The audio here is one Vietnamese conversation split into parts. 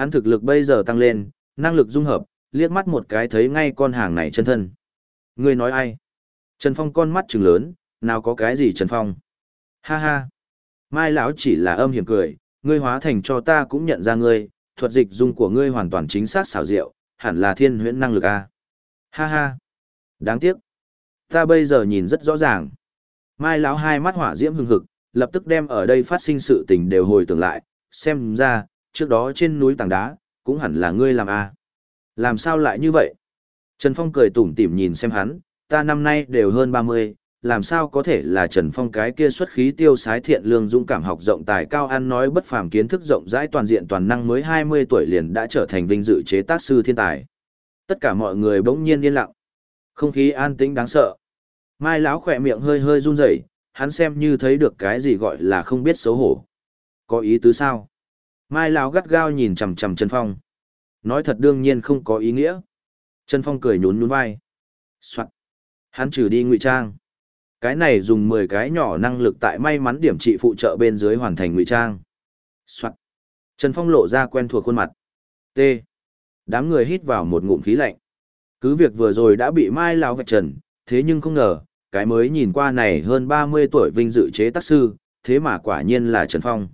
Hắn thực lực bây giờ tăng lên, năng lực dung hợp, liếc mắt một cái thấy ngay con hàng này chân thân. Ngươi nói ai? Trần Phong con mắt trừng lớn, nào có cái gì Trần Phong? Ha ha. Mai lão chỉ là âm hiểm cười, ngươi hóa thành cho ta cũng nhận ra ngươi, thuật dịch dung của ngươi hoàn toàn chính xác xảo diệu, hẳn là thiên huyễn năng lực a. Ha ha. Đáng tiếc. Ta bây giờ nhìn rất rõ ràng. Mai lão hai mắt hỏa diễm hừng hực, lập tức đem ở đây phát sinh sự tình đều hồi tưởng lại, xem ra, trước đó trên núi tảng đá, cũng hẳn là ngươi làm a. Làm sao lại như vậy? Trần Phong cười tủm tỉm nhìn xem hắn, ta năm nay đều hơn 30, làm sao có thể là Trần Phong cái kia xuất khí tiêu sái thiện lương dũng cảm học rộng tài cao ăn nói bất phàm kiến thức rộng rãi toàn diện toàn năng mới 20 tuổi liền đã trở thành vinh dự chế tác sư thiên tài. Tất cả mọi người bỗng nhiên yên lặng. Không khí an tĩnh đáng sợ. Mai lão khỏe miệng hơi hơi run rẩy, hắn xem như thấy được cái gì gọi là không biết xấu hổ. Có ý tứ sao? Mai lão gắt gao nhìn chằm chằm Trần Phong. Nói thật đương nhiên không có ý nghĩa. Trần Phong cười nhún nhún vai. Soạn. Hắn trừ đi ngụy trang. Cái này dùng 10 cái nhỏ năng lực tại may mắn điểm trị phụ trợ bên dưới hoàn thành ngụy trang. Soạn. Trần Phong lộ ra quen thuộc khuôn mặt. T. Đám người hít vào một ngụm khí lạnh. Cứ việc vừa rồi đã bị Mai lão vạch trần, thế nhưng không ngờ, cái mới nhìn qua này hơn 30 tuổi vinh dự chế tác sư, thế mà quả nhiên là Trần Phong.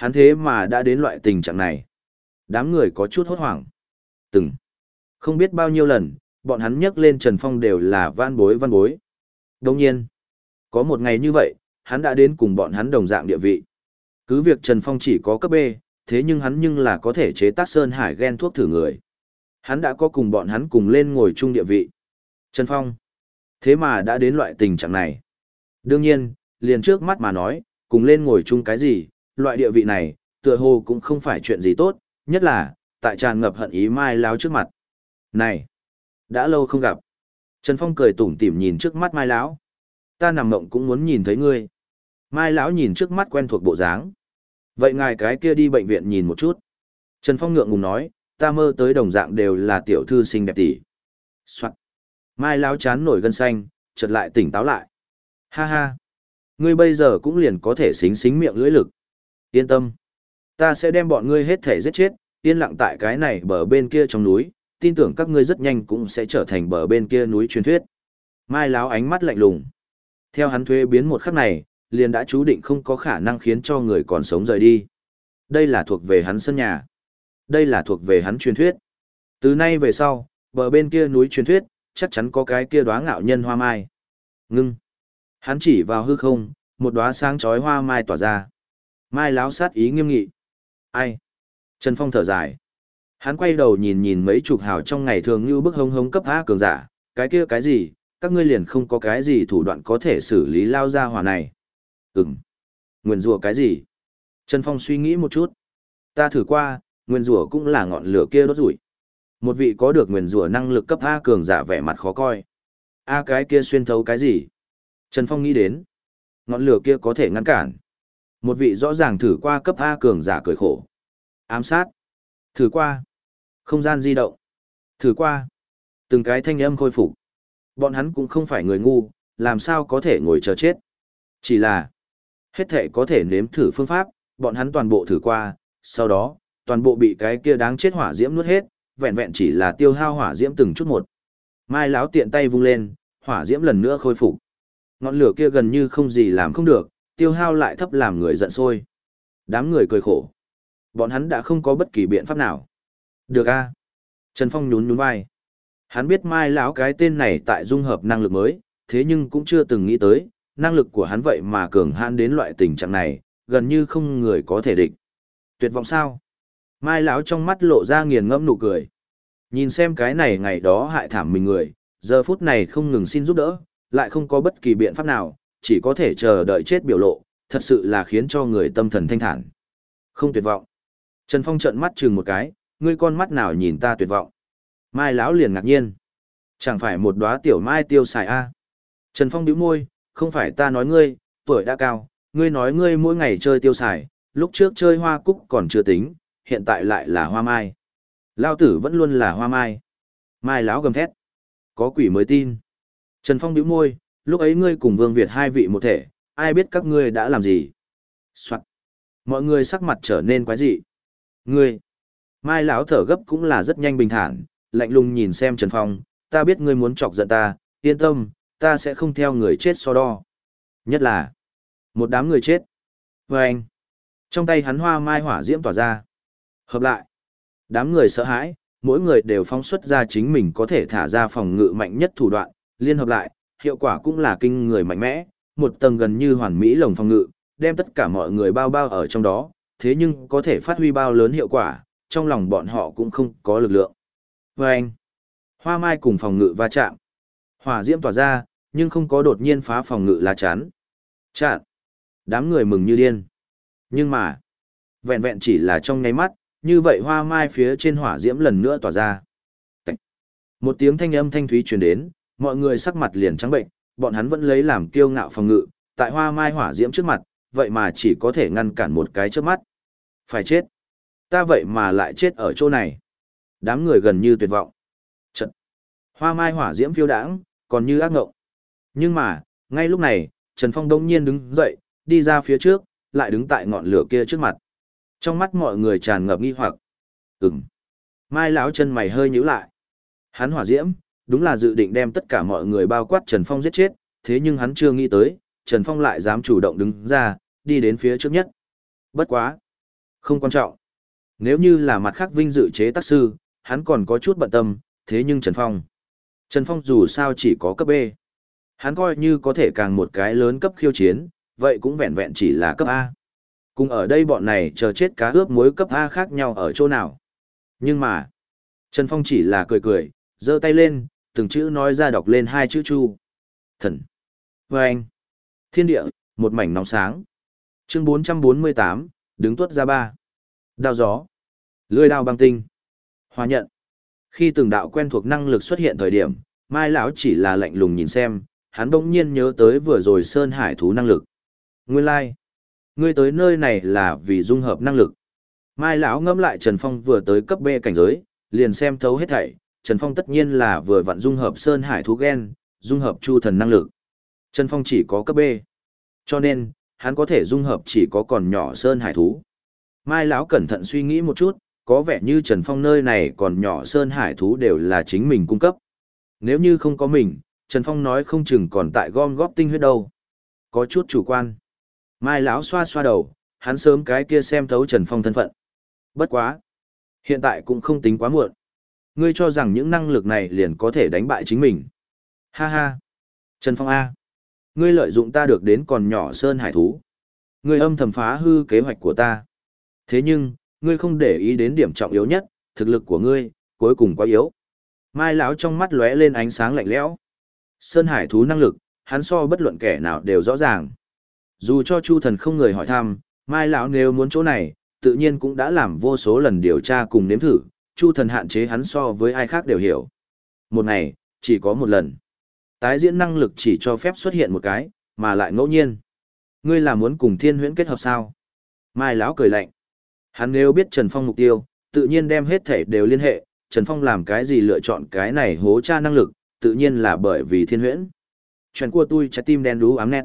Hắn thế mà đã đến loại tình trạng này. Đám người có chút hốt hoảng. Từng. Không biết bao nhiêu lần, bọn hắn nhắc lên Trần Phong đều là van bối van bối. Đồng nhiên, có một ngày như vậy, hắn đã đến cùng bọn hắn đồng dạng địa vị. Cứ việc Trần Phong chỉ có cấp B, thế nhưng hắn nhưng là có thể chế tác Sơn Hải ghen thuốc thử người. Hắn đã có cùng bọn hắn cùng lên ngồi chung địa vị. Trần Phong, thế mà đã đến loại tình trạng này. Đương nhiên, liền trước mắt mà nói, cùng lên ngồi chung cái gì, loại địa vị này, tựa hồ cũng không phải chuyện gì tốt, nhất là, tại tràn ngập hận ý mai láo trước mặt. Này, đã lâu không gặp. Trần Phong cười tủm tỉm nhìn trước mắt mai lão. Ta nằm mộng cũng muốn nhìn thấy ngươi. Mai lão nhìn trước mắt quen thuộc bộ dáng. Vậy ngài cái kia đi bệnh viện nhìn một chút. Trần phong ngượng ngùng nói ta mơ tới đồng dạng đều là tiểu thư xinh đẹp tỷ. Soạn. mai lão chán nổi gân xanh chợt lại tỉnh táo lại. Ha ha. Ngươi bây giờ cũng liền có thể xính xính miệng lưỡi lực yên tâm. Ta sẽ đem bọn ngươi hết thể giết chết, yên lặng tại cái này bờ bên kia trong núi, tin tưởng các ngươi rất nhanh cũng sẽ trở thành bờ bên kia núi truyền thuyết. Mai láo ánh mắt lạnh lùng. Theo hắn thuê biến một khắc này, liền đã chú định không có khả năng khiến cho người còn sống rời đi. Đây là thuộc về hắn sân nhà. Đây là thuộc về hắn truyền thuyết. Từ nay về sau, bờ bên kia núi truyền thuyết, chắc chắn có cái kia đoá ngạo nhân hoa mai. Ngưng. Hắn chỉ vào hư không, một đoá sáng chói hoa mai tỏa ra mai láo sát ý nghiêm nghị ai trần phong thở dài hắn quay đầu nhìn nhìn mấy chục hào trong ngày thường như bức hống hống cấp A cường giả cái kia cái gì các ngươi liền không có cái gì thủ đoạn có thể xử lý lao ra hỏa này. Ừm. Nguyên rùa cái gì? Trần Phong suy nghĩ một chút. Ta thử qua, nguyên rùa cũng là ngọn lửa kia đốt rủi. Một vị có được nguyên rùa năng lực cấp A cường giả vẻ mặt khó coi. A cái kia xuyên thấu cái gì? Trần Phong nghĩ đến. Ngọn lửa kia có thể ngăn cản. Một vị rõ ràng thử qua cấp A cường giả cười khổ. Ám sát. Thử qua. Không gian di động. Thử qua. Từng cái thanh âm khôi phục. Bọn hắn cũng không phải người ngu, làm sao có thể ngồi chờ chết. Chỉ là, hết thể có thể nếm thử phương pháp, bọn hắn toàn bộ thử qua, sau đó, toàn bộ bị cái kia đáng chết hỏa diễm nuốt hết, vẹn vẹn chỉ là tiêu hao hỏa diễm từng chút một. Mai lão tiện tay vung lên, hỏa diễm lần nữa khôi phục. Ngọn lửa kia gần như không gì làm không được, tiêu hao lại thấp làm người giận sôi. Đám người cười khổ. Bọn hắn đã không có bất kỳ biện pháp nào. Được a. Trần Phong nhún nhún vai. Hắn biết Mai lão cái tên này tại dung hợp năng lực mới, thế nhưng cũng chưa từng nghĩ tới, năng lực của hắn vậy mà cường hãn đến loại tình trạng này, gần như không người có thể địch. Tuyệt vọng sao? Mai lão trong mắt lộ ra nghiền ngẫm nụ cười. Nhìn xem cái này ngày đó hại thảm mình người, giờ phút này không ngừng xin giúp đỡ, lại không có bất kỳ biện pháp nào, chỉ có thể chờ đợi chết biểu lộ, thật sự là khiến cho người tâm thần thanh thản. Không tuyệt vọng. Trần Phong trợn mắt chừng một cái, ngươi con mắt nào nhìn ta tuyệt vọng. Mai lão liền ngạc nhiên. Chẳng phải một đóa tiểu mai tiêu xài a? Trần Phong bĩu môi, không phải ta nói ngươi, tuổi đã cao, ngươi nói ngươi mỗi ngày chơi tiêu xài, lúc trước chơi hoa cúc còn chưa tính, hiện tại lại là hoa mai. Lao tử vẫn luôn là hoa mai. Mai lão gầm thét. Có quỷ mới tin. Trần Phong bĩu môi, lúc ấy ngươi cùng Vương Việt hai vị một thể, ai biết các ngươi đã làm gì. Soạn. Mọi người sắc mặt trở nên quái dị. Ngươi, Mai lão thở gấp cũng là rất nhanh bình thản, lạnh lùng nhìn xem Trần Phong, ta biết ngươi muốn chọc giận ta, yên tâm, ta sẽ không theo người chết so đo. Nhất là, một đám người chết. Và anh, trong tay hắn hoa mai hỏa diễm tỏa ra. Hợp lại, đám người sợ hãi, mỗi người đều phóng xuất ra chính mình có thể thả ra phòng ngự mạnh nhất thủ đoạn, liên hợp lại, hiệu quả cũng là kinh người mạnh mẽ, một tầng gần như hoàn mỹ lồng phòng ngự, đem tất cả mọi người bao bao ở trong đó, thế nhưng có thể phát huy bao lớn hiệu quả, trong lòng bọn họ cũng không có lực lượng. Và anh, hoa mai cùng phòng ngự va chạm, hỏa diễm tỏa ra, nhưng không có đột nhiên phá phòng ngự lá chắn. Chạn, đám người mừng như điên. Nhưng mà, vẹn vẹn chỉ là trong nháy mắt, như vậy hoa mai phía trên hỏa diễm lần nữa tỏa ra. Một tiếng thanh âm thanh thúy truyền đến, mọi người sắc mặt liền trắng bệnh, bọn hắn vẫn lấy làm kiêu ngạo phòng ngự, tại hoa mai hỏa diễm trước mặt, vậy mà chỉ có thể ngăn cản một cái trước mắt. Phải chết. Ta vậy mà lại chết ở chỗ này. Đám người gần như tuyệt vọng. Trận. Hoa mai hỏa diễm phiêu đãng, còn như ác ngộng. Nhưng mà, ngay lúc này, Trần Phong đông nhiên đứng dậy, đi ra phía trước, lại đứng tại ngọn lửa kia trước mặt. Trong mắt mọi người tràn ngập nghi hoặc. Ừm. Mai lão chân mày hơi nhíu lại. Hắn hỏa diễm, đúng là dự định đem tất cả mọi người bao quát Trần Phong giết chết, thế nhưng hắn chưa nghĩ tới, Trần Phong lại dám chủ động đứng ra, đi đến phía trước nhất. Bất quá. Không quan trọng. Nếu như là mặt khác vinh dự chế tác sư, hắn còn có chút bận tâm, thế nhưng Trần Phong. Trần Phong dù sao chỉ có cấp B. Hắn coi như có thể càng một cái lớn cấp khiêu chiến, vậy cũng vẹn vẹn chỉ là cấp A. Cùng ở đây bọn này chờ chết cá ướp muối cấp A khác nhau ở chỗ nào. Nhưng mà, Trần Phong chỉ là cười cười, giơ tay lên, từng chữ nói ra đọc lên hai chữ chu. Thần. Vâng. Thiên địa, một mảnh nóng sáng. Chương 448, đứng tuốt ra ba. Đao gió. Lưỡi đao băng tinh. Hòa nhận. Khi từng đạo quen thuộc năng lực xuất hiện thời điểm, Mai lão chỉ là lạnh lùng nhìn xem, hắn bỗng nhiên nhớ tới vừa rồi Sơn Hải thú năng lực. Nguyên lai, like. ngươi tới nơi này là vì dung hợp năng lực. Mai lão ngẫm lại Trần Phong vừa tới cấp B cảnh giới, liền xem thấu hết thảy, Trần Phong tất nhiên là vừa vặn dung hợp Sơn Hải thú gen, dung hợp Chu thần năng lực. Trần Phong chỉ có cấp B. Cho nên, hắn có thể dung hợp chỉ có còn nhỏ Sơn Hải thú. Mai lão cẩn thận suy nghĩ một chút, có vẻ như Trần Phong nơi này còn nhỏ Sơn Hải thú đều là chính mình cung cấp. Nếu như không có mình, Trần Phong nói không chừng còn tại gom góp tinh huyết đâu. Có chút chủ quan. Mai lão xoa xoa đầu, hắn sớm cái kia xem thấu Trần Phong thân phận. Bất quá. Hiện tại cũng không tính quá muộn. Ngươi cho rằng những năng lực này liền có thể đánh bại chính mình. Ha ha. Trần Phong A. Ngươi lợi dụng ta được đến còn nhỏ Sơn Hải thú. Ngươi âm thầm phá hư kế hoạch của ta. Thế nhưng, ngươi không để ý đến điểm trọng yếu nhất, thực lực của ngươi, cuối cùng quá yếu. Mai lão trong mắt lóe lên ánh sáng lạnh lẽo. Sơn Hải thú năng lực, hắn so bất luận kẻ nào đều rõ ràng. Dù cho Chu Thần không người hỏi thăm, Mai lão nếu muốn chỗ này, tự nhiên cũng đã làm vô số lần điều tra cùng nếm thử, Chu Thần hạn chế hắn so với ai khác đều hiểu. Một ngày, chỉ có một lần. Tái diễn năng lực chỉ cho phép xuất hiện một cái, mà lại ngẫu nhiên. Ngươi là muốn cùng Thiên Huyễn kết hợp sao? Mai lão cười lạnh. Hắn nếu biết Trần Phong mục tiêu, tự nhiên đem hết thể đều liên hệ, Trần Phong làm cái gì lựa chọn cái này hố tra năng lực, tự nhiên là bởi vì thiên huyễn. Chuyện của tôi trái tim đen đú ám nét.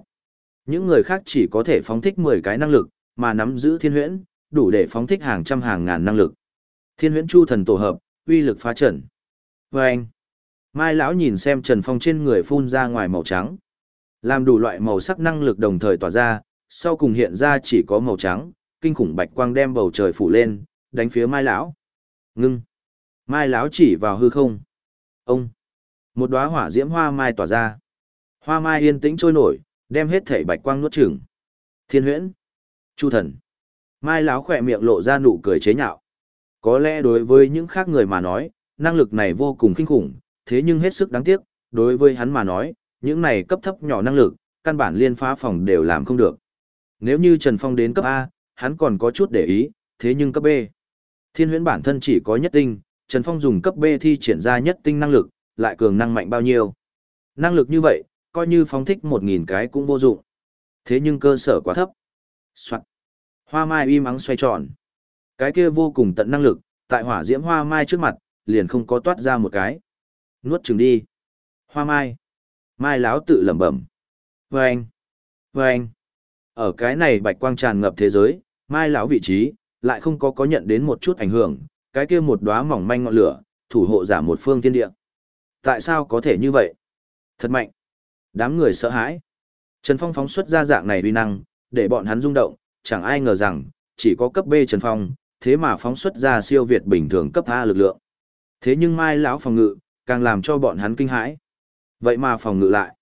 Những người khác chỉ có thể phóng thích 10 cái năng lực, mà nắm giữ thiên huyễn, đủ để phóng thích hàng trăm hàng ngàn năng lực. Thiên huyễn chu thần tổ hợp, uy lực phá trần. Và anh, Mai lão nhìn xem Trần Phong trên người phun ra ngoài màu trắng. Làm đủ loại màu sắc năng lực đồng thời tỏa ra, sau cùng hiện ra chỉ có màu trắng, kinh khủng bạch quang đem bầu trời phủ lên, đánh phía Mai lão. Ngưng. Mai lão chỉ vào hư không. Ông. Một đóa hỏa diễm hoa mai tỏa ra. Hoa mai yên tĩnh trôi nổi, đem hết thể bạch quang nuốt chửng. Thiên huyễn. Chu thần. Mai lão khỏe miệng lộ ra nụ cười chế nhạo. Có lẽ đối với những khác người mà nói, năng lực này vô cùng kinh khủng, thế nhưng hết sức đáng tiếc, đối với hắn mà nói, những này cấp thấp nhỏ năng lực, căn bản liên phá phòng đều làm không được. Nếu như Trần Phong đến cấp A, hắn còn có chút để ý, thế nhưng cấp B. Thiên huyễn bản thân chỉ có nhất tinh, Trần Phong dùng cấp B thi triển ra nhất tinh năng lực, lại cường năng mạnh bao nhiêu. Năng lực như vậy, coi như phóng thích 1.000 cái cũng vô dụng. Thế nhưng cơ sở quá thấp. Soạn. Hoa mai uy mắng xoay tròn. Cái kia vô cùng tận năng lực, tại hỏa diễm hoa mai trước mặt, liền không có toát ra một cái. Nuốt chừng đi. Hoa mai. Mai láo tự lẩm bẩm. Vâng. Vâng. Ở cái này bạch quang tràn ngập thế giới, mai lão vị trí, lại không có có nhận đến một chút ảnh hưởng, cái kia một đóa mỏng manh ngọn lửa, thủ hộ giả một phương thiên địa. Tại sao có thể như vậy? Thật mạnh. Đám người sợ hãi. Trần Phong phóng xuất ra dạng này uy năng, để bọn hắn rung động, chẳng ai ngờ rằng, chỉ có cấp B Trần Phong, thế mà phóng xuất ra siêu việt bình thường cấp A lực lượng. Thế nhưng Mai lão phòng ngự, càng làm cho bọn hắn kinh hãi. Vậy mà phòng ngự lại.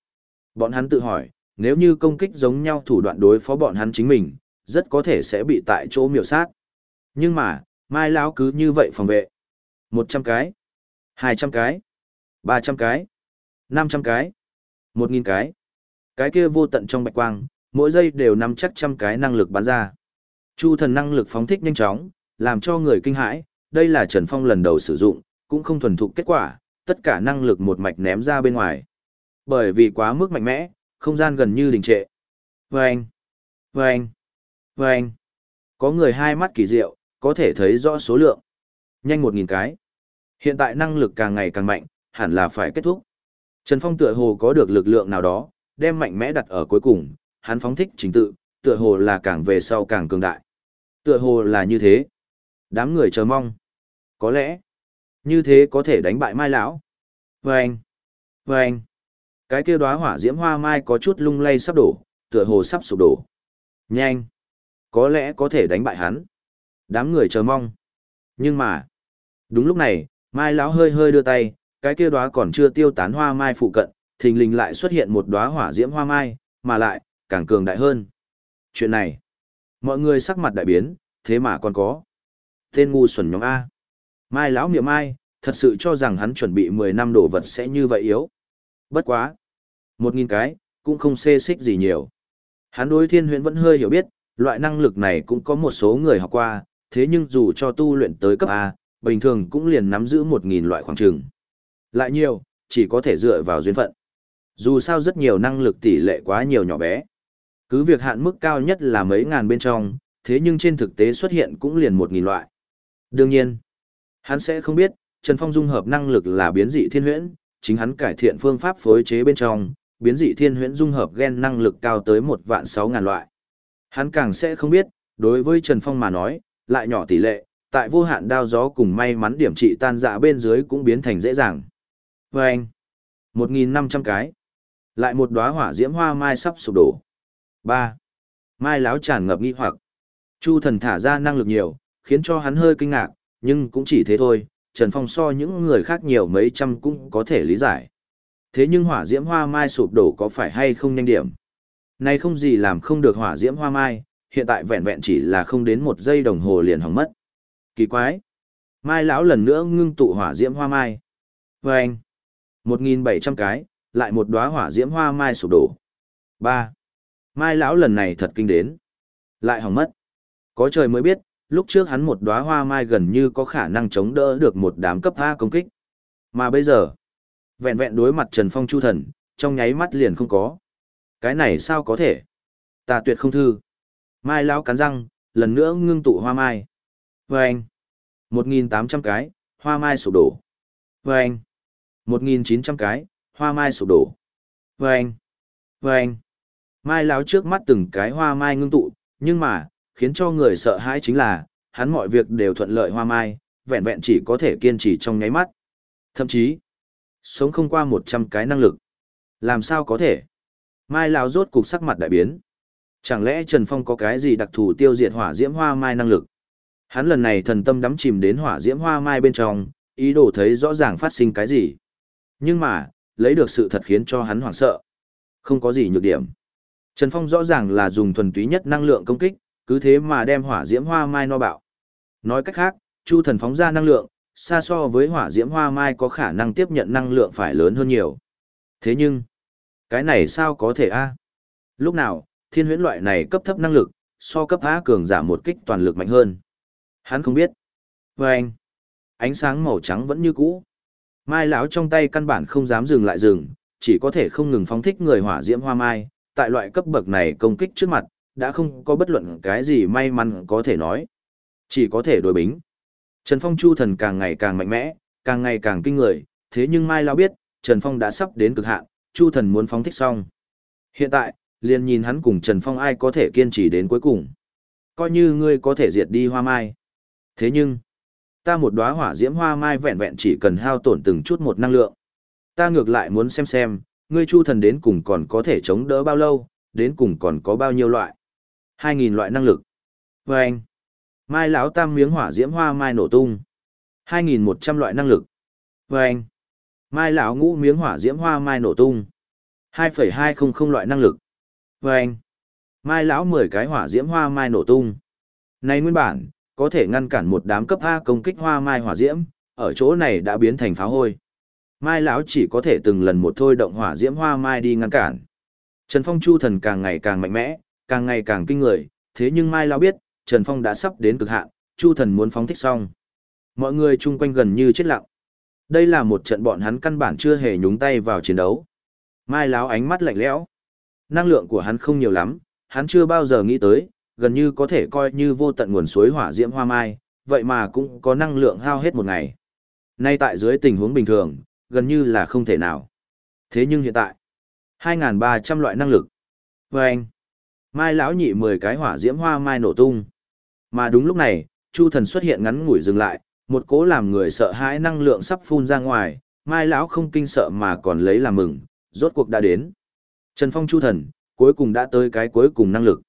Bọn hắn tự hỏi, nếu như công kích giống nhau thủ đoạn đối phó bọn hắn chính mình, rất có thể sẽ bị tại chỗ miểu sát. Nhưng mà, Mai lão cứ như vậy phòng vệ. 100 cái, 200 cái, 300 cái, 500 cái, 1000 cái. Cái kia vô tận trong bạch quang, mỗi giây đều nắm chắc trăm cái năng lực bắn ra. Chu thần năng lực phóng thích nhanh chóng, làm cho người kinh hãi, đây là Trần Phong lần đầu sử dụng, cũng không thuần thục kết quả, tất cả năng lực một mạch ném ra bên ngoài. Bởi vì quá mức mạnh mẽ, không gian gần như đình trệ. Vâng! Vâng! Vâng! Có người hai mắt kỳ diệu, có thể thấy rõ số lượng. Nhanh một nghìn cái. Hiện tại năng lực càng ngày càng mạnh, hẳn là phải kết thúc. Trần Phong tựa hồ có được lực lượng nào đó, đem mạnh mẽ đặt ở cuối cùng, hắn phóng thích chính tự, tựa hồ là càng về sau càng cường đại. Tựa hồ là như thế. Đám người chờ mong. Có lẽ, như thế có thể đánh bại Mai lão. Vâng! Vâng! Cái kia đóa hỏa diễm hoa mai có chút lung lay sắp đổ, tựa hồ sắp sụp đổ. Nhanh! Có lẽ có thể đánh bại hắn. Đám người chờ mong. Nhưng mà, đúng lúc này, Mai lão hơi hơi đưa tay, cái kia đóa còn chưa tiêu tán hoa mai phụ cận, thình lình lại xuất hiện một đóa hỏa diễm hoa mai, mà lại càng cường đại hơn. Chuyện này, mọi người sắc mặt đại biến, thế mà còn có. Tên ngu xuẩn nhóm A. Mai lão miệng mai, thật sự cho rằng hắn chuẩn bị 10 năm đổ vật sẽ như vậy yếu. Bất quá. Một nghìn cái, cũng không xê xích gì nhiều. Hắn đối thiên huyễn vẫn hơi hiểu biết, loại năng lực này cũng có một số người học qua, thế nhưng dù cho tu luyện tới cấp A, bình thường cũng liền nắm giữ một nghìn loại khoảng trường. Lại nhiều, chỉ có thể dựa vào duyên phận. Dù sao rất nhiều năng lực tỷ lệ quá nhiều nhỏ bé. Cứ việc hạn mức cao nhất là mấy ngàn bên trong, thế nhưng trên thực tế xuất hiện cũng liền một nghìn loại. Đương nhiên, hắn sẽ không biết, Trần Phong dung hợp năng lực là biến dị thiên huyễn, chính hắn cải thiện phương pháp phối chế bên trong, biến dị thiên huyễn dung hợp gen năng lực cao tới một vạn sáu ngàn loại. Hắn càng sẽ không biết, đối với Trần Phong mà nói, lại nhỏ tỷ lệ, tại vô hạn đao gió cùng may mắn điểm trị tan dạ bên dưới cũng biến thành dễ dàng. Và anh, 1.500 cái. Lại một đóa hỏa diễm hoa mai sắp sụp đổ. 3. Mai láo tràn ngập nghi hoặc. Chu thần thả ra năng lực nhiều, khiến cho hắn hơi kinh ngạc, nhưng cũng chỉ thế thôi, Trần Phong so những người khác nhiều mấy trăm cũng có thể lý giải. Thế nhưng hỏa diễm hoa mai sụp đổ có phải hay không nhanh điểm? Này không gì làm không được hỏa diễm hoa mai, hiện tại vẹn vẹn chỉ là không đến một giây đồng hồ liền hỏng mất. Kỳ quái. Mai lão lần nữa ngưng tụ hỏa diễm hoa mai. Và anh. 1.700 cái, lại một đóa hỏa diễm hoa mai sụp đổ. 3. Mai lão lần này thật kinh đến. Lại hỏng mất. Có trời mới biết, lúc trước hắn một đóa hoa mai gần như có khả năng chống đỡ được một đám cấp A công kích. Mà bây giờ, vẹn vẹn đối mặt Trần Phong Chu Thần, trong nháy mắt liền không có. Cái này sao có thể? Ta tuyệt không thư. Mai lão cắn răng, lần nữa ngưng tụ hoa mai. Vâng! 1.800 cái, hoa mai sụp đổ. Vâng! 1.900 cái, hoa mai sụp đổ. Vâng! Vâng! Mai lão trước mắt từng cái hoa mai ngưng tụ, nhưng mà, khiến cho người sợ hãi chính là, hắn mọi việc đều thuận lợi hoa mai, vẹn vẹn chỉ có thể kiên trì trong nháy mắt. Thậm chí, sống không qua 100 cái năng lực. Làm sao có thể? Mai lão rốt cục sắc mặt đại biến. Chẳng lẽ Trần Phong có cái gì đặc thù tiêu diệt hỏa diễm hoa mai năng lực? Hắn lần này thần tâm đắm chìm đến hỏa diễm hoa mai bên trong, ý đồ thấy rõ ràng phát sinh cái gì. Nhưng mà, lấy được sự thật khiến cho hắn hoảng sợ. Không có gì nhược điểm. Trần Phong rõ ràng là dùng thuần túy nhất năng lượng công kích, cứ thế mà đem hỏa diễm hoa mai no bạo. Nói cách khác, Chu thần phóng ra năng lượng, xa so với hỏa diễm hoa mai có khả năng tiếp nhận năng lượng phải lớn hơn nhiều. Thế nhưng, cái này sao có thể a? Lúc nào, thiên huyễn loại này cấp thấp năng lực, so cấp A cường giả một kích toàn lực mạnh hơn. Hắn không biết. Và anh, ánh sáng màu trắng vẫn như cũ. Mai lão trong tay căn bản không dám dừng lại dừng, chỉ có thể không ngừng phóng thích người hỏa diễm hoa mai, tại loại cấp bậc này công kích trước mặt, đã không có bất luận cái gì may mắn có thể nói. Chỉ có thể đối bính. Trần Phong Chu thần càng ngày càng mạnh mẽ, càng ngày càng kinh người, thế nhưng Mai lao biết, Trần Phong đã sắp đến cực hạn, Chu thần muốn phóng thích xong. Hiện tại, liền nhìn hắn cùng Trần Phong ai có thể kiên trì đến cuối cùng. Coi như ngươi có thể diệt đi hoa mai. Thế nhưng, Ta một đóa hỏa diễm hoa mai vẹn vẹn chỉ cần hao tổn từng chút một năng lượng. Ta ngược lại muốn xem xem, ngươi chu thần đến cùng còn có thể chống đỡ bao lâu, đến cùng còn có bao nhiêu loại. 2.000 loại năng lực. vê anh, mai lão tam miếng hỏa diễm hoa mai nổ tung. 2.100 loại năng lực. vê anh, mai lão ngũ miếng hỏa diễm hoa mai nổ tung. 2,200 loại năng lực. vê anh, mai lão 10 cái hỏa diễm hoa mai nổ tung. Nay nguyên bản, có thể ngăn cản một đám cấp A công kích hoa mai hỏa diễm, ở chỗ này đã biến thành phá hôi. Mai lão chỉ có thể từng lần một thôi động hỏa diễm hoa mai đi ngăn cản. Trần Phong Chu thần càng ngày càng mạnh mẽ, càng ngày càng kinh người, thế nhưng Mai lão biết, Trần Phong đã sắp đến cực hạn, Chu thần muốn phóng thích xong. Mọi người chung quanh gần như chết lặng. Đây là một trận bọn hắn căn bản chưa hề nhúng tay vào chiến đấu. Mai lão ánh mắt lạnh lẽo. Năng lượng của hắn không nhiều lắm, hắn chưa bao giờ nghĩ tới, gần như có thể coi như vô tận nguồn suối hỏa diễm hoa mai, vậy mà cũng có năng lượng hao hết một ngày. Nay tại dưới tình huống bình thường, gần như là không thể nào. Thế nhưng hiện tại, 2.300 loại năng lực. Và anh, mai lão nhị 10 cái hỏa diễm hoa mai nổ tung. Mà đúng lúc này, Chu thần xuất hiện ngắn ngủi dừng lại, một cố làm người sợ hãi năng lượng sắp phun ra ngoài, mai lão không kinh sợ mà còn lấy làm mừng, rốt cuộc đã đến. Trần Phong Chu thần, cuối cùng đã tới cái cuối cùng năng lực.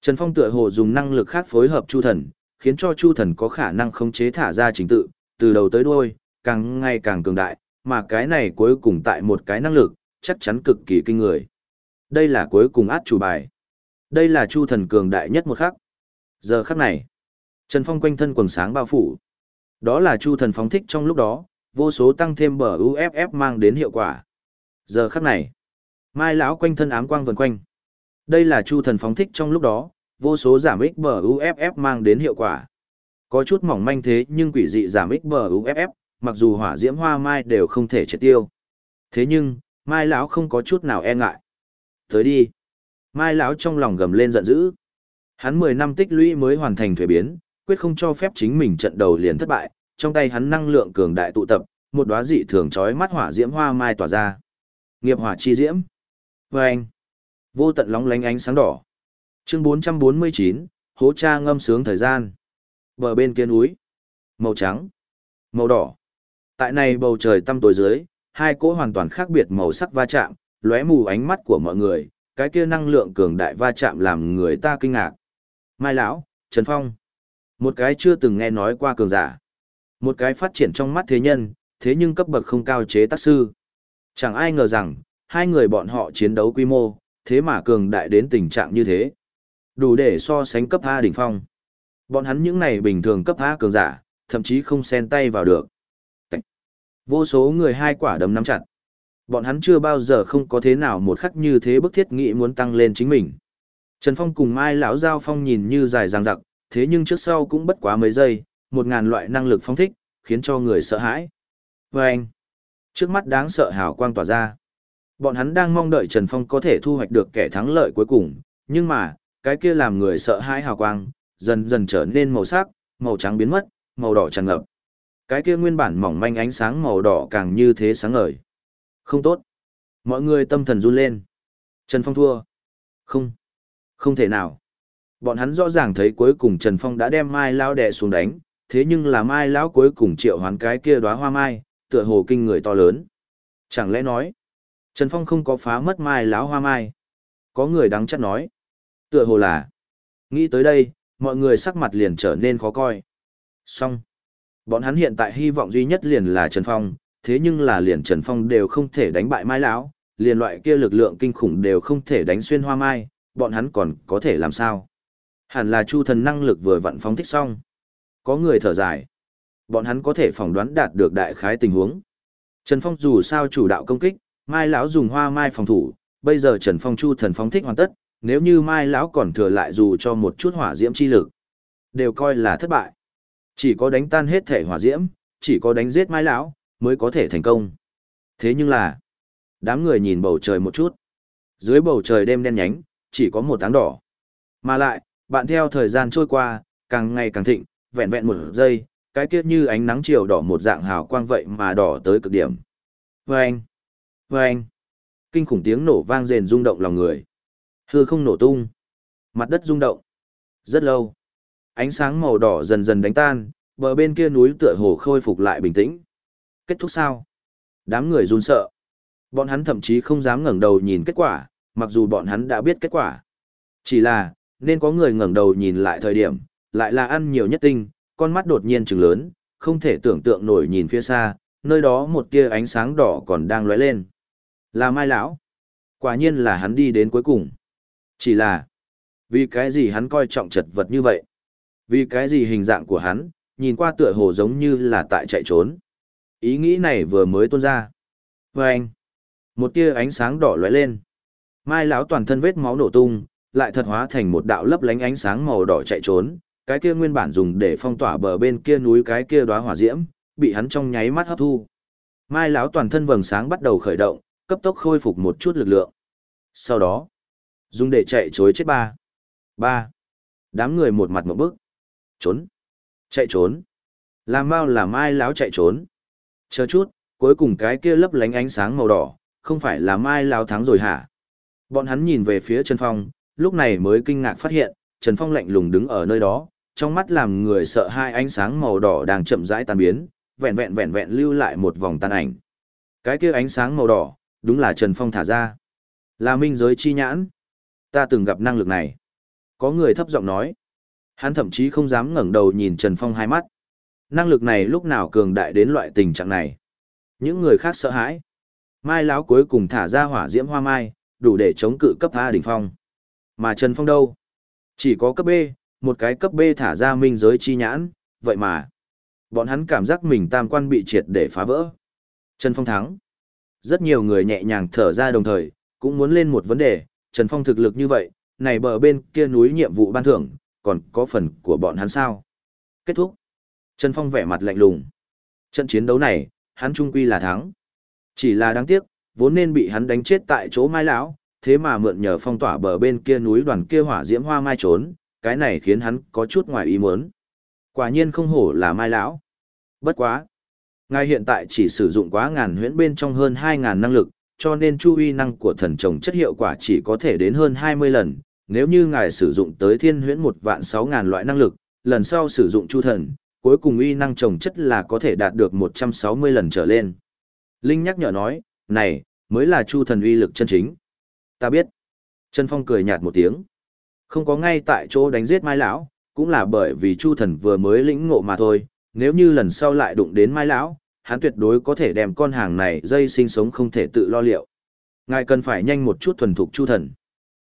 Trần Phong tựa hồ dùng năng lực khác phối hợp Chu thần, khiến cho Chu thần có khả năng khống chế thả ra trình tự, từ đầu tới đuôi, càng ngày càng cường đại, mà cái này cuối cùng tại một cái năng lực, chắc chắn cực kỳ kinh người. Đây là cuối cùng át chủ bài. Đây là Chu thần cường đại nhất một khắc. Giờ khắc này, Trần Phong quanh thân quần sáng bao phủ. Đó là Chu thần phóng thích trong lúc đó, vô số tăng thêm bờ UFF mang đến hiệu quả. Giờ khắc này, Mai lão quanh thân ám quang vần quanh. Đây là Chu thần phóng thích trong lúc đó, vô số giảm ích bờ UFF mang đến hiệu quả. Có chút mỏng manh thế nhưng quỷ dị giảm ích bờ UFF, mặc dù hỏa diễm hoa mai đều không thể triệt tiêu. Thế nhưng, mai lão không có chút nào e ngại. Tới đi. Mai lão trong lòng gầm lên giận dữ. Hắn 10 năm tích lũy mới hoàn thành thuế biến, quyết không cho phép chính mình trận đầu liền thất bại, trong tay hắn năng lượng cường đại tụ tập, một đóa dị thường chói mắt hỏa diễm hoa mai tỏa ra. Nghiệp hỏa chi diễm. Và anh. Vô tận lóng lánh ánh sáng đỏ. Chương 449, hố cha ngâm sướng thời gian. Bờ bên kia núi. Màu trắng. Màu đỏ. Tại này bầu trời tăm tối dưới, hai cỗ hoàn toàn khác biệt màu sắc va chạm, lóe mù ánh mắt của mọi người, cái kia năng lượng cường đại va chạm làm người ta kinh ngạc. Mai lão, Trần Phong. Một cái chưa từng nghe nói qua cường giả. Một cái phát triển trong mắt thế nhân, thế nhưng cấp bậc không cao chế tác sư. Chẳng ai ngờ rằng, hai người bọn họ chiến đấu quy mô, thế mà cường đại đến tình trạng như thế. Đủ để so sánh cấp A đỉnh phong. Bọn hắn những này bình thường cấp A cường giả, thậm chí không xen tay vào được. Vô số người hai quả đấm nắm chặt. Bọn hắn chưa bao giờ không có thế nào một khắc như thế bức thiết nghĩ muốn tăng lên chính mình. Trần Phong cùng Mai lão giao phong nhìn như dài dằng dặc, thế nhưng trước sau cũng bất quá mấy giây, một ngàn loại năng lực phong thích, khiến cho người sợ hãi. Và anh, trước mắt đáng sợ hào quang tỏa ra. Bọn hắn đang mong đợi Trần Phong có thể thu hoạch được kẻ thắng lợi cuối cùng, nhưng mà, cái kia làm người sợ hãi hào quang, dần dần trở nên màu sắc, màu trắng biến mất, màu đỏ tràn ngập. Cái kia nguyên bản mỏng manh ánh sáng màu đỏ càng như thế sáng ngời. Không tốt. Mọi người tâm thần run lên. Trần Phong thua. Không. Không thể nào. Bọn hắn rõ ràng thấy cuối cùng Trần Phong đã đem Mai Lão đè xuống đánh, thế nhưng là Mai Lão cuối cùng triệu hoán cái kia đóa hoa mai, tựa hồ kinh người to lớn. Chẳng lẽ nói, Trần Phong không có phá mất Mai Lão hoa mai. Có người đáng chắc nói. Tựa hồ là. Nghĩ tới đây, mọi người sắc mặt liền trở nên khó coi. Xong. Bọn hắn hiện tại hy vọng duy nhất liền là Trần Phong, thế nhưng là liền Trần Phong đều không thể đánh bại Mai lão, liền loại kia lực lượng kinh khủng đều không thể đánh xuyên hoa mai, bọn hắn còn có thể làm sao? Hẳn là Chu thần năng lực vừa vặn phóng thích xong. Có người thở dài. Bọn hắn có thể phỏng đoán đạt được đại khái tình huống. Trần Phong dù sao chủ đạo công kích, Mai lão dùng hoa mai phòng thủ, bây giờ Trần Phong Chu thần phóng thích hoàn tất, nếu như Mai lão còn thừa lại dù cho một chút hỏa diễm chi lực, đều coi là thất bại. Chỉ có đánh tan hết thể hỏa diễm, chỉ có đánh giết Mai lão mới có thể thành công. Thế nhưng là, đám người nhìn bầu trời một chút. Dưới bầu trời đêm đen nhánh, chỉ có một áng đỏ. Mà lại, bạn theo thời gian trôi qua, càng ngày càng thịnh, vẹn vẹn một giây, cái kiết như ánh nắng chiều đỏ một dạng hào quang vậy mà đỏ tới cực điểm. Vâng! Vâng! Kinh khủng tiếng nổ vang rền rung động lòng người. Hư không nổ tung. Mặt đất rung động. Rất lâu. Ánh sáng màu đỏ dần dần đánh tan, Bờ bên kia núi tựa hồ khôi phục lại bình tĩnh. Kết thúc sao? Đám người run sợ. Bọn hắn thậm chí không dám ngẩng đầu nhìn kết quả, mặc dù bọn hắn đã biết kết quả. Chỉ là, nên có người ngẩng đầu nhìn lại thời điểm, lại là ăn nhiều nhất tinh, con mắt đột nhiên trừng lớn, không thể tưởng tượng nổi nhìn phía xa, nơi đó một tia ánh sáng đỏ còn đang lóe lên. Là Mai lão. Quả nhiên là hắn đi đến cuối cùng. Chỉ là, vì cái gì hắn coi trọng chật vật như vậy? Vì cái gì hình dạng của hắn, nhìn qua tựa hồ giống như là tại chạy trốn. Ý nghĩ này vừa mới tuôn ra. Và anh, một tia ánh sáng đỏ lóe lên. Mai lão toàn thân vết máu nổ tung, lại thật hóa thành một đạo lấp lánh ánh sáng màu đỏ chạy trốn, cái kia nguyên bản dùng để phong tỏa bờ bên kia núi cái kia đóa hỏa diễm, bị hắn trong nháy mắt hấp thu. Mai lão toàn thân vầng sáng bắt đầu khởi động, cấp tốc khôi phục một chút lực lượng. Sau đó, dùng để chạy chối chết ba. Ba. Đám người một mặt một bước. Trốn. Chạy trốn. Làm mau là mai lão chạy trốn. Chờ chút, cuối cùng cái kia lấp lánh ánh sáng màu đỏ, không phải là mai lão thắng rồi hả? Bọn hắn nhìn về phía Trần Phong, lúc này mới kinh ngạc phát hiện, Trần Phong lạnh lùng đứng ở nơi đó, trong mắt làm người sợ hai ánh sáng màu đỏ đang chậm rãi tan biến, vẹn vẹn vẹn vẹn lưu lại một vòng tan ảnh. Cái kia ánh sáng màu đỏ, đúng là Trần Phong thả ra. Là minh giới chi nhãn. Ta từng gặp năng lực này. Có người thấp giọng nói. Hắn thậm chí không dám ngẩng đầu nhìn Trần Phong hai mắt. Năng lực này lúc nào cường đại đến loại tình trạng này. Những người khác sợ hãi. Mai láo cuối cùng thả ra hỏa diễm hoa mai, đủ để chống cự cấp A đỉnh phong. Mà Trần Phong đâu? Chỉ có cấp B, một cái cấp B thả ra minh giới chi nhãn, vậy mà. Bọn hắn cảm giác mình tam quan bị triệt để phá vỡ. Trần Phong thắng. Rất nhiều người nhẹ nhàng thở ra đồng thời, cũng muốn lên một vấn đề, Trần Phong thực lực như vậy, này bờ bên kia núi nhiệm vụ ban thưởng, còn có phần của bọn hắn sao? Kết thúc. Trần Phong vẻ mặt lạnh lùng. Trận chiến đấu này, hắn trung quy là thắng. Chỉ là đáng tiếc, vốn nên bị hắn đánh chết tại chỗ mai lão, thế mà mượn nhờ phong tỏa bờ bên kia núi đoàn kia hỏa diễm hoa mai trốn, cái này khiến hắn có chút ngoài ý muốn. Quả nhiên không hổ là mai lão. Bất quá. Ngài hiện tại chỉ sử dụng quá ngàn huyễn bên trong hơn 2000 năng lực, cho nên chu uy năng của thần trồng chất hiệu quả chỉ có thể đến hơn 20 lần. Nếu như ngài sử dụng tới thiên huyễn một vạn 6000 loại năng lực, lần sau sử dụng chu thần, cuối cùng uy năng trồng chất là có thể đạt được 160 lần trở lên. Linh nhắc nhở nói, này, mới là chu thần uy lực chân chính. Ta biết. Trần Phong cười nhạt một tiếng. Không có ngay tại chỗ đánh giết Mai Lão, cũng là bởi vì chu thần vừa mới lĩnh ngộ mà thôi, nếu như lần sau lại đụng đến Mai Lão, hắn tuyệt đối có thể đem con hàng này dây sinh sống không thể tự lo liệu. Ngài cần phải nhanh một chút thuần thục chu thần.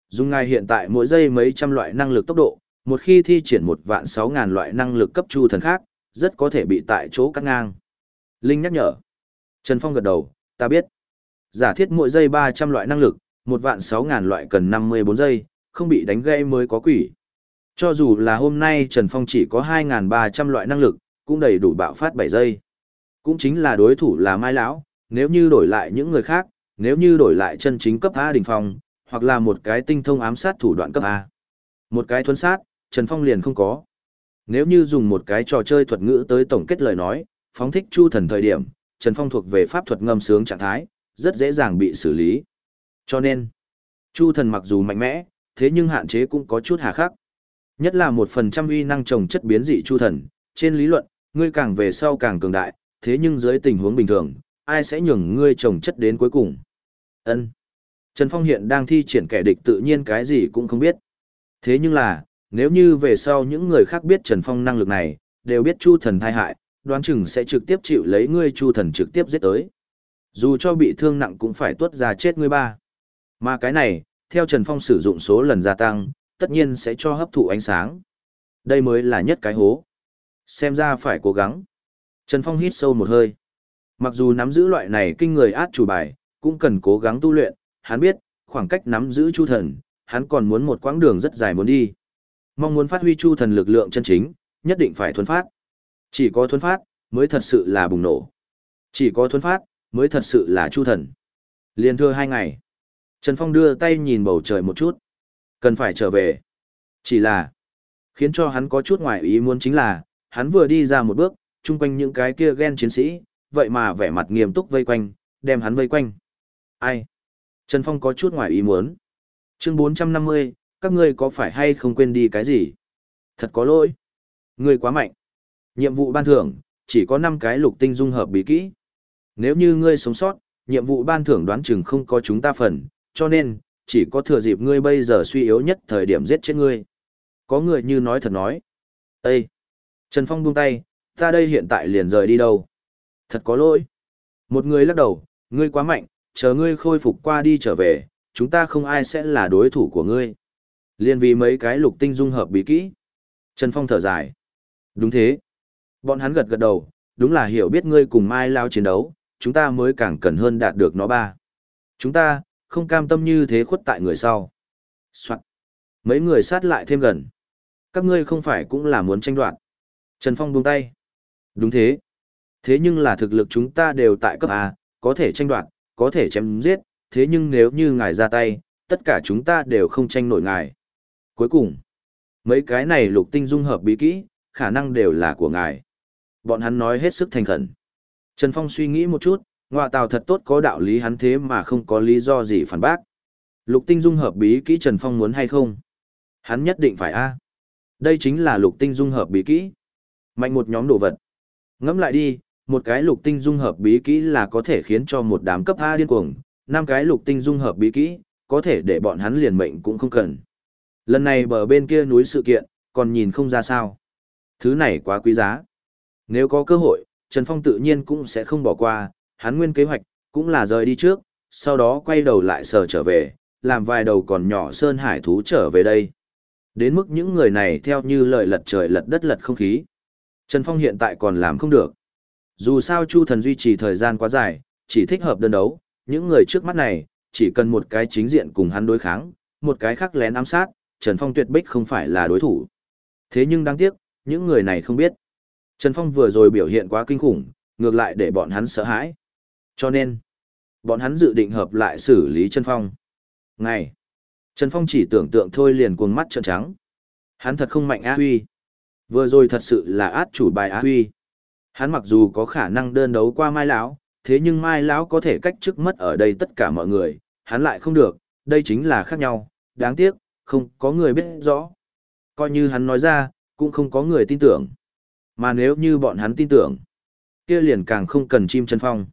Dùng ngài hiện tại mỗi giây mấy trăm loại năng lực tốc độ, một khi thi triển một vạn sáu ngàn loại năng lực cấp chu thần khác, rất có thể bị tại chỗ cắt ngang. Linh nhắc nhở. Trần Phong gật đầu, ta biết. Giả thiết mỗi giây 300 loại năng lực, một vạn sáu ngàn loại cần 54 giây, không bị đánh gây mới có quỷ. Cho dù là hôm nay Trần Phong chỉ có 2.300 loại năng lực, cũng đầy đủ bạo phát bảy giây. Cũng chính là đối thủ là Mai Lão, nếu như đổi lại những người khác, nếu như đổi lại chân chính cấp A đỉnh phong, hoặc là một cái tinh thông ám sát thủ đoạn cấp A. Một cái thuấn sát, Trần Phong liền không có. Nếu như dùng một cái trò chơi thuật ngữ tới tổng kết lời nói, phóng thích chu thần thời điểm, Trần Phong thuộc về pháp thuật ngâm sướng trạng thái, rất dễ dàng bị xử lý. Cho nên, chu thần mặc dù mạnh mẽ, thế nhưng hạn chế cũng có chút hà khắc. Nhất là một phần trăm uy năng trồng chất biến dị chu thần, trên lý luận, ngươi càng về sau càng cường đại, thế nhưng dưới tình huống bình thường, ai sẽ nhường ngươi trồng chất đến cuối cùng? Ân. Trần Phong hiện đang thi triển kẻ địch tự nhiên cái gì cũng không biết. Thế nhưng là, nếu như về sau những người khác biết Trần Phong năng lực này, đều biết Chu Thần thai hại, đoán chừng sẽ trực tiếp chịu lấy ngươi Chu Thần trực tiếp giết tới. Dù cho bị thương nặng cũng phải tuốt ra chết ngươi ba. Mà cái này, theo Trần Phong sử dụng số lần gia tăng, tất nhiên sẽ cho hấp thụ ánh sáng. Đây mới là nhất cái hố. Xem ra phải cố gắng. Trần Phong hít sâu một hơi. Mặc dù nắm giữ loại này kinh người át chủ bài, cũng cần cố gắng tu luyện, hắn biết, khoảng cách nắm giữ chu thần, hắn còn muốn một quãng đường rất dài muốn đi. Mong muốn phát huy chu thần lực lượng chân chính, nhất định phải thuần phát. Chỉ có thuần phát, mới thật sự là bùng nổ. Chỉ có thuần phát, mới thật sự là chu thần. Liên thưa hai ngày. Trần Phong đưa tay nhìn bầu trời một chút. Cần phải trở về. Chỉ là, khiến cho hắn có chút ngoài ý muốn chính là, hắn vừa đi ra một bước, chung quanh những cái kia ghen chiến sĩ, vậy mà vẻ mặt nghiêm túc vây quanh, đem hắn vây quanh. Ai? Trần Phong có chút ngoài ý muốn. Chương 450, các ngươi có phải hay không quên đi cái gì? Thật có lỗi. Ngươi quá mạnh. Nhiệm vụ ban thưởng, chỉ có 5 cái lục tinh dung hợp bí kỹ. Nếu như ngươi sống sót, nhiệm vụ ban thưởng đoán chừng không có chúng ta phần, cho nên, chỉ có thừa dịp ngươi bây giờ suy yếu nhất thời điểm giết chết ngươi. Có người như nói thật nói. Ê! Trần Phong buông tay, ta đây hiện tại liền rời đi đâu? Thật có lỗi. Một người lắc đầu, ngươi quá mạnh, chờ ngươi khôi phục qua đi trở về, chúng ta không ai sẽ là đối thủ của ngươi. Liên vì mấy cái lục tinh dung hợp bí kỹ. Trần Phong thở dài. Đúng thế. Bọn hắn gật gật đầu, đúng là hiểu biết ngươi cùng Mai Lao chiến đấu, chúng ta mới càng cần hơn đạt được nó ba. Chúng ta, không cam tâm như thế khuất tại người sau. Soạn. Mấy người sát lại thêm gần. Các ngươi không phải cũng là muốn tranh đoạt. Trần Phong buông tay. Đúng thế. Thế nhưng là thực lực chúng ta đều tại cấp A, có thể tranh đoạt, có thể chém giết, thế nhưng nếu như ngài ra tay, tất cả chúng ta đều không tranh nổi ngài. Cuối cùng, mấy cái này lục tinh dung hợp bí kỹ, khả năng đều là của ngài. Bọn hắn nói hết sức thành khẩn. Trần Phong suy nghĩ một chút, ngoại tào thật tốt có đạo lý hắn thế mà không có lý do gì phản bác. Lục tinh dung hợp bí kỹ Trần Phong muốn hay không? Hắn nhất định phải a. Đây chính là lục tinh dung hợp bí kỹ. Mạnh một nhóm đồ vật. Ngẫm lại đi, một cái lục tinh dung hợp bí kỹ là có thể khiến cho một đám cấp A điên cuồng, năm cái lục tinh dung hợp bí kỹ, có thể để bọn hắn liền mệnh cũng không cần. Lần này bờ bên kia núi sự kiện, còn nhìn không ra sao. Thứ này quá quý giá. Nếu có cơ hội, Trần Phong tự nhiên cũng sẽ không bỏ qua, hắn nguyên kế hoạch, cũng là rời đi trước, sau đó quay đầu lại sờ trở về, làm vài đầu còn nhỏ sơn hải thú trở về đây. Đến mức những người này theo như lời lật trời lật đất lật không khí. Trần Phong hiện tại còn làm không được. Dù sao Chu Thần duy trì thời gian quá dài, chỉ thích hợp đơn đấu, những người trước mắt này, chỉ cần một cái chính diện cùng hắn đối kháng, một cái khác lén ám sát, Trần Phong tuyệt bích không phải là đối thủ. Thế nhưng đáng tiếc, những người này không biết. Trần Phong vừa rồi biểu hiện quá kinh khủng, ngược lại để bọn hắn sợ hãi. Cho nên, bọn hắn dự định hợp lại xử lý Trần Phong. Ngày, Trần Phong chỉ tưởng tượng thôi liền cuồng mắt trợn trắng. Hắn thật không mạnh á huy. Vừa rồi thật sự là át chủ bài á huy. Hắn mặc dù có khả năng đơn đấu qua Mai lão, thế nhưng Mai lão có thể cách chức mất ở đây tất cả mọi người, hắn lại không được, đây chính là khác nhau, đáng tiếc, không có người biết rõ. Coi như hắn nói ra, cũng không có người tin tưởng. Mà nếu như bọn hắn tin tưởng, kia liền càng không cần chim chân phong.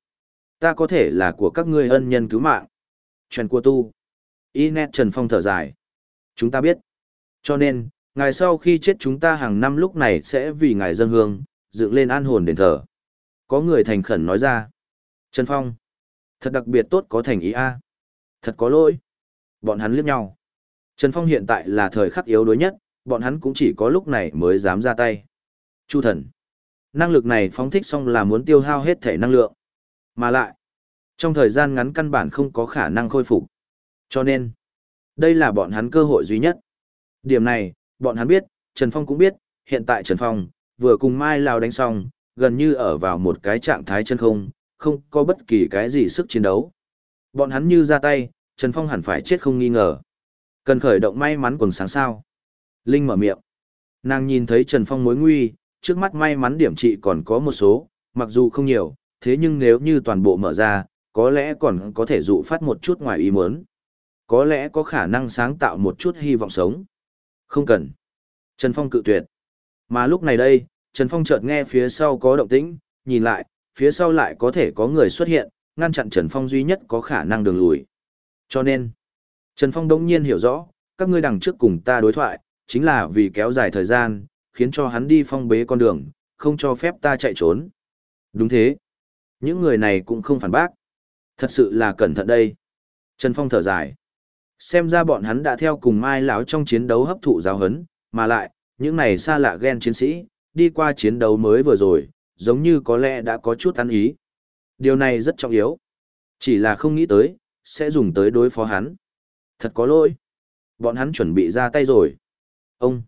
Ta có thể là của các ngươi ân nhân cứu mạng. Trần của tu. Inet Trần Phong thở dài. Chúng ta biết. Cho nên, ngày sau khi chết chúng ta hàng năm lúc này sẽ vì ngài dân hương, dựng lên an hồn đền thờ. Có người thành khẩn nói ra. Trần Phong. Thật đặc biệt tốt có thành ý a. Thật có lỗi. Bọn hắn liếc nhau. Trần Phong hiện tại là thời khắc yếu đuối nhất, bọn hắn cũng chỉ có lúc này mới dám ra tay. Chu thần. Năng lực này phóng thích xong là muốn tiêu hao hết thể năng lượng. Mà lại, trong thời gian ngắn căn bản không có khả năng khôi phục. Cho nên, đây là bọn hắn cơ hội duy nhất. Điểm này, bọn hắn biết, Trần Phong cũng biết, hiện tại Trần Phong, vừa cùng Mai Lào đánh xong, gần như ở vào một cái trạng thái chân không, không có bất kỳ cái gì sức chiến đấu. Bọn hắn như ra tay, Trần Phong hẳn phải chết không nghi ngờ. Cần khởi động may mắn quần sáng sao. Linh mở miệng. Nàng nhìn thấy Trần Phong mối nguy, trước mắt may mắn điểm trị còn có một số, mặc dù không nhiều, thế nhưng nếu như toàn bộ mở ra, có lẽ còn có thể dụ phát một chút ngoài ý muốn. Có lẽ có khả năng sáng tạo một chút hy vọng sống. Không cần. Trần Phong cự tuyệt. Mà lúc này đây, Trần Phong chợt nghe phía sau có động tĩnh, nhìn lại, phía sau lại có thể có người xuất hiện, ngăn chặn Trần Phong duy nhất có khả năng đường lùi. Cho nên, Trần Phong đống nhiên hiểu rõ, các ngươi đằng trước cùng ta đối thoại, chính là vì kéo dài thời gian, khiến cho hắn đi phong bế con đường, không cho phép ta chạy trốn. Đúng thế. Những người này cũng không phản bác. Thật sự là cẩn thận đây. Trần Phong thở dài. Xem ra bọn hắn đã theo cùng Mai lão trong chiến đấu hấp thụ giáo hấn, mà lại, những này xa lạ ghen chiến sĩ, đi qua chiến đấu mới vừa rồi, giống như có lẽ đã có chút ăn ý. Điều này rất trọng yếu. Chỉ là không nghĩ tới, sẽ dùng tới đối phó hắn. Thật có lỗi. Bọn hắn chuẩn bị ra tay rồi. Ông.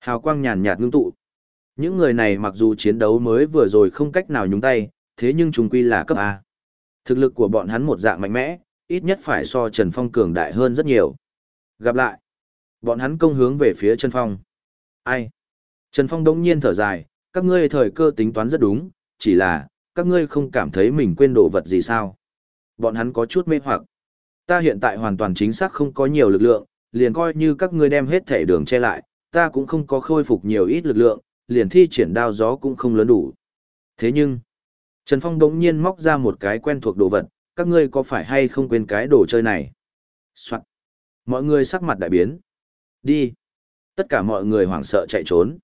Hào quang nhàn nhạt ngưng tụ. Những người này mặc dù chiến đấu mới vừa rồi không cách nào nhúng tay, thế nhưng chúng quy là cấp A. Thực lực của bọn hắn một dạng mạnh mẽ, ít nhất phải so Trần Phong cường đại hơn rất nhiều. Gặp lại. Bọn hắn công hướng về phía Trần Phong. Ai? Trần Phong đống nhiên thở dài, các ngươi thời cơ tính toán rất đúng, chỉ là, các ngươi không cảm thấy mình quên đồ vật gì sao? Bọn hắn có chút mê hoặc. Ta hiện tại hoàn toàn chính xác không có nhiều lực lượng, liền coi như các ngươi đem hết thể đường che lại, ta cũng không có khôi phục nhiều ít lực lượng, liền thi triển đao gió cũng không lớn đủ. Thế nhưng, Trần Phong đống nhiên móc ra một cái quen thuộc đồ vật, các ngươi có phải hay không quên cái đồ chơi này? Soạn. Mọi người sắc mặt đại biến. Đi. Tất cả mọi người hoảng sợ chạy trốn.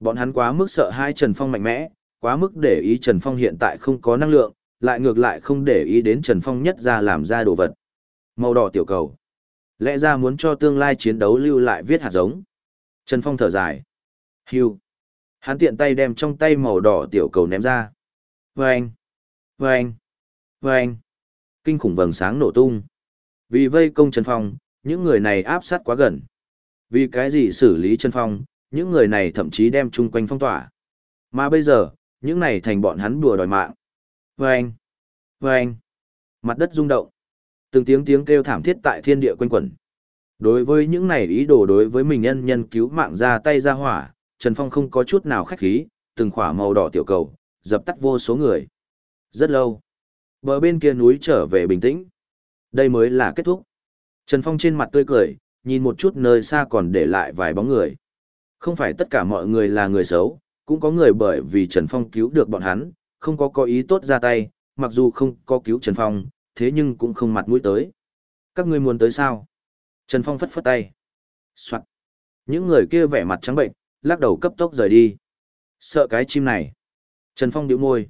Bọn hắn quá mức sợ hai Trần Phong mạnh mẽ, quá mức để ý Trần Phong hiện tại không có năng lượng, lại ngược lại không để ý đến Trần Phong nhất ra làm ra đồ vật. Màu đỏ tiểu cầu. Lẽ ra muốn cho tương lai chiến đấu lưu lại viết hạt giống. Trần Phong thở dài. Hưu. Hắn tiện tay đem trong tay màu đỏ tiểu cầu ném ra. Vâng. Vâng. Vâng. Kinh khủng vầng sáng nổ tung. Vì vây công Trần Phong, những người này áp sát quá gần. Vì cái gì xử lý Trần Phong, những người này thậm chí đem chung quanh phong tỏa. Mà bây giờ, những này thành bọn hắn đùa đòi mạng. Vâng! Vâng! Mặt đất rung động. Từng tiếng tiếng kêu thảm thiết tại thiên địa quanh quẩn. Đối với những này ý đồ đối với mình nhân nhân cứu mạng ra tay ra hỏa, Trần Phong không có chút nào khách khí, từng khỏa màu đỏ tiểu cầu, dập tắt vô số người. Rất lâu. Bờ bên kia núi trở về bình tĩnh. Đây mới là kết thúc. Trần Phong trên mặt tươi cười, nhìn một chút nơi xa còn để lại vài bóng người. Không phải tất cả mọi người là người xấu, cũng có người bởi vì Trần Phong cứu được bọn hắn, không có có ý tốt ra tay, mặc dù không có cứu Trần Phong, thế nhưng cũng không mặt mũi tới. Các ngươi muốn tới sao? Trần Phong phất phất tay. Soạn. Những người kia vẻ mặt trắng bệnh, lắc đầu cấp tốc rời đi. Sợ cái chim này. Trần Phong nhíu môi.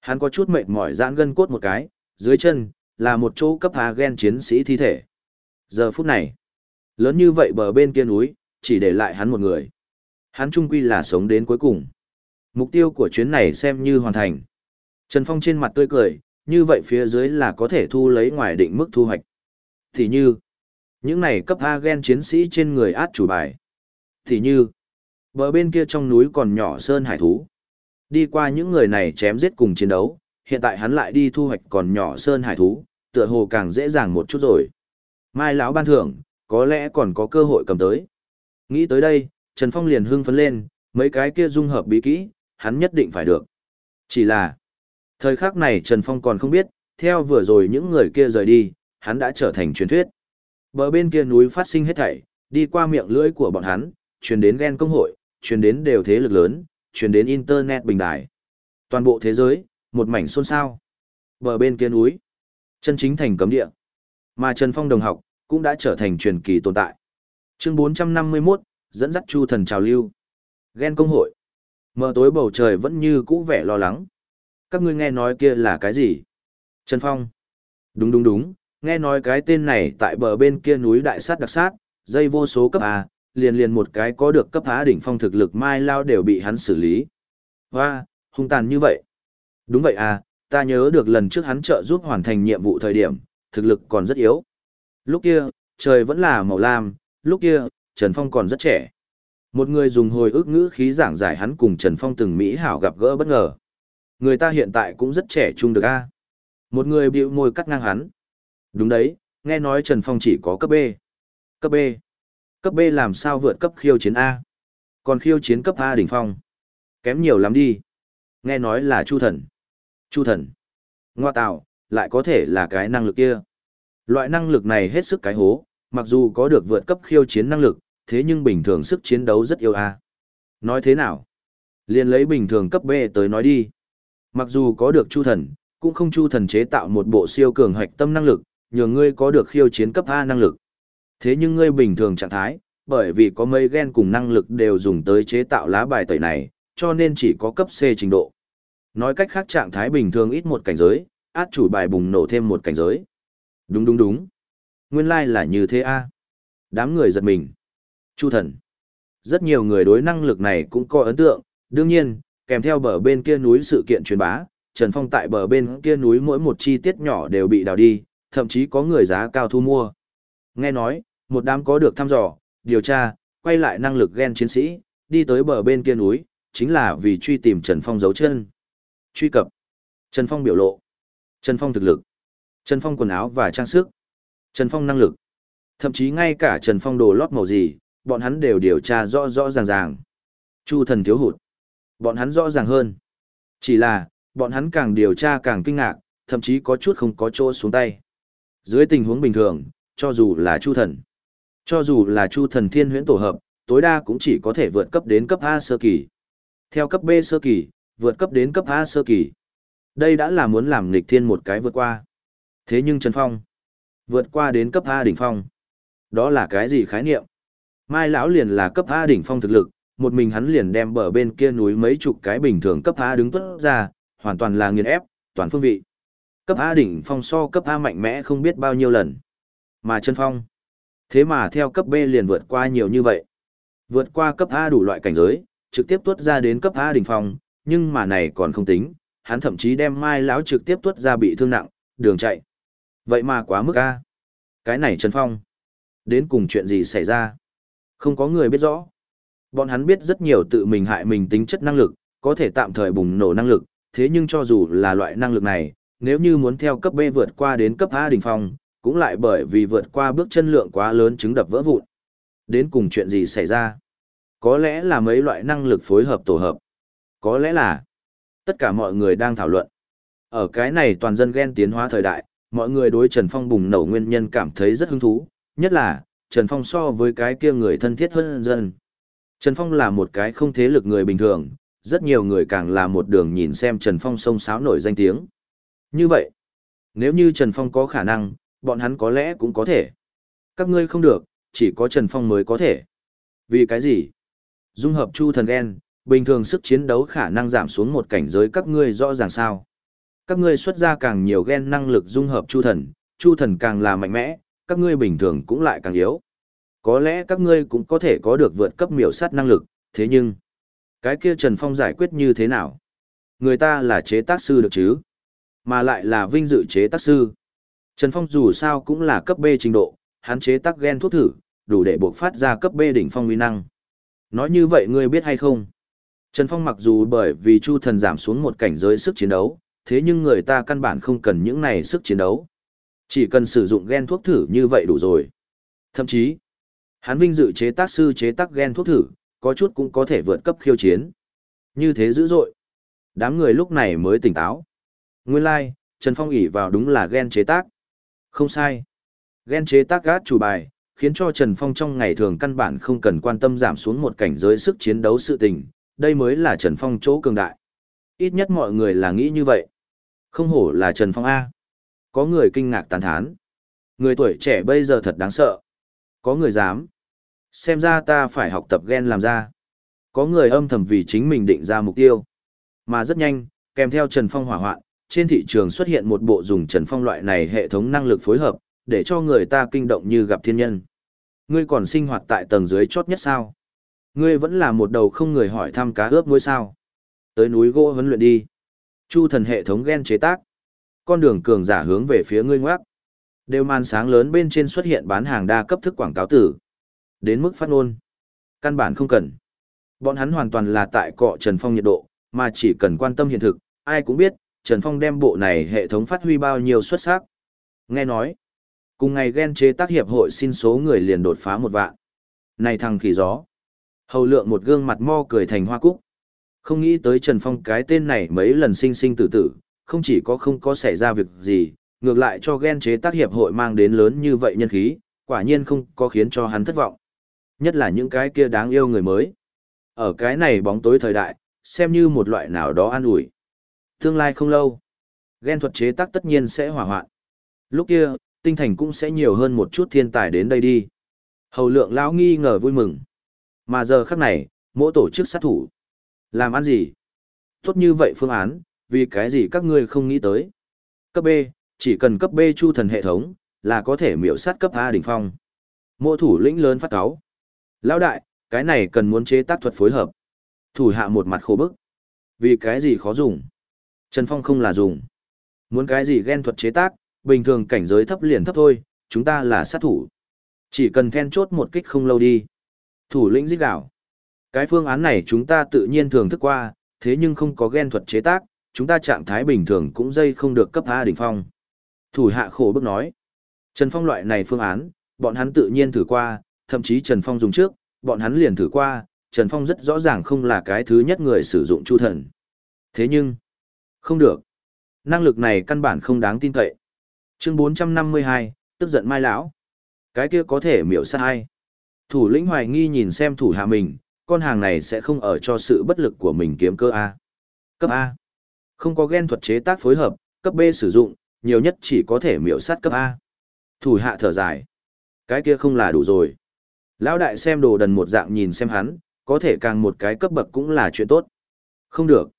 Hắn có chút mệt mỏi giãn gân cốt một cái, dưới chân, là một chỗ cấp hà gen chiến sĩ thi thể. Giờ phút này, lớn như vậy bờ bên kia núi, chỉ để lại hắn một người. Hắn trung quy là sống đến cuối cùng. Mục tiêu của chuyến này xem như hoàn thành. Trần Phong trên mặt tươi cười, như vậy phía dưới là có thể thu lấy ngoài định mức thu hoạch. Thì như, những này cấp A gen chiến sĩ trên người át chủ bài. Thì như, bờ bên kia trong núi còn nhỏ sơn hải thú. Đi qua những người này chém giết cùng chiến đấu, hiện tại hắn lại đi thu hoạch còn nhỏ sơn hải thú, tựa hồ càng dễ dàng một chút rồi. Mai lão ban thưởng, có lẽ còn có cơ hội cầm tới. Nghĩ tới đây, Trần Phong liền hưng phấn lên, mấy cái kia dung hợp bí kỹ, hắn nhất định phải được. Chỉ là, thời khắc này Trần Phong còn không biết, theo vừa rồi những người kia rời đi, hắn đã trở thành truyền thuyết. Bờ bên kia núi phát sinh hết thảy, đi qua miệng lưỡi của bọn hắn, truyền đến ghen công hội, truyền đến đều thế lực lớn, truyền đến internet bình đại, Toàn bộ thế giới, một mảnh xôn xao. Bờ bên kia núi, chân chính thành cấm địa. Mà Trần Phong đồng học, cũng đã trở thành truyền kỳ tồn tại. Chương 451, dẫn dắt Chu thần trào lưu. Ghen công hội. Mờ tối bầu trời vẫn như cũ vẻ lo lắng. Các ngươi nghe nói kia là cái gì? Trần Phong. Đúng đúng đúng, nghe nói cái tên này tại bờ bên kia núi đại sát đặc sát, dây vô số cấp A, liền liền một cái có được cấp A đỉnh phong thực lực mai lao đều bị hắn xử lý. Hoa, hung tàn như vậy. Đúng vậy à, ta nhớ được lần trước hắn trợ giúp hoàn thành nhiệm vụ thời điểm, thực lực còn rất yếu. Lúc kia, trời vẫn là màu lam, lúc kia, Trần Phong còn rất trẻ. Một người dùng hồi ức ngữ khí giảng giải hắn cùng Trần Phong từng Mỹ hảo gặp gỡ bất ngờ. Người ta hiện tại cũng rất trẻ trung được a. Một người bĩu môi cắt ngang hắn. Đúng đấy, nghe nói Trần Phong chỉ có cấp B. Cấp B. Cấp B làm sao vượt cấp khiêu chiến A. Còn khiêu chiến cấp A đỉnh phong. Kém nhiều lắm đi. Nghe nói là Chu Thần. Chu Thần. Ngoa tạo, lại có thể là cái năng lực kia. Loại năng lực này hết sức cái hố, mặc dù có được vượt cấp khiêu chiến năng lực, thế nhưng bình thường sức chiến đấu rất yêu a. Nói thế nào? Liên lấy bình thường cấp B tới nói đi. Mặc dù có được chu thần, cũng không chu thần chế tạo một bộ siêu cường hoạch tâm năng lực, nhờ ngươi có được khiêu chiến cấp A năng lực. Thế nhưng ngươi bình thường trạng thái, bởi vì có mấy gen cùng năng lực đều dùng tới chế tạo lá bài tẩy này, cho nên chỉ có cấp C trình độ. Nói cách khác trạng thái bình thường ít một cảnh giới, át chủ bài bùng nổ thêm một cảnh giới. Đúng đúng đúng. Nguyên lai like là như thế a. Đám người giật mình. Chu thần. Rất nhiều người đối năng lực này cũng có ấn tượng, đương nhiên, kèm theo bờ bên kia núi sự kiện truyền bá, Trần Phong tại bờ bên kia núi mỗi một chi tiết nhỏ đều bị đào đi, thậm chí có người giá cao thu mua. Nghe nói, một đám có được thăm dò, điều tra, quay lại năng lực gen chiến sĩ, đi tới bờ bên kia núi, chính là vì truy tìm Trần Phong dấu chân. Truy cập. Trần Phong biểu lộ. Trần Phong thực lực. Trần Phong quần áo và trang sức. Trần Phong năng lực. Thậm chí ngay cả Trần Phong đồ lót màu gì, bọn hắn đều điều tra rõ rõ ràng ràng. Chu thần thiếu hụt. Bọn hắn rõ ràng hơn. Chỉ là, bọn hắn càng điều tra càng kinh ngạc, thậm chí có chút không có chỗ xuống tay. Dưới tình huống bình thường, cho dù là Chu thần, cho dù là Chu thần thiên huyễn tổ hợp, tối đa cũng chỉ có thể vượt cấp đến cấp A sơ kỳ. Theo cấp B sơ kỳ, vượt cấp đến cấp A sơ kỳ. Đây đã là muốn làm nghịch thiên một cái vượt qua. Thế nhưng Trần Phong, vượt qua đến cấp A đỉnh phong. Đó là cái gì khái niệm? Mai lão liền là cấp A đỉnh phong thực lực, một mình hắn liền đem bờ bên kia núi mấy chục cái bình thường cấp A đứng tuất ra, hoàn toàn là nghiền ép, toàn phương vị. Cấp A đỉnh phong so cấp A mạnh mẽ không biết bao nhiêu lần. Mà chân phong, thế mà theo cấp B liền vượt qua nhiều như vậy. Vượt qua cấp A đủ loại cảnh giới, trực tiếp tuất ra đến cấp A đỉnh phong, nhưng mà này còn không tính, hắn thậm chí đem Mai lão trực tiếp tuất ra bị thương nặng, đường chạy. Vậy mà quá mức A. Cái này chân phong, đến cùng chuyện gì xảy ra? Không có người biết rõ. Bọn hắn biết rất nhiều tự mình hại mình tính chất năng lực, có thể tạm thời bùng nổ năng lực, thế nhưng cho dù là loại năng lực này, nếu như muốn theo cấp B vượt qua đến cấp A đỉnh phong, cũng lại bởi vì vượt qua bước chân lượng quá lớn chứng đập vỡ vụn. Đến cùng chuyện gì xảy ra? Có lẽ là mấy loại năng lực phối hợp tổ hợp. Có lẽ là tất cả mọi người đang thảo luận. Ở cái này toàn dân ghen tiến hóa thời đại, mọi người đối Trần Phong bùng nổ nguyên nhân cảm thấy rất hứng thú, nhất là Trần Phong so với cái kia người thân thiết hơn dân. Trần Phong là một cái không thế lực người bình thường, rất nhiều người càng là một đường nhìn xem Trần Phong sông sáo nổi danh tiếng. Như vậy, nếu như Trần Phong có khả năng, bọn hắn có lẽ cũng có thể. Các ngươi không được, chỉ có Trần Phong mới có thể. Vì cái gì? Dung hợp chu thần gen, bình thường sức chiến đấu khả năng giảm xuống một cảnh giới các ngươi rõ ràng sao. Các ngươi xuất ra càng nhiều gen năng lực dung hợp chu thần, chu thần càng là mạnh mẽ, các ngươi bình thường cũng lại càng yếu. Có lẽ các ngươi cũng có thể có được vượt cấp miểu sát năng lực, thế nhưng, cái kia Trần Phong giải quyết như thế nào? Người ta là chế tác sư được chứ? Mà lại là vinh dự chế tác sư. Trần Phong dù sao cũng là cấp B trình độ, hắn chế tác gen thuốc thử, đủ để buộc phát ra cấp B đỉnh phong uy năng. Nói như vậy ngươi biết hay không? Trần Phong mặc dù bởi vì Chu Thần giảm xuống một cảnh giới sức chiến đấu, thế nhưng người ta căn bản không cần những này sức chiến đấu. Chỉ cần sử dụng gen thuốc thử như vậy đủ rồi. Thậm chí, hắn vinh dự chế tác sư chế tác gen thuốc thử, có chút cũng có thể vượt cấp khiêu chiến. Như thế dữ dội. Đám người lúc này mới tỉnh táo. Nguyên lai, like, Trần Phong ỉ vào đúng là gen chế tác. Không sai. Gen chế tác gát chủ bài, khiến cho Trần Phong trong ngày thường căn bản không cần quan tâm giảm xuống một cảnh giới sức chiến đấu sự tình, đây mới là Trần Phong chỗ cường đại. Ít nhất mọi người là nghĩ như vậy. Không hổ là Trần Phong A. Có người kinh ngạc tán thán. Người tuổi trẻ bây giờ thật đáng sợ. Có người dám. Xem ra ta phải học tập gen làm ra. Có người âm thầm vì chính mình định ra mục tiêu. Mà rất nhanh, kèm theo Trần Phong hỏa hoạn, trên thị trường xuất hiện một bộ dùng Trần Phong loại này hệ thống năng lực phối hợp, để cho người ta kinh động như gặp thiên nhân. Ngươi còn sinh hoạt tại tầng dưới chót nhất sao? Ngươi vẫn là một đầu không người hỏi thăm cá ướp muối sao? Tới núi gỗ huấn luyện đi. Chu thần hệ thống gen chế tác. Con đường cường giả hướng về phía ngươi ngoác. Đều màn sáng lớn bên trên xuất hiện bán hàng đa cấp thức quảng cáo tử. Đến mức phát ngôn. Căn bản không cần. Bọn hắn hoàn toàn là tại cọ Trần Phong nhiệt độ, mà chỉ cần quan tâm hiện thực, ai cũng biết, Trần Phong đem bộ này hệ thống phát huy bao nhiêu xuất sắc. Nghe nói, cùng ngày ghen chế tác hiệp hội xin số người liền đột phá một vạn. Này thằng khỉ gió. Hầu lượng một gương mặt mo cười thành hoa cúc. Không nghĩ tới Trần Phong cái tên này mấy lần sinh sinh tử tử, không chỉ có không có xảy ra việc gì, ngược lại cho ghen chế tác hiệp hội mang đến lớn như vậy nhân khí, quả nhiên không có khiến cho hắn thất vọng. Nhất là những cái kia đáng yêu người mới. Ở cái này bóng tối thời đại, xem như một loại nào đó an ủi. Tương lai không lâu, ghen thuật chế tác tất nhiên sẽ hỏa hoạn. Lúc kia, tinh thành cũng sẽ nhiều hơn một chút thiên tài đến đây đi. Hầu lượng lão nghi ngờ vui mừng. Mà giờ khắc này, mỗi tổ chức sát thủ. Làm ăn gì? Tốt như vậy phương án, vì cái gì các ngươi không nghĩ tới? Cấp B, chỉ cần cấp B chu thần hệ thống, là có thể miểu sát cấp A đỉnh phong. Mộ thủ lĩnh lớn phát cáo. Lão đại, cái này cần muốn chế tác thuật phối hợp. Thủ hạ một mặt khổ bức. Vì cái gì khó dùng? Trần Phong không là dùng. Muốn cái gì ghen thuật chế tác, bình thường cảnh giới thấp liền thấp thôi, chúng ta là sát thủ. Chỉ cần then chốt một kích không lâu đi. Thủ lĩnh giết đảo. Cái phương án này chúng ta tự nhiên thường thức qua, thế nhưng không có ghen thuật chế tác, chúng ta trạng thái bình thường cũng dây không được cấp A đỉnh phong. Thủ hạ khổ bức nói. Trần Phong loại này phương án, bọn hắn tự nhiên thử qua, thậm chí Trần Phong dùng trước, bọn hắn liền thử qua, Trần Phong rất rõ ràng không là cái thứ nhất người sử dụng chu thần. Thế nhưng, không được. Năng lực này căn bản không đáng tin cậy. Chương 452, tức giận Mai lão. Cái kia có thể miểu sát hay. Thủ lĩnh hoài nghi nhìn xem thủ hạ mình, con hàng này sẽ không ở cho sự bất lực của mình kiếm cơ A. Cấp A. Không có gen thuật chế tác phối hợp, cấp B sử dụng, nhiều nhất chỉ có thể miểu sát cấp A. Thủ hạ thở dài. Cái kia không là đủ rồi. Lão đại xem đồ đần một dạng nhìn xem hắn, có thể càng một cái cấp bậc cũng là chuyện tốt. Không được.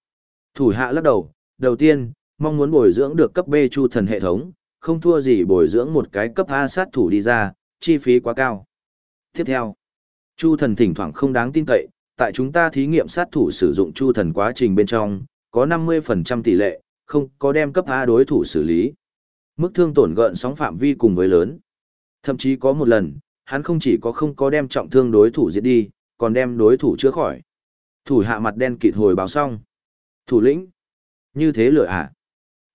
Thủ hạ lắc đầu, đầu tiên, mong muốn bồi dưỡng được cấp B chu thần hệ thống, không thua gì bồi dưỡng một cái cấp A sát thủ đi ra, chi phí quá cao. Tiếp theo, chu thần thỉnh thoảng không đáng tin cậy, tại chúng ta thí nghiệm sát thủ sử dụng chu thần quá trình bên trong, có 50% tỷ lệ, không có đem cấp A đối thủ xử lý. Mức thương tổn gợn sóng phạm vi cùng với lớn. Thậm chí có một lần, hắn không chỉ có không có đem trọng thương đối thủ diệt đi, còn đem đối thủ chữa khỏi. Thủ hạ mặt đen kịt hồi báo xong. Thủ lĩnh. Như thế lựa ạ. À?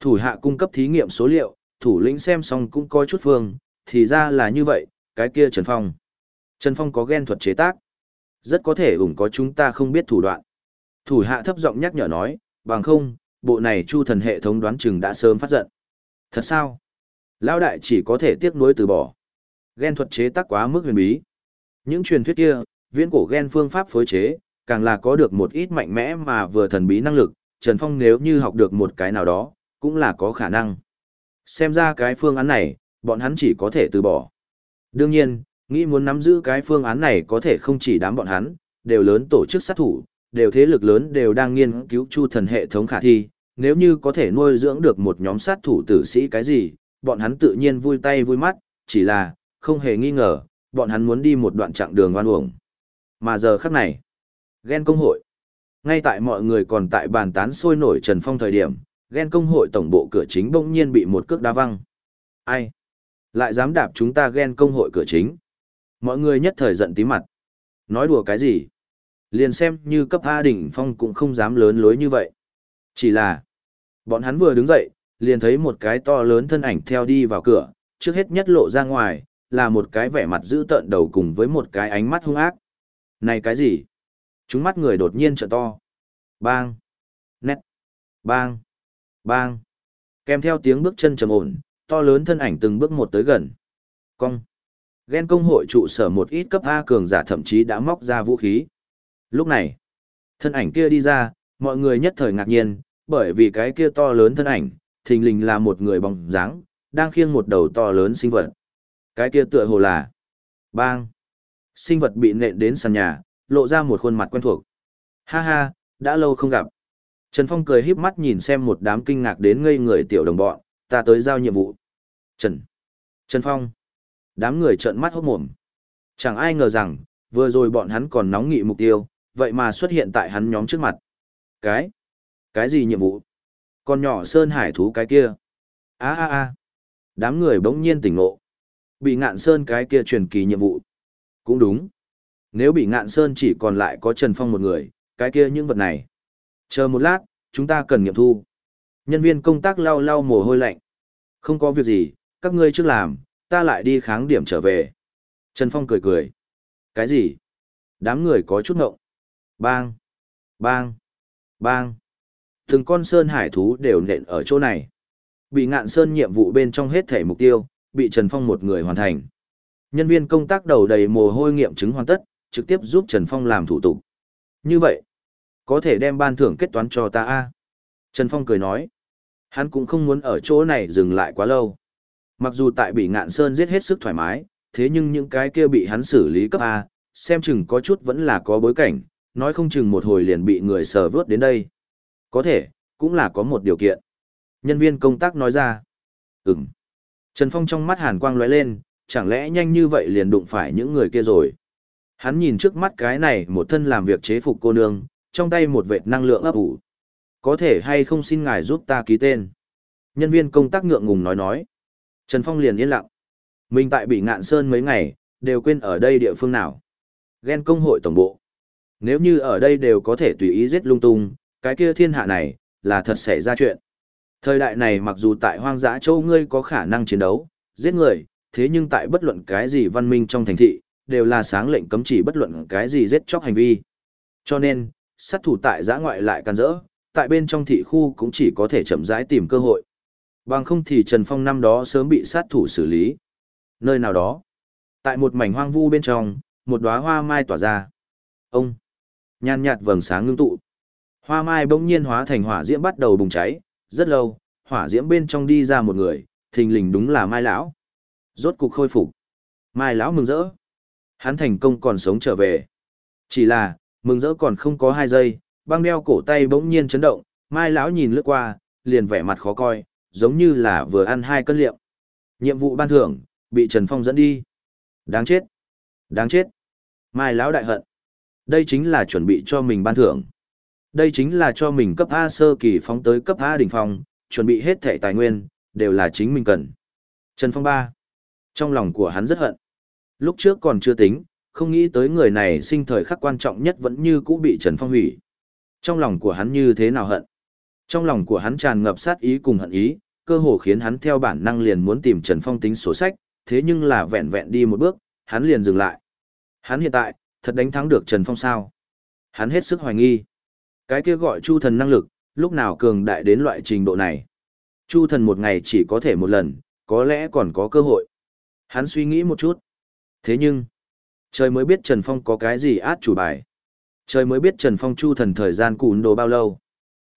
Thủ hạ cung cấp thí nghiệm số liệu, thủ lĩnh xem xong cũng có chút phương, thì ra là như vậy, cái kia Trần Phong. Trần Phong có ghen thuật chế tác. Rất có thể ủng có chúng ta không biết thủ đoạn. Thủ hạ thấp giọng nhắc nhở nói, bằng không, bộ này chu thần hệ thống đoán chừng đã sớm phát giận. Thật sao? Lão đại chỉ có thể tiếc nuối từ bỏ. Ghen thuật chế tác quá mức huyền bí. Những truyền thuyết kia, viễn cổ ghen phương pháp phối chế, càng là có được một ít mạnh mẽ mà vừa thần bí năng lực, Trần Phong nếu như học được một cái nào đó, cũng là có khả năng. Xem ra cái phương án này, bọn hắn chỉ có thể từ bỏ. Đương nhiên, nghĩ muốn nắm giữ cái phương án này có thể không chỉ đám bọn hắn, đều lớn tổ chức sát thủ, đều thế lực lớn đều đang nghiên cứu chu thần hệ thống khả thi, nếu như có thể nuôi dưỡng được một nhóm sát thủ tử sĩ cái gì, bọn hắn tự nhiên vui tay vui mắt, chỉ là, không hề nghi ngờ, bọn hắn muốn đi một đoạn chặng đường oan uổng. Mà giờ khắc này, ghen công hội. Ngay tại mọi người còn tại bàn tán sôi nổi Trần Phong thời điểm, ghen công hội tổng bộ cửa chính bỗng nhiên bị một cước đá văng. Ai? Lại dám đạp chúng ta ghen công hội cửa chính. Mọi người nhất thời giận tí mặt. Nói đùa cái gì? Liền xem như cấp A đỉnh phong cũng không dám lớn lối như vậy. Chỉ là, bọn hắn vừa đứng dậy, liền thấy một cái to lớn thân ảnh theo đi vào cửa, trước hết nhất lộ ra ngoài, là một cái vẻ mặt dữ tợn đầu cùng với một cái ánh mắt hung ác. Này cái gì? Chúng mắt người đột nhiên trợ to. Bang! Nét! Bang! Bang! Kèm theo tiếng bước chân trầm ổn, to lớn thân ảnh từng bước một tới gần. Cong! Ghen công hội trụ sở một ít cấp A cường giả thậm chí đã móc ra vũ khí. Lúc này, thân ảnh kia đi ra, mọi người nhất thời ngạc nhiên, bởi vì cái kia to lớn thân ảnh, thình lình là một người bóng dáng, đang khiêng một đầu to lớn sinh vật. Cái kia tựa hồ là bang. Sinh vật bị nện đến sàn nhà, lộ ra một khuôn mặt quen thuộc. Ha ha, đã lâu không gặp. Trần Phong cười híp mắt nhìn xem một đám kinh ngạc đến ngây người tiểu đồng bọn, ta tới giao nhiệm vụ. Trần. Trần Phong. Đám người trợn mắt hốt mồm. Chẳng ai ngờ rằng, vừa rồi bọn hắn còn nóng nghị mục tiêu, vậy mà xuất hiện tại hắn nhóm trước mặt. Cái? Cái gì nhiệm vụ? Con nhỏ Sơn Hải thú cái kia. a a a Đám người bỗng nhiên tỉnh ngộ. Bị ngạn Sơn cái kia truyền kỳ nhiệm vụ. Cũng đúng. Nếu bị ngạn Sơn chỉ còn lại có Trần Phong một người, cái kia những vật này. Chờ một lát, chúng ta cần nghiệm thu. Nhân viên công tác lau lau mồ hôi lạnh. Không có việc gì, các ngươi trước làm, ta lại đi kháng điểm trở về. Trần Phong cười cười. Cái gì? Đám người có chút ngộng. Bang! Bang! Bang! Từng con sơn hải thú đều nện ở chỗ này. Bị ngạn sơn nhiệm vụ bên trong hết thể mục tiêu, bị Trần Phong một người hoàn thành. Nhân viên công tác đầu đầy mồ hôi nghiệm chứng hoàn tất, trực tiếp giúp Trần Phong làm thủ tục. Như vậy, có thể đem ban thưởng kết toán cho ta a Trần Phong cười nói. Hắn cũng không muốn ở chỗ này dừng lại quá lâu. Mặc dù tại bị ngạn sơn giết hết sức thoải mái, thế nhưng những cái kia bị hắn xử lý cấp A, xem chừng có chút vẫn là có bối cảnh, nói không chừng một hồi liền bị người sờ vớt đến đây. Có thể, cũng là có một điều kiện. Nhân viên công tác nói ra. Ừm. Trần Phong trong mắt hàn quang lóe lên, chẳng lẽ nhanh như vậy liền đụng phải những người kia rồi. Hắn nhìn trước mắt cái này một thân làm việc chế phục cô nương, trong tay một vệt năng lượng ấp ủ. Có thể hay không xin ngài giúp ta ký tên. Nhân viên công tác ngượng ngùng nói nói. Trần Phong liền yên lặng. Mình tại bị ngạn sơn mấy ngày, đều quên ở đây địa phương nào. Ghen công hội tổng bộ. Nếu như ở đây đều có thể tùy ý giết lung tung, cái kia thiên hạ này, là thật xảy ra chuyện. Thời đại này mặc dù tại hoang dã châu ngươi có khả năng chiến đấu, giết người, thế nhưng tại bất luận cái gì văn minh trong thành thị, đều là sáng lệnh cấm chỉ bất luận cái gì giết chóc hành vi. Cho nên, sát thủ tại giã ngoại lại can rỡ, tại bên trong thị khu cũng chỉ có thể chậm rãi tìm cơ hội. Bằng không thì Trần Phong năm đó sớm bị sát thủ xử lý. Nơi nào đó, tại một mảnh hoang vu bên trong, một đóa hoa mai tỏa ra. Ông, Nhàn nhạt vầng sáng ngưng tụ. Hoa mai bỗng nhiên hóa thành hỏa diễm bắt đầu bùng cháy, rất lâu, hỏa diễm bên trong đi ra một người, thình lình đúng là Mai lão. Rốt cục khôi phục. Mai lão mừng rỡ. Hắn thành công còn sống trở về. Chỉ là, mừng rỡ còn không có hai giây, băng đeo cổ tay bỗng nhiên chấn động, Mai lão nhìn lướt qua, liền vẻ mặt khó coi, giống như là vừa ăn hai cân liệu. Nhiệm vụ ban thưởng, bị Trần Phong dẫn đi. Đáng chết. Đáng chết. Mai lão đại hận. Đây chính là chuẩn bị cho mình ban thưởng. Đây chính là cho mình cấp A sơ kỳ phóng tới cấp A đỉnh phong, chuẩn bị hết thẻ tài nguyên, đều là chính mình cần. Trần Phong ba. Trong lòng của hắn rất hận. Lúc trước còn chưa tính, không nghĩ tới người này sinh thời khắc quan trọng nhất vẫn như cũ bị Trần Phong hủy. Trong lòng của hắn như thế nào hận? Trong lòng của hắn tràn ngập sát ý cùng hận ý, cơ hồ khiến hắn theo bản năng liền muốn tìm Trần Phong tính sổ sách, thế nhưng là vẹn vẹn đi một bước, hắn liền dừng lại. Hắn hiện tại, thật đánh thắng được Trần Phong sao? Hắn hết sức hoài nghi. Cái kia gọi Chu thần năng lực, lúc nào cường đại đến loại trình độ này? Chu thần một ngày chỉ có thể một lần, có lẽ còn có cơ hội. Hắn suy nghĩ một chút. Thế nhưng, trời mới biết Trần Phong có cái gì át chủ bài. Trời mới biết Trần Phong chu thần thời gian cùn đồ bao lâu.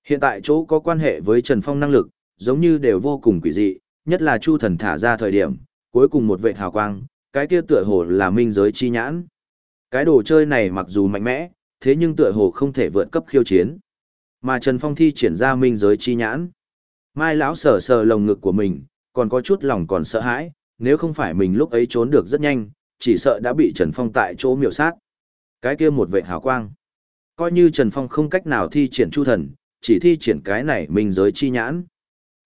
Hiện tại chỗ có quan hệ với Trần Phong năng lực, giống như đều vô cùng quỷ dị, nhất là chu thần thả ra thời điểm, cuối cùng một vệ hào quang, cái kia tựa hồ là minh giới chi nhãn. Cái đồ chơi này mặc dù mạnh mẽ, thế nhưng tựa hồ không thể vượt cấp khiêu chiến. Mà Trần Phong thi triển ra minh giới chi nhãn. Mai lão sờ sờ lồng ngực của mình, còn có chút lòng còn sợ hãi, nếu không phải mình lúc ấy trốn được rất nhanh, chỉ sợ đã bị Trần Phong tại chỗ miểu sát. Cái kia một vệ hào quang. Coi như Trần Phong không cách nào thi triển chu thần, chỉ thi triển cái này minh giới chi nhãn.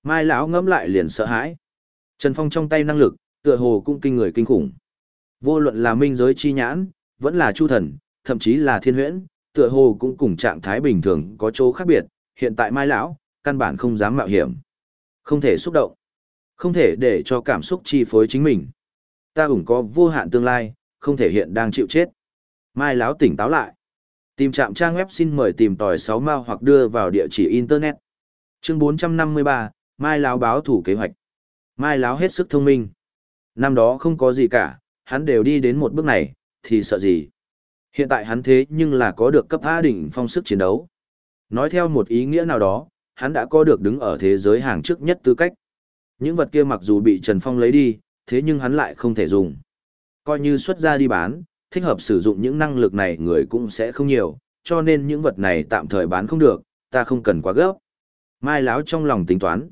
Mai lão ngẫm lại liền sợ hãi. Trần Phong trong tay năng lực, tựa hồ cũng kinh người kinh khủng. Vô luận là minh giới chi nhãn, vẫn là chu thần, thậm chí là thiên huyễn, tựa hồ cũng cùng trạng thái bình thường có chỗ khác biệt, hiện tại Mai lão, căn bản không dám mạo hiểm. Không thể xúc động. Không thể để cho cảm xúc chi phối chính mình. Ta ủng có vô hạn tương lai, không thể hiện đang chịu chết. Mai lão tỉnh táo lại. Tìm trạm trang web xin mời tìm tòi 6 mao hoặc đưa vào địa chỉ internet. Chương 453, Mai lão báo thủ kế hoạch. Mai lão hết sức thông minh. Năm đó không có gì cả, hắn đều đi đến một bước này, thì sợ gì. Hiện tại hắn thế nhưng là có được cấp A đỉnh phong sức chiến đấu. Nói theo một ý nghĩa nào đó, hắn đã có được đứng ở thế giới hàng trước nhất tư cách. Những vật kia mặc dù bị Trần Phong lấy đi, thế nhưng hắn lại không thể dùng. Coi như xuất ra đi bán, thích hợp sử dụng những năng lực này người cũng sẽ không nhiều, cho nên những vật này tạm thời bán không được, ta không cần quá gấp. Mai Láo trong lòng tính toán.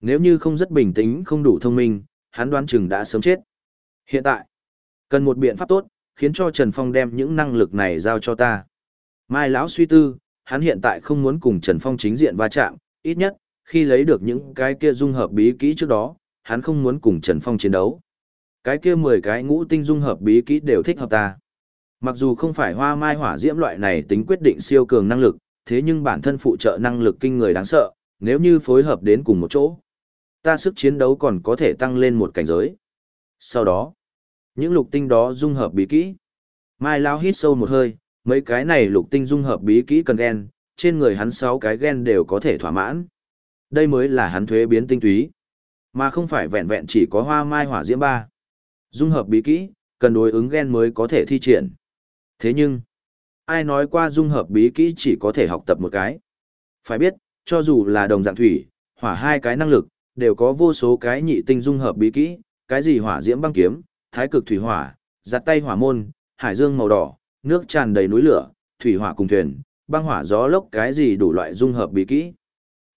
Nếu như không rất bình tĩnh không đủ thông minh, hắn đoán chừng đã sớm chết. Hiện tại, cần một biện pháp tốt, khiến cho Trần Phong đem những năng lực này giao cho ta. Mai Lão suy tư, hắn hiện tại không muốn cùng Trần Phong chính diện va chạm, ít nhất, khi lấy được những cái kia dung hợp bí kỹ trước đó, hắn không muốn cùng Trần Phong chiến đấu. Cái kia 10 cái ngũ tinh dung hợp bí kỹ đều thích hợp ta. Mặc dù không phải hoa mai hỏa diễm loại này tính quyết định siêu cường năng lực, thế nhưng bản thân phụ trợ năng lực kinh người đáng sợ, nếu như phối hợp đến cùng một chỗ. Ta sức chiến đấu còn có thể tăng lên một cảnh giới. Sau đó, những lục tinh đó dung hợp bí kỹ. Mai Lao hít sâu một hơi, mấy cái này lục tinh dung hợp bí kỹ cần gen, trên người hắn sáu cái gen đều có thể thỏa mãn. Đây mới là hắn thuế biến tinh túy, mà không phải vẹn vẹn chỉ có hoa mai hỏa diễm ba. Dung hợp bí kỹ, cần đối ứng gen mới có thể thi triển. Thế nhưng, ai nói qua dung hợp bí kỹ chỉ có thể học tập một cái. Phải biết, cho dù là đồng dạng thủy, hỏa hai cái năng lực, đều có vô số cái nhị tinh dung hợp bí kỹ, cái gì hỏa diễm băng kiếm, thái cực thủy hỏa, giặt tay hỏa môn, hải dương màu đỏ, nước tràn đầy núi lửa, thủy hỏa cùng thuyền, băng hỏa gió lốc cái gì đủ loại dung hợp bí kỹ.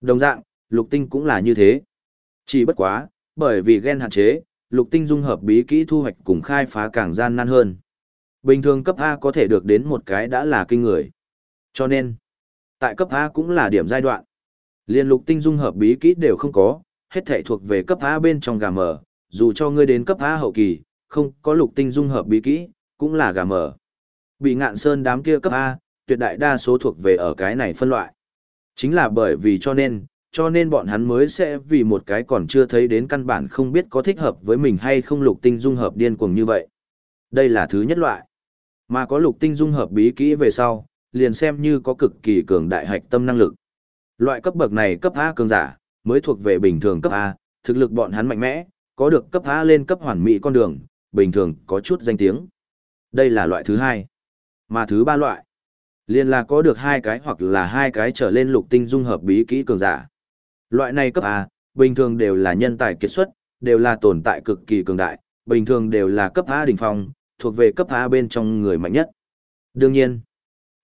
Đồng dạng, lục tinh cũng là như thế. Chỉ bất quá, bởi vì gen hạn chế, lục tinh dung hợp bí kỹ thu hoạch cùng khai phá càng gian nan hơn. Bình thường cấp A có thể được đến một cái đã là kinh người. Cho nên, tại cấp A cũng là điểm giai đoạn. Liên lục tinh dung hợp bí kỹ đều không có, hết thể thuộc về cấp A bên trong gà mở, dù cho ngươi đến cấp A hậu kỳ, không có lục tinh dung hợp bí kỹ, cũng là gà mở. Bị ngạn sơn đám kia cấp A, tuyệt đại đa số thuộc về ở cái này phân loại. Chính là bởi vì cho nên, cho nên bọn hắn mới sẽ vì một cái còn chưa thấy đến căn bản không biết có thích hợp với mình hay không lục tinh dung hợp điên cuồng như vậy. Đây là thứ nhất loại. Mà có lục tinh dung hợp bí kỹ về sau, liền xem như có cực kỳ cường đại hạch tâm năng lực. Loại cấp bậc này cấp A cường giả, mới thuộc về bình thường cấp A, thực lực bọn hắn mạnh mẽ, có được cấp A lên cấp hoàn mỹ con đường, bình thường có chút danh tiếng. Đây là loại thứ hai. Mà thứ ba loại, liền là có được hai cái hoặc là hai cái trở lên lục tinh dung hợp bí kỹ cường giả. Loại này cấp A, bình thường đều là nhân tài kiệt xuất, đều là tồn tại cực kỳ cường đại, bình thường đều là cấp A đỉnh phong, thuộc về cấp A bên trong người mạnh nhất. Đương nhiên,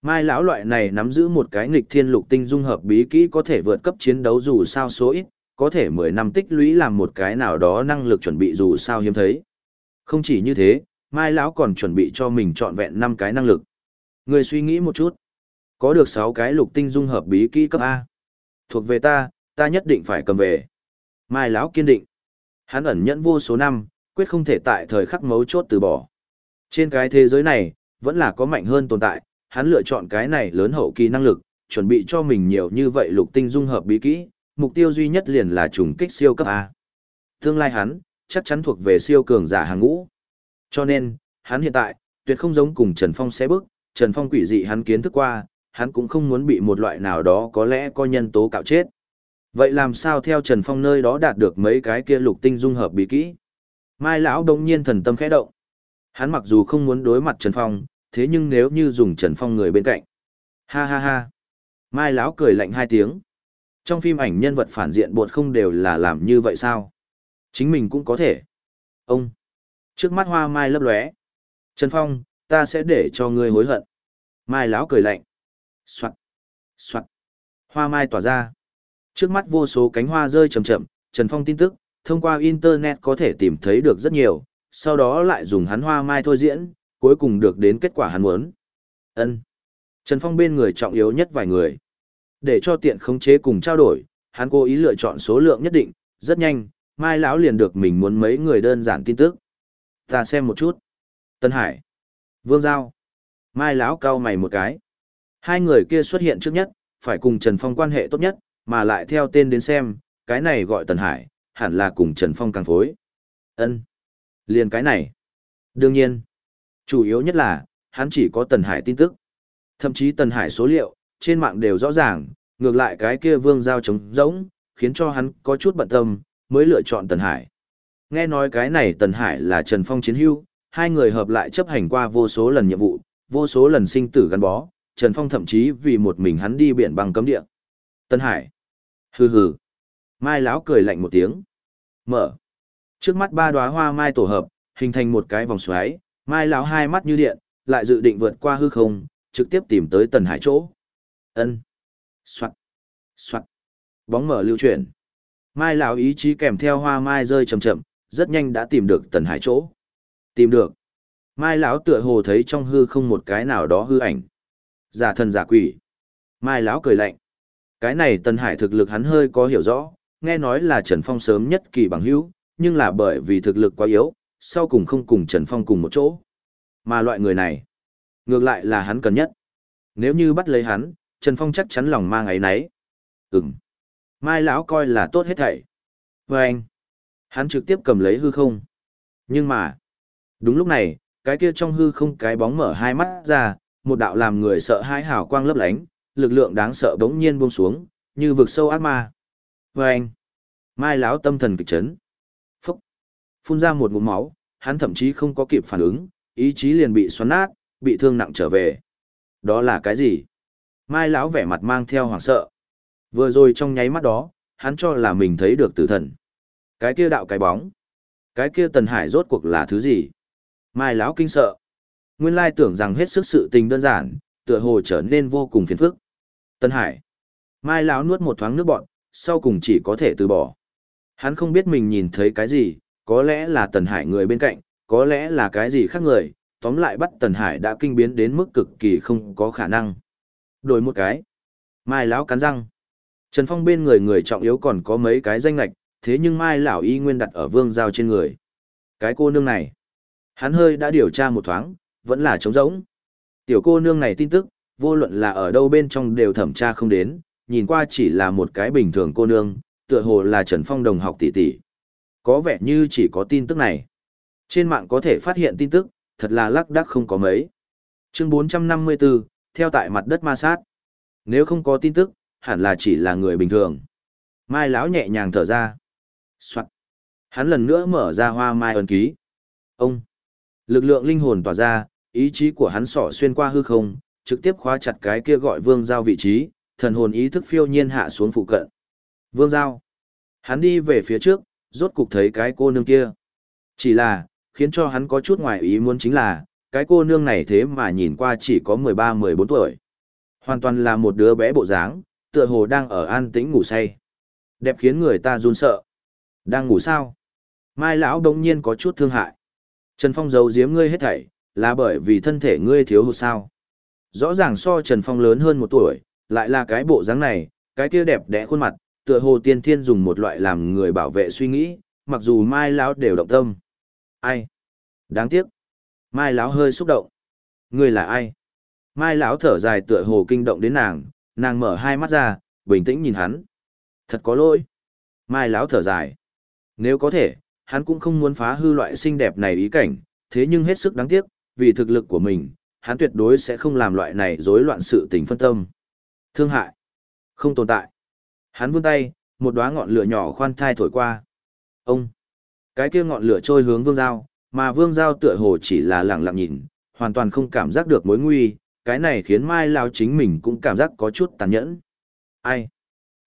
Mai lão loại này nắm giữ một cái nghịch thiên lục tinh dung hợp bí kỹ có thể vượt cấp chiến đấu dù sao số ít, có thể 10 năm tích lũy làm một cái nào đó năng lực chuẩn bị dù sao hiếm thấy. Không chỉ như thế, Mai lão còn chuẩn bị cho mình trọn vẹn 5 cái năng lực. Người suy nghĩ một chút, có được 6 cái lục tinh dung hợp bí kỹ cấp A. Thuộc về ta, ta nhất định phải cầm về. Mai lão kiên định. Hắn ẩn nhẫn vô số năm, quyết không thể tại thời khắc mấu chốt từ bỏ. Trên cái thế giới này, vẫn là có mạnh hơn tồn tại, hắn lựa chọn cái này lớn hậu kỳ năng lực, chuẩn bị cho mình nhiều như vậy lục tinh dung hợp bí kỹ, mục tiêu duy nhất liền là trùng kích siêu cấp A. Tương lai hắn, chắc chắn thuộc về siêu cường giả hàng ngũ. Cho nên, hắn hiện tại, tuyệt không giống cùng Trần Phong sẽ bước, Trần Phong quỷ dị hắn kiến thức qua, hắn cũng không muốn bị một loại nào đó có lẽ có nhân tố cạo chết. Vậy làm sao theo Trần Phong nơi đó đạt được mấy cái kia lục tinh dung hợp bí kỹ? Mai lão đông nhiên thần tâm khẽ động. Hắn mặc dù không muốn đối mặt Trần Phong, thế nhưng nếu như dùng Trần Phong người bên cạnh. Ha ha ha. Mai lão cười lạnh hai tiếng. Trong phim ảnh nhân vật phản diện buộc không đều là làm như vậy sao? Chính mình cũng có thể. Ông. Trước mắt hoa mai lấp lóe. Trần Phong, ta sẽ để cho ngươi hối hận. Mai lão cười lạnh. Soạn. Soạn. Hoa mai tỏa ra. Trước mắt vô số cánh hoa rơi chậm chậm, Trần Phong tin tức, thông qua Internet có thể tìm thấy được rất nhiều, sau đó lại dùng hắn hoa mai thôi diễn, cuối cùng được đến kết quả hắn muốn. Ân. Trần Phong bên người trọng yếu nhất vài người. Để cho tiện khống chế cùng trao đổi, hắn cố ý lựa chọn số lượng nhất định, rất nhanh, Mai lão liền được mình muốn mấy người đơn giản tin tức. Ta xem một chút. Tân Hải, Vương Giao, Mai lão cau mày một cái. Hai người kia xuất hiện trước nhất, phải cùng Trần Phong quan hệ tốt nhất, mà lại theo tên đến xem, cái này gọi Tần Hải, hẳn là cùng Trần Phong càng phối. Ân, Liền cái này. Đương nhiên, chủ yếu nhất là, hắn chỉ có Tần Hải tin tức. Thậm chí Tần Hải số liệu, trên mạng đều rõ ràng, ngược lại cái kia vương giao trống rỗng, khiến cho hắn có chút bận tâm, mới lựa chọn Tần Hải. Nghe nói cái này Tần Hải là Trần Phong chiến hưu, hai người hợp lại chấp hành qua vô số lần nhiệm vụ, vô số lần sinh tử gắn bó, Trần Phong thậm chí vì một mình hắn đi biển bằng cấm địa. Tần Hải. Hừ hừ. Mai lão cười lạnh một tiếng. Mở. Trước mắt ba đóa hoa mai tổ hợp, hình thành một cái vòng xoáy, Mai lão hai mắt như điện, lại dự định vượt qua hư không, trực tiếp tìm tới Tần Hải chỗ. Ân. Soạt. Soạt. Bóng mở lưu chuyển. Mai lão ý chí kèm theo hoa mai rơi chậm chậm, rất nhanh đã tìm được Tần Hải chỗ. Tìm được. Mai lão tựa hồ thấy trong hư không một cái nào đó hư ảnh. Giả thần giả quỷ. Mai lão cười lạnh. Cái này Tần Hải thực lực hắn hơi có hiểu rõ, nghe nói là Trần Phong sớm nhất kỳ bằng hữu, nhưng là bởi vì thực lực quá yếu, sau cùng không cùng Trần Phong cùng một chỗ. Mà loại người này, ngược lại là hắn cần nhất. Nếu như bắt lấy hắn, Trần Phong chắc chắn lòng mang ấy nấy. Ừm. Mai lão coi là tốt hết thảy. vê anh, hắn trực tiếp cầm lấy hư không. Nhưng mà, đúng lúc này, cái kia trong hư không cái bóng mở hai mắt ra, một đạo làm người sợ hãi hào quang lấp lánh, lực lượng đáng sợ bỗng nhiên buông xuống, như vực sâu ác ma. vê anh, Mai lão tâm thần kịch chấn. Phúc. Phun ra một ngụm máu, hắn thậm chí không có kịp phản ứng, ý chí liền bị xoắn nát, bị thương nặng trở về. Đó là cái gì? Mai lão vẻ mặt mang theo hoảng sợ. Vừa rồi trong nháy mắt đó, hắn cho là mình thấy được tử thần. Cái kia đạo cái bóng. Cái kia tần hải rốt cuộc là thứ gì? Mai lão kinh sợ. Nguyên lai tưởng rằng hết sức sự tình đơn giản, tựa hồ trở nên vô cùng phiền phức. Tần hải. Mai lão nuốt một thoáng nước bọn, sau cùng chỉ có thể từ bỏ. Hắn không biết mình nhìn thấy cái gì, có lẽ là tần hải người bên cạnh, có lẽ là cái gì khác người, tóm lại bắt tần hải đã kinh biến đến mức cực kỳ không có khả năng. Đổi một cái. Mai lão cắn răng. Trần Phong bên người người trọng yếu còn có mấy cái danh lạch, thế nhưng Mai lão y nguyên đặt ở vương giao trên người. Cái cô nương này, hắn hơi đã điều tra một thoáng, vẫn là trống rỗng. Tiểu cô nương này tin tức, vô luận là ở đâu bên trong đều thẩm tra không đến, nhìn qua chỉ là một cái bình thường cô nương, tựa hồ là Trần Phong đồng học tỷ tỷ. Có vẻ như chỉ có tin tức này. Trên mạng có thể phát hiện tin tức, thật là lắc đắc không có mấy. Chương 454, theo tại mặt đất ma sát. Nếu không có tin tức, hẳn là chỉ là người bình thường. Mai lão nhẹ nhàng thở ra. Soạn. Hắn lần nữa mở ra hoa mai ấn ký. Ông. Lực lượng linh hồn tỏa ra, ý chí của hắn sỏ xuyên qua hư không, trực tiếp khóa chặt cái kia gọi Vương Giao vị trí, thần hồn ý thức phiêu nhiên hạ xuống phụ cận. Vương Giao. Hắn đi về phía trước, rốt cục thấy cái cô nương kia. Chỉ là, khiến cho hắn có chút ngoài ý muốn chính là, cái cô nương này thế mà nhìn qua chỉ có 13-14 tuổi. Hoàn toàn là một đứa bé bộ dáng, tựa hồ đang ở an tĩnh ngủ say. Đẹp khiến người ta run sợ. Đang ngủ sao? Mai lão đông nhiên có chút thương hại. Trần Phong giấu giếm ngươi hết thảy, là bởi vì thân thể ngươi thiếu hụt sao. Rõ ràng so Trần Phong lớn hơn một tuổi, lại là cái bộ dáng này, cái kia đẹp đẽ khuôn mặt, tựa hồ tiên thiên dùng một loại làm người bảo vệ suy nghĩ, mặc dù Mai lão đều động tâm. Ai? Đáng tiếc. Mai lão hơi xúc động. Ngươi là ai? Mai lão thở dài tựa hồ kinh động đến nàng, nàng mở hai mắt ra, bình tĩnh nhìn hắn. Thật có lỗi. Mai láo thở dài. Nếu có thể, hắn cũng không muốn phá hư loại xinh đẹp này ý cảnh, thế nhưng hết sức đáng tiếc, vì thực lực của mình, hắn tuyệt đối sẽ không làm loại này rối loạn sự tình phân tâm. Thương hại. Không tồn tại. Hắn vươn tay, một đóa ngọn lửa nhỏ khoan thai thổi qua. Ông. Cái kia ngọn lửa trôi hướng vương giao, mà vương giao tựa hồ chỉ là lẳng lặng nhìn, hoàn toàn không cảm giác được mối nguy, cái này khiến Mai lão chính mình cũng cảm giác có chút tàn nhẫn. Ai?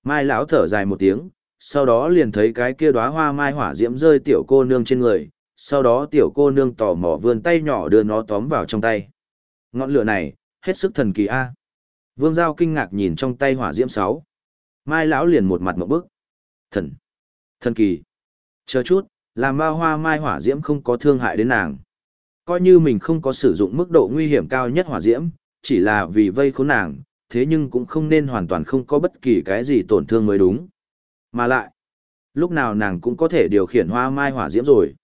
Mai lão thở dài một tiếng, sau đó liền thấy cái kia đóa hoa mai hỏa diễm rơi tiểu cô nương trên người, sau đó tiểu cô nương tò mò vươn tay nhỏ đưa nó tóm vào trong tay. Ngọn lửa này, hết sức thần kỳ a. Vương Giao kinh ngạc nhìn trong tay hỏa diễm sáu. Mai lão liền một mặt một bức. Thần. Thần kỳ. Chờ chút, làm bao hoa mai hỏa diễm không có thương hại đến nàng. Coi như mình không có sử dụng mức độ nguy hiểm cao nhất hỏa diễm, chỉ là vì vây khốn nàng, thế nhưng cũng không nên hoàn toàn không có bất kỳ cái gì tổn thương mới đúng. Mà lại, lúc nào nàng cũng có thể điều khiển hoa mai hỏa diễm rồi.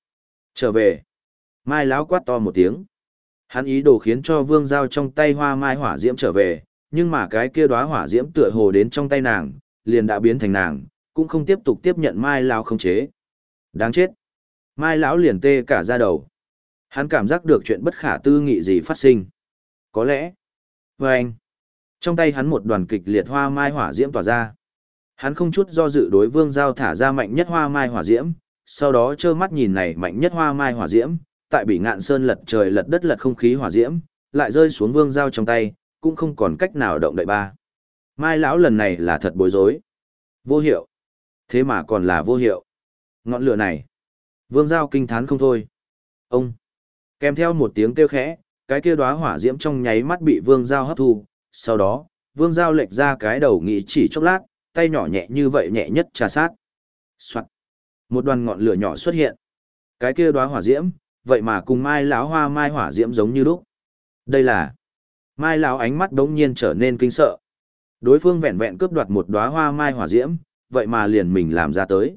Trở về. Mai láo quát to một tiếng. Hắn ý đồ khiến cho vương giao trong tay hoa mai hỏa diễm trở về, nhưng mà cái kia đóa hỏa diễm tựa hồ đến trong tay nàng, liền đã biến thành nàng, cũng không tiếp tục tiếp nhận mai lão không chế. Đáng chết. Mai lão liền tê cả ra đầu. Hắn cảm giác được chuyện bất khả tư nghị gì phát sinh. Có lẽ. Và anh. Trong tay hắn một đoàn kịch liệt hoa mai hỏa diễm tỏa ra. Hắn không chút do dự đối vương giao thả ra mạnh nhất hoa mai hỏa diễm, sau đó trơ mắt nhìn này mạnh nhất hoa mai hỏa diễm, tại bị ngạn sơn lật trời lật đất lật không khí hỏa diễm, lại rơi xuống vương giao trong tay, cũng không còn cách nào động đậy ba. Mai lão lần này là thật bối rối. Vô hiệu. Thế mà còn là vô hiệu. Ngọn lửa này. Vương giao kinh thán không thôi. Ông. Kèm theo một tiếng kêu khẽ, cái kia đóa hỏa diễm trong nháy mắt bị vương giao hấp thu. Sau đó, vương giao lệch ra cái đầu nghĩ chỉ chốc lát, tay nhỏ nhẹ như vậy nhẹ nhất trà sát. Soạn. Một đoàn ngọn lửa nhỏ xuất hiện. Cái kia đóa hỏa diễm, vậy mà cùng mai lão hoa mai hỏa diễm giống như lúc. Đây là Mai lão ánh mắt đống nhiên trở nên kinh sợ. Đối phương vẹn vẹn cướp đoạt một đóa hoa mai hỏa diễm, vậy mà liền mình làm ra tới.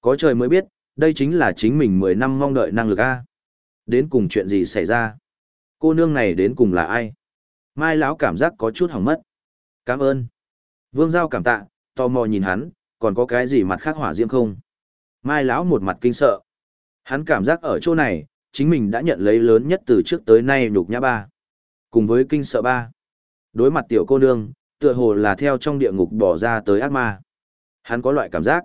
Có trời mới biết, đây chính là chính mình 10 năm mong đợi năng lực A. Đến cùng chuyện gì xảy ra? Cô nương này đến cùng là ai? Mai lão cảm giác có chút hỏng mất. Cảm ơn. Vương Giao cảm tạ, tò mò nhìn hắn, còn có cái gì mặt khác hỏa diễm không? Mai lão một mặt kinh sợ. Hắn cảm giác ở chỗ này, chính mình đã nhận lấy lớn nhất từ trước tới nay nhục nhã ba. Cùng với kinh sợ ba. Đối mặt tiểu cô nương, tựa hồ là theo trong địa ngục bỏ ra tới ác ma. Hắn có loại cảm giác.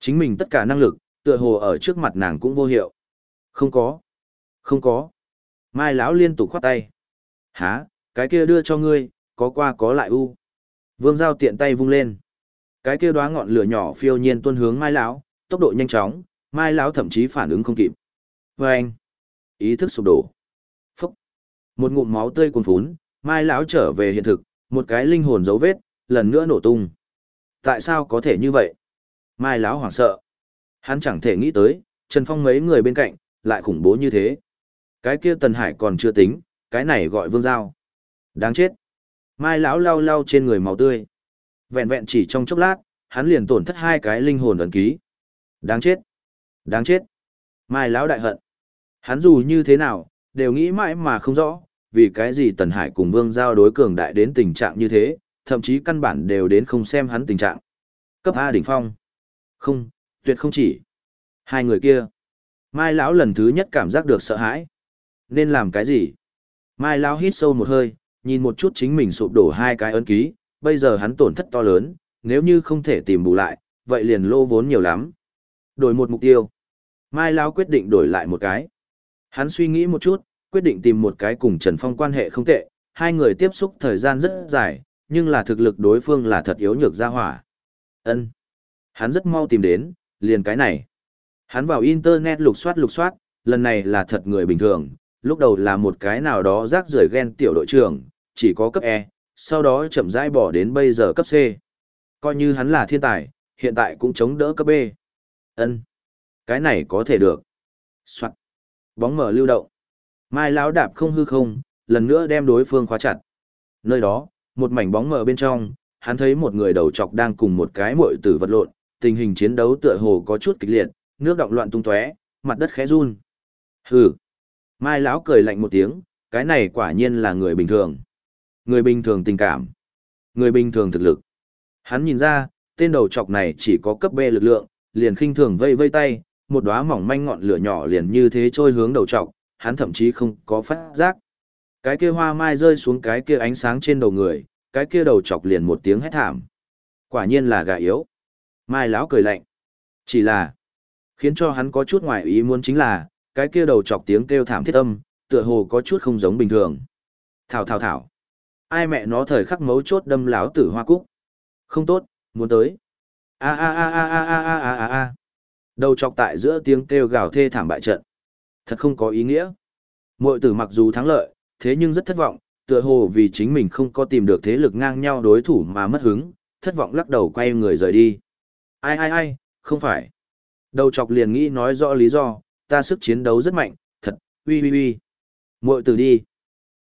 Chính mình tất cả năng lực, tựa hồ ở trước mặt nàng cũng vô hiệu. Không có. Không có. Mai lão liên tục khoát tay. Hả, cái kia đưa cho ngươi, có qua có lại u. Vương Giao tiện tay vung lên. Cái kia đóa ngọn lửa nhỏ phiêu nhiên tuôn hướng Mai lão, tốc độ nhanh chóng, Mai lão thậm chí phản ứng không kịp. Vâng! Ý thức sụp đổ. Phúc! Một ngụm máu tươi cuồn phún, Mai lão trở về hiện thực, một cái linh hồn dấu vết, lần nữa nổ tung. Tại sao có thể như vậy? Mai lão hoảng sợ. Hắn chẳng thể nghĩ tới, Trần Phong mấy người bên cạnh, lại khủng bố như thế. Cái kia Tần Hải còn chưa tính, cái này gọi Vương Giao. Đáng chết. Mai lão lau lau trên người màu tươi. Vẹn vẹn chỉ trong chốc lát, hắn liền tổn thất hai cái linh hồn ấn ký. Đáng chết. Đáng chết. Mai lão đại hận. Hắn dù như thế nào, đều nghĩ mãi mà không rõ, vì cái gì Tần Hải cùng Vương Giao đối cường đại đến tình trạng như thế, thậm chí căn bản đều đến không xem hắn tình trạng. Cấp A đỉnh phong. Không, tuyệt không chỉ. Hai người kia. Mai lão lần thứ nhất cảm giác được sợ hãi. Nên làm cái gì? Mai lão hít sâu một hơi, nhìn một chút chính mình sụp đổ hai cái ấn ký, bây giờ hắn tổn thất to lớn, nếu như không thể tìm bù lại, vậy liền lô vốn nhiều lắm. Đổi một mục tiêu. Mai lão quyết định đổi lại một cái. Hắn suy nghĩ một chút, quyết định tìm một cái cùng Trần Phong quan hệ không tệ, hai người tiếp xúc thời gian rất dài, nhưng là thực lực đối phương là thật yếu nhược ra hỏa. Ân, Hắn rất mau tìm đến, liền cái này. Hắn vào internet lục soát lục soát, lần này là thật người bình thường, lúc đầu là một cái nào đó rác rưởi ghen tiểu đội trưởng, chỉ có cấp E, sau đó chậm rãi bỏ đến bây giờ cấp C. Coi như hắn là thiên tài, hiện tại cũng chống đỡ cấp B. Ân, Cái này có thể được. Soạn. Bóng mở lưu động. Mai lão đạp không hư không, lần nữa đem đối phương khóa chặt. Nơi đó, một mảnh bóng mở bên trong, hắn thấy một người đầu chọc đang cùng một cái muội tử vật lộn, tình hình chiến đấu tựa hồ có chút kịch liệt, nước động loạn tung tóe, mặt đất khẽ run. Hừ. Mai lão cười lạnh một tiếng, cái này quả nhiên là người bình thường. Người bình thường tình cảm. Người bình thường thực lực. Hắn nhìn ra, tên đầu chọc này chỉ có cấp B lực lượng, liền khinh thường vây vây tay, một đóa mỏng manh ngọn lửa nhỏ liền như thế trôi hướng đầu chọc, hắn thậm chí không có phát giác. Cái kia hoa mai rơi xuống cái kia ánh sáng trên đầu người, cái kia đầu chọc liền một tiếng hét thảm. Quả nhiên là gà yếu. Mai lão cười lạnh. Chỉ là, khiến cho hắn có chút ngoài ý muốn chính là, cái kia đầu chọc tiếng kêu thảm thiết âm, tựa hồ có chút không giống bình thường. Thảo thảo thảo. Ai mẹ nó thời khắc mấu chốt đâm lão tử hoa cúc. Không tốt, muốn tới. A a a a a a a a a a. Đầu chọc tại giữa tiếng kêu gào thê thảm bại trận. Thật không có ý nghĩa. Mội tử mặc dù thắng lợi, thế nhưng rất thất vọng, tựa hồ vì chính mình không có tìm được thế lực ngang nhau đối thủ mà mất hứng, thất vọng lắc đầu quay người rời đi. Ai ai ai, không phải. Đầu chọc liền nghĩ nói rõ lý do, ta sức chiến đấu rất mạnh, thật, uy uy uy. Muội tử đi.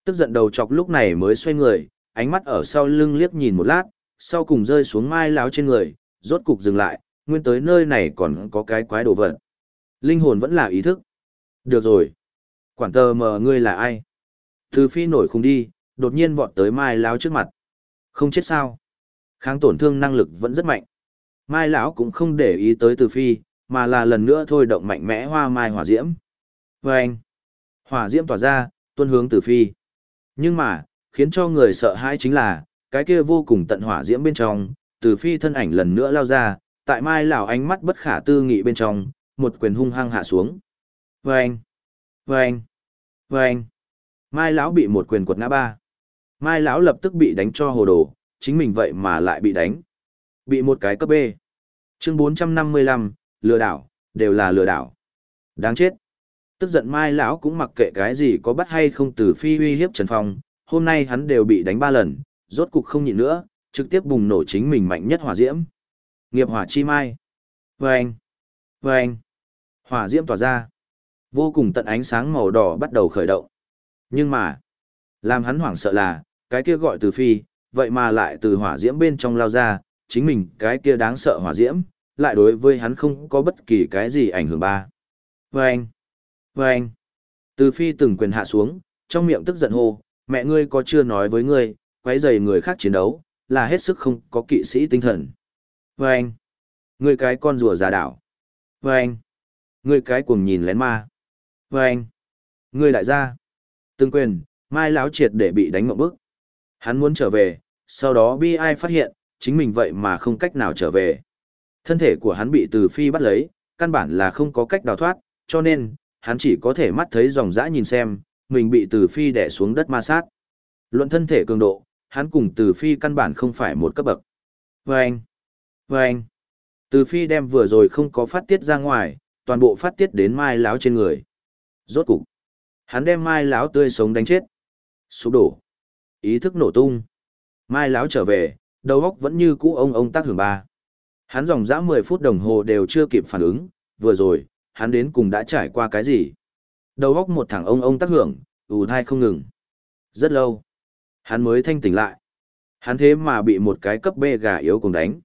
Tức giận đầu chọc lúc này mới xoay người, ánh mắt ở sau lưng liếc nhìn một lát, sau cùng rơi xuống mai láo trên người, rốt cục dừng lại, nguyên tới nơi này còn có cái quái đồ vật. Linh hồn vẫn là ý thức. Được rồi. Quản tờ mờ ngươi là ai? Từ phi nổi khùng đi, đột nhiên vọt tới mai láo trước mặt. Không chết sao? Kháng tổn thương năng lực vẫn rất mạnh. Mai lão cũng không để ý tới từ phi, mà là lần nữa thôi động mạnh mẽ hoa mai hỏa diễm. Và anh, hỏa diễm tỏa ra, tuân hướng từ phi. Nhưng mà, khiến cho người sợ hãi chính là, cái kia vô cùng tận hỏa diễm bên trong, từ phi thân ảnh lần nữa lao ra, tại mai lão ánh mắt bất khả tư nghị bên trong, một quyền hung hăng hạ xuống. Và anh, và anh, và anh, Mai lão bị một quyền quật ngã ba. Mai lão lập tức bị đánh cho hồ đồ, chính mình vậy mà lại bị đánh. Bị một cái cấp B. Chương 455, lừa đảo, đều là lừa đảo. Đáng chết. Tức giận Mai lão cũng mặc kệ cái gì có bắt hay không từ phi uy hiếp Trần Phong, hôm nay hắn đều bị đánh ba lần, rốt cục không nhịn nữa, trực tiếp bùng nổ chính mình mạnh nhất hỏa diễm. Nghiệp hỏa chi mai. Vâng! Vâng! Hỏa diễm tỏa ra. Vô cùng tận ánh sáng màu đỏ bắt đầu khởi động. Nhưng mà, làm hắn hoảng sợ là, cái kia gọi từ phi, vậy mà lại từ hỏa diễm bên trong lao ra, chính mình cái kia đáng sợ hỏa diễm, lại đối với hắn không có bất kỳ cái gì ảnh hưởng ba. Vâng! Vâng! Từ phi từng quyền hạ xuống, trong miệng tức giận hô, mẹ ngươi có chưa nói với ngươi, quấy rầy người khác chiến đấu, là hết sức không có kỵ sĩ tinh thần. Vâng! Ngươi cái con rùa giả đảo. Vâng! Ngươi cái cuồng nhìn lén ma. Vâng! Ngươi lại ra. Từng quyền, mai láo triệt để bị đánh mộng bức. Hắn muốn trở về, sau đó bi ai phát hiện, chính mình vậy mà không cách nào trở về. Thân thể của hắn bị từ phi bắt lấy, căn bản là không có cách đào thoát, cho nên, hắn chỉ có thể mắt thấy dòng dã nhìn xem, mình bị từ phi đè xuống đất ma sát. Luận thân thể cường độ, hắn cùng từ phi căn bản không phải một cấp bậc. Vâng! Vâng! Từ phi đem vừa rồi không có phát tiết ra ngoài, toàn bộ phát tiết đến mai láo trên người. Rốt cục, hắn đem mai láo tươi sống đánh chết. Sụp đổ. Ý thức nổ tung. Mai láo trở về, đầu óc vẫn như cũ ông ông tác hưởng ba. Hắn dòng dã 10 phút đồng hồ đều chưa kịp phản ứng, vừa rồi, hắn đến cùng đã trải qua cái gì. Đầu góc một thằng ông ông tác hưởng, ù thai không ngừng. Rất lâu, hắn mới thanh tỉnh lại. Hắn thế mà bị một cái cấp B gà yếu cùng đánh.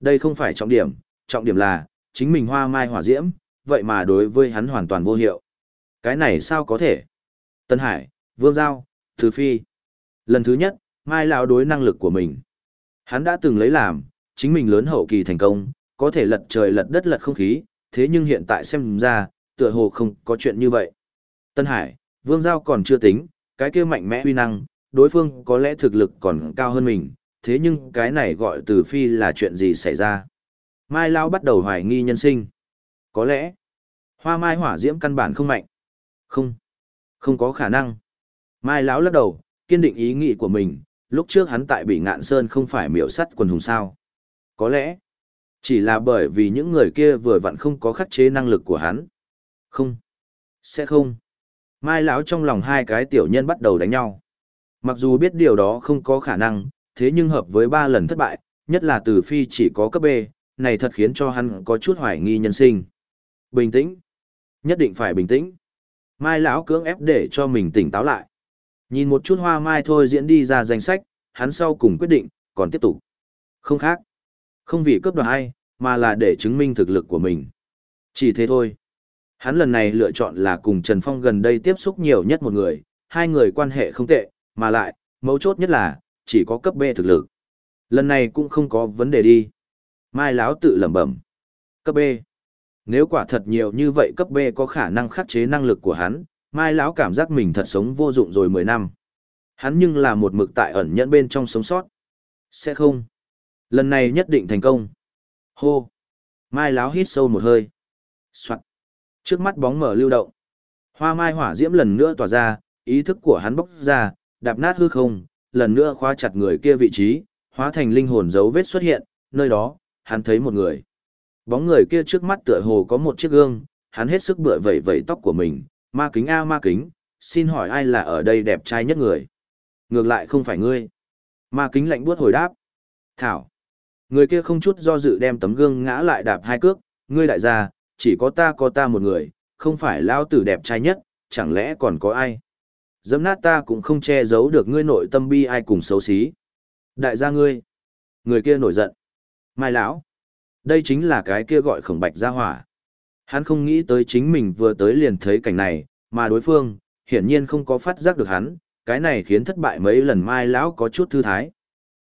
Đây không phải trọng điểm, trọng điểm là, chính mình hoa mai hỏa diễm, vậy mà đối với hắn hoàn toàn vô hiệu. Cái này sao có thể? Tân Hải, Vương Giao, Thứ Phi. Lần thứ nhất, Mai lão đối năng lực của mình. Hắn đã từng lấy làm, chính mình lớn hậu kỳ thành công, có thể lật trời lật đất lật không khí, thế nhưng hiện tại xem ra, tựa hồ không có chuyện như vậy. Tân Hải, Vương Giao còn chưa tính, cái kia mạnh mẽ uy năng, đối phương có lẽ thực lực còn cao hơn mình, thế nhưng cái này gọi từ phi là chuyện gì xảy ra. Mai Lao bắt đầu hoài nghi nhân sinh. Có lẽ, hoa mai hỏa diễm căn bản không mạnh. Không, không có khả năng. Mai Lão lắc đầu, Kiên định ý nghĩ của mình, lúc trước hắn tại Bỉ Ngạn Sơn không phải miểu sắt quần hùng sao. Có lẽ, chỉ là bởi vì những người kia vừa vặn không có khắc chế năng lực của hắn. Không, sẽ không. Mai lão trong lòng hai cái tiểu nhân bắt đầu đánh nhau. Mặc dù biết điều đó không có khả năng, thế nhưng hợp với ba lần thất bại, nhất là từ phi chỉ có cấp B, này thật khiến cho hắn có chút hoài nghi nhân sinh. Bình tĩnh. Nhất định phải bình tĩnh. Mai lão cưỡng ép để cho mình tỉnh táo lại. Nhìn một chút hoa mai thôi diễn đi ra danh sách, hắn sau cùng quyết định, còn tiếp tục. Không khác. Không vì cướp đoạt hay, mà là để chứng minh thực lực của mình. Chỉ thế thôi. Hắn lần này lựa chọn là cùng Trần Phong gần đây tiếp xúc nhiều nhất một người, hai người quan hệ không tệ, mà lại, mấu chốt nhất là, chỉ có cấp B thực lực. Lần này cũng không có vấn đề đi. Mai Láo tự lẩm bẩm. Cấp B. Nếu quả thật nhiều như vậy cấp B có khả năng khắc chế năng lực của hắn, Mai Lão cảm giác mình thật sống vô dụng rồi 10 năm. Hắn nhưng là một mực tại ẩn nhẫn bên trong sống sót. Sẽ không. Lần này nhất định thành công. Hô. Mai láo hít sâu một hơi. Soạn. Trước mắt bóng mở lưu động. Hoa mai hỏa diễm lần nữa tỏa ra, ý thức của hắn bốc ra, đạp nát hư không, lần nữa khóa chặt người kia vị trí, hóa thành linh hồn dấu vết xuất hiện, nơi đó, hắn thấy một người. Bóng người kia trước mắt tựa hồ có một chiếc gương, hắn hết sức bựa vẩy vẩy tóc của mình, ma kính a ma kính, xin hỏi ai là ở đây đẹp trai nhất người. Ngược lại không phải ngươi. Ma kính lạnh buốt hồi đáp. Thảo. Người kia không chút do dự đem tấm gương ngã lại đạp hai cước, ngươi đại gia, chỉ có ta có ta một người, không phải lao tử đẹp trai nhất, chẳng lẽ còn có ai. Dẫm nát ta cũng không che giấu được ngươi nội tâm bi ai cùng xấu xí. Đại gia ngươi. Người kia nổi giận. Mai lão. Đây chính là cái kia gọi khổng bạch gia hỏa. Hắn không nghĩ tới chính mình vừa tới liền thấy cảnh này, mà đối phương, hiển nhiên không có phát giác được hắn, cái này khiến thất bại mấy lần mai lão có chút thư thái.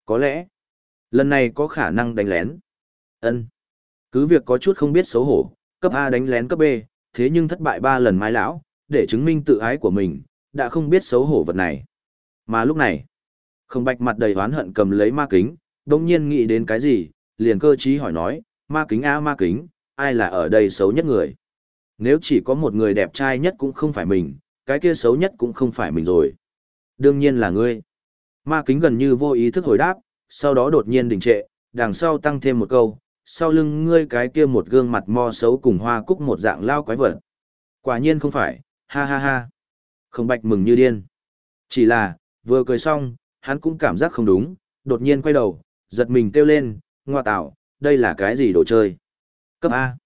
Có lẽ, lần này có khả năng đánh lén. ân Cứ việc có chút không biết xấu hổ, cấp A đánh lén cấp B, thế nhưng thất bại ba lần mai lão, để chứng minh tự ái của mình, đã không biết xấu hổ vật này. Mà lúc này, không bạch mặt đầy oán hận cầm lấy ma kính, đồng nhiên nghĩ đến cái gì, liền cơ trí hỏi nói, ma kính a ma kính, ai là ở đây xấu nhất người? Nếu chỉ có một người đẹp trai nhất cũng không phải mình, cái kia xấu nhất cũng không phải mình rồi. Đương nhiên là ngươi. Ma kính gần như vô ý thức hồi đáp, sau đó đột nhiên đình trệ, đằng sau tăng thêm một câu, sau lưng ngươi cái kia một gương mặt mo xấu cùng hoa cúc một dạng lao quái vật. Quả nhiên không phải, ha ha ha. Không bạch mừng như điên. Chỉ là, vừa cười xong, hắn cũng cảm giác không đúng, đột nhiên quay đầu, giật mình kêu lên, ngoa tạo, đây là cái gì đồ chơi? Cấp A.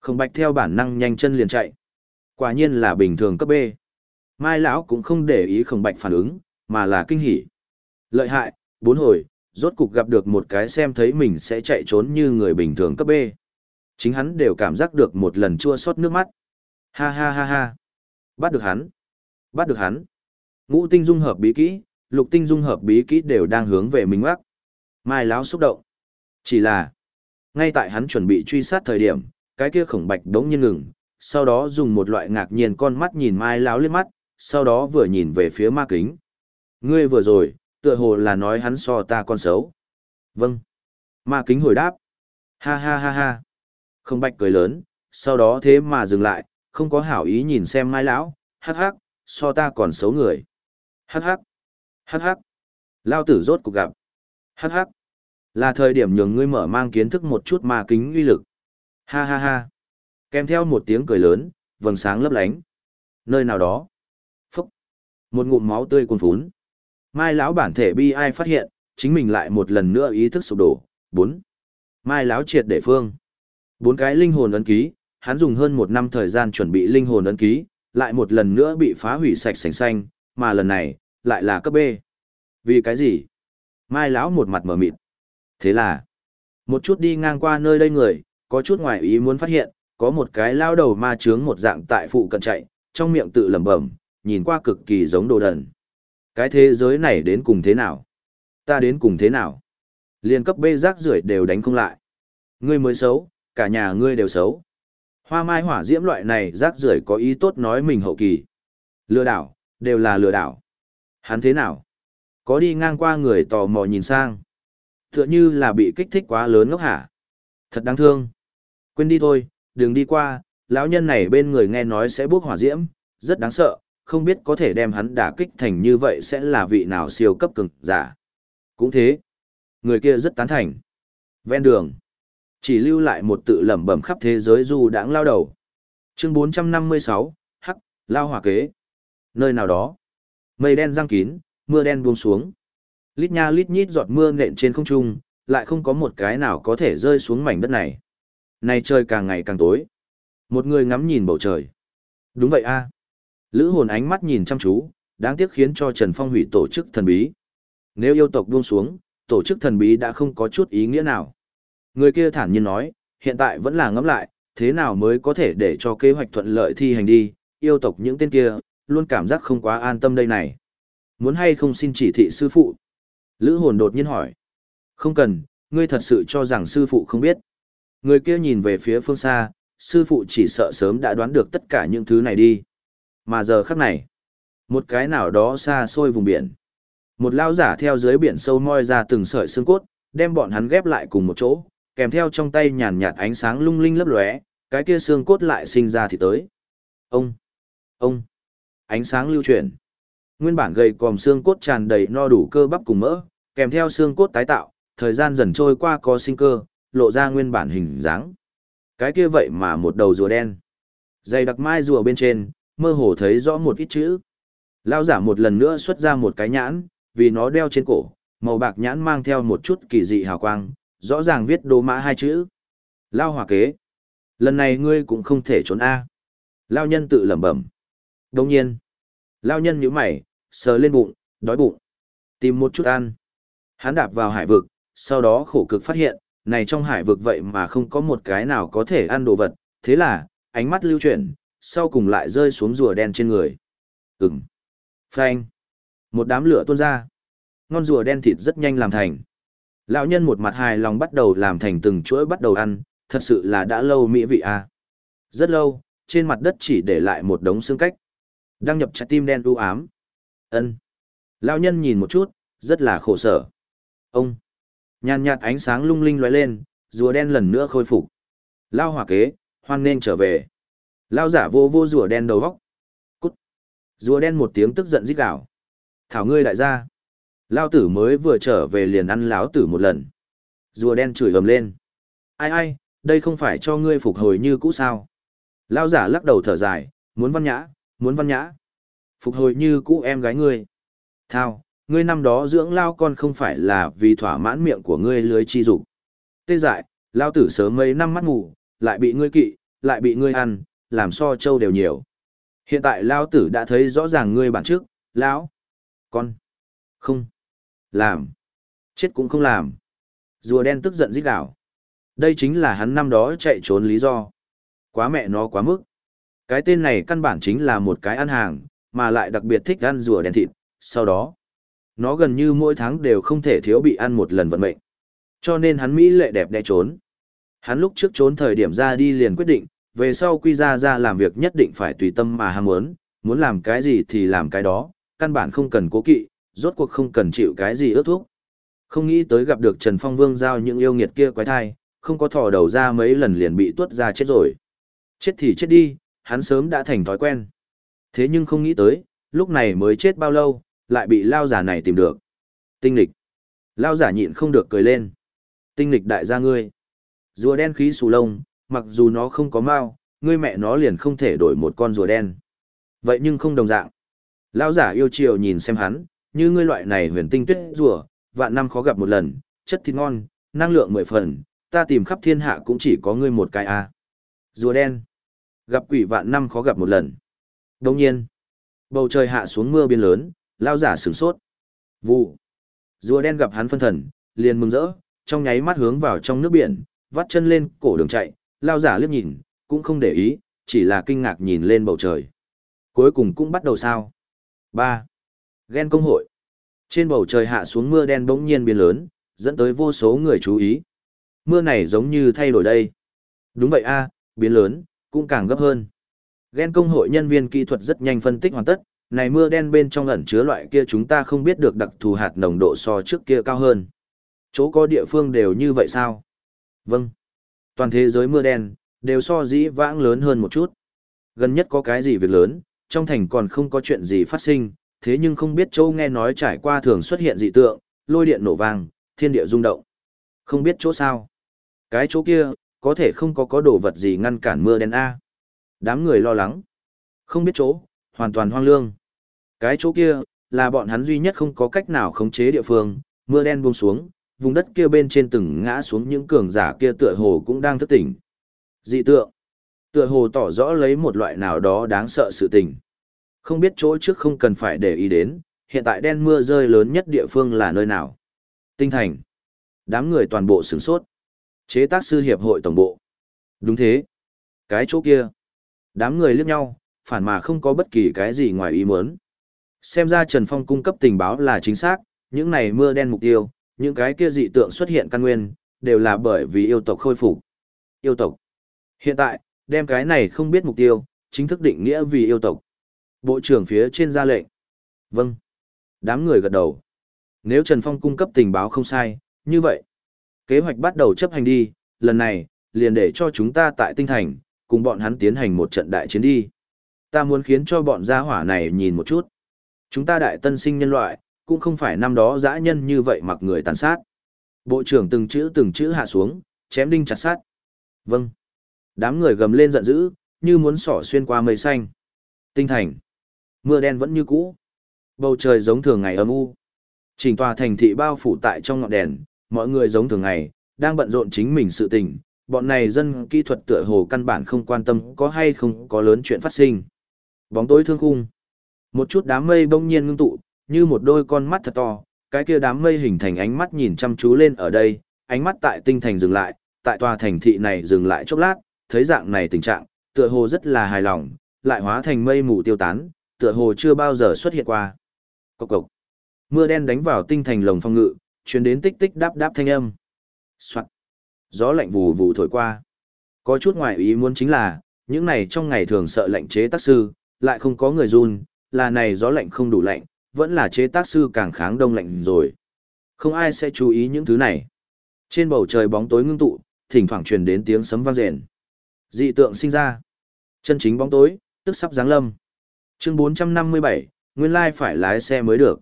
Không bạch theo bản năng nhanh chân liền chạy. Quả nhiên là bình thường cấp B. Mai lão cũng không để ý không bạch phản ứng, mà là kinh hỉ. Lợi hại, bốn hồi, rốt cục gặp được một cái xem thấy mình sẽ chạy trốn như người bình thường cấp B. Chính hắn đều cảm giác được một lần chua xót nước mắt. Ha ha ha ha. Bắt được hắn. Bắt được hắn. Ngũ tinh dung hợp bí kỹ, lục tinh dung hợp bí kỹ đều đang hướng về mình mắc. Mai láo xúc động. Chỉ là, ngay tại hắn chuẩn bị truy sát thời điểm, cái kia khổng bạch đống nhiên ngừng, sau đó dùng một loại ngạc nhiên con mắt nhìn mai láo lên mắt, sau đó vừa nhìn về phía ma kính. Ngươi vừa rồi, tựa hồ là nói hắn so ta con xấu. Vâng. Ma kính hồi đáp. Ha ha ha ha. Không bạch cười lớn, sau đó thế mà dừng lại, không có hảo ý nhìn xem mai lão, hắc hắc, so ta còn xấu người. Hắc hắc. Hắc hắc. Lao tử rốt cuộc gặp. Hắc hắc. Là thời điểm nhường ngươi mở mang kiến thức một chút ma kính uy lực. Ha ha ha. Kèm theo một tiếng cười lớn, vầng sáng lấp lánh. Nơi nào đó. Phúc. Một ngụm máu tươi cuồn phún. Mai lão bản thể bi ai phát hiện, chính mình lại một lần nữa ý thức sụp đổ. Bốn. Mai lão triệt để phương. Bốn cái linh hồn ấn ký, hắn dùng hơn một năm thời gian chuẩn bị linh hồn ấn ký, lại một lần nữa bị phá hủy sạch sành xanh, mà lần này, lại là cấp B. Vì cái gì? Mai lão một mặt mở mịt. Thế là, một chút đi ngang qua nơi đây người, có chút ngoài ý muốn phát hiện, có một cái lao đầu ma chướng một dạng tại phụ cận chạy, trong miệng tự lẩm bẩm, nhìn qua cực kỳ giống đồ đần. Cái thế giới này đến cùng thế nào? Ta đến cùng thế nào? Liên cấp bê rác rưởi đều đánh không lại. Ngươi mới xấu, cả nhà ngươi đều xấu. Hoa mai hỏa diễm loại này rác rưởi có ý tốt nói mình hậu kỳ. Lừa đảo, đều là lừa đảo. Hắn thế nào? Có đi ngang qua người tò mò nhìn sang. Tựa như là bị kích thích quá lớn ngốc hả? Thật đáng thương. Quên đi thôi, đừng đi qua, lão nhân này bên người nghe nói sẽ bước hỏa diễm, rất đáng sợ, không biết có thể đem hắn đả kích thành như vậy sẽ là vị nào siêu cấp cường giả. Cũng thế, người kia rất tán thành. Ven đường, chỉ lưu lại một tự lẩm bẩm khắp thế giới du đãng lao đầu. Chương 456, Hắc, Lao Hỏa Kế. Nơi nào đó, mây đen giăng kín, mưa đen buông xuống. Lít nha lít nhít giọt mưa nện trên không trung, lại không có một cái nào có thể rơi xuống mảnh đất này. Này trời càng ngày càng tối. Một người ngắm nhìn bầu trời. Đúng vậy a. Lữ hồn ánh mắt nhìn chăm chú, đáng tiếc khiến cho Trần Phong hủy tổ chức thần bí. Nếu yêu tộc buông xuống, tổ chức thần bí đã không có chút ý nghĩa nào. Người kia thản nhiên nói, hiện tại vẫn là ngẫm lại, thế nào mới có thể để cho kế hoạch thuận lợi thi hành đi, yêu tộc những tên kia, luôn cảm giác không quá an tâm đây này. Muốn hay không xin chỉ thị sư phụ? Lữ hồn đột nhiên hỏi. Không cần, ngươi thật sự cho rằng sư phụ không biết. Người kia nhìn về phía phương xa, sư phụ chỉ sợ sớm đã đoán được tất cả những thứ này đi. Mà giờ khắc này, một cái nào đó xa xôi vùng biển. Một lao giả theo dưới biển sâu moi ra từng sợi xương cốt, đem bọn hắn ghép lại cùng một chỗ, kèm theo trong tay nhàn nhạt ánh sáng lung linh lấp lóe, cái kia xương cốt lại sinh ra thì tới. Ông, ông, ánh sáng lưu chuyển. Nguyên bản gầy còm xương cốt tràn đầy no đủ cơ bắp cùng mỡ, kèm theo xương cốt tái tạo, thời gian dần trôi qua có sinh cơ, lộ ra nguyên bản hình dáng. Cái kia vậy mà một đầu rùa đen. Dày đặc mai rùa bên trên, mơ hồ thấy rõ một ít chữ. Lao giả một lần nữa xuất ra một cái nhãn, vì nó đeo trên cổ, màu bạc nhãn mang theo một chút kỳ dị hào quang, rõ ràng viết đồ mã hai chữ. Lao hòa kế. Lần này ngươi cũng không thể trốn A. Lao nhân tự lẩm bẩm. Đồng nhiên. Lao nhân nhíu mày, sờ lên bụng, đói bụng. Tìm một chút ăn. Hắn đạp vào hải vực, sau đó khổ cực phát hiện, này trong hải vực vậy mà không có một cái nào có thể ăn đồ vật, thế là, ánh mắt lưu chuyển, sau cùng lại rơi xuống rùa đen trên người. Ừm. Phanh. Một đám lửa tuôn ra. Ngon rùa đen thịt rất nhanh làm thành. Lão nhân một mặt hài lòng bắt đầu làm thành từng chuỗi bắt đầu ăn, thật sự là đã lâu mỹ vị à. Rất lâu, trên mặt đất chỉ để lại một đống xương cách. Đăng nhập trái tim đen u ám. ân Lão nhân nhìn một chút, rất là khổ sở. Ông. Nhàn nhạt ánh sáng lung linh lóe lên, rùa đen lần nữa khôi phục. Lao hỏa kế, hoan nên trở về. Lao giả vô vô rùa đen đầu vóc. Cút. Rùa đen một tiếng tức giận rít gào. Thảo ngươi đại gia. Lao tử mới vừa trở về liền ăn láo tử một lần. Rùa đen chửi ầm lên. Ai ai, đây không phải cho ngươi phục hồi như cũ sao. Lao giả lắc đầu thở dài, muốn văn nhã, muốn văn nhã. Phục hồi như cũ em gái ngươi. Thao, ngươi năm đó dưỡng lao con không phải là vì thỏa mãn miệng của ngươi lưới chi dục. Tê dại, lao tử sớm mấy năm mắt ngủ, lại bị ngươi kỵ, lại bị ngươi ăn, làm so châu đều nhiều. Hiện tại lao tử đã thấy rõ ràng ngươi bản trước, lão, con, không, làm, chết cũng không làm. Rùa đen tức giận rít gào. Đây chính là hắn năm đó chạy trốn lý do. Quá mẹ nó quá mức. Cái tên này căn bản chính là một cái ăn hàng, mà lại đặc biệt thích ăn rùa đen thịt, sau đó, nó gần như mỗi tháng đều không thể thiếu bị ăn một lần vận mệnh. Cho nên hắn Mỹ lệ đẹp đẽ trốn. Hắn lúc trước trốn thời điểm ra đi liền quyết định, về sau quy ra ra làm việc nhất định phải tùy tâm mà ham muốn, muốn làm cái gì thì làm cái đó, căn bản không cần cố kỵ, rốt cuộc không cần chịu cái gì ước thúc. Không nghĩ tới gặp được Trần Phong Vương giao những yêu nghiệt kia quái thai, không có thò đầu ra mấy lần liền bị tuốt ra chết rồi. Chết thì chết đi, hắn sớm đã thành thói quen. Thế nhưng không nghĩ tới, lúc này mới chết bao lâu, lại bị lao giả này tìm được. Tinh lịch. Lao giả nhịn không được cười lên. Tinh lịch đại gia ngươi. Rùa đen khí xù lông, mặc dù nó không có mao, ngươi mẹ nó liền không thể đổi một con rùa đen. Vậy nhưng không đồng dạng. lão giả yêu chiều nhìn xem hắn, như ngươi loại này huyền tinh tuyết rùa, vạn năm khó gặp một lần, chất thịt ngon, năng lượng mười phần, ta tìm khắp thiên hạ cũng chỉ có ngươi một cái a. À. Rùa đen. Gặp quỷ vạn năm khó gặp một lần. Đồng nhiên, bầu trời hạ xuống mưa biên lớn, lao giả sửng sốt. Vụ. Rùa đen gặp hắn phân thần, liền mừng rỡ, trong nháy mắt hướng vào trong nước biển, vắt chân lên cổ đường chạy, lao giả liếc nhìn, cũng không để ý, chỉ là kinh ngạc nhìn lên bầu trời. Cuối cùng cũng bắt đầu sao. 3. Ghen công hội. Trên bầu trời hạ xuống mưa đen bỗng nhiên biến lớn, dẫn tới vô số người chú ý. Mưa này giống như thay đổi đây. Đúng vậy a, biến lớn, cũng càng gấp hơn. Ghen công hội nhân viên kỹ thuật rất nhanh phân tích hoàn tất, này mưa đen bên trong ẩn chứa loại kia chúng ta không biết được đặc thù hạt nồng độ so trước kia cao hơn. Chỗ có địa phương đều như vậy sao? Vâng. Toàn thế giới mưa đen, đều so dĩ vãng lớn hơn một chút. Gần nhất có cái gì việc lớn, trong thành còn không có chuyện gì phát sinh, thế nhưng không biết châu nghe nói trải qua thường xuất hiện dị tượng, lôi điện nổ vang, thiên địa rung động. Không biết chỗ sao. Cái chỗ kia, có thể không có có đồ vật gì ngăn cản mưa đen A. Đám người lo lắng. Không biết chỗ, hoàn toàn hoang lương. Cái chỗ kia, là bọn hắn duy nhất không có cách nào khống chế địa phương, mưa đen buông xuống, vùng đất kia bên trên từng ngã xuống những cường giả kia tựa hồ cũng đang thức tỉnh. Dị tượng. Tựa hồ tỏ rõ lấy một loại nào đó đáng sợ sự tình. Không biết chỗ trước không cần phải để ý đến, hiện tại đen mưa rơi lớn nhất địa phương là nơi nào. Tinh thành. Đám người toàn bộ sửng sốt. Chế tác sư hiệp hội tổng bộ. Đúng thế. Cái chỗ kia. Đám người liếc nhau, phản mà không có bất kỳ cái gì ngoài ý muốn. Xem ra Trần Phong cung cấp tình báo là chính xác, những này mưa đen mục tiêu, những cái kia dị tượng xuất hiện căn nguyên, đều là bởi vì yêu tộc khôi phục. Yêu tộc. Hiện tại, đem cái này không biết mục tiêu, chính thức định nghĩa vì yêu tộc. Bộ trưởng phía trên ra lệnh. Vâng. Đám người gật đầu. Nếu Trần Phong cung cấp tình báo không sai, như vậy, kế hoạch bắt đầu chấp hành đi, lần này, liền để cho chúng ta tại tinh thành, cùng bọn hắn tiến hành một trận đại chiến đi. Ta muốn khiến cho bọn gia hỏa này nhìn một chút. Chúng ta đại tân sinh nhân loại, cũng không phải năm đó dã nhân như vậy mặc người tàn sát. Bộ trưởng từng chữ từng chữ hạ xuống, chém đinh chặt sát. Vâng. Đám người gầm lên giận dữ, như muốn sỏ xuyên qua mây xanh. Tinh thành. Mưa đen vẫn như cũ. Bầu trời giống thường ngày âm u. Chỉnh tòa thành thị bao phủ tại trong ngọn đèn, mọi người giống thường ngày, đang bận rộn chính mình sự tình. Bọn này dân kỹ thuật tựa hồ căn bản không quan tâm có hay không có lớn chuyện phát sinh. Bóng tối thương khung. Một chút đám mây bỗng nhiên ngưng tụ, như một đôi con mắt thật to, cái kia đám mây hình thành ánh mắt nhìn chăm chú lên ở đây, ánh mắt tại tinh thành dừng lại, tại tòa thành thị này dừng lại chốc lát, thấy dạng này tình trạng, tựa hồ rất là hài lòng, lại hóa thành mây mù tiêu tán, tựa hồ chưa bao giờ xuất hiện qua. Cốc cốc. Mưa đen đánh vào tinh thành lồng phong ngự, truyền đến tích tích đáp đáp thanh âm. Soạt. Gió lạnh vù vù thổi qua. Có chút ngoài ý muốn chính là, những này trong ngày thường sợ lạnh chế tác sư, lại không có người run, là này gió lạnh không đủ lạnh, vẫn là chế tác sư càng kháng đông lạnh rồi. Không ai sẽ chú ý những thứ này. Trên bầu trời bóng tối ngưng tụ, thỉnh thoảng truyền đến tiếng sấm vang rền. Dị tượng sinh ra. Chân chính bóng tối, tức sắp giáng lâm. Chương 457, nguyên lai phải lái xe mới được.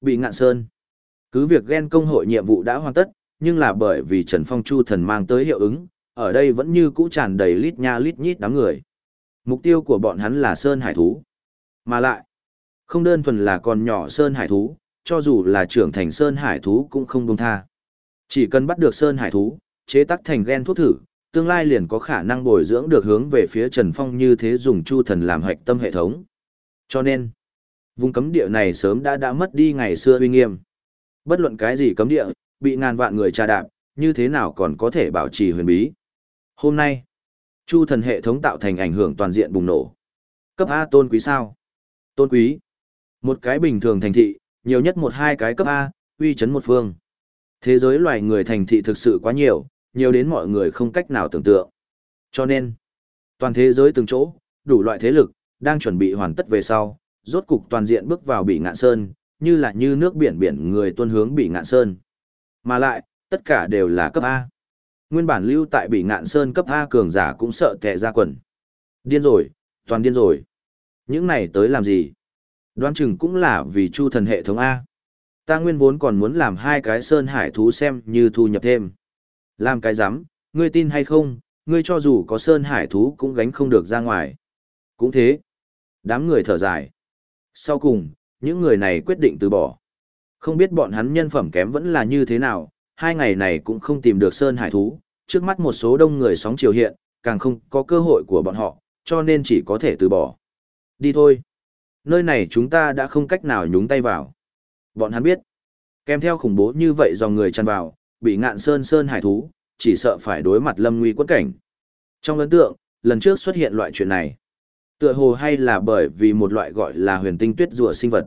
Bị ngạn sơn. Cứ việc ghen công hội nhiệm vụ đã hoàn tất, nhưng là bởi vì Trần Phong Chu thần mang tới hiệu ứng, ở đây vẫn như cũ tràn đầy lít nha lít nhít đám người. Mục tiêu của bọn hắn là Sơn Hải Thú. Mà lại, không đơn thuần là con nhỏ Sơn Hải Thú, cho dù là trưởng thành Sơn Hải Thú cũng không buông tha. Chỉ cần bắt được Sơn Hải Thú, chế tác thành gen thuốc thử, tương lai liền có khả năng bồi dưỡng được hướng về phía Trần Phong như thế dùng chu thần làm hạch tâm hệ thống. Cho nên, vùng cấm địa này sớm đã đã mất đi ngày xưa uy nghiêm. Bất luận cái gì cấm địa, bị ngàn vạn người tra đạp, như thế nào còn có thể bảo trì huyền bí. Hôm nay, chu thần hệ thống tạo thành ảnh hưởng toàn diện bùng nổ. Cấp A tôn quý sao? Tôn quý. Một cái bình thường thành thị, nhiều nhất một hai cái cấp A, uy chấn một phương. Thế giới loài người thành thị thực sự quá nhiều, nhiều đến mọi người không cách nào tưởng tượng. Cho nên, toàn thế giới từng chỗ, đủ loại thế lực, đang chuẩn bị hoàn tất về sau, rốt cục toàn diện bước vào bị ngạn sơn, như là như nước biển biển người tuân hướng bị ngạn sơn. Mà lại, tất cả đều là cấp A. Nguyên bản lưu tại bị ngạn sơn cấp A cường giả cũng sợ tệ ra quần. Điên rồi, toàn điên rồi. Những này tới làm gì? Đoán chừng cũng là vì chu thần hệ thống A. Ta nguyên vốn còn muốn làm hai cái sơn hải thú xem như thu nhập thêm. Làm cái rắm ngươi tin hay không, ngươi cho dù có sơn hải thú cũng gánh không được ra ngoài. Cũng thế. Đám người thở dài. Sau cùng, những người này quyết định từ bỏ. Không biết bọn hắn nhân phẩm kém vẫn là như thế nào, hai ngày này cũng không tìm được sơn hải thú, trước mắt một số đông người sóng chiều hiện, càng không có cơ hội của bọn họ, cho nên chỉ có thể từ bỏ. Đi thôi. Nơi này chúng ta đã không cách nào nhúng tay vào. Bọn hắn biết, kèm theo khủng bố như vậy dòng người chăn vào, bị ngạn sơn sơn hải thú, chỉ sợ phải đối mặt lâm nguy quất cảnh. Trong ấn tượng, lần trước xuất hiện loại chuyện này. Tựa hồ hay là bởi vì một loại gọi là huyền tinh tuyết rùa sinh vật.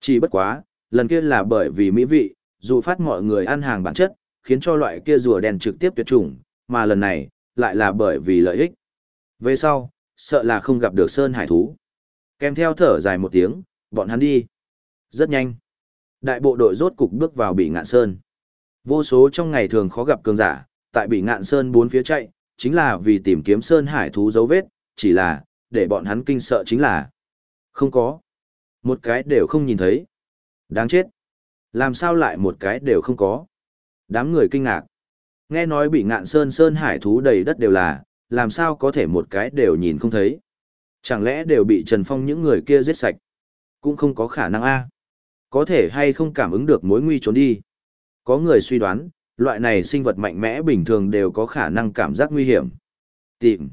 Chỉ bất quá, lần kia là bởi vì mỹ vị, dù phát mọi người ăn hàng bản chất, khiến cho loại kia rùa đen trực tiếp tuyệt chủng, mà lần này, lại là bởi vì lợi ích. Về sau, sợ là không gặp được sơn hải thú. Kèm theo thở dài một tiếng, bọn hắn đi. Rất nhanh. Đại bộ đội rốt cục bước vào bị ngạn sơn. Vô số trong ngày thường khó gặp cường giả, tại bị ngạn sơn bốn phía chạy, chính là vì tìm kiếm sơn hải thú dấu vết, chỉ là, để bọn hắn kinh sợ chính là Không có. Một cái đều không nhìn thấy. Đáng chết. Làm sao lại một cái đều không có. Đám người kinh ngạc. Nghe nói bị ngạn sơn sơn hải thú đầy đất đều là, làm sao có thể một cái đều nhìn không thấy. Chẳng lẽ đều bị Trần Phong những người kia giết sạch? Cũng không có khả năng a. Có thể hay không cảm ứng được mối nguy trốn đi. Có người suy đoán, loại này sinh vật mạnh mẽ bình thường đều có khả năng cảm giác nguy hiểm. Tìm.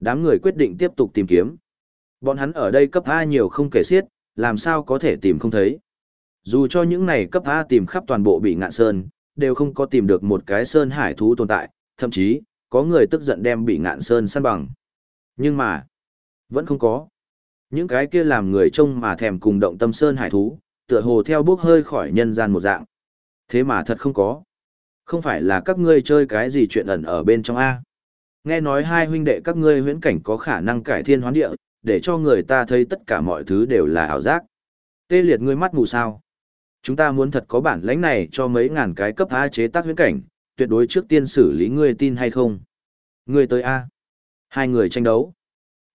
Đám người quyết định tiếp tục tìm kiếm. Bọn hắn ở đây cấp A nhiều không kể xiết, làm sao có thể tìm không thấy. Dù cho những này cấp A tìm khắp toàn bộ bị ngạn sơn, đều không có tìm được một cái sơn hải thú tồn tại, thậm chí, có người tức giận đem bị ngạn sơn săn bằng. Nhưng mà, vẫn không có. Những cái kia làm người trông mà thèm cùng động tâm sơn hải thú, tựa hồ theo bước hơi khỏi nhân gian một dạng. Thế mà thật không có. Không phải là các ngươi chơi cái gì chuyện ẩn ở bên trong A. Nghe nói hai huynh đệ các ngươi huyễn cảnh có khả năng cải thiên hoán địa, để cho người ta thấy tất cả mọi thứ đều là ảo giác. Tê liệt ngươi mắt mù sao. Chúng ta muốn thật có bản lãnh này cho mấy ngàn cái cấp A chế tác huyễn cảnh, tuyệt đối trước tiên xử lý ngươi tin hay không. Ngươi tới A. Hai người tranh đấu.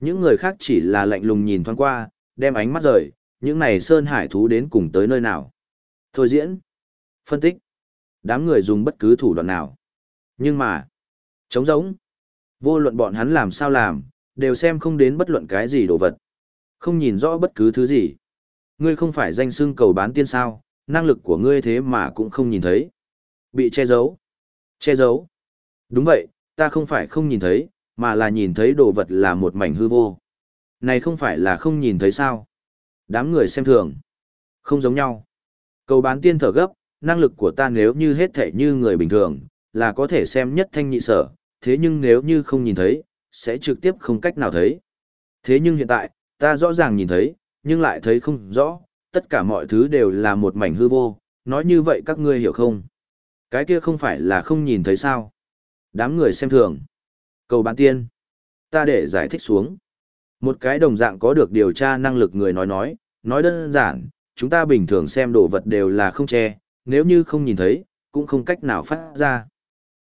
Những người khác chỉ là lạnh lùng nhìn thoáng qua, đem ánh mắt rời, những này sơn hải thú đến cùng tới nơi nào. Thôi diễn. Phân tích. Đám người dùng bất cứ thủ đoạn nào. Nhưng mà, trống giống. Vô luận bọn hắn làm sao làm, đều xem không đến bất luận cái gì đồ vật. Không nhìn rõ bất cứ thứ gì. Ngươi không phải danh xưng cầu bán tiên sao, năng lực của ngươi thế mà cũng không nhìn thấy. Bị che giấu. Che giấu. Đúng vậy, ta không phải không nhìn thấy, mà là nhìn thấy đồ vật là một mảnh hư vô. Này không phải là không nhìn thấy sao. Đám người xem thường. Không giống nhau. Cầu bán tiên thở gấp, năng lực của ta nếu như hết thể như người bình thường, là có thể xem nhất thanh nhị sở, thế nhưng nếu như không nhìn thấy, sẽ trực tiếp không cách nào thấy. Thế nhưng hiện tại, ta rõ ràng nhìn thấy, nhưng lại thấy không rõ, tất cả mọi thứ đều là một mảnh hư vô, nói như vậy các ngươi hiểu không? Cái kia không phải là không nhìn thấy sao? Đám người xem thường. Cầu bán tiên. Ta để giải thích xuống. Một cái đồng dạng có được điều tra năng lực người nói nói, nói đơn giản, chúng ta bình thường xem đồ vật đều là không che, nếu như không nhìn thấy, cũng không cách nào phát ra.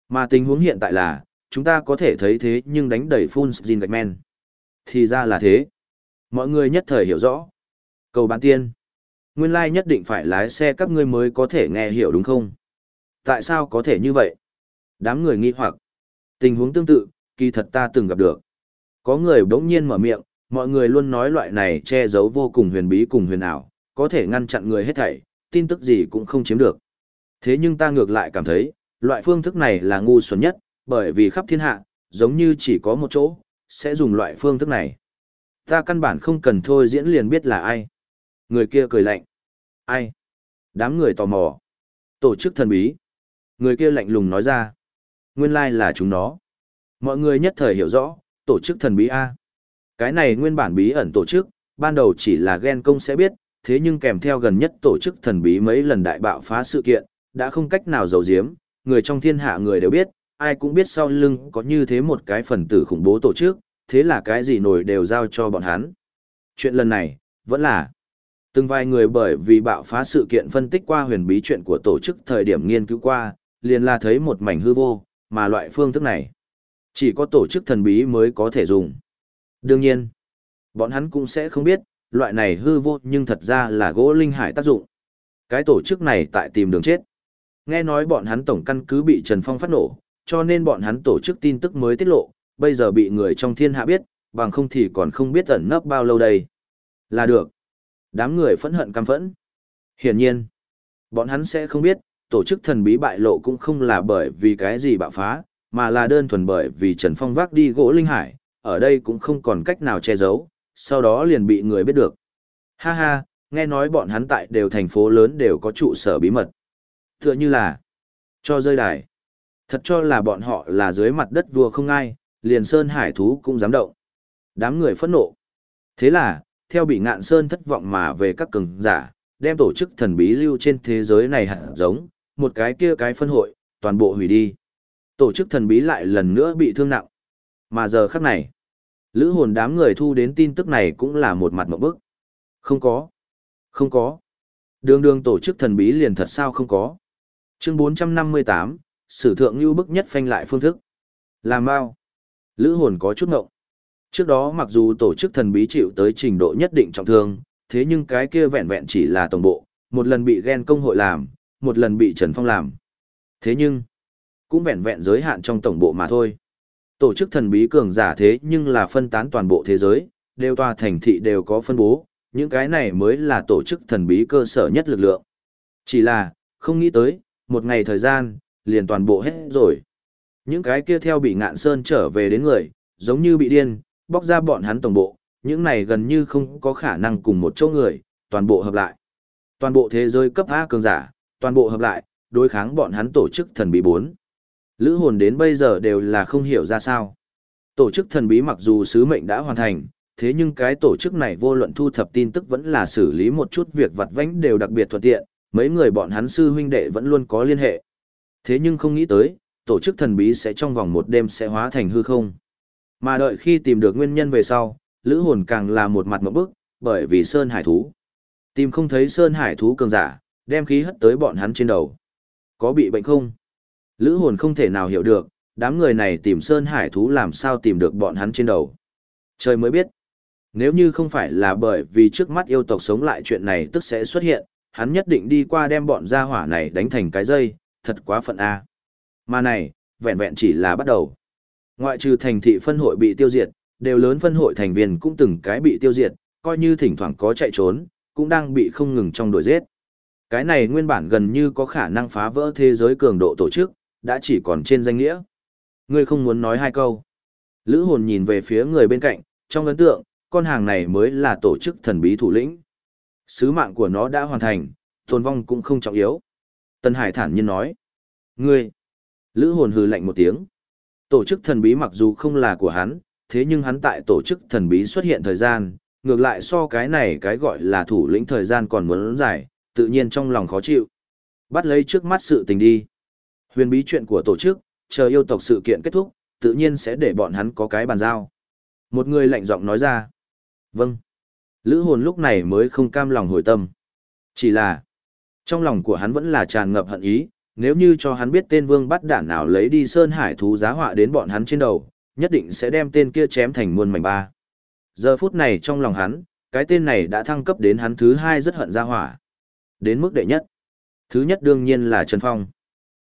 Mà tình huống hiện tại là, chúng ta có thể thấy thế nhưng đánh đẩy phun Jin gạch men. Thì ra là thế. Mọi người nhất thời hiểu rõ. Cầu bán tiên. Nguyên lai like nhất định phải lái xe các ngươi mới có thể nghe hiểu đúng không? Tại sao có thể như vậy? Đám người nghi hoặc. Tình huống tương tự, kỳ thật ta từng gặp được. Có người bỗng nhiên mở miệng, mọi người luôn nói loại này che giấu vô cùng huyền bí cùng huyền ảo, có thể ngăn chặn người hết thảy, tin tức gì cũng không chiếm được. Thế nhưng ta ngược lại cảm thấy, loại phương thức này là ngu xuẩn nhất, bởi vì khắp thiên hạ, giống như chỉ có một chỗ, sẽ dùng loại phương thức này. Ta căn bản không cần thôi diễn liền biết là ai. Người kia cười lạnh. Ai? Đám người tò mò. Tổ chức thần bí. Người kia lạnh lùng nói ra. Nguyên lai là chúng nó. Mọi người nhất thời hiểu rõ, tổ chức thần bí A. Cái này nguyên bản bí ẩn tổ chức, ban đầu chỉ là ghen công sẽ biết, thế nhưng kèm theo gần nhất tổ chức thần bí mấy lần đại bạo phá sự kiện, đã không cách nào giấu giếm, người trong thiên hạ người đều biết, ai cũng biết sau lưng có như thế một cái phần tử khủng bố tổ chức, thế là cái gì nổi đều giao cho bọn hắn. Chuyện lần này, vẫn là từng vài người bởi vì bạo phá sự kiện phân tích qua huyền bí chuyện của tổ chức thời điểm nghiên cứu qua, liền là thấy một mảnh hư vô, mà loại phương thức này, chỉ có tổ chức thần bí mới có thể dùng. Đương nhiên, bọn hắn cũng sẽ không biết, loại này hư vô nhưng thật ra là gỗ linh hải tác dụng. Cái tổ chức này tại tìm đường chết. Nghe nói bọn hắn tổng căn cứ bị Trần Phong phát nổ, cho nên bọn hắn tổ chức tin tức mới tiết lộ, bây giờ bị người trong thiên hạ biết, bằng không thì còn không biết ẩn nấp bao lâu đây. Là được. Đám người phẫn hận căm phẫn. Hiển nhiên, bọn hắn sẽ không biết, tổ chức thần bí bại lộ cũng không là bởi vì cái gì bạo phá, mà là đơn thuần bởi vì Trần Phong vác đi gỗ linh hải, ở đây cũng không còn cách nào che giấu, sau đó liền bị người biết được. Ha ha, nghe nói bọn hắn tại đều thành phố lớn đều có trụ sở bí mật. Tựa như là, cho rơi đài. Thật cho là bọn họ là dưới mặt đất vua không ai, liền sơn hải thú cũng dám động. Đám người phẫn nộ. Thế là, theo bị ngạn sơn thất vọng mà về các cường giả, đem tổ chức thần bí lưu trên thế giới này hẳn giống, một cái kia cái phân hội, toàn bộ hủy đi. Tổ chức thần bí lại lần nữa bị thương nặng. Mà giờ khắc này, lữ hồn đám người thu đến tin tức này cũng là một mặt một bức. Không có. Không có. Đường đường tổ chức thần bí liền thật sao không có. Chương 458, sử thượng như bức nhất phanh lại phương thức. Làm bao. Lữ hồn có chút ngộng. Trước đó mặc dù tổ chức thần bí chịu tới trình độ nhất định trọng thương, thế nhưng cái kia vẹn vẹn chỉ là tổng bộ, một lần bị ghen công hội làm, một lần bị Trần Phong làm. Thế nhưng, cũng vẹn vẹn giới hạn trong tổng bộ mà thôi. Tổ chức thần bí cường giả thế nhưng là phân tán toàn bộ thế giới, đều tòa thành thị đều có phân bố, những cái này mới là tổ chức thần bí cơ sở nhất lực lượng. Chỉ là, không nghĩ tới, một ngày thời gian, liền toàn bộ hết rồi. Những cái kia theo bị ngạn sơn trở về đến người, giống như bị điên, bóc ra bọn hắn tổng bộ, những này gần như không có khả năng cùng một chỗ người, toàn bộ hợp lại. Toàn bộ thế giới cấp A cường giả, toàn bộ hợp lại, đối kháng bọn hắn tổ chức thần bí 4. Lữ hồn đến bây giờ đều là không hiểu ra sao. Tổ chức thần bí mặc dù sứ mệnh đã hoàn thành, thế nhưng cái tổ chức này vô luận thu thập tin tức vẫn là xử lý một chút việc vặt vãnh đều đặc biệt thuận tiện, mấy người bọn hắn sư huynh đệ vẫn luôn có liên hệ. Thế nhưng không nghĩ tới, tổ chức thần bí sẽ trong vòng một đêm sẽ hóa thành hư không. Mà đợi khi tìm được nguyên nhân về sau, lữ hồn càng là một mặt một bức, bởi vì Sơn Hải Thú. Tìm không thấy Sơn Hải Thú cường giả, đem khí hất tới bọn hắn trên đầu. Có bị bệnh không? Lữ hồn không thể nào hiểu được, đám người này tìm Sơn Hải Thú làm sao tìm được bọn hắn trên đầu. Trời mới biết. Nếu như không phải là bởi vì trước mắt yêu tộc sống lại chuyện này tức sẽ xuất hiện, hắn nhất định đi qua đem bọn gia hỏa này đánh thành cái dây, thật quá phận A. Mà này, vẹn vẹn chỉ là bắt đầu. Ngoại trừ thành thị phân hội bị tiêu diệt, đều lớn phân hội thành viên cũng từng cái bị tiêu diệt, coi như thỉnh thoảng có chạy trốn, cũng đang bị không ngừng trong đuổi giết. Cái này nguyên bản gần như có khả năng phá vỡ thế giới cường độ tổ chức, đã chỉ còn trên danh nghĩa. Ngươi không muốn nói hai câu. Lữ hồn nhìn về phía người bên cạnh, trong ấn tượng, con hàng này mới là tổ chức thần bí thủ lĩnh. Sứ mạng của nó đã hoàn thành, tồn vong cũng không trọng yếu. Tân Hải thản nhiên nói. Ngươi! Lữ hồn hừ lạnh một tiếng. Tổ chức thần bí mặc dù không là của hắn, thế nhưng hắn tại tổ chức thần bí xuất hiện thời gian, ngược lại so cái này cái gọi là thủ lĩnh thời gian còn muốn dài, tự nhiên trong lòng khó chịu. Bắt lấy trước mắt sự tình đi. Huyền bí chuyện của tổ chức, chờ yêu tộc sự kiện kết thúc, tự nhiên sẽ để bọn hắn có cái bàn giao. Một người lạnh giọng nói ra. Vâng. Lữ hồn lúc này mới không cam lòng hồi tâm. Chỉ là, trong lòng của hắn vẫn là tràn ngập hận ý, nếu như cho hắn biết tên vương bắt đản nào lấy đi sơn hải thú giá họa đến bọn hắn trên đầu, nhất định sẽ đem tên kia chém thành muôn mảnh ba. Giờ phút này trong lòng hắn, cái tên này đã thăng cấp đến hắn thứ hai rất hận gia hỏa. Đến mức đệ nhất. Thứ nhất đương nhiên là Trần Phong.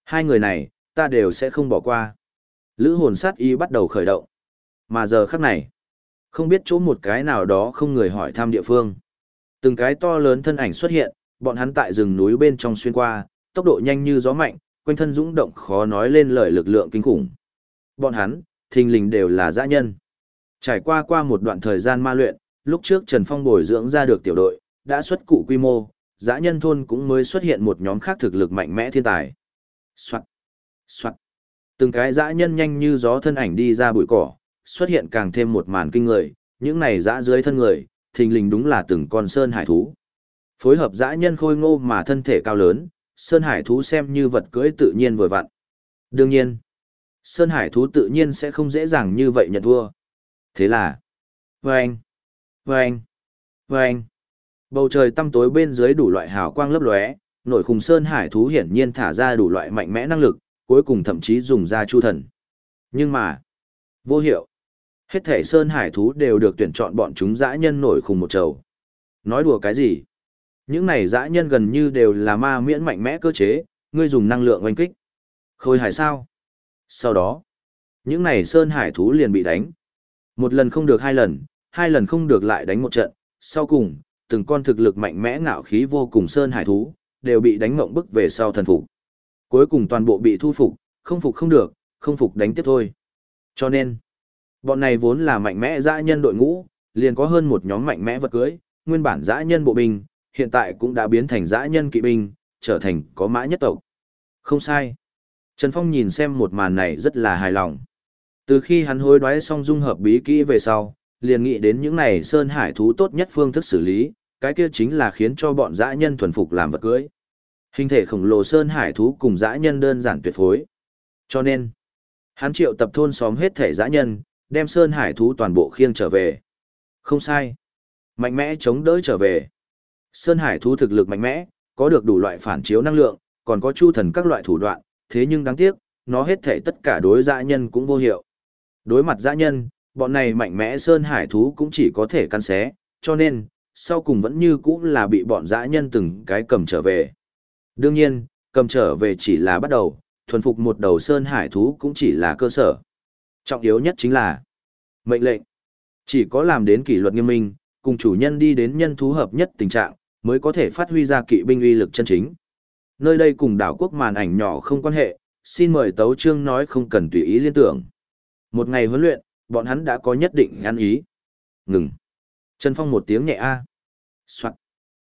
Hai người này, ta đều sẽ không bỏ qua. Lữ hồn sát y bắt đầu khởi động. Mà giờ khắc này, không biết chỗ một cái nào đó không người hỏi thăm địa phương. Từng cái to lớn thân ảnh xuất hiện, bọn hắn tại rừng núi bên trong xuyên qua, tốc độ nhanh như gió mạnh, quanh thân dũng động khó nói lên lời lực lượng kinh khủng. Bọn hắn, thình lình đều là dã nhân. Trải qua qua một đoạn thời gian ma luyện, lúc trước Trần Phong bồi dưỡng ra được tiểu đội, đã xuất cụ quy mô, dã nhân thôn cũng mới xuất hiện một nhóm khác thực lực mạnh mẽ thiên tài. Soạt, soạt. Từng cái dã nhân nhanh như gió thân ảnh đi ra bụi cỏ, xuất hiện càng thêm một màn kinh người, những này dã dưới thân người, thình lình đúng là từng con sơn hải thú. Phối hợp dã nhân khôi ngô mà thân thể cao lớn, sơn hải thú xem như vật cưỡi tự nhiên vừa vặn. Đương nhiên, sơn hải thú tự nhiên sẽ không dễ dàng như vậy nhận thua. Thế là, vâng, vâng, vâng. Bầu trời tăm tối bên dưới đủ loại hào quang lấp lóe, nổi khùng sơn hải thú hiển nhiên thả ra đủ loại mạnh mẽ năng lực, cuối cùng thậm chí dùng ra chu thần. Nhưng mà, vô hiệu. Hết thể sơn hải thú đều được tuyển chọn bọn chúng dã nhân nổi khùng một trầu. Nói đùa cái gì? Những này dã nhân gần như đều là ma miễn mạnh mẽ cơ chế, ngươi dùng năng lượng oanh kích. Khôi hải sao? Sau đó, những này sơn hải thú liền bị đánh. Một lần không được hai lần, hai lần không được lại đánh một trận. Sau cùng, từng con thực lực mạnh mẽ ngạo khí vô cùng sơn hải thú, đều bị đánh mộng bức về sau thần phục. Cuối cùng toàn bộ bị thu phục, không phục không được, không phục đánh tiếp thôi. Cho nên, bọn này vốn là mạnh mẽ dã nhân đội ngũ, liền có hơn một nhóm mạnh mẽ vật cưới, nguyên bản dã nhân bộ binh, hiện tại cũng đã biến thành dã nhân kỵ binh, trở thành có mã nhất tộc. Không sai. Trần Phong nhìn xem một màn này rất là hài lòng. Từ khi hắn hối đoái xong dung hợp bí kỹ về sau, liền nghĩ đến những này sơn hải thú tốt nhất phương thức xử lý, cái kia chính là khiến cho bọn dã nhân thuần phục làm vật cưới. Hình thể khổng lồ sơn hải thú cùng dã nhân đơn giản tuyệt phối. Cho nên, hắn triệu tập thôn xóm hết thể dã nhân, đem sơn hải thú toàn bộ khiêng trở về. Không sai. Mạnh mẽ chống đỡ trở về. Sơn hải thú thực lực mạnh mẽ, có được đủ loại phản chiếu năng lượng, còn có chu thần các loại thủ đoạn, thế nhưng đáng tiếc, nó hết thể tất cả đối dã nhân cũng vô hiệu. Đối mặt dã nhân, bọn này mạnh mẽ sơn hải thú cũng chỉ có thể căn xé, cho nên, sau cùng vẫn như cũ là bị bọn dã nhân từng cái cầm trở về. Đương nhiên, cầm trở về chỉ là bắt đầu, thuần phục một đầu sơn hải thú cũng chỉ là cơ sở. Trọng yếu nhất chính là mệnh lệnh. Chỉ có làm đến kỷ luật nghiêm minh, cùng chủ nhân đi đến nhân thú hợp nhất tình trạng, mới có thể phát huy ra kỵ binh uy lực chân chính. Nơi đây cùng đảo quốc màn ảnh nhỏ không quan hệ, xin mời Tấu Trương nói không cần tùy ý liên tưởng. Một ngày huấn luyện, bọn hắn đã có nhất định ăn ý. Ngừng. Trần Phong một tiếng nhẹ a. À. Soạn.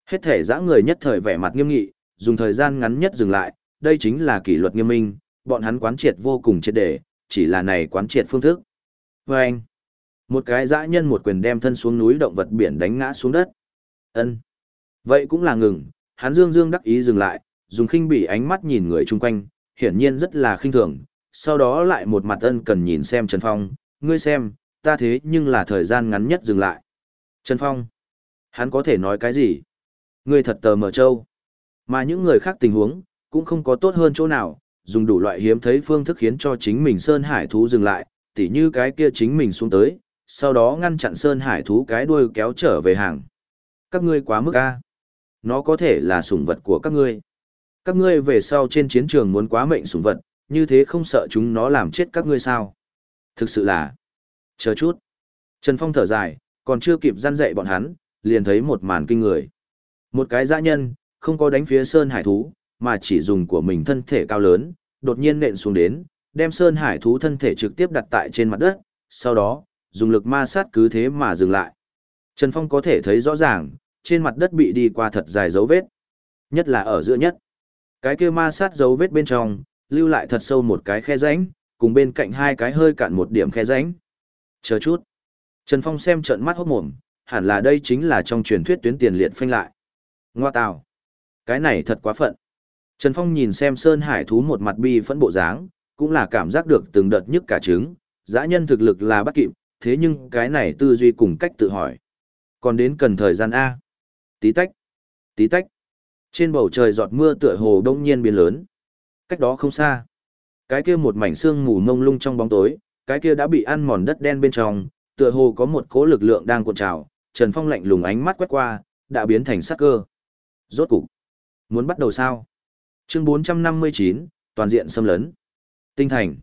Hết thể giã người nhất thời vẻ mặt nghiêm nghị, dùng thời gian ngắn nhất dừng lại, đây chính là kỷ luật nghiêm minh, bọn hắn quán triệt vô cùng triệt để, chỉ là này quán triệt phương thức. Và anh. Một cái dã nhân một quyền đem thân xuống núi động vật biển đánh ngã xuống đất. Ân. Vậy cũng là ngừng, hắn dương dương đắc ý dừng lại, dùng khinh bỉ ánh mắt nhìn người chung quanh, hiển nhiên rất là khinh thường, sau đó lại một mặt ân cần nhìn xem Trần Phong, ngươi xem, ta thế nhưng là thời gian ngắn nhất dừng lại. Trần Phong, hắn có thể nói cái gì? Ngươi thật tờ mờ trâu. Mà những người khác tình huống, cũng không có tốt hơn chỗ nào, dùng đủ loại hiếm thấy phương thức khiến cho chính mình Sơn Hải thú dừng lại, tỉ như cái kia chính mình xuống tới, sau đó ngăn chặn Sơn Hải thú cái đuôi kéo trở về hàng. Các ngươi quá mức a. Nó có thể là sủng vật của các ngươi. Các ngươi về sau trên chiến trường muốn quá mệnh sủng vật, như thế không sợ chúng nó làm chết các ngươi sao? Thực sự là... Chờ chút. Trần Phong thở dài, còn chưa kịp gian dạy bọn hắn, liền thấy một màn kinh người. Một cái dã nhân, không có đánh phía Sơn Hải thú, mà chỉ dùng của mình thân thể cao lớn, đột nhiên nện xuống đến, đem Sơn Hải thú thân thể trực tiếp đặt tại trên mặt đất, sau đó, dùng lực ma sát cứ thế mà dừng lại. Trần Phong có thể thấy rõ ràng, trên mặt đất bị đi qua thật dài dấu vết. Nhất là ở giữa nhất. Cái kia ma sát dấu vết bên trong, lưu lại thật sâu một cái khe rãnh, cùng bên cạnh hai cái hơi cạn một điểm khe rãnh. Chờ chút. Trần Phong xem trận mắt hốt mồm, hẳn là đây chính là trong truyền thuyết tuyến tiền liệt phanh lại. Ngoa tào. Cái này thật quá phận. Trần Phong nhìn xem Sơn Hải thú một mặt bi phẫn bộ dáng, cũng là cảm giác được từng đợt nhức cả trứng, dã nhân thực lực là bắt kịp, thế nhưng cái này tư duy cùng cách tự hỏi. Còn đến cần thời gian A. Tí tách. Tí tách. Trên bầu trời giọt mưa tựa hồ đông nhiên biến lớn. Cách đó không xa. Cái kia một mảnh xương mù mông lung trong bóng tối, cái kia đã bị ăn mòn đất đen bên trong, tựa hồ có một cỗ lực lượng đang cuộn trào, Trần Phong lạnh lùng ánh mắt quét qua, đã biến thành sắc cơ. Rốt cục. Muốn bắt đầu sao? Chương 459, toàn diện xâm lấn. Tinh thành.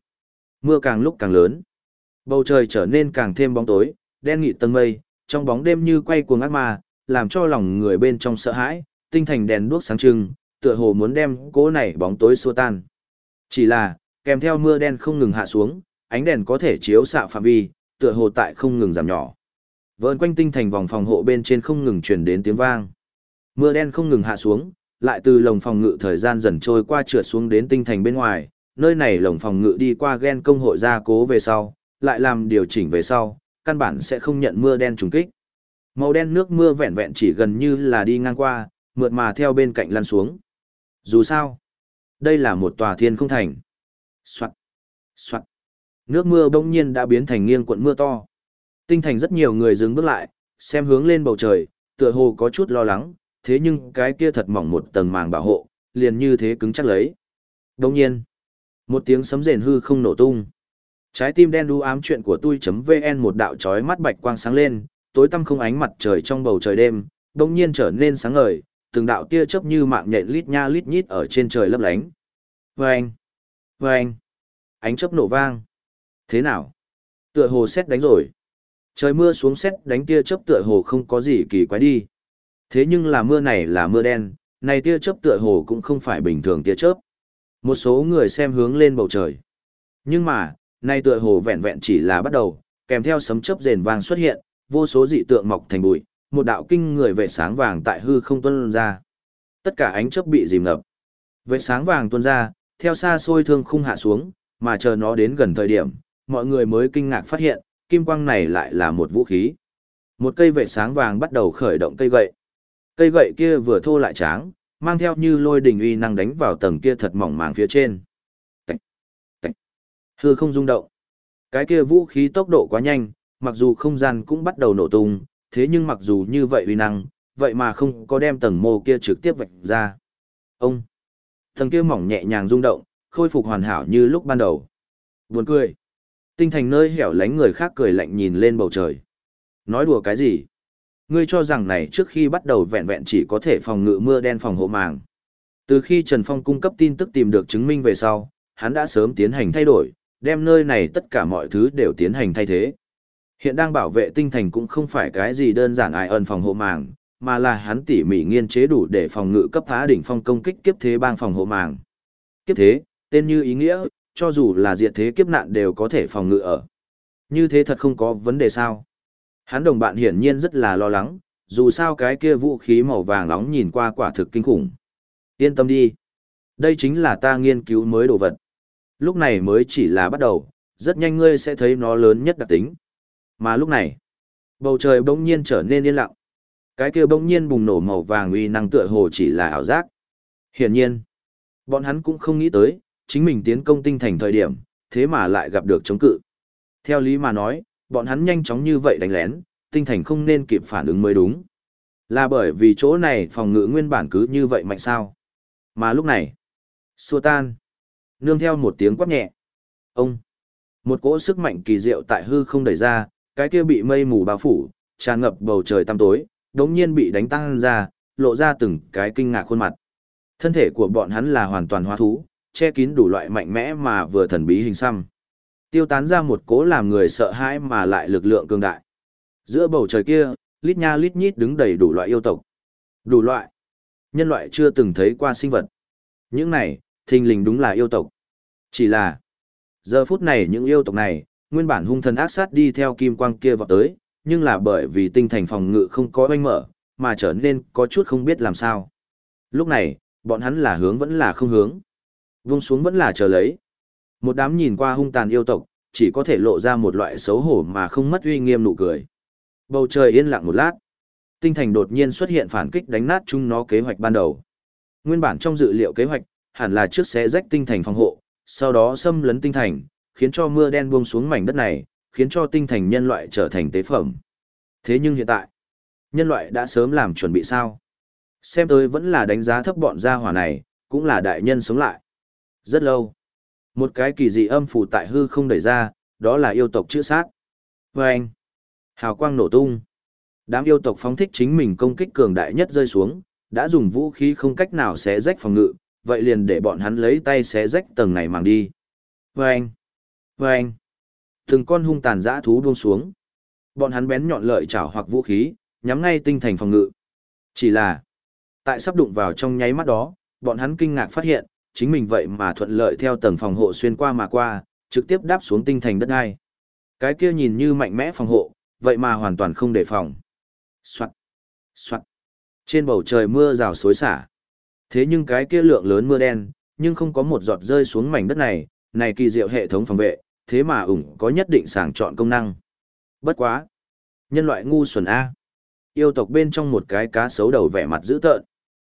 Mưa càng lúc càng lớn. Bầu trời trở nên càng thêm bóng tối, đen nghịt tầng mây, trong bóng đêm như quay cuồng ác ma, làm cho lòng người bên trong sợ hãi, tinh thành đèn đuốc sáng trưng, tựa hồ muốn đem cỗ này bóng tối xua tan. Chỉ là, kèm theo mưa đen không ngừng hạ xuống, ánh đèn có thể chiếu xạ phạm vi, tựa hồ tại không ngừng giảm nhỏ. Vờn quanh tinh thành vòng phòng hộ bên trên không ngừng truyền đến tiếng vang. Mưa đen không ngừng hạ xuống, lại từ lồng phòng ngự thời gian dần trôi qua trượt xuống đến tinh thành bên ngoài, nơi này lồng phòng ngự đi qua gen công hội gia cố về sau, lại làm điều chỉnh về sau, căn bản sẽ không nhận mưa đen trùng kích. Màu đen nước mưa vẹn vẹn chỉ gần như là đi ngang qua, mượt mà theo bên cạnh lăn xuống. Dù sao, đây là một tòa thiên không thành. Soạn, soạn. Nước mưa bỗng nhiên đã biến thành nghiêng cuộn mưa to. Tinh thành rất nhiều người dừng bước lại, xem hướng lên bầu trời, tựa hồ có chút lo lắng, thế nhưng cái kia thật mỏng một tầng màng bảo hộ, liền như thế cứng chắc lấy. Đồng nhiên, một tiếng sấm rền hư không nổ tung. Trái tim đen đu ám chuyện của tôi.vn một đạo chói mắt bạch quang sáng lên, tối tăm không ánh mặt trời trong bầu trời đêm, đồng nhiên trở nên sáng ngời, từng đạo tia chớp như mạng nhện lít nha lít nhít ở trên trời lấp lánh. Vâng! Vâng! Ánh chớp nổ vang. Thế nào? Tựa hồ xét đánh rồi. Trời mưa xuống xét đánh tia chớp tựa hồ không có gì kỳ quái đi. Thế nhưng là mưa này là mưa đen, này tia chớp tựa hồ cũng không phải bình thường tia chớp. Một số người xem hướng lên bầu trời. Nhưng mà, này tựa hồ vẹn vẹn chỉ là bắt đầu, kèm theo sấm chớp rền vang xuất hiện, vô số dị tượng mọc thành bụi, một đạo kinh người vệ sáng vàng tại hư không tuôn ra. Tất cả ánh chớp bị dìm ngập. Vệ sáng vàng tuôn ra, theo xa xôi thương khung hạ xuống, mà chờ nó đến gần thời điểm, mọi người mới kinh ngạc phát hiện, kim quang này lại là một vũ khí. Một cây vệ sáng vàng bắt đầu khởi động cây gậy. Cây gậy kia vừa thô lại tráng, mang theo như lôi đình uy năng đánh vào tầng kia thật mỏng màng phía trên. Tạch, tạch. Hư không rung động. Cái kia vũ khí tốc độ quá nhanh, mặc dù không gian cũng bắt đầu nổ tung, thế nhưng mặc dù như vậy uy năng, vậy mà không có đem tầng mô kia trực tiếp vạch ra. Ông! Tầng kia mỏng nhẹ nhàng rung động, khôi phục hoàn hảo như lúc ban đầu. Buồn cười! Tinh thành nơi hẻo lánh người khác cười lạnh nhìn lên bầu trời. Nói đùa cái gì? Ngươi cho rằng này trước khi bắt đầu vẹn vẹn chỉ có thể phòng ngự mưa đen phòng hộ màng. Từ khi Trần Phong cung cấp tin tức tìm được chứng minh về sau, hắn đã sớm tiến hành thay đổi, đem nơi này tất cả mọi thứ đều tiến hành thay thế. Hiện đang bảo vệ tinh thành cũng không phải cái gì đơn giản ai ẩn phòng hộ màng, mà là hắn tỉ mỉ nghiên chế đủ để phòng ngự cấp phá đỉnh phong công kích kiếp thế bang phòng hộ màng. Kiếp thế, tên như ý nghĩa, cho dù là diệt thế kiếp nạn đều có thể phòng ngự ở. Như thế thật không có vấn đề sao. Hắn đồng bạn hiển nhiên rất là lo lắng, dù sao cái kia vũ khí màu vàng nóng nhìn qua quả thực kinh khủng. Yên tâm đi. Đây chính là ta nghiên cứu mới đồ vật. Lúc này mới chỉ là bắt đầu, rất nhanh ngươi sẽ thấy nó lớn nhất đặc tính. Mà lúc này, bầu trời bỗng nhiên trở nên yên lặng. Cái kia bỗng nhiên bùng nổ màu vàng uy năng tựa hồ chỉ là ảo giác. Hiển nhiên, bọn hắn cũng không nghĩ tới, chính mình tiến công tinh thành thời điểm, thế mà lại gặp được chống cự. Theo lý mà nói, bọn hắn nhanh chóng như vậy đánh lén, tinh thành không nên kịp phản ứng mới đúng. Là bởi vì chỗ này phòng ngự nguyên bản cứ như vậy mạnh sao. Mà lúc này, xua tan, nương theo một tiếng quát nhẹ. Ông, một cỗ sức mạnh kỳ diệu tại hư không đẩy ra, cái kia bị mây mù bao phủ, tràn ngập bầu trời tăm tối, đống nhiên bị đánh tăng ra, lộ ra từng cái kinh ngạc khuôn mặt. Thân thể của bọn hắn là hoàn toàn hóa thú, che kín đủ loại mạnh mẽ mà vừa thần bí hình xăm. Tiêu tán ra một cố làm người sợ hãi mà lại lực lượng cường đại. Giữa bầu trời kia, lít nha lít nhít đứng đầy đủ loại yêu tộc. Đủ loại. Nhân loại chưa từng thấy qua sinh vật. Những này, thình lình đúng là yêu tộc. Chỉ là, giờ phút này những yêu tộc này, nguyên bản hung thần ác sát đi theo kim quang kia vào tới, nhưng là bởi vì tinh thành phòng ngự không có oanh mở, mà trở nên có chút không biết làm sao. Lúc này, bọn hắn là hướng vẫn là không hướng. Vung xuống vẫn là chờ lấy. Một đám nhìn qua hung tàn yêu tộc, chỉ có thể lộ ra một loại xấu hổ mà không mất uy nghiêm nụ cười. Bầu trời yên lặng một lát. Tinh thành đột nhiên xuất hiện phản kích đánh nát chúng nó kế hoạch ban đầu. Nguyên bản trong dự liệu kế hoạch, hẳn là trước sẽ rách tinh thành phòng hộ, sau đó xâm lấn tinh thành, khiến cho mưa đen buông xuống mảnh đất này, khiến cho tinh thành nhân loại trở thành tế phẩm. Thế nhưng hiện tại, nhân loại đã sớm làm chuẩn bị sao? Xem tới vẫn là đánh giá thấp bọn gia hỏa này, cũng là đại nhân sống lại. Rất lâu, một cái kỳ dị âm phủ tại hư không đẩy ra, đó là yêu tộc chữ sát. Và anh, hào quang nổ tung. Đám yêu tộc phóng thích chính mình công kích cường đại nhất rơi xuống, đã dùng vũ khí không cách nào xé rách phòng ngự, vậy liền để bọn hắn lấy tay xé rách tầng này màng đi. Và anh, và anh, từng con hung tàn dã thú buông xuống. Bọn hắn bén nhọn lợi chảo hoặc vũ khí, nhắm ngay tinh thành phòng ngự. Chỉ là, tại sắp đụng vào trong nháy mắt đó, bọn hắn kinh ngạc phát hiện, chính mình vậy mà thuận lợi theo tầng phòng hộ xuyên qua mà qua, trực tiếp đáp xuống tinh thành đất ai. Cái kia nhìn như mạnh mẽ phòng hộ, vậy mà hoàn toàn không đề phòng. Soạn, soạn. Trên bầu trời mưa rào xối xả. Thế nhưng cái kia lượng lớn mưa đen, nhưng không có một giọt rơi xuống mảnh đất này, này kỳ diệu hệ thống phòng vệ, thế mà ủng có nhất định sàng chọn công năng. Bất quá. Nhân loại ngu xuẩn A. Yêu tộc bên trong một cái cá sấu đầu vẻ mặt dữ tợn.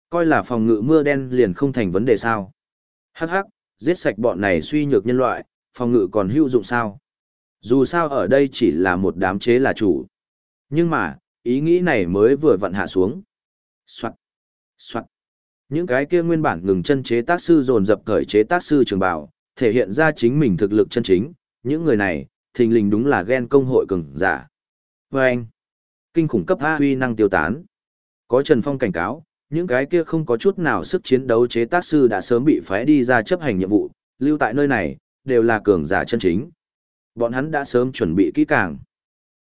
Coi là phòng ngự mưa đen liền không thành vấn đề sao. Hắc hắc, giết sạch bọn này suy nhược nhân loại, phòng ngự còn hữu dụng sao? Dù sao ở đây chỉ là một đám chế là chủ. Nhưng mà, ý nghĩ này mới vừa vặn hạ xuống. Soạn, soạn. Những cái kia nguyên bản ngừng chân chế tác sư dồn dập cởi chế tác sư trường bảo, thể hiện ra chính mình thực lực chân chính. Những người này, thình lình đúng là ghen công hội cường giả. Và anh, kinh khủng cấp A huy năng tiêu tán. Có Trần Phong cảnh cáo, những cái kia không có chút nào sức chiến đấu chế tác sư đã sớm bị phái đi ra chấp hành nhiệm vụ, lưu tại nơi này, đều là cường giả chân chính. Bọn hắn đã sớm chuẩn bị kỹ càng.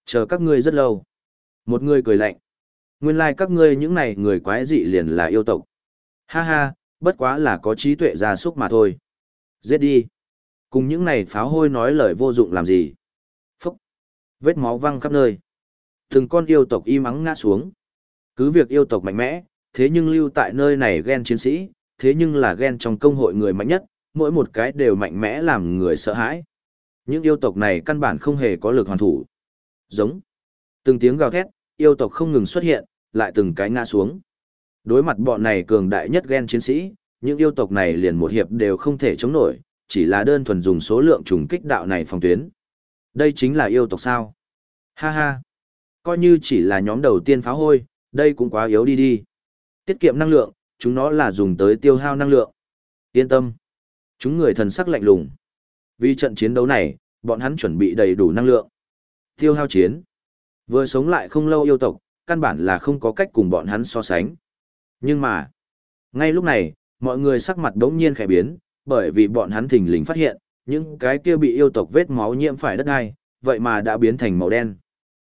Chờ các ngươi rất lâu. Một người cười lạnh. Nguyên lai like các ngươi những này người quái dị liền là yêu tộc. Ha ha, bất quá là có trí tuệ gia súc mà thôi. Giết đi. Cùng những này pháo hôi nói lời vô dụng làm gì. Phúc. Vết máu văng khắp nơi. Từng con yêu tộc im ắng ngã xuống. Cứ việc yêu tộc mạnh mẽ, thế nhưng lưu tại nơi này ghen chiến sĩ, thế nhưng là ghen trong công hội người mạnh nhất, mỗi một cái đều mạnh mẽ làm người sợ hãi. Những yêu tộc này căn bản không hề có lực hoàn thủ. Giống. Từng tiếng gào thét, yêu tộc không ngừng xuất hiện, lại từng cái ngã xuống. Đối mặt bọn này cường đại nhất ghen chiến sĩ, những yêu tộc này liền một hiệp đều không thể chống nổi, chỉ là đơn thuần dùng số lượng trùng kích đạo này phòng tuyến. Đây chính là yêu tộc sao? Ha ha. Coi như chỉ là nhóm đầu tiên phá hôi, đây cũng quá yếu đi đi. Tiết kiệm năng lượng, chúng nó là dùng tới tiêu hao năng lượng. Yên tâm. Chúng người thần sắc lạnh lùng. Vì trận chiến đấu này, bọn hắn chuẩn bị đầy đủ năng lượng. Tiêu hao chiến. Vừa sống lại không lâu yêu tộc, căn bản là không có cách cùng bọn hắn so sánh. Nhưng mà, ngay lúc này, mọi người sắc mặt đống nhiên khẽ biến, bởi vì bọn hắn thình lình phát hiện, những cái kia bị yêu tộc vết máu nhiễm phải đất ai, vậy mà đã biến thành màu đen.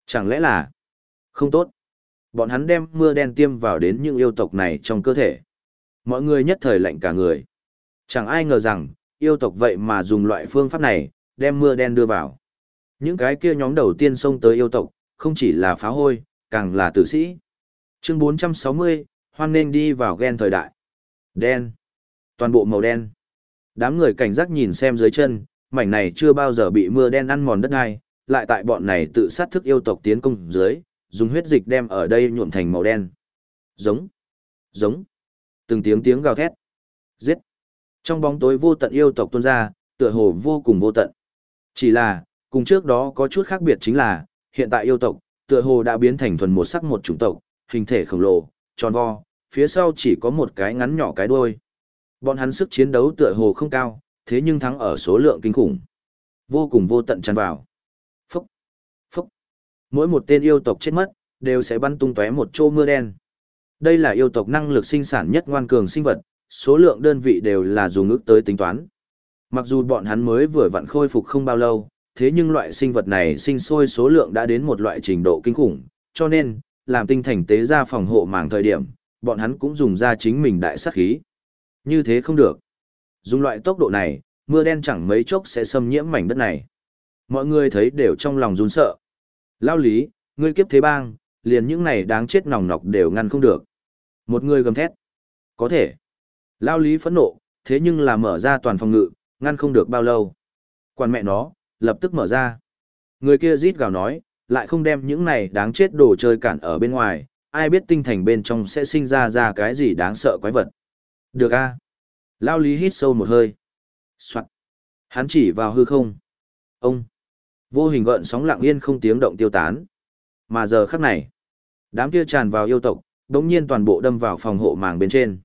Chẳng lẽ là không tốt? Bọn hắn đem mưa đen tiêm vào đến những yêu tộc này trong cơ thể. Mọi người nhất thời lạnh cả người. Chẳng ai ngờ rằng, yêu tộc vậy mà dùng loại phương pháp này, đem mưa đen đưa vào. Những cái kia nhóm đầu tiên xông tới yêu tộc, không chỉ là phá hôi, càng là tử sĩ. Chương 460, hoan nên đi vào ghen thời đại. Đen. Toàn bộ màu đen. Đám người cảnh giác nhìn xem dưới chân, mảnh này chưa bao giờ bị mưa đen ăn mòn đất ai, lại tại bọn này tự sát thức yêu tộc tiến công dưới, dùng huyết dịch đem ở đây nhuộm thành màu đen. Giống. Giống. Từng tiếng tiếng gào thét. Giết. Trong bóng tối vô tận yêu tộc tuôn ra, tựa hồ vô cùng vô tận. Chỉ là, cùng trước đó có chút khác biệt chính là, hiện tại yêu tộc, tựa hồ đã biến thành thuần một sắc một chủng tộc, hình thể khổng lồ, tròn vo, phía sau chỉ có một cái ngắn nhỏ cái đuôi. Bọn hắn sức chiến đấu tựa hồ không cao, thế nhưng thắng ở số lượng kinh khủng. Vô cùng vô tận tràn vào. Mỗi một tên yêu tộc chết mất, đều sẽ bắn tung tóe một chỗ mưa đen. Đây là yêu tộc năng lực sinh sản nhất ngoan cường sinh vật, số lượng đơn vị đều là dùng ước tới tính toán. Mặc dù bọn hắn mới vừa vặn khôi phục không bao lâu, thế nhưng loại sinh vật này sinh sôi số lượng đã đến một loại trình độ kinh khủng, cho nên, làm tinh thành tế ra phòng hộ màng thời điểm, bọn hắn cũng dùng ra chính mình đại sát khí. Như thế không được. Dùng loại tốc độ này, mưa đen chẳng mấy chốc sẽ xâm nhiễm mảnh đất này. Mọi người thấy đều trong lòng run sợ. Lao lý, ngươi kiếp thế bang, liền những này đáng chết nòng nọc đều ngăn không được. Một người gầm thét. Có thể. Lao lý phẫn nộ, thế nhưng là mở ra toàn phòng ngự, ngăn không được bao lâu. Quan mẹ nó, lập tức mở ra. Người kia rít gào nói, lại không đem những này đáng chết đồ chơi cản ở bên ngoài, ai biết tinh thành bên trong sẽ sinh ra ra cái gì đáng sợ quái vật. Được a Lao lý hít sâu một hơi. Soạn. Hắn chỉ vào hư không. Ông. Vô hình gợn sóng lặng yên không tiếng động tiêu tán. Mà giờ khắc này, đám kia tràn vào yêu tộc, đống nhiên toàn bộ đâm vào phòng hộ màng bên trên.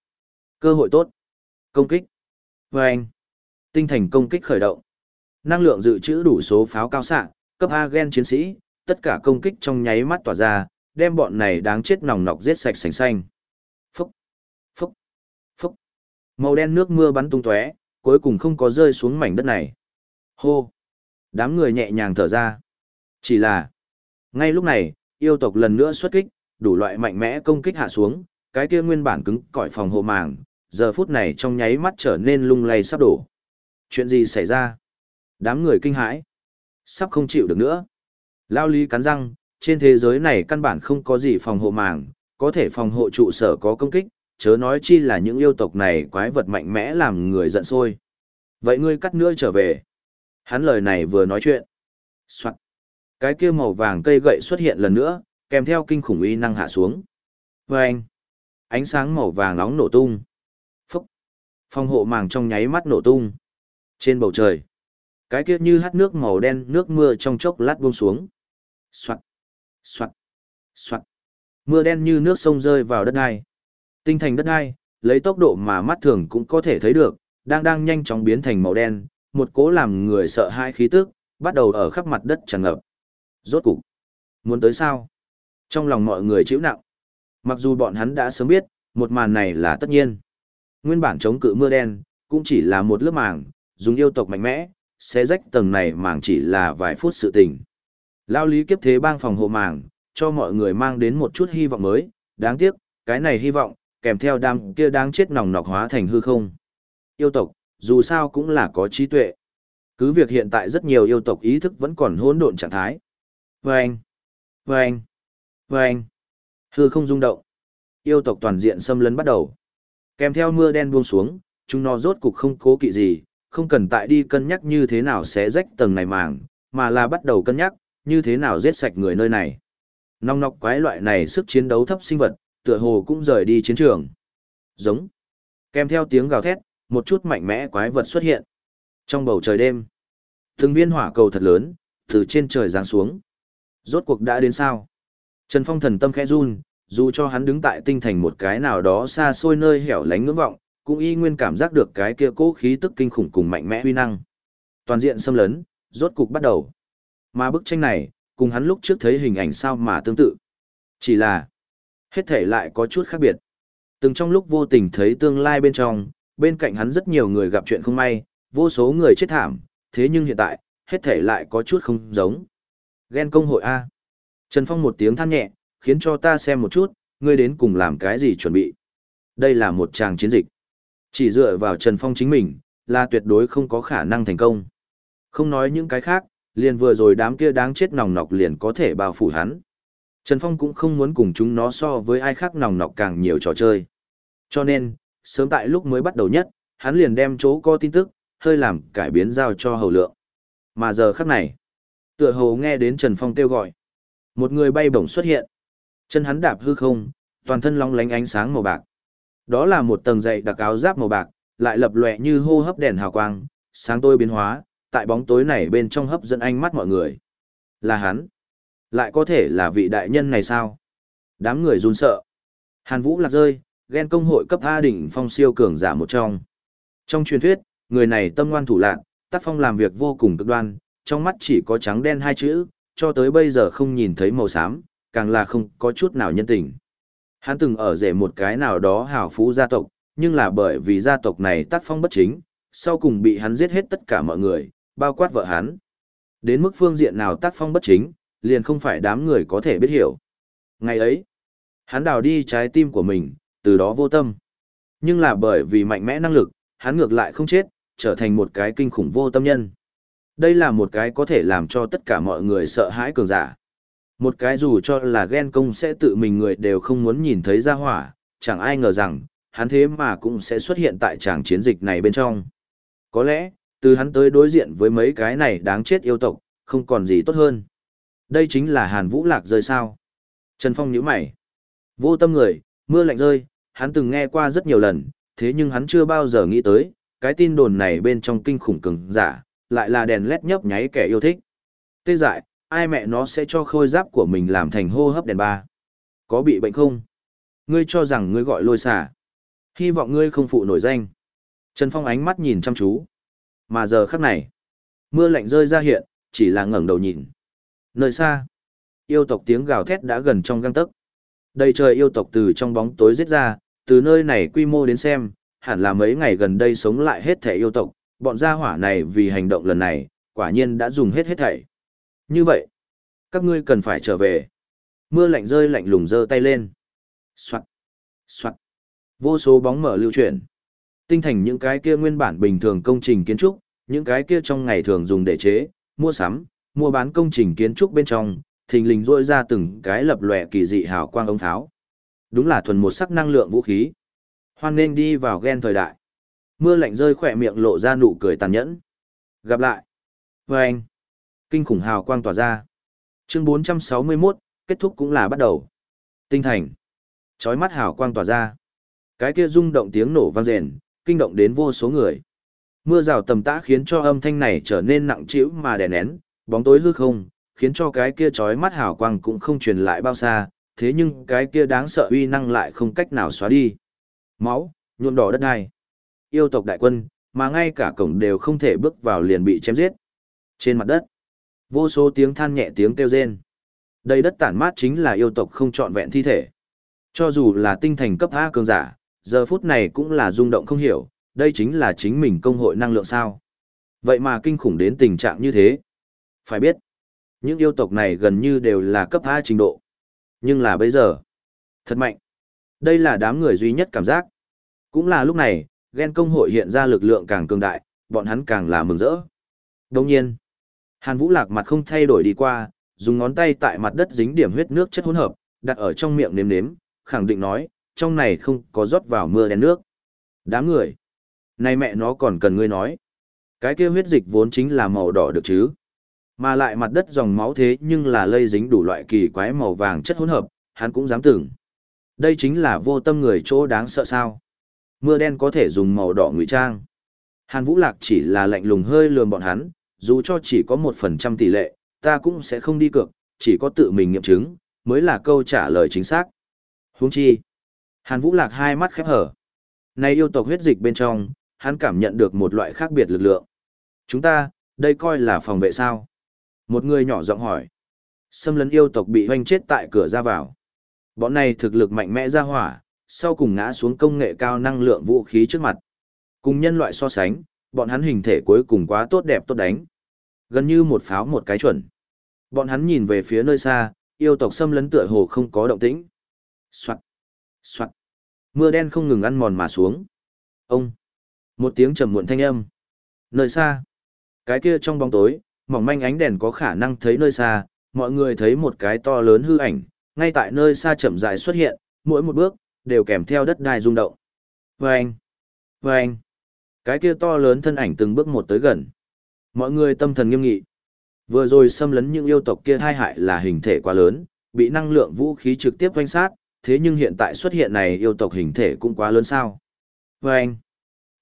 Cơ hội tốt. Công kích. Và anh. Tinh thành công kích khởi động. Năng lượng dự trữ đủ số pháo cao xạ, cấp A gen chiến sĩ, tất cả công kích trong nháy mắt tỏa ra, đem bọn này đáng chết nòng nọc giết sạch sành xanh. Phúc. Phúc. Phúc. Màu đen nước mưa bắn tung tóe, cuối cùng không có rơi xuống mảnh đất này. Hô. Đám người nhẹ nhàng thở ra. Chỉ là, ngay lúc này, yêu tộc lần nữa xuất kích, đủ loại mạnh mẽ công kích hạ xuống, cái kia nguyên bản cứng cỏi phòng hộ màng, giờ phút này trong nháy mắt trở nên lung lay sắp đổ. Chuyện gì xảy ra? Đám người kinh hãi, sắp không chịu được nữa. Lao lý cắn răng, trên thế giới này căn bản không có gì phòng hộ màng, có thể phòng hộ trụ sở có công kích, chớ nói chi là những yêu tộc này quái vật mạnh mẽ làm người giận sôi. Vậy ngươi cắt nữa trở về. Hắn lời này vừa nói chuyện. Soạn. Cái kia màu vàng cây gậy xuất hiện lần nữa, kèm theo kinh khủng uy năng hạ xuống. Và anh. Ánh sáng màu vàng nóng nổ tung. Phúc. Phòng hộ màng trong nháy mắt nổ tung. Trên bầu trời. Cái kia như hát nước màu đen nước mưa trong chốc lát buông xuống. Soạn. Soạn. Soạn. Mưa đen như nước sông rơi vào đất đai. Tinh thành đất đai, lấy tốc độ mà mắt thường cũng có thể thấy được, đang đang nhanh chóng biến thành màu đen, một cố làm người sợ hãi khí tức, bắt đầu ở khắp mặt đất tràn ngập. Rốt cục, muốn tới sao? Trong lòng mọi người chịu nặng. Mặc dù bọn hắn đã sớm biết, một màn này là tất nhiên. Nguyên bản chống cự mưa đen, cũng chỉ là một lớp màng, dùng yêu tộc mạnh mẽ, sẽ rách tầng này màng chỉ là vài phút sự tình. Lao lý kiếp thế bang phòng hộ màng, cho mọi người mang đến một chút hy vọng mới, đáng tiếc, cái này hy vọng, kèm theo đám kia đáng chết nòng nọc hóa thành hư không. Yêu tộc, dù sao cũng là có trí tuệ. Cứ việc hiện tại rất nhiều yêu tộc ý thức vẫn còn hỗn độn trạng thái. Vâng! Vâng! Vâng! Hư không rung động. Yêu tộc toàn diện xâm lấn bắt đầu. Kèm theo mưa đen buông xuống, chúng nó rốt cục không cố kỵ gì, không cần tại đi cân nhắc như thế nào sẽ rách tầng này màng, mà là bắt đầu cân nhắc, như thế nào giết sạch người nơi này. Nong nọc quái loại này sức chiến đấu thấp sinh vật, tựa hồ cũng rời đi chiến trường. Giống. Kèm theo tiếng gào thét, một chút mạnh mẽ quái vật xuất hiện. Trong bầu trời đêm, từng viên hỏa cầu thật lớn, từ trên trời giáng xuống. Rốt cuộc đã đến sao? Trần Phong thần tâm khẽ run, dù cho hắn đứng tại tinh thành một cái nào đó xa xôi nơi hẻo lánh ngưỡng vọng, cũng y nguyên cảm giác được cái kia cố khí tức kinh khủng cùng mạnh mẽ huy năng. Toàn diện xâm lấn, rốt cục bắt đầu. Mà bức tranh này, cùng hắn lúc trước thấy hình ảnh sao mà tương tự. Chỉ là, hết thể lại có chút khác biệt. Từng trong lúc vô tình thấy tương lai bên trong, bên cạnh hắn rất nhiều người gặp chuyện không may, vô số người chết thảm, thế nhưng hiện tại, hết thể lại có chút không giống. Ghen công hội A. Trần Phong một tiếng than nhẹ, khiến cho ta xem một chút, ngươi đến cùng làm cái gì chuẩn bị. Đây là một tràng chiến dịch. Chỉ dựa vào Trần Phong chính mình, là tuyệt đối không có khả năng thành công. Không nói những cái khác, liền vừa rồi đám kia đáng chết nòng nọc liền có thể bao phủ hắn. Trần Phong cũng không muốn cùng chúng nó so với ai khác nòng nọc càng nhiều trò chơi. Cho nên, sớm tại lúc mới bắt đầu nhất, hắn liền đem chỗ có tin tức, hơi làm cải biến giao cho hầu lượng. Mà giờ khắc này, tựa hồ nghe đến Trần Phong kêu gọi. Một người bay bổng xuất hiện. Chân hắn đạp hư không, toàn thân long lánh ánh sáng màu bạc. Đó là một tầng dày đặc áo giáp màu bạc, lại lập lòe như hô hấp đèn hào quang, sáng tôi biến hóa, tại bóng tối này bên trong hấp dẫn ánh mắt mọi người. Là hắn. Lại có thể là vị đại nhân này sao? Đám người run sợ. Hàn Vũ lạc rơi, ghen công hội cấp A đỉnh phong siêu cường giả một trong. Trong truyền thuyết, người này tâm ngoan thủ lạn, tác phong làm việc vô cùng cực đoan, trong mắt chỉ có trắng đen hai chữ, cho tới bây giờ không nhìn thấy màu xám, càng là không có chút nào nhân tình. Hắn từng ở rể một cái nào đó hào phú gia tộc, nhưng là bởi vì gia tộc này tác phong bất chính, sau cùng bị hắn giết hết tất cả mọi người, bao quát vợ hắn. Đến mức phương diện nào tác phong bất chính, liền không phải đám người có thể biết hiểu. Ngày ấy, hắn đào đi trái tim của mình, từ đó vô tâm. Nhưng là bởi vì mạnh mẽ năng lực, hắn ngược lại không chết, trở thành một cái kinh khủng vô tâm nhân. Đây là một cái có thể làm cho tất cả mọi người sợ hãi cường giả. Một cái dù cho là ghen công sẽ tự mình người đều không muốn nhìn thấy ra hỏa, chẳng ai ngờ rằng, hắn thế mà cũng sẽ xuất hiện tại tràng chiến dịch này bên trong. Có lẽ, từ hắn tới đối diện với mấy cái này đáng chết yêu tộc, không còn gì tốt hơn. Đây chính là Hàn Vũ Lạc rơi sao. Trần Phong nhíu mày. Vô tâm người, mưa lạnh rơi, hắn từng nghe qua rất nhiều lần, thế nhưng hắn chưa bao giờ nghĩ tới, cái tin đồn này bên trong kinh khủng cường giả, lại là đèn led nhấp nháy kẻ yêu thích. Tê dại, ai mẹ nó sẽ cho khôi giáp của mình làm thành hô hấp đèn ba? Có bị bệnh không? Ngươi cho rằng ngươi gọi lôi xả. Hy vọng ngươi không phụ nổi danh. Trần Phong ánh mắt nhìn chăm chú. Mà giờ khắc này, mưa lạnh rơi ra hiện, chỉ là ngẩng đầu nhìn. Nơi xa, yêu tộc tiếng gào thét đã gần trong găng tấc. Đầy trời yêu tộc từ trong bóng tối giết ra, từ nơi này quy mô đến xem, hẳn là mấy ngày gần đây sống lại hết thể yêu tộc, bọn gia hỏa này vì hành động lần này, quả nhiên đã dùng hết hết thảy. Như vậy, các ngươi cần phải trở về. Mưa lạnh rơi lạnh lùng giơ tay lên. Soạt, soạt. Vô số bóng mở lưu chuyển. Tinh thành những cái kia nguyên bản bình thường công trình kiến trúc, những cái kia trong ngày thường dùng để chế, mua sắm, mua bán công trình kiến trúc bên trong, thình lình rỗi ra từng cái lập lòe kỳ dị hào quang ống tháo. Đúng là thuần một sắc năng lượng vũ khí. Hoan nên đi vào gen thời đại. Mưa lạnh rơi khỏe miệng lộ ra nụ cười tàn nhẫn. Gặp lại. Và anh. Kinh khủng hào quang tỏa ra. Chương 461, kết thúc cũng là bắt đầu. Tinh thành. Chói mắt hào quang tỏa ra. Cái kia rung động tiếng nổ vang rền, kinh động đến vô số người. Mưa rào tầm tã khiến cho âm thanh này trở nên nặng trĩu mà đè nén, bóng tối hư không, khiến cho cái kia chói mắt hào quang cũng không truyền lại bao xa, thế nhưng cái kia đáng sợ uy năng lại không cách nào xóa đi. Máu, nhuộm đỏ đất này Yêu tộc đại quân, mà ngay cả cổng đều không thể bước vào liền bị chém giết. Trên mặt đất, vô số tiếng than nhẹ tiếng kêu rên. Đây đất tản mát chính là yêu tộc không trọn vẹn thi thể. Cho dù là tinh thành cấp A cường giả, giờ phút này cũng là rung động không hiểu, đây chính là chính mình công hội năng lượng sao. Vậy mà kinh khủng đến tình trạng như thế. Phải biết, những yêu tộc này gần như đều là cấp A trình độ. Nhưng là bây giờ, thật mạnh. Đây là đám người duy nhất cảm giác. Cũng là lúc này, ghen công hội hiện ra lực lượng càng cường đại, bọn hắn càng là mừng rỡ. Đồng nhiên, Hàn Vũ Lạc mặt không thay đổi đi qua, dùng ngón tay tại mặt đất dính điểm huyết nước chất hỗn hợp, đặt ở trong miệng nếm nếm, khẳng định nói, trong này không có rót vào mưa đen nước. Đám người, này mẹ nó còn cần ngươi nói. Cái kia huyết dịch vốn chính là màu đỏ được chứ. Mà lại mặt đất dòng máu thế nhưng là lây dính đủ loại kỳ quái màu vàng chất hỗn hợp, hắn cũng dám tưởng. Đây chính là vô tâm người chỗ đáng sợ sao. Mưa đen có thể dùng màu đỏ ngụy trang. Hàn Vũ Lạc chỉ là lạnh lùng hơi lườm bọn hắn, dù cho chỉ có một phần trăm tỷ lệ, ta cũng sẽ không đi cược, chỉ có tự mình nghiệm chứng, mới là câu trả lời chính xác. Huống chi. Hàn Vũ Lạc hai mắt khép hở. Này yêu tộc huyết dịch bên trong, hắn cảm nhận được một loại khác biệt lực lượng. Chúng ta, đây coi là phòng vệ sao? Một người nhỏ giọng hỏi. Xâm lấn yêu tộc bị hoanh chết tại cửa ra vào. Bọn này thực lực mạnh mẽ ra hỏa, sau cùng ngã xuống công nghệ cao năng lượng vũ khí trước mặt. Cùng nhân loại so sánh, bọn hắn hình thể cuối cùng quá tốt đẹp tốt đánh. Gần như một pháo một cái chuẩn. Bọn hắn nhìn về phía nơi xa, yêu tộc xâm lấn tựa hồ không có động tĩnh. Soạt, soạt. Mưa đen không ngừng ăn mòn mà xuống. Ông. Một tiếng trầm muộn thanh âm. Nơi xa. Cái kia trong bóng tối, mỏng manh ánh đèn có khả năng thấy nơi xa, mọi người thấy một cái to lớn hư ảnh, ngay tại nơi xa chậm rãi xuất hiện, mỗi một bước, đều kèm theo đất đai rung động. Vâng! Vâng! Cái kia to lớn thân ảnh từng bước một tới gần. Mọi người tâm thần nghiêm nghị. Vừa rồi xâm lấn những yêu tộc kia hai hại là hình thể quá lớn, bị năng lượng vũ khí trực tiếp quanh sát, thế nhưng hiện tại xuất hiện này yêu tộc hình thể cũng quá lớn sao. Vâng!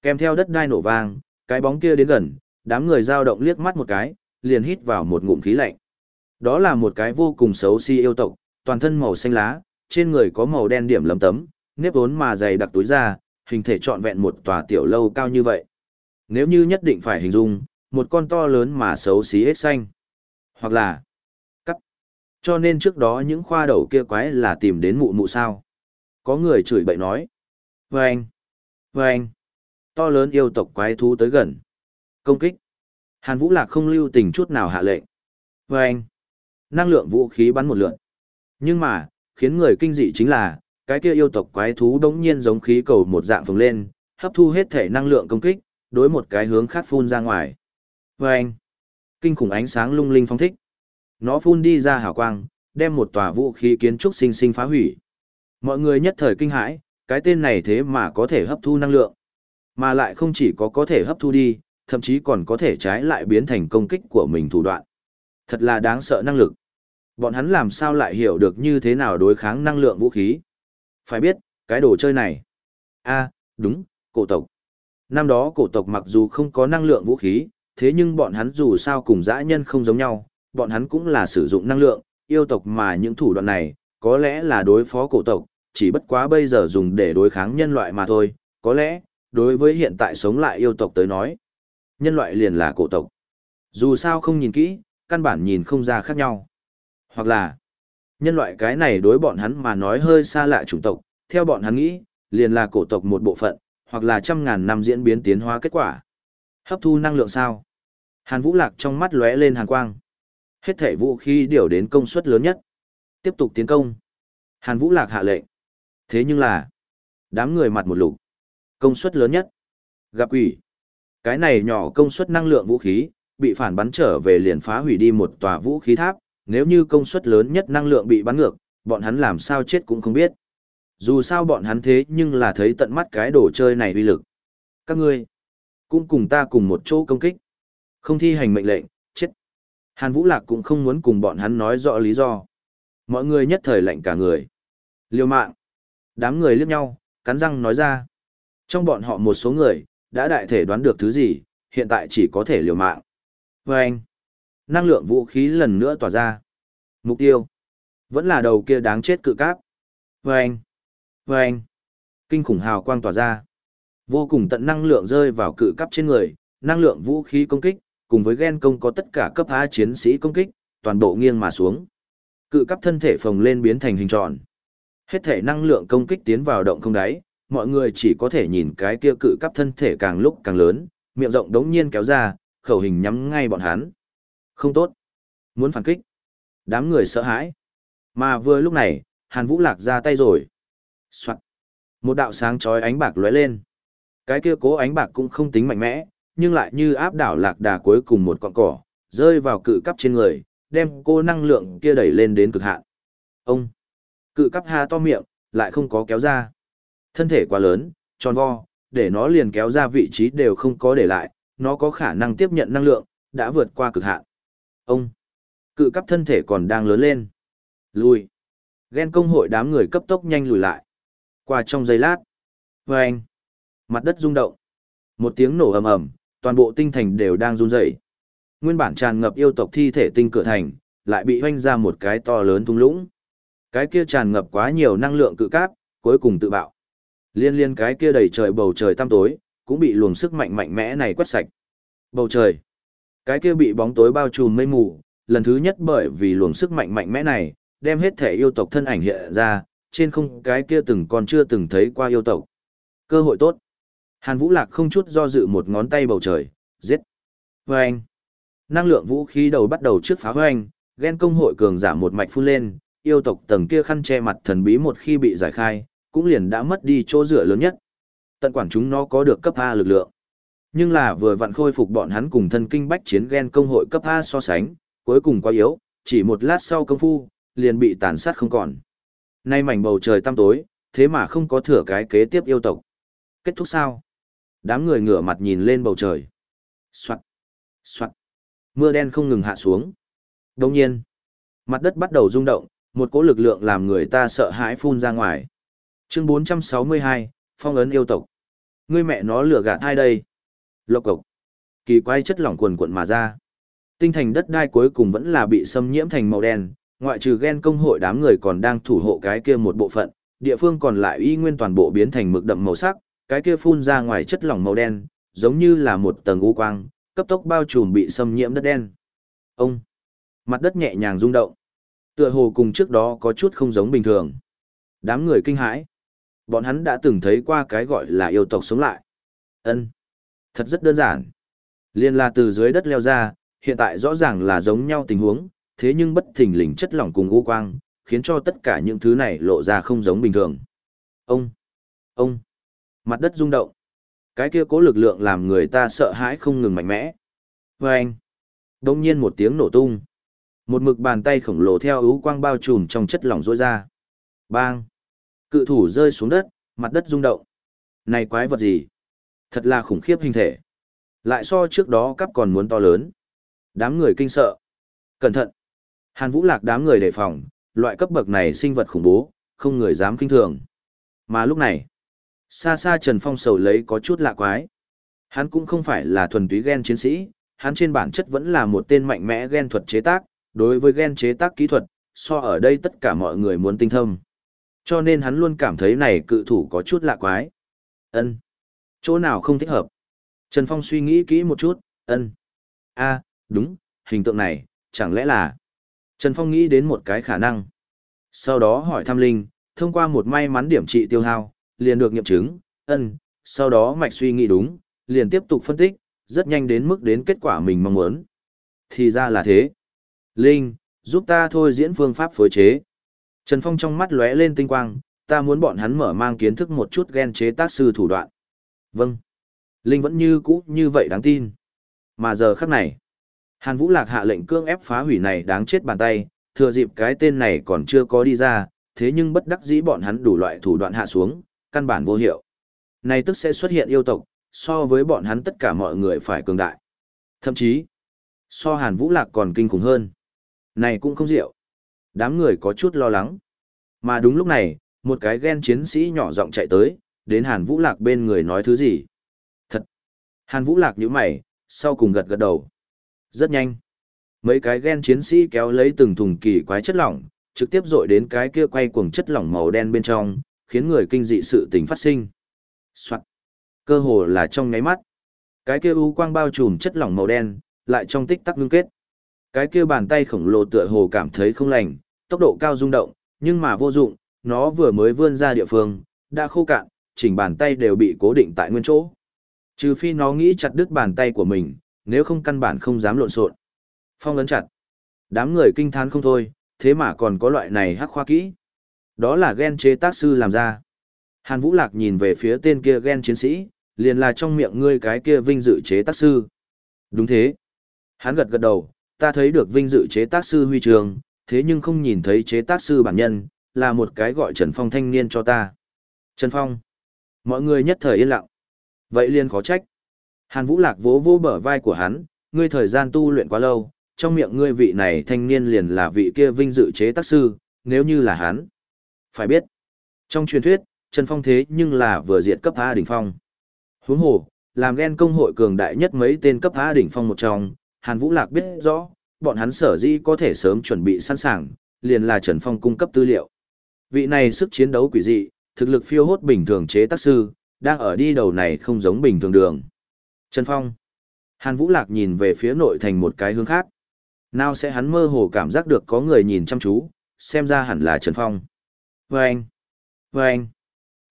Kèm theo đất đai nổ vang, cái bóng kia đến gần, đám người dao động liếc mắt một cái, liền hít vào một ngụm khí lạnh. Đó là một cái vô cùng xấu xí si yêu tộc, toàn thân màu xanh lá, trên người có màu đen điểm lấm tấm, nếp vốn mà dày đặc túi ra, hình thể trọn vẹn một tòa tiểu lâu cao như vậy. Nếu như nhất định phải hình dung, một con to lớn mà xấu xí hết xanh. Hoặc là, cắt. Cho nên trước đó những khoa đầu kia quái là tìm đến mụ mụ sao. Có người chửi bậy nói. Vâng! Vâng! To lớn yêu tộc quái thú tới gần. Công kích. Hàn Vũ Lạc không lưu tình chút nào hạ lệnh. Vâng! Năng lượng vũ khí bắn một lượn. Nhưng mà, khiến người kinh dị chính là, cái kia yêu tộc quái thú đống nhiên giống khí cầu một dạng phồng lên, hấp thu hết thể năng lượng công kích, đối một cái hướng khác phun ra ngoài. Và anh, kinh khủng ánh sáng lung linh phong thích. Nó phun đi ra hào quang, đem một tòa vũ khí kiến trúc sinh sinh phá hủy. Mọi người nhất thời kinh hãi, cái tên này thế mà có thể hấp thu năng lượng. Mà lại không chỉ có có thể hấp thu đi, thậm chí còn có thể trái lại biến thành công kích của mình thủ đoạn. Thật là đáng sợ năng lực. Bọn hắn làm sao lại hiểu được như thế nào đối kháng năng lượng vũ khí. Phải biết, cái đồ chơi này. a đúng, cổ tộc. Năm đó cổ tộc mặc dù không có năng lượng vũ khí, thế nhưng bọn hắn dù sao cùng dã nhân không giống nhau, bọn hắn cũng là sử dụng năng lượng, yêu tộc mà những thủ đoạn này, có lẽ là đối phó cổ tộc, chỉ bất quá bây giờ dùng để đối kháng nhân loại mà thôi, có lẽ, đối với hiện tại sống lại yêu tộc tới nói, nhân loại liền là cổ tộc. Dù sao không nhìn kỹ, căn bản nhìn không ra khác nhau. Hoặc là, nhân loại cái này đối bọn hắn mà nói hơi xa lạ chủng tộc, theo bọn hắn nghĩ, liền là cổ tộc một bộ phận, hoặc là trăm ngàn năm diễn biến tiến hóa kết quả. Hấp thu năng lượng sao? Hàn Vũ Lạc trong mắt lóe lên hàn quang. Hết thể vũ khí điều đến công suất lớn nhất. Tiếp tục tiến công. Hàn Vũ Lạc hạ lệnh. Thế nhưng là, đám người mặt một lục. Công suất lớn nhất. Gặp quỷ. Cái này nhỏ công suất năng lượng vũ khí, bị phản bắn trở về liền phá hủy đi một tòa vũ khí tháp, nếu như công suất lớn nhất năng lượng bị bắn ngược, bọn hắn làm sao chết cũng không biết. Dù sao bọn hắn thế nhưng là thấy tận mắt cái đồ chơi này uy lực. Các ngươi, cũng cùng ta cùng một chỗ công kích. Không thi hành mệnh lệnh, chết. Hàn Vũ Lạc cũng không muốn cùng bọn hắn nói rõ lý do. Mọi người nhất thời lạnh cả người. liều mạng. Đám người liếc nhau, cắn răng nói ra. Trong bọn họ một số người, đã đại thể đoán được thứ gì, hiện tại chỉ có thể liều mạng. Và anh, năng lượng vũ khí lần nữa tỏa ra. Mục tiêu, vẫn là đầu kia đáng chết cự cáp. Và anh, và anh, kinh khủng hào quang tỏa ra. Vô cùng tận năng lượng rơi vào cự cáp trên người, năng lượng vũ khí công kích, cùng với gen công có tất cả cấp A chiến sĩ công kích, toàn bộ nghiêng mà xuống. Cự cáp thân thể phồng lên biến thành hình tròn. Hết thể năng lượng công kích tiến vào động không đáy, mọi người chỉ có thể nhìn cái kia cự cắp thân thể càng lúc càng lớn, miệng rộng đống nhiên kéo ra, khẩu hình nhắm ngay bọn hắn. Không tốt. Muốn phản kích. Đám người sợ hãi. Mà vừa lúc này, Hàn Vũ Lạc ra tay rồi. Soạn. Một đạo sáng chói ánh bạc lóe lên. Cái kia cố ánh bạc cũng không tính mạnh mẽ, nhưng lại như áp đảo lạc đà cuối cùng một cọng cỏ, rơi vào cự cắp trên người, đem cô năng lượng kia đẩy lên đến cực hạn. Ông. Cự cắp ha to miệng, lại không có kéo ra. Thân thể quá lớn, tròn vo, để nó liền kéo ra vị trí đều không có để lại, nó có khả năng tiếp nhận năng lượng, đã vượt qua cực hạn. Ông, cự cấp thân thể còn đang lớn lên. Lùi. Ghen công hội đám người cấp tốc nhanh lùi lại. Qua trong giây lát. Vâng. Mặt đất rung động. Một tiếng nổ ầm ầm, toàn bộ tinh thành đều đang run rẩy. Nguyên bản tràn ngập yêu tộc thi thể tinh cửa thành, lại bị hoanh ra một cái to lớn thung lũng. Cái kia tràn ngập quá nhiều năng lượng cự cáp, cuối cùng tự bạo. Liên liên cái kia đầy trời bầu trời tăm tối, cũng bị luồng sức mạnh mạnh mẽ này quét sạch. Bầu trời. Cái kia bị bóng tối bao trùm mây mù, lần thứ nhất bởi vì luồng sức mạnh mạnh mẽ này, đem hết thể yêu tộc thân ảnh hiện ra, trên không cái kia từng còn chưa từng thấy qua yêu tộc. Cơ hội tốt. Hàn Vũ Lạc không chút do dự một ngón tay bầu trời, giết. Vâng. Năng lượng vũ khí đầu bắt đầu trước phá hoành, ghen công hội cường giả một mạch phun lên, yêu tộc tầng kia khăn che mặt thần bí một khi bị giải khai, cũng liền đã mất đi chỗ dựa lớn nhất. Tận quản chúng nó có được cấp A lực lượng. Nhưng là vừa vặn khôi phục bọn hắn cùng thân kinh bách chiến ghen công hội cấp A so sánh, cuối cùng quá yếu, chỉ một lát sau công phu, liền bị tàn sát không còn. Nay mảnh bầu trời tăm tối, thế mà không có thừa cái kế tiếp yêu tộc. Kết thúc sao? Đám người ngửa mặt nhìn lên bầu trời. Soạn, soạn. Mưa đen không ngừng hạ xuống. Đồng nhiên, mặt đất bắt đầu rung động, một cỗ lực lượng làm người ta sợ hãi phun ra ngoài. Chương 462, Phong ấn yêu tộc. Ngươi mẹ nó lừa gạt hai đây. Lộc cộc. Kỳ quái chất lỏng quần quận mà ra. Tinh thành đất đai cuối cùng vẫn là bị xâm nhiễm thành màu đen, ngoại trừ ghen công hội đám người còn đang thủ hộ cái kia một bộ phận, địa phương còn lại y nguyên toàn bộ biến thành mực đậm màu sắc, cái kia phun ra ngoài chất lỏng màu đen, giống như là một tầng u quang, cấp tốc bao trùm bị xâm nhiễm đất đen. Ông, mặt đất nhẹ nhàng rung động, tựa hồ cùng trước đó có chút không giống bình thường. Đám người kinh hãi, bọn hắn đã từng thấy qua cái gọi là yêu tộc sống lại. Ân, thật rất đơn giản. Liên là từ dưới đất leo ra, hiện tại rõ ràng là giống nhau tình huống, thế nhưng bất thình lình chất lỏng cùng u quang, khiến cho tất cả những thứ này lộ ra không giống bình thường. Ông, ông, mặt đất rung động. Cái kia cố lực lượng làm người ta sợ hãi không ngừng mạnh mẽ. Và anh, đông nhiên một tiếng nổ tung. Một mực bàn tay khổng lồ theo ú quang bao trùm trong chất lỏng rối ra. Bang! Cự thủ rơi xuống đất, mặt đất rung động. Này quái vật gì? Thật là khủng khiếp hình thể. Lại so trước đó cắp còn muốn to lớn. Đám người kinh sợ. Cẩn thận! Hàn Vũ Lạc đám người đề phòng, loại cấp bậc này sinh vật khủng bố, không người dám kinh thường. Mà lúc này, xa xa Trần Phong sầu lấy có chút lạ quái. Hắn cũng không phải là thuần túy gen chiến sĩ, hắn trên bản chất vẫn là một tên mạnh mẽ gen thuật chế tác, đối với gen chế tác kỹ thuật, so ở đây tất cả mọi người muốn tinh thông. Cho nên hắn luôn cảm thấy này cự thủ có chút lạ quái. Ân, Chỗ nào không thích hợp? Trần Phong suy nghĩ kỹ một chút, ân. a đúng, hình tượng này, chẳng lẽ là... Trần Phong nghĩ đến một cái khả năng. Sau đó hỏi thăm Linh, thông qua một may mắn điểm trị tiêu hao, liền được nghiệm chứng, ân, sau đó mạch suy nghĩ đúng, liền tiếp tục phân tích, rất nhanh đến mức đến kết quả mình mong muốn. Thì ra là thế. Linh, giúp ta thôi diễn phương pháp phối chế. Trần Phong trong mắt lóe lên tinh quang, ta muốn bọn hắn mở mang kiến thức một chút ghen chế tác sư thủ đoạn. Vâng. Linh vẫn như cũ như vậy đáng tin. Mà giờ khắc này, Hàn Vũ Lạc hạ lệnh cương ép phá hủy này đáng chết bàn tay, thừa dịp cái tên này còn chưa có đi ra, thế nhưng bất đắc dĩ bọn hắn đủ loại thủ đoạn hạ xuống, căn bản vô hiệu. Này tức sẽ xuất hiện yêu tộc, so với bọn hắn tất cả mọi người phải cường đại. Thậm chí, so Hàn Vũ Lạc còn kinh khủng hơn. Này cũng không diệu. Đám người có chút lo lắng. Mà đúng lúc này, một cái ghen chiến sĩ nhỏ giọng chạy tới, đến Hàn Vũ Lạc bên người nói thứ gì. Thật. Hàn Vũ Lạc nhíu mày, sau cùng gật gật đầu. Rất nhanh. Mấy cái ghen chiến sĩ kéo lấy từng thùng kỳ quái chất lỏng, trực tiếp dội đến cái kia quay cuồng chất lỏng màu đen bên trong, khiến người kinh dị sự tình phát sinh. Soạn. Cơ hồ là trong nháy mắt. Cái kia u quang bao trùm chất lỏng màu đen, lại trong tích tắc ngưng kết. Cái kia bàn tay khổng lồ tựa hồ cảm thấy không lành, tốc độ cao rung động, nhưng mà vô dụng, nó vừa mới vươn ra địa phương, đã khô cạn, chỉnh bàn tay đều bị cố định tại nguyên chỗ. Trừ phi nó nghĩ chặt đứt bàn tay của mình, nếu không căn bản không dám lộn xộn. Phong ấn chặt. Đám người kinh thán không thôi, thế mà còn có loại này hắc khoa kỹ. Đó là gen chế tác sư làm ra. Hàn Vũ Lạc nhìn về phía tên kia gen chiến sĩ, liền là trong miệng ngươi cái kia vinh dự chế tác sư. Đúng thế. Hắn gật gật đầu, ta thấy được vinh dự chế tác sư huy trường, thế nhưng không nhìn thấy chế tác sư bản nhân, là một cái gọi Trần Phong thanh niên cho ta. Trần Phong. Mọi người nhất thời yên lặng. Vậy liền khó trách. Hàn Vũ Lạc vỗ vỗ bờ vai của hắn, ngươi thời gian tu luyện quá lâu, trong miệng ngươi vị này thanh niên liền là vị kia vinh dự chế tác sư, nếu như là hắn. Phải biết, trong truyền thuyết, Trần Phong thế nhưng là vừa diệt cấp A đỉnh phong. Huống hồ, làm ghen công hội cường đại nhất mấy tên cấp A đỉnh phong một trong, Hàn Vũ Lạc biết rõ, bọn hắn sở dĩ có thể sớm chuẩn bị sẵn sàng, liền là Trần Phong cung cấp tư liệu. Vị này sức chiến đấu quỷ dị, thực lực phiêu hốt bình thường chế tác sư, đang ở đi đầu này không giống bình thường đường. Trần Phong. Hàn Vũ Lạc nhìn về phía nội thành một cái hướng khác. Nào sẽ hắn mơ hồ cảm giác được có người nhìn chăm chú, xem ra hẳn là Trần Phong. Vâng! Vâng!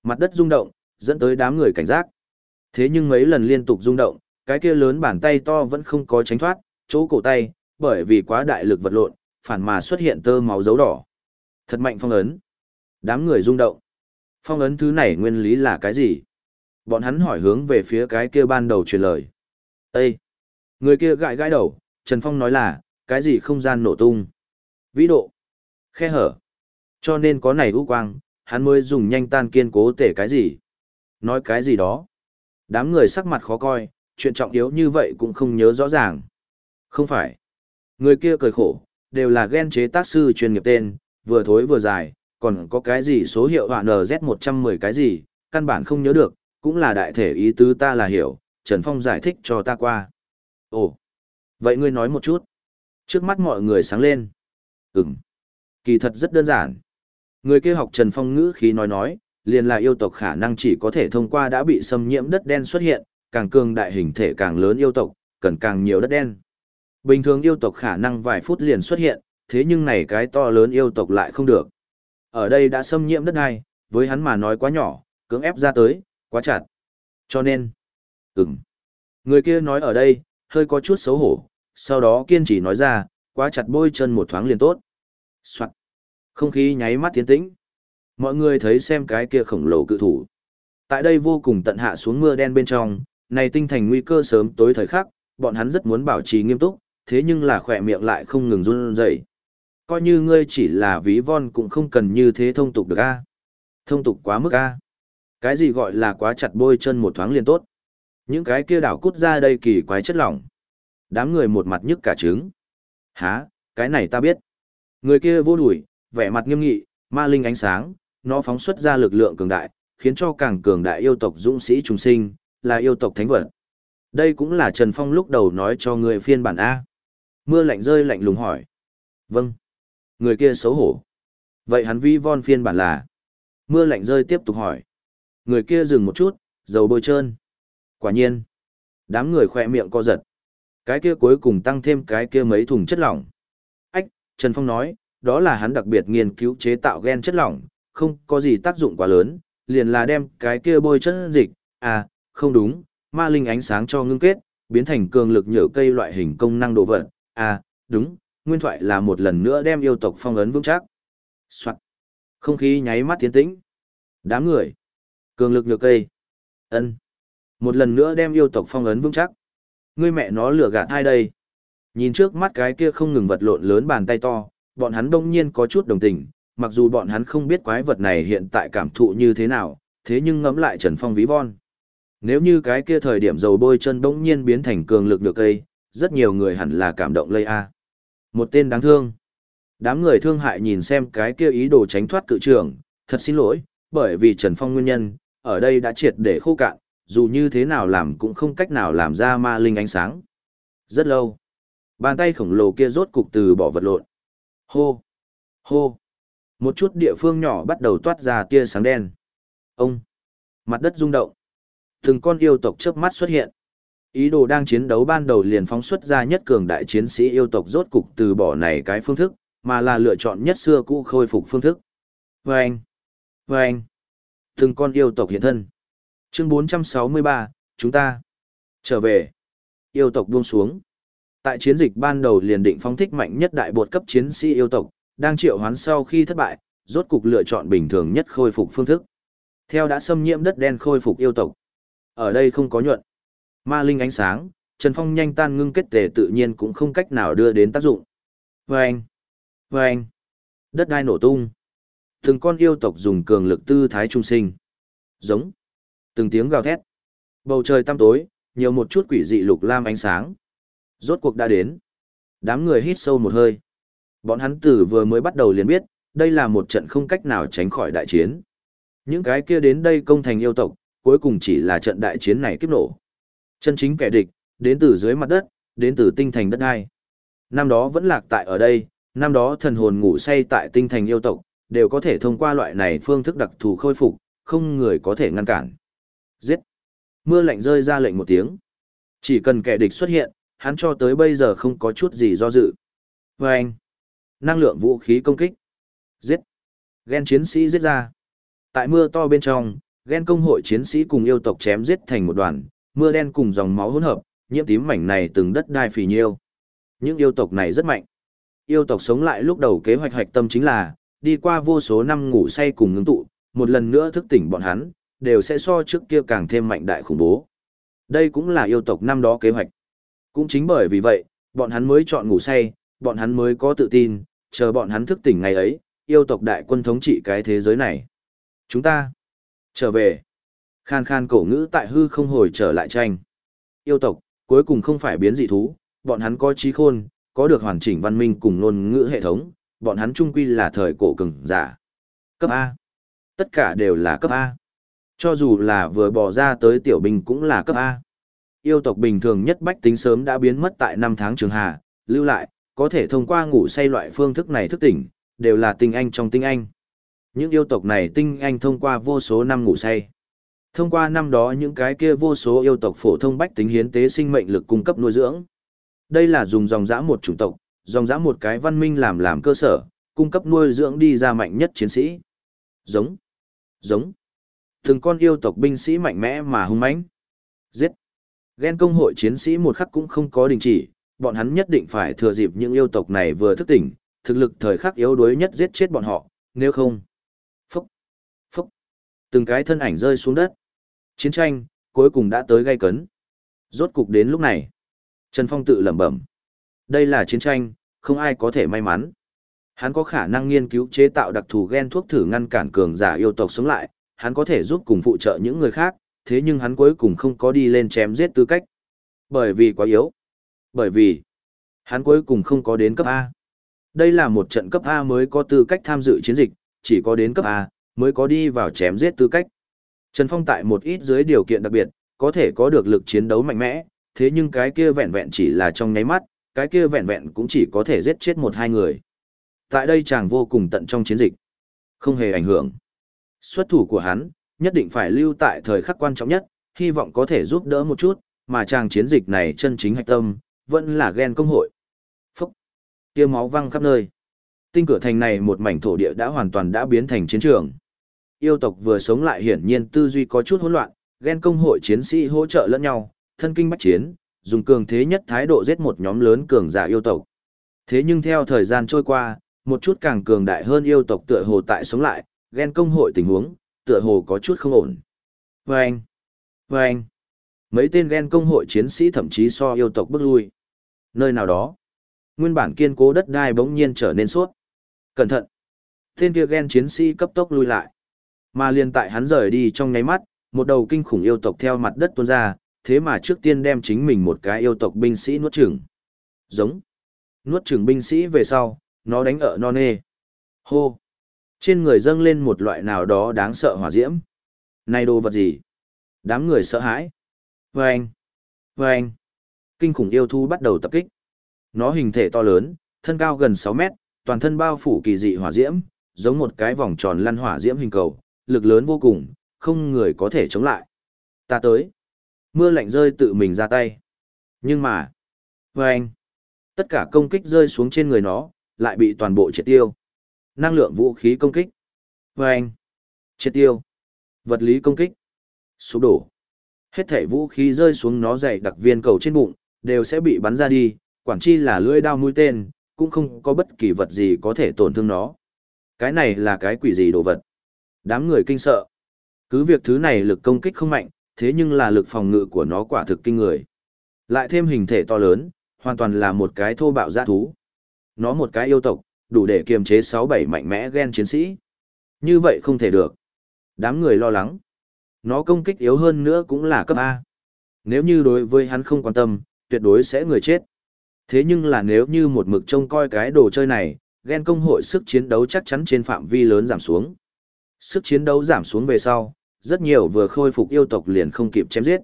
Mặt đất rung động, dẫn tới đám người cảnh giác. Thế nhưng mấy lần liên tục rung động, cái kia lớn bàn tay to vẫn không có tránh thoát, chỗ cổ tay, bởi vì quá đại lực vật lộn, phản mà xuất hiện tơ máu dấu đỏ. Thật mạnh phong ấn. Đám người rung động. Phong ấn thứ này nguyên lý là cái gì? Bọn hắn hỏi hướng về phía cái kia ban đầu truyền lời. Ê! Người kia gãi gãi đầu, Trần Phong nói là, cái gì không gian nổ tung? Vĩ độ! Khe hở! Cho nên có này ưu quang, hắn mới dùng nhanh tan kiên cố tể cái gì? Nói cái gì đó? Đám người sắc mặt khó coi, chuyện trọng yếu như vậy cũng không nhớ rõ ràng. Không phải. Người kia cười khổ, đều là ghen chế tác sư chuyên nghiệp tên, vừa thối vừa dài, còn có cái gì số hiệu họa NZ110 cái gì, căn bản không nhớ được, cũng là đại thể ý tứ ta là hiểu, Trần Phong giải thích cho ta qua. Ồ, vậy ngươi nói một chút. Trước mắt mọi người sáng lên. Ừm, kỳ thật rất đơn giản. Người kia học Trần Phong ngữ khí nói nói, liền là yêu tộc khả năng chỉ có thể thông qua đã bị xâm nhiễm đất đen xuất hiện, càng cường đại hình thể càng lớn yêu tộc, cần càng nhiều đất đen. Bình thường yêu tộc khả năng vài phút liền xuất hiện, thế nhưng này cái to lớn yêu tộc lại không được. Ở đây đã xâm nhiễm đất này, với hắn mà nói quá nhỏ, cưỡng ép ra tới, quá chặt. Cho nên, ừm. Người kia nói ở đây, hơi có chút xấu hổ, sau đó kiên trì nói ra, quá chặt bôi chân một thoáng liền tốt. Soạn. Không khí nháy mắt tiến tĩnh. Mọi người thấy xem cái kia khổng lồ cự thủ. Tại đây vô cùng tận hạ xuống mưa đen bên trong, này tinh thành nguy cơ sớm tối thời khắc, bọn hắn rất muốn bảo trì nghiêm túc, thế nhưng là khỏe miệng lại không ngừng run rẩy. Coi như ngươi chỉ là ví von cũng không cần như thế thông tục được a. Thông tục quá mức a. Cái gì gọi là quá chặt bôi chân một thoáng liền tốt. Những cái kia đảo cút ra đây kỳ quái chất lỏng. Đám người một mặt nhức cả trứng. Hả, cái này ta biết. Người kia vô đuổi, vẻ mặt nghiêm nghị, ma linh ánh sáng, nó phóng xuất ra lực lượng cường đại, khiến cho càng cường đại yêu tộc dũng sĩ trùng sinh, là yêu tộc thánh vật. Đây cũng là Trần Phong lúc đầu nói cho người phiên bản A. Mưa lạnh rơi lạnh lùng hỏi. Vâng. Người kia xấu hổ. Vậy hắn vi von phiên bản là. Mưa lạnh rơi tiếp tục hỏi. Người kia dừng một chút, dầu bôi trơn. Quả nhiên. Đám người khoe miệng co giật. Cái kia cuối cùng tăng thêm cái kia mấy thùng chất lỏng. Ách, Trần Phong nói, đó là hắn đặc biệt nghiên cứu chế tạo gen chất lỏng, không có gì tác dụng quá lớn, liền là đem cái kia bôi chân dịch, à, không đúng, ma linh ánh sáng cho ngưng kết, biến thành cường lực nhở cây loại hình công năng đồ vật, à, đúng, nguyên thoại là một lần nữa đem yêu tộc phong ấn vững chắc. Soạn. Không khí nháy mắt tiến tĩnh. Đám người. Cường lực nhược cây. ân Một lần nữa đem yêu tộc phong ấn vững chắc. Ngươi mẹ nó lừa gạt hai đây. Nhìn trước mắt cái kia không ngừng vật lộn lớn bàn tay to, bọn hắn đông nhiên có chút đồng tình, mặc dù bọn hắn không biết quái vật này hiện tại cảm thụ như thế nào, thế nhưng ngẫm lại Trần Phong ví von. Nếu như cái kia thời điểm dầu bôi chân đông nhiên biến thành cường lực được cây, rất nhiều người hẳn là cảm động lây a. Một tên đáng thương. Đám người thương hại nhìn xem cái kia ý đồ tránh thoát cự trưởng, thật xin lỗi, bởi vì Trần Phong nguyên nhân, ở đây đã triệt để khô cạn, dù như thế nào làm cũng không cách nào làm ra ma linh ánh sáng. Rất lâu. Bàn tay khổng lồ kia rốt cục từ bỏ vật lộn. Hô! Hô! Một chút địa phương nhỏ bắt đầu toát ra tia sáng đen. Ông! Mặt đất rung động. Từng con yêu tộc chớp mắt xuất hiện. Ý đồ đang chiến đấu ban đầu liền phóng xuất ra nhất cường đại chiến sĩ yêu tộc rốt cục từ bỏ này cái phương thức, mà là lựa chọn nhất xưa cũ khôi phục phương thức. Vâng! Vâng! Từng con yêu tộc hiện thân. Chương 463, chúng ta trở về. Yêu tộc buông xuống. Tại chiến dịch ban đầu liền định phóng thích mạnh nhất đại bột cấp chiến sĩ yêu tộc, đang triệu hoán sau khi thất bại, rốt cục lựa chọn bình thường nhất khôi phục phương thức. Theo đã xâm nhiễm đất đen khôi phục yêu tộc. Ở đây không có nhuận. Ma linh ánh sáng, Trần Phong nhanh tan ngưng kết tề tự nhiên cũng không cách nào đưa đến tác dụng. Vâng! Vâng! Đất đai nổ tung. Từng con yêu tộc dùng cường lực tư thái trung sinh. Giống. Từng tiếng gào thét. Bầu trời tăm tối, nhiều một chút quỷ dị lục lam ánh sáng. Rốt cuộc đã đến. Đám người hít sâu một hơi. Bọn hắn tử vừa mới bắt đầu liền biết, đây là một trận không cách nào tránh khỏi đại chiến. Những cái kia đến đây công thành yêu tộc, cuối cùng chỉ là trận đại chiến này kiếp nổ. Chân chính kẻ địch, đến từ dưới mặt đất, đến từ tinh thành đất hai. Năm đó vẫn lạc tại ở đây, năm đó thần hồn ngủ say tại tinh thành yêu tộc, đều có thể thông qua loại này phương thức đặc thù khôi phục, không người có thể ngăn cản. Giết! Mưa lạnh rơi ra lệnh một tiếng. Chỉ cần kẻ địch xuất hiện, hắn cho tới bây giờ không có chút gì do dự. Và anh, năng lượng vũ khí công kích. Giết. Ghen chiến sĩ giết ra. Tại mưa to bên trong, ghen công hội chiến sĩ cùng yêu tộc chém giết thành một đoàn, mưa đen cùng dòng máu hỗn hợp, nhiễm tím mảnh này từng đất đai phì nhiêu. Những yêu tộc này rất mạnh. Yêu tộc sống lại lúc đầu kế hoạch hoạch tâm chính là, đi qua vô số năm ngủ say cùng ngưng tụ, một lần nữa thức tỉnh bọn hắn, đều sẽ so trước kia càng thêm mạnh đại khủng bố. Đây cũng là yêu tộc năm đó kế hoạch. Cũng chính bởi vì vậy, bọn hắn mới chọn ngủ say, bọn hắn mới có tự tin, chờ bọn hắn thức tỉnh ngày ấy, yêu tộc đại quân thống trị cái thế giới này. Chúng ta trở về. Khan khan cổ ngữ tại hư không hồi trở lại tranh. Yêu tộc, cuối cùng không phải biến dị thú, bọn hắn có trí khôn, có được hoàn chỉnh văn minh cùng ngôn ngữ hệ thống, bọn hắn trung quy là thời cổ cường giả. Cấp A. Tất cả đều là cấp A. Cho dù là vừa bỏ ra tới tiểu binh cũng là cấp A. Yêu tộc bình thường nhất bách tính sớm đã biến mất tại năm tháng trường hà, lưu lại, có thể thông qua ngủ say loại phương thức này thức tỉnh, đều là tinh anh trong tinh anh. Những yêu tộc này tinh anh thông qua vô số năm ngủ say. Thông qua năm đó những cái kia vô số yêu tộc phổ thông bách tính hiến tế sinh mệnh lực cung cấp nuôi dưỡng. Đây là dùng dòng dã một chủng tộc, dòng dã một cái văn minh làm làm cơ sở, cung cấp nuôi dưỡng đi ra mạnh nhất chiến sĩ. Giống, giống. Từng con yêu tộc binh sĩ mạnh mẽ mà hung mãnh. Giết. Ghen công hội chiến sĩ một khắc cũng không có đình chỉ, bọn hắn nhất định phải thừa dịp những yêu tộc này vừa thức tỉnh, thực lực thời khắc yếu đuối nhất giết chết bọn họ, nếu không. Phúc, phúc. Từng cái thân ảnh rơi xuống đất. Chiến tranh, cuối cùng đã tới gây cấn. Rốt cục đến lúc này. Trần Phong tự lẩm bẩm. Đây là chiến tranh, không ai có thể may mắn. Hắn có khả năng nghiên cứu chế tạo đặc thù gen thuốc thử ngăn cản cường giả yêu tộc sống lại, hắn có thể giúp cùng phụ trợ những người khác, thế nhưng hắn cuối cùng không có đi lên chém giết tư cách. Bởi vì quá yếu. Bởi vì hắn cuối cùng không có đến cấp A. Đây là một trận cấp A mới có tư cách tham dự chiến dịch, chỉ có đến cấp A mới có đi vào chém giết tư cách. Trần Phong tại một ít dưới điều kiện đặc biệt, có thể có được lực chiến đấu mạnh mẽ, thế nhưng cái kia vẹn vẹn chỉ là trong nháy mắt, cái kia vẹn vẹn cũng chỉ có thể giết chết một hai người. Tại đây chàng vô cùng tận trong chiến dịch, không hề ảnh hưởng. Xuất thủ của hắn, nhất định phải lưu tại thời khắc quan trọng nhất, hy vọng có thể giúp đỡ một chút, mà chàng chiến dịch này chân chính hạch tâm, vẫn là ghen công hội. Phúc! Tiêu máu văng khắp nơi. Tinh cửa thành này một mảnh thổ địa đã hoàn toàn đã biến thành chiến trường. Yêu tộc vừa sống lại hiển nhiên tư duy có chút hỗn loạn, ghen công hội chiến sĩ hỗ trợ lẫn nhau, thân kinh bách chiến, dùng cường thế nhất thái độ giết một nhóm lớn cường giả yêu tộc. Thế nhưng theo thời gian trôi qua, một chút càng cường đại hơn yêu tộc tựa hồ tại sống lại, ghen công hội tình huống, tựa hồ có chút không ổn. Vâng! Vâng! Mấy tên ghen công hội chiến sĩ thậm chí so yêu tộc bước lui. Nơi nào đó, nguyên bản kiên cố đất đai bỗng nhiên trở nên suốt. Cẩn thận! Tên kia ghen chiến sĩ cấp tốc lui lại. Mà liền tại hắn rời đi trong nháy mắt, một đầu kinh khủng yêu tộc theo mặt đất tuôn ra, thế mà trước tiên đem chính mình một cái yêu tộc binh sĩ nuốt chửng. Giống. Nuốt chửng binh sĩ về sau, nó đánh ở non nê. Hô. Trên người dâng lên một loại nào đó đáng sợ hỏa diễm. Này đồ vật gì? Đám người sợ hãi. Vâng. Vâng. Kinh khủng yêu thú bắt đầu tập kích. Nó hình thể to lớn, thân cao gần 6 mét, toàn thân bao phủ kỳ dị hỏa diễm, giống một cái vòng tròn lăn hỏa diễm hình cầu, lực lớn vô cùng, không người có thể chống lại. Ta tới. Mưa lạnh rơi tự mình ra tay. Nhưng mà, với anh, tất cả công kích rơi xuống trên người nó, lại bị toàn bộ triệt tiêu. Năng lượng vũ khí công kích. Với anh, triệt tiêu. Vật lý công kích. Sụp đổ. Hết thể vũ khí rơi xuống nó dày đặc viên cầu trên bụng, đều sẽ bị bắn ra đi, quản chi là lưỡi đao mũi tên, cũng không có bất kỳ vật gì có thể tổn thương nó. Cái này là cái quỷ gì đồ vật? Đám người kinh sợ. Cứ việc thứ này lực công kích không mạnh, thế nhưng là lực phòng ngự của nó quả thực kinh người. Lại thêm hình thể to lớn, hoàn toàn là một cái thô bạo giã thú. Nó một cái yêu tộc, đủ để kiềm chế 6-7 mạnh mẽ gen chiến sĩ. Như vậy không thể được. Đám người lo lắng. Nó công kích yếu hơn nữa cũng là cấp A. Nếu như đối với hắn không quan tâm, tuyệt đối sẽ người chết. Thế nhưng là nếu như một mực trông coi cái đồ chơi này, gen công hội sức chiến đấu chắc chắn trên phạm vi lớn giảm xuống. Sức chiến đấu giảm xuống về sau, rất nhiều vừa khôi phục yêu tộc liền không kịp chém giết.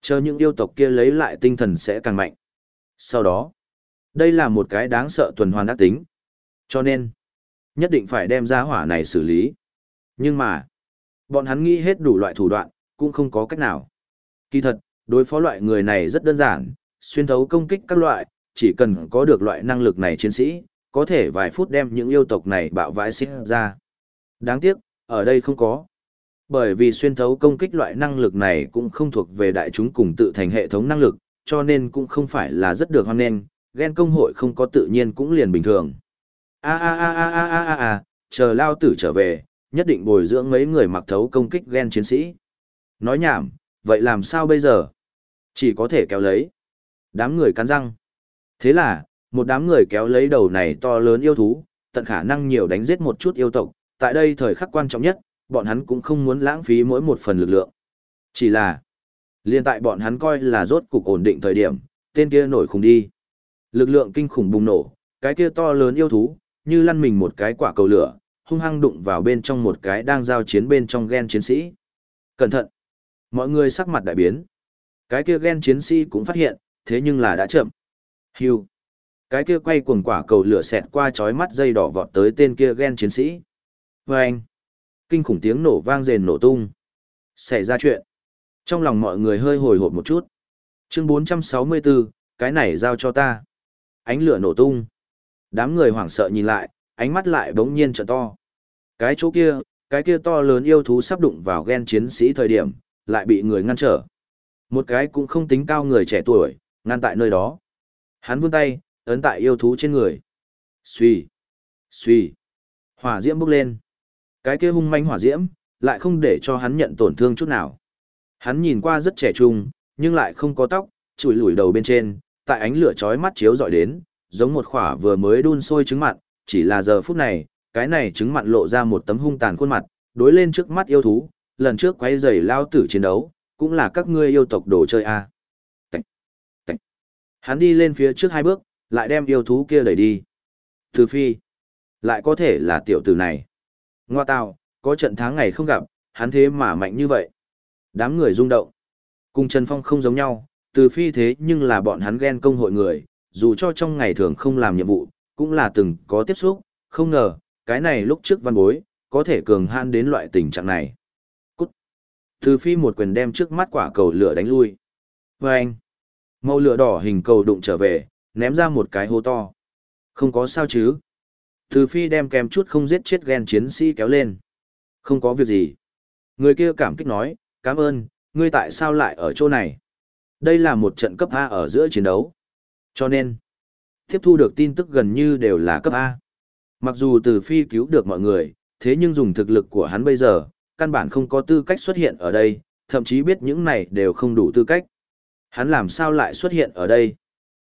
Chờ những yêu tộc kia lấy lại tinh thần sẽ càng mạnh. Sau đó, đây là một cái đáng sợ tuần hoàn ác tính. Cho nên, nhất định phải đem ra hỏa này xử lý. Nhưng mà, bọn hắn nghĩ hết đủ loại thủ đoạn, cũng không có cách nào. Kỳ thật, Đối phó loại người này rất đơn giản, xuyên thấu công kích các loại, chỉ cần có được loại năng lực này chiến sĩ, có thể vài phút đem những yêu tộc này bạo vãi xích ra. Đáng tiếc, ở đây không có. Bởi vì xuyên thấu công kích loại năng lực này cũng không thuộc về đại chúng cùng tự thành hệ thống năng lực, cho nên cũng không phải là rất được hoan nghênh, ghen công hội không có tự nhiên cũng liền bình thường. A a a a a a a a, chờ lao tử trở về, nhất định bồi dưỡng mấy người mặc thấu công kích ghen chiến sĩ. Nói nhảm, vậy làm sao bây giờ? Chỉ có thể kéo lấy. Đám người cắn răng. Thế là, một đám người kéo lấy đầu này to lớn yêu thú, tận khả năng nhiều đánh giết một chút yêu tộc, tại đây thời khắc quan trọng nhất, bọn hắn cũng không muốn lãng phí mỗi một phần lực lượng. Chỉ là, liên tại bọn hắn coi là rốt cục ổn định thời điểm, tên kia nổi khủng đi. Lực lượng kinh khủng bùng nổ, cái kia to lớn yêu thú, như lăn mình một cái quả cầu lửa, hung hăng đụng vào bên trong một cái đang giao chiến bên trong ghen chiến sĩ. Cẩn thận! Mọi người sắc mặt đại biến. Cái kia ghen chiến sĩ cũng phát hiện, thế nhưng là đã chậm. Hưu! Cái kia quay cuồng quả cầu lửa xẹt qua chói mắt dây đỏ vọt tới tên kia ghen chiến sĩ. Vâng! Kinh khủng tiếng nổ vang rền nổ tung. Xảy ra chuyện. Trong lòng mọi người hơi hồi hộp một chút. Chương 464, cái này giao cho ta. Ánh lửa nổ tung. Đám người hoảng sợ nhìn lại, ánh mắt lại bỗng nhiên trợ to. Cái chỗ kia, cái kia to lớn yêu thú sắp đụng vào ghen chiến sĩ thời điểm, lại bị người ngăn trở. Một cái cũng không tính cao người trẻ tuổi, ngăn tại nơi đó. Hắn vươn tay, ấn tại yêu thú trên người. Xuy, xuy, hỏa diễm bốc lên. Cái kia hung manh hỏa diễm, lại không để cho hắn nhận tổn thương chút nào. Hắn nhìn qua rất trẻ trung, nhưng lại không có tóc, chùi lủi đầu bên trên, tại ánh lửa chói mắt chiếu dọi đến, giống một khỏa vừa mới đun sôi trứng mặn, chỉ là giờ phút này, cái này trứng mặn lộ ra một tấm hung tàn khuôn mặt, đối lên trước mắt yêu thú, lần trước quay giày lao tử chiến đấu, cũng là các ngươi yêu tộc đồ chơi a. À. Tạch, tạch. Hắn đi lên phía trước hai bước, lại đem yêu thú kia đẩy đi. Từ phi, lại có thể là tiểu tử này. Ngoa tào, có trận tháng ngày không gặp, hắn thế mà mạnh như vậy. Đám người rung động. Cùng Trần Phong không giống nhau, từ phi thế nhưng là bọn hắn ghen công hội người, dù cho trong ngày thường không làm nhiệm vụ, cũng là từng có tiếp xúc, không ngờ, cái này lúc trước văn bối, có thể cường han đến loại tình trạng này. Cút! Từ phi một quyền đem trước mắt quả cầu lửa đánh lui. Và anh! Màu lửa đỏ hình cầu đụng trở về, ném ra một cái hố to. Không có sao chứ? Từ phi đem kèm chút không giết chết ghen chiến sĩ kéo lên. Không có việc gì. Người kia cảm kích nói, cảm ơn, ngươi tại sao lại ở chỗ này? Đây là một trận cấp A ở giữa chiến đấu. Cho nên, tiếp thu được tin tức gần như đều là cấp A. Mặc dù từ phi cứu được mọi người, thế nhưng dùng thực lực của hắn bây giờ, căn bản không có tư cách xuất hiện ở đây, thậm chí biết những này đều không đủ tư cách. Hắn làm sao lại xuất hiện ở đây?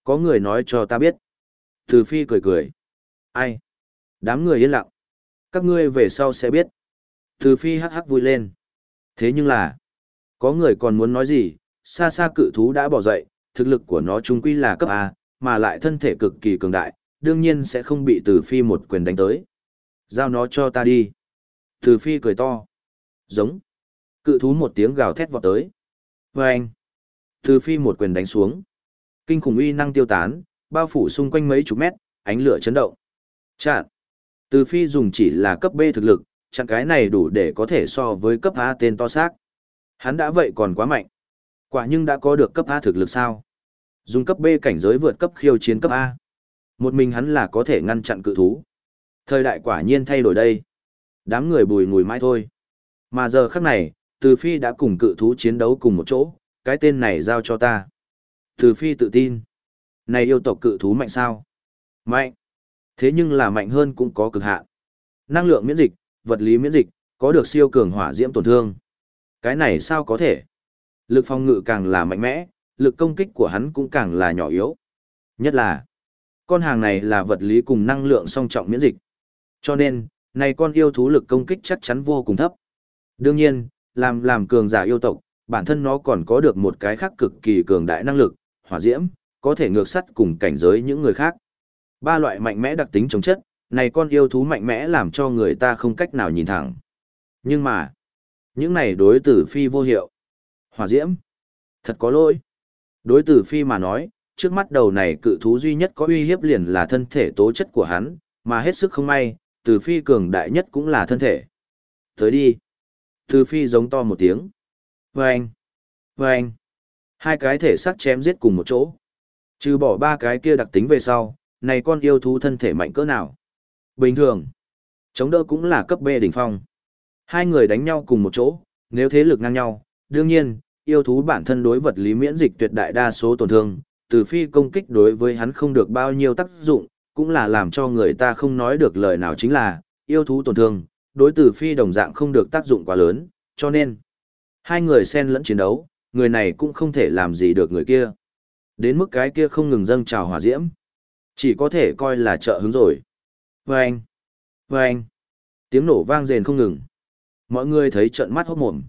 Có người nói cho ta biết. Từ phi cười cười. Ai? Đám người yên lặng. Các ngươi về sau sẽ biết. Từ phi hắc hắc vui lên. Thế nhưng là, có người còn muốn nói gì, xa xa cự thú đã bỏ dậy, thực lực của nó trung quy là cấp A, mà lại thân thể cực kỳ cường đại, đương nhiên sẽ không bị Từ Phi một quyền đánh tới. Giao nó cho ta đi. Từ Phi cười to. Giống. Cự thú một tiếng gào thét vọt tới. Và anh. Từ Phi một quyền đánh xuống. Kinh khủng uy năng tiêu tán, bao phủ xung quanh mấy chục mét, ánh lửa chấn động. Chặn. Từ Phi dùng chỉ là cấp B thực lực, chặn cái này đủ để có thể so với cấp A tên to xác. Hắn đã vậy còn quá mạnh. Quả nhưng đã có được cấp A thực lực sao? Dùng cấp B cảnh giới vượt cấp khiêu chiến cấp A. Một mình hắn là có thể ngăn chặn cự thú. Thời đại quả nhiên thay đổi đây. Đám người bùi ngùi mãi thôi. Mà giờ khắc này, Từ Phi đã cùng cự thú chiến đấu cùng một chỗ, cái tên này giao cho ta. Từ Phi tự tin. Này yêu tộc cự thú mạnh sao? Mạnh. Thế nhưng là mạnh hơn cũng có cực hạn. Năng lượng miễn dịch, vật lý miễn dịch, có được siêu cường hỏa diễm tổn thương. Cái này sao có thể? Lực phòng ngự càng là mạnh mẽ, lực công kích của hắn cũng càng là nhỏ yếu. Nhất là, con hàng này là vật lý cùng năng lượng song trọng miễn dịch. Cho nên, này con yêu thú lực công kích chắc chắn vô cùng thấp. Đương nhiên, làm làm cường giả yêu tộc, bản thân nó còn có được một cái khác cực kỳ cường đại năng lực, hỏa diễm, có thể ngược sắt cùng cảnh giới những người khác. Ba loại mạnh mẽ đặc tính chống chất, này con yêu thú mạnh mẽ làm cho người ta không cách nào nhìn thẳng. Nhưng mà, những này đối tử phi vô hiệu. Hỏa diễm, thật có lỗi. Đối tử phi mà nói, trước mắt đầu này cự thú duy nhất có uy hiếp liền là thân thể tố chất của hắn, mà hết sức không may, tử phi cường đại nhất cũng là thân thể. Tới đi. Tử phi giống to một tiếng. Vâng! Vâng! Hai cái thể xác chém giết cùng một chỗ. Trừ bỏ ba cái kia đặc tính về sau, này con yêu thú thân thể mạnh cỡ nào? Bình thường, chống đỡ cũng là cấp B đỉnh phong. Hai người đánh nhau cùng một chỗ, nếu thế lực ngang nhau, đương nhiên, yêu thú bản thân đối vật lý miễn dịch tuyệt đại đa số tổn thương, từ phi công kích đối với hắn không được bao nhiêu tác dụng, cũng là làm cho người ta không nói được lời nào chính là, yêu thú tổn thương, đối từ phi đồng dạng không được tác dụng quá lớn, cho nên, hai người xen lẫn chiến đấu, người này cũng không thể làm gì được người kia. Đến mức cái kia không ngừng dâng trào hỏa diễm, chỉ có thể coi là trợ hứng rồi. Vâng! Vâng! Tiếng nổ vang rền không ngừng. Mọi người thấy trợn mắt hốt mồm.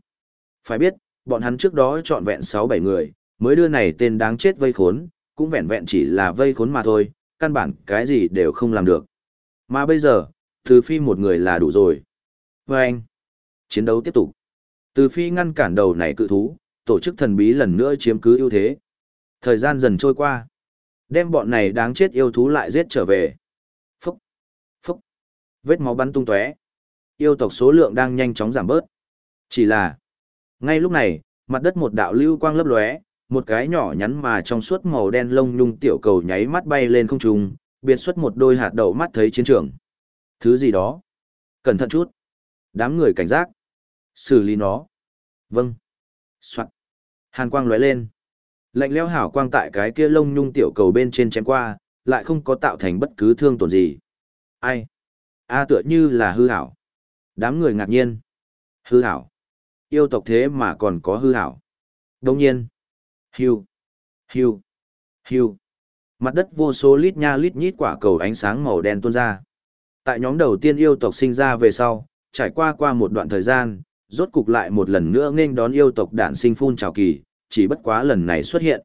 Phải biết, bọn hắn trước đó chọn vẹn 6-7 người, mới đưa này tên đáng chết vây khốn, cũng vẹn vẹn chỉ là vây khốn mà thôi, căn bản cái gì đều không làm được. Mà bây giờ, từ phi một người là đủ rồi. Và anh, chiến đấu tiếp tục. Từ phi ngăn cản đầu này cự thú, tổ chức thần bí lần nữa chiếm cứ ưu thế. Thời gian dần trôi qua. Đem bọn này đáng chết yêu thú lại giết trở về. Phúc, phúc, vết máu bắn tung tóe. Yêu tộc số lượng đang nhanh chóng giảm bớt. Chỉ là, ngay lúc này, mặt đất một đạo lưu quang lấp lóe, một cái nhỏ nhắn mà trong suốt màu đen lông nhung tiểu cầu nháy mắt bay lên không trung, biệt xuất một đôi hạt đậu mắt thấy chiến trường. Thứ gì đó? Cẩn thận chút. Đám người cảnh giác. Xử lý nó. Vâng. Soạn. Hàn quang lóe lên. Lạnh leo hảo quang tại cái kia lông nhung tiểu cầu bên trên chém qua, lại không có tạo thành bất cứ thương tổn gì. Ai? A tựa như là hư hảo. Đám người ngạc nhiên. Hư hảo. Yêu tộc thế mà còn có hư hảo. Đồng nhiên. Hiu. Hiu. Hiu. Mặt đất vô số lít nha lít nhít quả cầu ánh sáng màu đen tuôn ra. Tại nhóm đầu tiên yêu tộc sinh ra về sau, trải qua qua một đoạn thời gian, rốt cục lại một lần nữa nghênh đón yêu tộc đản sinh phun trào kỳ, chỉ bất quá lần này xuất hiện.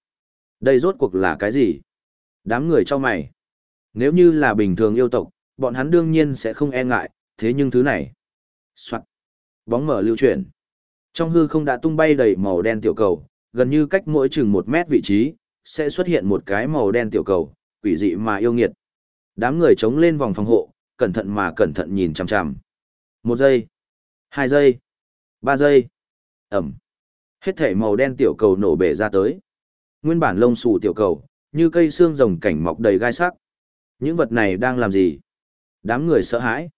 Đây rốt cuộc là cái gì? Đám người cho mày. Nếu như là bình thường yêu tộc, bọn hắn đương nhiên sẽ không e ngại, thế nhưng thứ này. Soạn. Bóng mở lưu chuyển. Trong hư không đã tung bay đầy màu đen tiểu cầu, gần như cách mỗi chừng một mét vị trí, sẽ xuất hiện một cái màu đen tiểu cầu, quỷ dị mà yêu nghiệt. Đám người chống lên vòng phòng hộ, cẩn thận mà cẩn thận nhìn chằm chằm. Một giây, hai giây, ba giây, ẩm. Hết thể màu đen tiểu cầu nổ bể ra tới. Nguyên bản lông xù tiểu cầu, như cây xương rồng cảnh mọc đầy gai sắc. Những vật này đang làm gì? Đám người sợ hãi.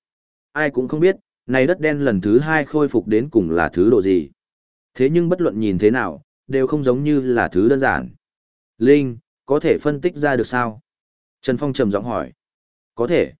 Ai cũng không biết, này đất đen lần thứ hai khôi phục đến cùng là thứ độ gì. Thế nhưng bất luận nhìn thế nào, đều không giống như là thứ đơn giản. Linh, có thể phân tích ra được sao? Trần Phong trầm giọng hỏi. Có thể.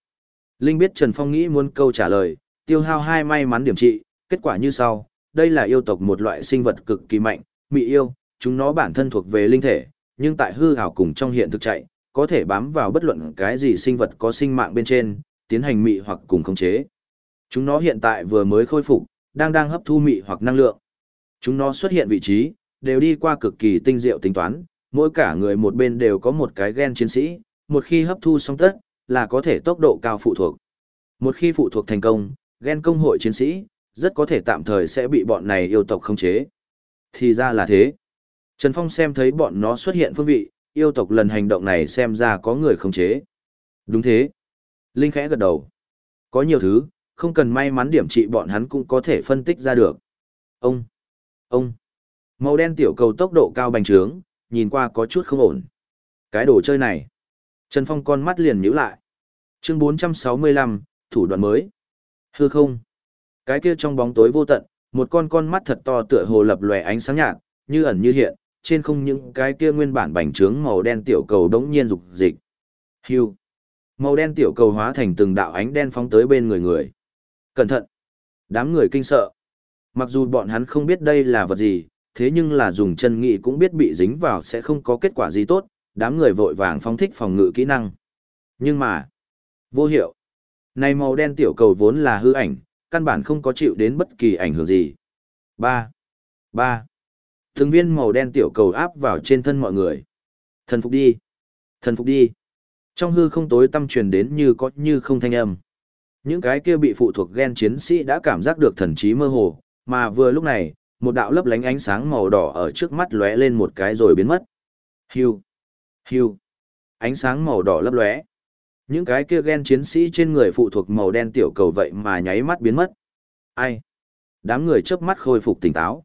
Linh biết Trần Phong nghĩ muốn câu trả lời, tiêu hao hai may mắn điểm trị, kết quả như sau. Đây là yêu tộc một loại sinh vật cực kỳ mạnh, mị yêu, chúng nó bản thân thuộc về linh thể, nhưng tại hư ảo cùng trong hiện thực chạy, có thể bám vào bất luận cái gì sinh vật có sinh mạng bên trên, tiến hành mị hoặc cùng khống chế. Chúng nó hiện tại vừa mới khôi phục, đang đang hấp thu mị hoặc năng lượng. Chúng nó xuất hiện vị trí, đều đi qua cực kỳ tinh diệu tính toán, mỗi cả người một bên đều có một cái gen chiến sĩ, một khi hấp thu xong tất, là có thể tốc độ cao phụ thuộc. Một khi phụ thuộc thành công, gen công hội chiến sĩ, rất có thể tạm thời sẽ bị bọn này yêu tộc khống chế. Thì ra là thế. Trần Phong xem thấy bọn nó xuất hiện phương vị, yêu tộc lần hành động này xem ra có người khống chế. Đúng thế. Linh khẽ gật đầu. Có nhiều thứ, không cần may mắn điểm trị bọn hắn cũng có thể phân tích ra được. Ông, ông, màu đen tiểu cầu tốc độ cao bành trướng, nhìn qua có chút không ổn. Cái đồ chơi này. Trần Phong con mắt liền nhíu lại. Chương 465, thủ đoạn mới. Hư không. Cái kia trong bóng tối vô tận, một con con mắt thật to tựa hồ lập lòe ánh sáng nhạt, như ẩn như hiện, trên không những cái kia nguyên bản bành trướng màu đen tiểu cầu đống nhiên dục dịch. Hưu. Màu đen tiểu cầu hóa thành từng đạo ánh đen phóng tới bên người người. Cẩn thận! Đám người kinh sợ. Mặc dù bọn hắn không biết đây là vật gì, thế nhưng là dùng chân nghị cũng biết bị dính vào sẽ không có kết quả gì tốt, đám người vội vàng phóng thích phòng ngự kỹ năng. Nhưng mà, vô hiệu. Này màu đen tiểu cầu vốn là hư ảnh, căn bản không có chịu đến bất kỳ ảnh hưởng gì. Ba, ba. Thường viên màu đen tiểu cầu áp vào trên thân mọi người. Thần phục đi. Thần phục đi. Trong hư không tối tâm truyền đến như có như không thanh âm. Những cái kia bị phụ thuộc gen chiến sĩ đã cảm giác được thần trí mơ hồ, mà vừa lúc này, một đạo lấp lánh ánh sáng màu đỏ ở trước mắt lóe lên một cái rồi biến mất. Hiu, hiu, ánh sáng màu đỏ lấp lóe. Những cái kia gen chiến sĩ trên người phụ thuộc màu đen tiểu cầu vậy mà nháy mắt biến mất. Ai? Đám người chớp mắt khôi phục tỉnh táo.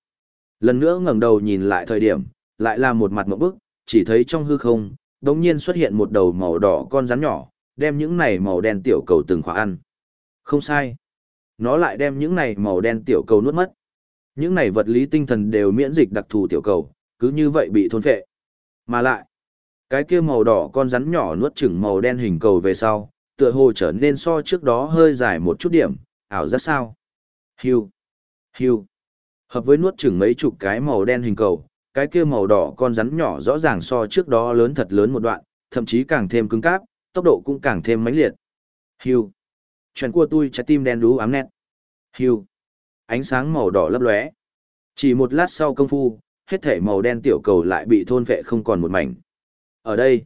Lần nữa ngẩng đầu nhìn lại thời điểm, lại là một mặt mộng bức, chỉ thấy trong hư không, đống nhiên xuất hiện một đầu màu đỏ con rắn nhỏ, đem những này màu đen tiểu cầu từng khỏa ăn. Không sai. Nó lại đem những này màu đen tiểu cầu nuốt mất. Những này vật lý tinh thần đều miễn dịch đặc thù tiểu cầu, cứ như vậy bị thôn phệ. Mà lại, cái kia màu đỏ con rắn nhỏ nuốt chửng màu đen hình cầu về sau, tựa hồ trở nên so trước đó hơi dài một chút điểm, ảo rất sao. Hiu, hiu. Hợp với nuốt chửng mấy chục cái màu đen hình cầu, cái kia màu đỏ con rắn nhỏ rõ ràng so trước đó lớn thật lớn một đoạn, thậm chí càng thêm cứng cáp, tốc độ cũng càng thêm mãnh liệt. Hiu. Chuyện của tôi trái tim đen đú ám nét. Hiu. Ánh sáng màu đỏ lấp lóe. Chỉ một lát sau công phu, hết thể màu đen tiểu cầu lại bị thôn vệ không còn một mảnh. Ở đây,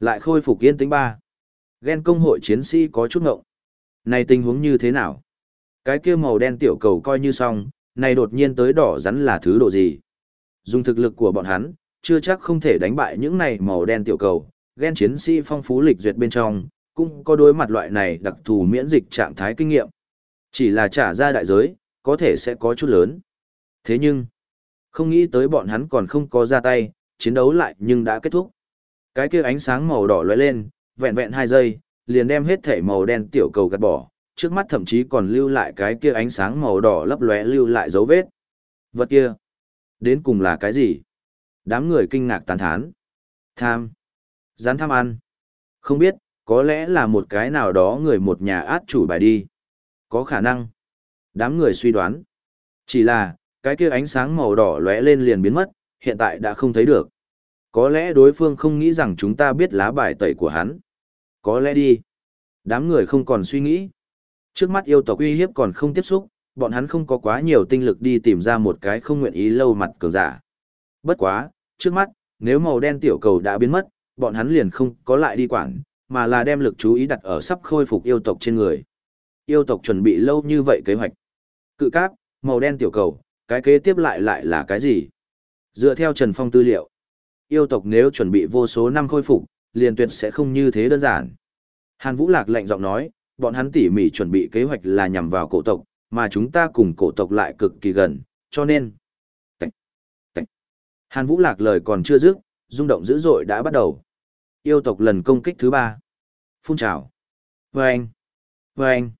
lại khôi phục yên tĩnh ba. Ghen công hội chiến sĩ có chút ngộng. Này tình huống như thế nào? Cái kia màu đen tiểu cầu coi như xong, này đột nhiên tới đỏ rắn là thứ độ gì? Dùng thực lực của bọn hắn, chưa chắc không thể đánh bại những này màu đen tiểu cầu, ghen chiến sĩ phong phú lịch duyệt bên trong, cũng có đối mặt loại này đặc thù miễn dịch trạng thái kinh nghiệm. Chỉ là trả ra đại giới, có thể sẽ có chút lớn. Thế nhưng, không nghĩ tới bọn hắn còn không có ra tay, chiến đấu lại nhưng đã kết thúc. Cái kia ánh sáng màu đỏ lóe lên, vẹn vẹn hai giây, liền đem hết thể màu đen tiểu cầu gạt bỏ, trước mắt thậm chí còn lưu lại cái kia ánh sáng màu đỏ lấp lóe lưu lại dấu vết. Vật kia, đến cùng là cái gì? Đám người kinh ngạc tán thán. Tham. Rắn tham ăn. Không biết, có lẽ là một cái nào đó người một nhà át chủ bài đi. Có khả năng. Đám người suy đoán. Chỉ là, cái kia ánh sáng màu đỏ lóe lên liền biến mất, hiện tại đã không thấy được. Có lẽ đối phương không nghĩ rằng chúng ta biết lá bài tẩy của hắn. Có lẽ đi. Đám người không còn suy nghĩ. Trước mắt yêu tộc uy hiếp còn không tiếp xúc, bọn hắn không có quá nhiều tinh lực đi tìm ra một cái không nguyện ý lâu mặt cường giả. Bất quá, trước mắt, nếu màu đen tiểu cầu đã biến mất, bọn hắn liền không có lại đi quản, mà là đem lực chú ý đặt ở sắp khôi phục yêu tộc trên người. Yêu tộc chuẩn bị lâu như vậy kế hoạch. Cự cáp, màu đen tiểu cầu, cái kế tiếp lại lại là cái gì? Dựa theo Trần Phong tư liệu, yêu tộc nếu chuẩn bị vô số năm khôi phục, liền tuyệt sẽ không như thế đơn giản. Hàn Vũ Lạc lạnh giọng nói, bọn hắn tỉ mỉ chuẩn bị kế hoạch là nhằm vào cổ tộc, mà chúng ta cùng cổ tộc lại cực kỳ gần, cho nên... Tạch, tạch. Hàn Vũ Lạc lời còn chưa dứt, rung động dữ dội đã bắt đầu. Yêu tộc lần công kích thứ ba. Phun trào. Vâng! Vâng!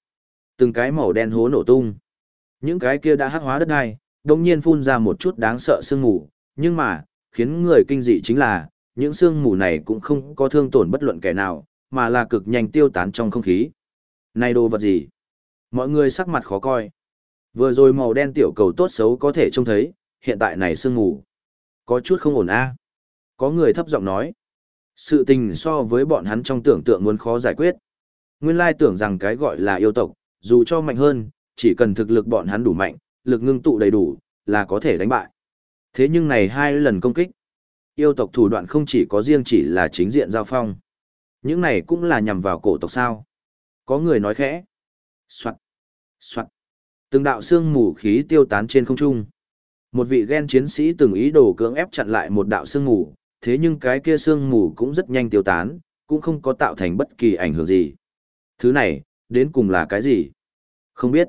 Từng cái màu đen hố nổ tung. Những cái kia đã hắc hóa đất đai, đồng nhiên phun ra một chút đáng sợ sương mù, nhưng mà, khiến người kinh dị chính là, những sương mù này cũng không có thương tổn bất luận kẻ nào, mà là cực nhanh tiêu tán trong không khí. Này đồ vật gì? Mọi người sắc mặt khó coi. Vừa rồi màu đen tiểu cầu tốt xấu có thể trông thấy, hiện tại này sương mù. Có chút không ổn a. Có người thấp giọng nói. Sự tình so với bọn hắn trong tưởng tượng muốn khó giải quyết. Nguyên lai tưởng rằng cái gọi là yêu tộc, dù cho mạnh hơn, chỉ cần thực lực bọn hắn đủ mạnh, lực ngưng tụ đầy đủ, là có thể đánh bại. Thế nhưng này hai lần công kích, yêu tộc thủ đoạn không chỉ có riêng chỉ là chính diện giao phong. Những này cũng là nhằm vào cổ tộc sao. Có người nói khẽ. Xoạn. Xoạn. Từng đạo xương mù khí tiêu tán trên không trung. Một vị ghen chiến sĩ từng ý đồ cưỡng ép chặn lại một đạo xương mù, thế nhưng cái kia xương mù cũng rất nhanh tiêu tán, cũng không có tạo thành bất kỳ ảnh hưởng gì. Thứ này, đến cùng là cái gì? Không biết.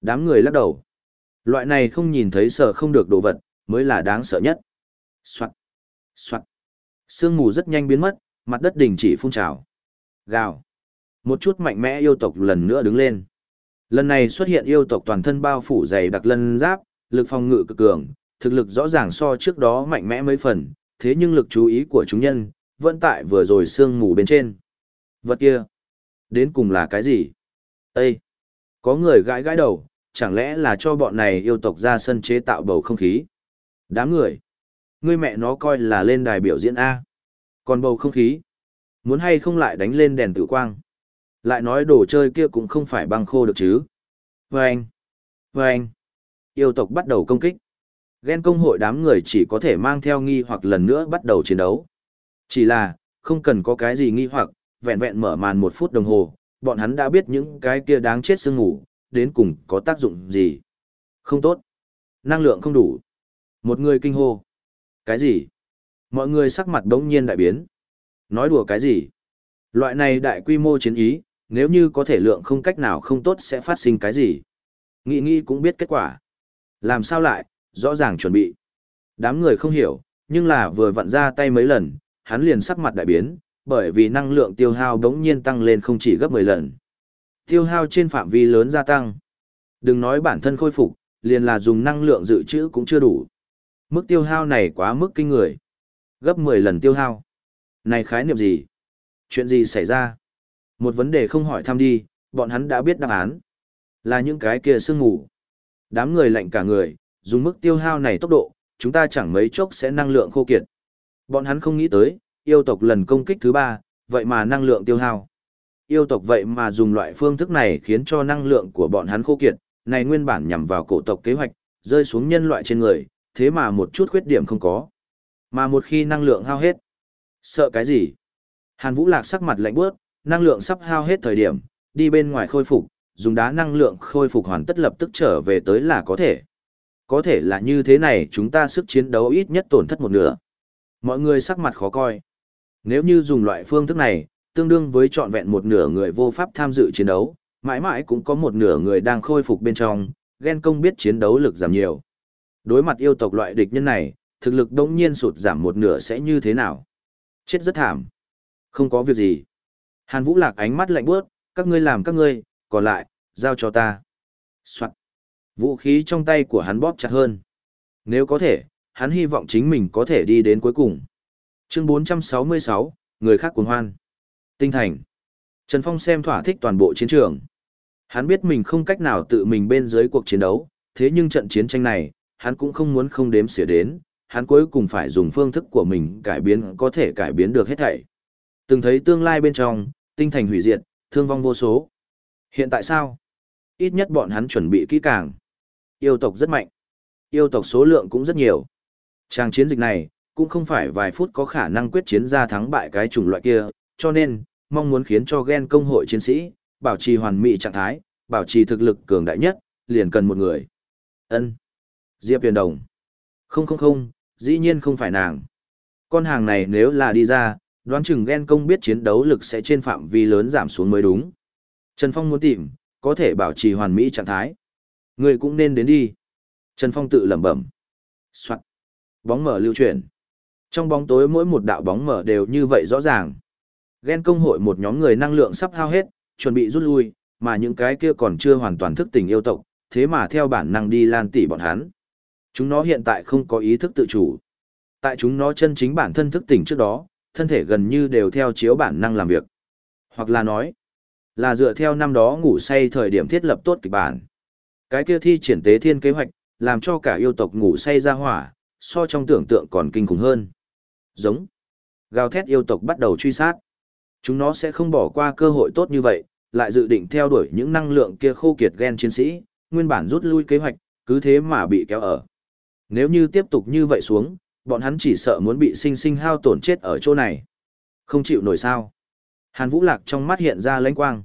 Đám người lắc đầu. Loại này không nhìn thấy sợ không được đồ vật, mới là đáng sợ nhất. Soạt, soạt. Sương mù rất nhanh biến mất, mặt đất đình chỉ phun trào. Gào. Một chút mạnh mẽ yêu tộc lần nữa đứng lên. Lần này xuất hiện yêu tộc toàn thân bao phủ dày đặc lân giáp, lực phòng ngự cực cường, thực lực rõ ràng so trước đó mạnh mẽ mấy phần, thế nhưng lực chú ý của chúng nhân, vẫn tại vừa rồi sương mù bên trên. Vật kia, đến cùng là cái gì? Ê! Có người gãi gãi đầu, chẳng lẽ là cho bọn này yêu tộc ra sân chế tạo bầu không khí? Đám người! Ngươi mẹ nó coi là lên đài biểu diễn A. Còn bầu không khí? Muốn hay không lại đánh lên đèn tử quang? Lại nói đồ chơi kia cũng không phải băng khô được chứ. Vâng! Vâng! Yêu tộc bắt đầu công kích. Ghen công hội đám người chỉ có thể mang theo nghi hoặc lần nữa bắt đầu chiến đấu. Chỉ là, không cần có cái gì nghi hoặc, vẹn vẹn mở màn một phút đồng hồ, bọn hắn đã biết những cái kia đáng chết sương ngủ, đến cùng có tác dụng gì. Không tốt. Năng lượng không đủ. Một người kinh hô. Cái gì? Mọi người sắc mặt đống nhiên đại biến. Nói đùa cái gì? Loại này đại quy mô chiến ý, nếu như có thể lượng không cách nào không tốt sẽ phát sinh cái gì? Nghĩ nghĩ cũng biết kết quả. Làm sao lại, rõ ràng chuẩn bị. Đám người không hiểu, nhưng là vừa vặn ra tay mấy lần, hắn liền sắc mặt đại biến, bởi vì năng lượng tiêu hao đống nhiên tăng lên không chỉ gấp 10 lần. Tiêu hao trên phạm vi lớn gia tăng. Đừng nói bản thân khôi phục, liền là dùng năng lượng dự trữ cũng chưa đủ. Mức tiêu hao này quá mức kinh người. Gấp 10 lần tiêu hao. Này khái niệm gì? Chuyện gì xảy ra? Một vấn đề không hỏi thăm đi, bọn hắn đã biết đáp án. Là những cái kia sương ngủ. Đám người lạnh cả người, dùng mức tiêu hao này tốc độ, chúng ta chẳng mấy chốc sẽ năng lượng khô kiệt. Bọn hắn không nghĩ tới, yêu tộc lần công kích thứ ba, vậy mà năng lượng tiêu hao. Yêu tộc vậy mà dùng loại phương thức này khiến cho năng lượng của bọn hắn khô kiệt, này nguyên bản nhằm vào cổ tộc kế hoạch, rơi xuống nhân loại trên người, thế mà một chút khuyết điểm không có. Mà một khi năng lượng hao hết, sợ cái gì? Hàn Vũ Lạc sắc mặt lạnh bước, năng lượng sắp hao hết thời điểm, đi bên ngoài khôi phục, dùng đá năng lượng khôi phục hoàn tất lập tức trở về tới là có thể. Có thể là như thế này chúng ta sức chiến đấu ít nhất tổn thất một nửa. Mọi người sắc mặt khó coi. Nếu như dùng loại phương thức này, tương đương với trọn vẹn một nửa người vô pháp tham dự chiến đấu, mãi mãi cũng có một nửa người đang khôi phục bên trong, ghen công biết chiến đấu lực giảm nhiều. Đối mặt yêu tộc loại địch nhân này, thực lực đống nhiên sụt giảm một nửa sẽ như thế nào? Chết rất thảm. Không có việc gì. Hàn Vũ Lạc ánh mắt lạnh bước, các ngươi làm các ngươi, còn lại, giao cho ta. Soạn. Vũ khí trong tay của hắn bóp chặt hơn. Nếu có thể, hắn hy vọng chính mình có thể đi đến cuối cùng. Chương 466, người khác cuồng hoan. Tinh thành. Trần Phong xem thỏa thích toàn bộ chiến trường. Hắn biết mình không cách nào tự mình bên dưới cuộc chiến đấu, thế nhưng trận chiến tranh này, hắn cũng không muốn không đếm xỉa đến, hắn cuối cùng phải dùng phương thức của mình cải biến có thể cải biến được hết thảy. Từng thấy tương lai bên trong, tinh thành hủy diệt, thương vong vô số. Hiện tại sao? Ít nhất bọn hắn chuẩn bị kỹ càng. Yêu tộc rất mạnh. Yêu tộc số lượng cũng rất nhiều. Trang chiến dịch này, cũng không phải vài phút có khả năng quyết chiến ra thắng bại cái chủng loại kia, cho nên, mong muốn khiến cho ghen công hội chiến sĩ, bảo trì hoàn mỹ trạng thái, bảo trì thực lực cường đại nhất, liền cần một người. ân Diệp Huyền Đồng. Không không không, dĩ nhiên không phải nàng. Con hàng này nếu là đi ra, đoán chừng ghen công biết chiến đấu lực sẽ trên phạm vi lớn giảm xuống mới đúng. Trần Phong muốn tìm, có thể bảo trì hoàn mỹ trạng thái. Người cũng nên đến đi. Trần Phong tự lẩm bẩm. Soạn. Bóng mở lưu chuyển. Trong bóng tối mỗi một đạo bóng mở đều như vậy rõ ràng. Ghen công hội một nhóm người năng lượng sắp hao hết, chuẩn bị rút lui, mà những cái kia còn chưa hoàn toàn thức tỉnh yêu tộc, thế mà theo bản năng đi lan tỉ bọn hắn. Chúng nó hiện tại không có ý thức tự chủ. Tại chúng nó chân chính bản thân thức tỉnh trước đó, thân thể gần như đều theo chiếu bản năng làm việc. Hoặc là nói, là dựa theo năm đó ngủ say thời điểm thiết lập tốt kịch bản. Cái kia thi triển tế thiên kế hoạch, làm cho cả yêu tộc ngủ say ra hỏa, so trong tưởng tượng còn kinh khủng hơn. Giống. Gào thét yêu tộc bắt đầu truy sát. Chúng nó sẽ không bỏ qua cơ hội tốt như vậy, lại dự định theo đuổi những năng lượng kia khô kiệt gen chiến sĩ, nguyên bản rút lui kế hoạch, cứ thế mà bị kéo ở. Nếu như tiếp tục như vậy xuống, bọn hắn chỉ sợ muốn bị sinh sinh hao tổn chết ở chỗ này. Không chịu nổi sao. Hàn Vũ Lạc trong mắt hiện ra lãnh quang.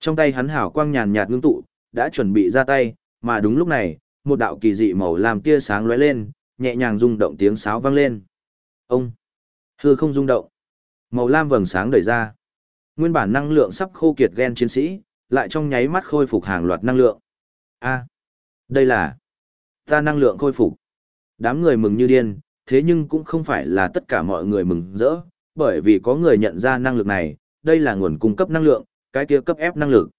Trong tay hắn hảo quang nhàn nhạt ngưng tụ, đã chuẩn bị ra tay, mà đúng lúc này, một đạo kỳ dị màu làm tia sáng lóe lên, nhẹ nhàng rung động tiếng sáo vang lên. Ông! Hư không rung động. Màu lam vầng sáng đẩy ra. Nguyên bản năng lượng sắp khô kiệt gen chiến sĩ, lại trong nháy mắt khôi phục hàng loạt năng lượng. A, đây là ta năng lượng khôi phục. Đám người mừng như điên, thế nhưng cũng không phải là tất cả mọi người mừng rỡ, bởi vì có người nhận ra năng lực này, đây là nguồn cung cấp năng lượng, cái kia cấp ép năng lực.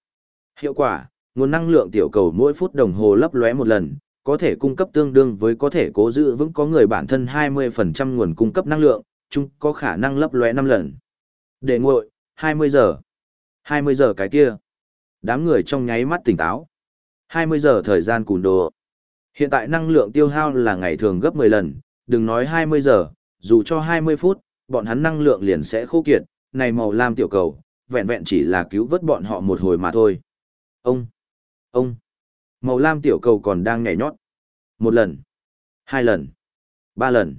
Hiệu quả, nguồn năng lượng tiểu cầu mỗi phút đồng hồ lấp lóe một lần, có thể cung cấp tương đương với có thể cố giữ vững có người bản thân 20% nguồn cung cấp năng lượng, chung có khả năng lấp lóe 5 lần. Để nguội, 20 giờ. 20 giờ cái kia. Đám người trong nháy mắt tỉnh táo. 20 giờ thời gian cùn đồ. Hiện tại năng lượng tiêu hao là ngày thường gấp 10 lần, đừng nói 20 giờ, dù cho 20 phút, bọn hắn năng lượng liền sẽ khô kiệt, này màu lam tiểu cầu, vẹn vẹn chỉ là cứu vớt bọn họ một hồi mà thôi. Ông, ông, màu lam tiểu cầu còn đang nhảy nhót. Một lần, hai lần, ba lần,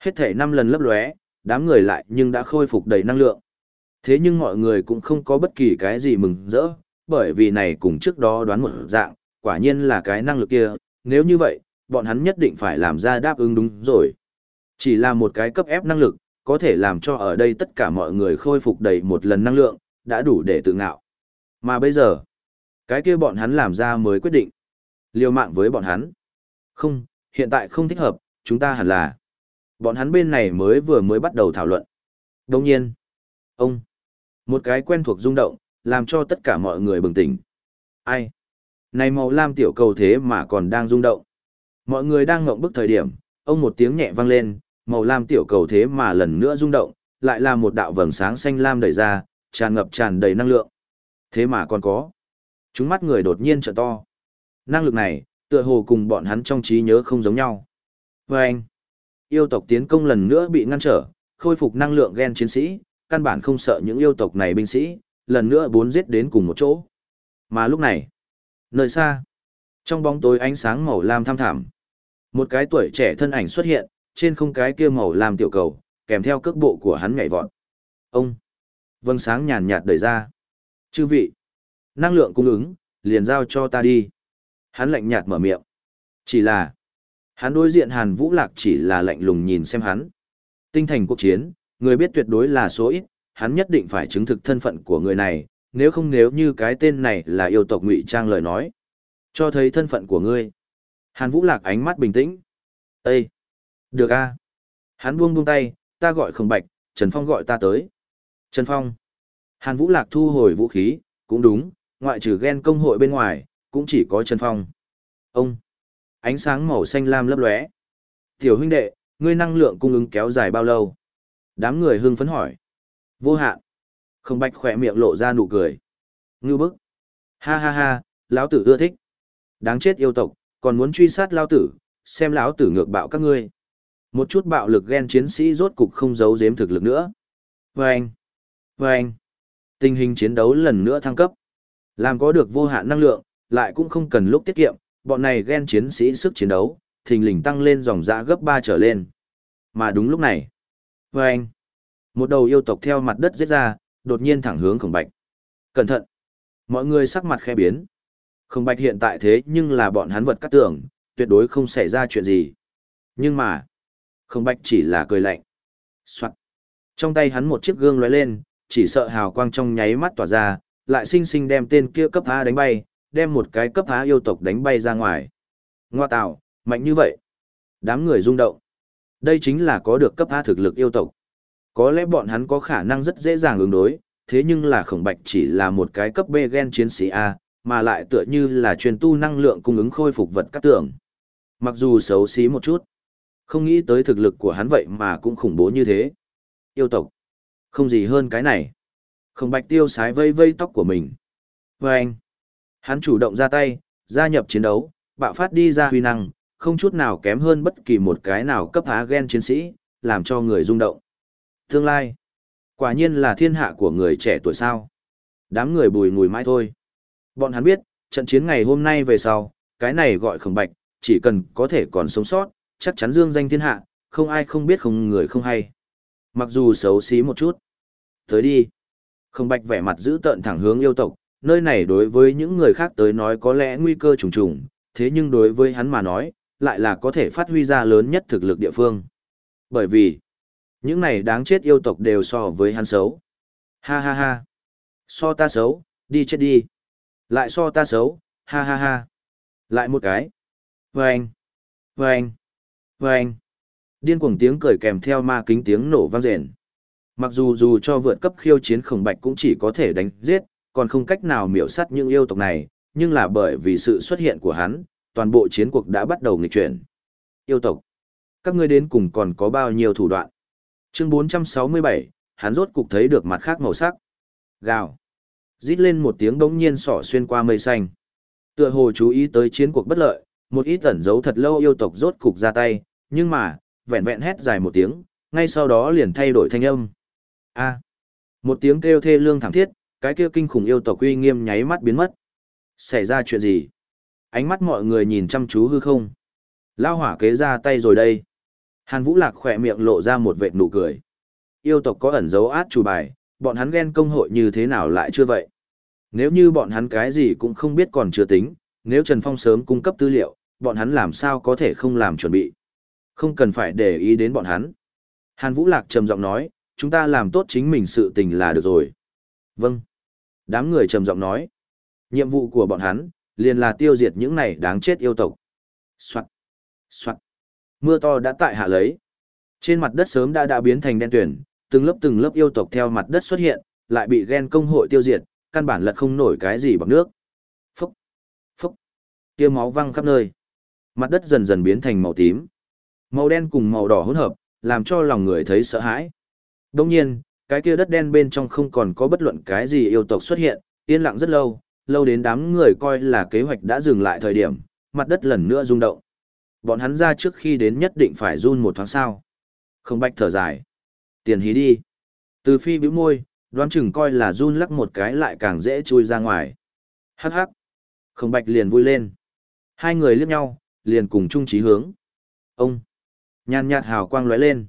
hết thể năm lần lấp lóe, đám người lại nhưng đã khôi phục đầy năng lượng. Thế nhưng mọi người cũng không có bất kỳ cái gì mừng rỡ, bởi vì này cùng trước đó đoán một dạng, quả nhiên là cái năng lực kia, nếu như vậy, bọn hắn nhất định phải làm ra đáp ứng đúng rồi. Chỉ là một cái cấp ép năng lực, có thể làm cho ở đây tất cả mọi người khôi phục đầy một lần năng lượng, đã đủ để tự ngạo. Mà bây giờ, cái kia bọn hắn làm ra mới quyết định. Liều mạng với bọn hắn. Không, hiện tại không thích hợp, chúng ta hẳn là Bọn hắn bên này mới vừa mới bắt đầu thảo luận. Đồng nhiên, ông, một cái quen thuộc rung động, làm cho tất cả mọi người bừng tỉnh. Ai? Này màu lam tiểu cầu thế mà còn đang rung động. Mọi người đang ngộng bức thời điểm, ông một tiếng nhẹ vang lên, màu lam tiểu cầu thế mà lần nữa rung động, lại là một đạo vầng sáng xanh lam đẩy ra, tràn ngập tràn đầy năng lượng. Thế mà còn có. Chúng mắt người đột nhiên trợ to. Năng lực này, tựa hồ cùng bọn hắn trong trí nhớ không giống nhau. Và anh, yêu tộc tiến công lần nữa bị ngăn trở, khôi phục năng lượng gen chiến sĩ, căn bản không sợ những yêu tộc này binh sĩ, lần nữa bốn giết đến cùng một chỗ. Mà lúc này, nơi xa, trong bóng tối ánh sáng màu lam tham thẳm, một cái tuổi trẻ thân ảnh xuất hiện, trên không cái kia màu lam tiểu cầu, kèm theo cước bộ của hắn nhảy vọt. Ông, vâng sáng nhàn nhạt đẩy ra. Chư vị, năng lượng cung ứng, liền giao cho ta đi. Hắn lạnh nhạt mở miệng. Chỉ là, hắn đối diện Hàn Vũ Lạc chỉ là lạnh lùng nhìn xem hắn. Tinh thành quốc chiến, người biết tuyệt đối là số ít, hắn nhất định phải chứng thực thân phận của người này, nếu không nếu như cái tên này là yêu tộc ngụy trang lời nói. Cho thấy thân phận của ngươi. Hàn Vũ Lạc ánh mắt bình tĩnh. Ê! Được a. Hắn buông buông tay, ta gọi không bạch, Trần Phong gọi ta tới. Trần Phong. Hàn Vũ Lạc thu hồi vũ khí, cũng đúng, ngoại trừ ghen công hội bên ngoài, cũng chỉ có Trần Phong. Ông. Ánh sáng màu xanh lam lấp lóe. Tiểu huynh đệ, ngươi năng lượng cung ứng kéo dài bao lâu? Đám người hưng phấn hỏi. Vô hạn. Không bạch khỏe miệng lộ ra nụ cười. Ngư bức. Ha ha ha, lão tử ưa thích. Đáng chết yêu tộc, còn muốn truy sát lão tử, xem lão tử ngược bạo các ngươi. Một chút bạo lực ghen chiến sĩ rốt cục không giấu giếm thực lực nữa. Vâng! Vâng! Tình hình chiến đấu lần nữa thăng cấp. Làm có được vô hạn năng lượng, lại cũng không cần lúc tiết kiệm, bọn này ghen chiến sĩ sức chiến đấu, thình lình tăng lên dòng dã gấp 3 trở lên. Mà đúng lúc này, vâng! Một đầu yêu tộc theo mặt đất giết ra, đột nhiên thẳng hướng khổng bạch. Cẩn thận! Mọi người sắc mặt khe biến. Khổng bạch hiện tại thế nhưng là bọn hắn vật cắt tưởng, tuyệt đối không xảy ra chuyện gì. Nhưng mà, Khổng bạch chỉ là cười lạnh. Soạn. Trong tay hắn một chiếc gương lóe lên, chỉ sợ hào quang trong nháy mắt tỏa ra, lại sinh sinh đem tên kia cấp A đánh bay, đem một cái cấp A yêu tộc đánh bay ra ngoài. Ngoa tạo, mạnh như vậy. Đám người rung động. Đây chính là có được cấp A thực lực yêu tộc. Có lẽ bọn hắn có khả năng rất dễ dàng ứng đối, thế nhưng là khổng bạch chỉ là một cái cấp B gen chiến sĩ A, mà lại tựa như là truyền tu năng lượng cung ứng khôi phục vật các tưởng. Mặc dù xấu xí một chút, không nghĩ tới thực lực của hắn vậy mà cũng khủng bố như thế. Yêu tộc. Không gì hơn cái này. Khổng bạch tiêu sái vây vây tóc của mình. Và anh. Hắn chủ động ra tay, gia nhập chiến đấu, bạo phát đi ra huy năng, không chút nào kém hơn bất kỳ một cái nào cấp há gen chiến sĩ, làm cho người rung động. Tương lai. Quả nhiên là thiên hạ của người trẻ tuổi sao. Đám người bùi ngùi mãi thôi. Bọn hắn biết, trận chiến ngày hôm nay về sau, cái này gọi khổng bạch, chỉ cần có thể còn sống sót, chắc chắn dương danh thiên hạ, không ai không biết không người không hay. Mặc dù xấu xí một chút. Tới đi. Khổng bạch vẻ mặt giữ tợn thẳng hướng yêu tộc, nơi này đối với những người khác tới nói có lẽ nguy cơ trùng trùng, thế nhưng đối với hắn mà nói, lại là có thể phát huy ra lớn nhất thực lực địa phương. Bởi vì, những này đáng chết yêu tộc đều so với hắn xấu. Ha ha ha. So ta xấu, đi chết đi. Lại so ta xấu, ha ha ha. Lại một cái. Vâng. Vâng. Vâng! Điên cuồng tiếng cười kèm theo ma kính tiếng nổ vang rền. Mặc dù dù cho vượt cấp khiêu chiến khổng bạch cũng chỉ có thể đánh giết, còn không cách nào miểu sát những yêu tộc này, nhưng là bởi vì sự xuất hiện của hắn, toàn bộ chiến cuộc đã bắt đầu nghịch chuyển. Yêu tộc, các ngươi đến cùng còn có bao nhiêu thủ đoạn? Chương 467, hắn rốt cục thấy được mặt khác màu sắc. Gào. Rít lên một tiếng bỗng nhiên sỏ xuyên qua mây xanh. Tựa hồ chú ý tới chiến cuộc bất lợi, một ít tẩn giấu thật lâu yêu tộc rốt cục ra tay, nhưng mà, vẹn vẹn hét dài một tiếng, ngay sau đó liền thay đổi thanh âm. A. một tiếng kêu thê lương thảm thiết, cái kia kinh khủng yêu tộc uy nghiêm nháy mắt biến mất. Xảy ra chuyện gì? Ánh mắt mọi người nhìn chăm chú hư không. Lao hỏa kế ra tay rồi đây. Hàn Vũ Lạc khỏe miệng lộ ra một vệt nụ cười. Yêu tộc có ẩn dấu át chủ bài, bọn hắn ghen công hội như thế nào lại chưa vậy? Nếu như bọn hắn cái gì cũng không biết còn chưa tính, nếu Trần Phong sớm cung cấp tư liệu, bọn hắn làm sao có thể không làm chuẩn bị. Không cần phải để ý đến bọn hắn. Hàn Vũ Lạc trầm giọng nói, chúng ta làm tốt chính mình sự tình là được rồi. Vâng. Đám người trầm giọng nói. Nhiệm vụ của bọn hắn, liền là tiêu diệt những này đáng chết yêu tộc. Soạn. Soạn. Mưa to đã tại hạ lấy. Trên mặt đất sớm đã đã biến thành đen tuyển, từng lớp từng lớp yêu tộc theo mặt đất xuất hiện, lại bị ghen công hội tiêu diệt, căn bản lật không nổi cái gì bằng nước. Phúc, phúc, kia máu văng khắp nơi. Mặt đất dần dần biến thành màu tím. Màu đen cùng màu đỏ hỗn hợp, làm cho lòng người thấy sợ hãi. Đồng nhiên, cái kia đất đen bên trong không còn có bất luận cái gì yêu tộc xuất hiện, yên lặng rất lâu, lâu đến đám người coi là kế hoạch đã dừng lại thời điểm, mặt đất lần nữa rung động. Bọn hắn ra trước khi đến nhất định phải run một thoáng sao. Không bạch thở dài. Tiền hí đi. Từ phi bĩu môi, đoán chừng coi là run lắc một cái lại càng dễ chui ra ngoài. Hắc hắc. Không bạch liền vui lên. Hai người liếc nhau, liền cùng chung chí hướng. Ông. Nhàn nhạt hào quang lóe lên.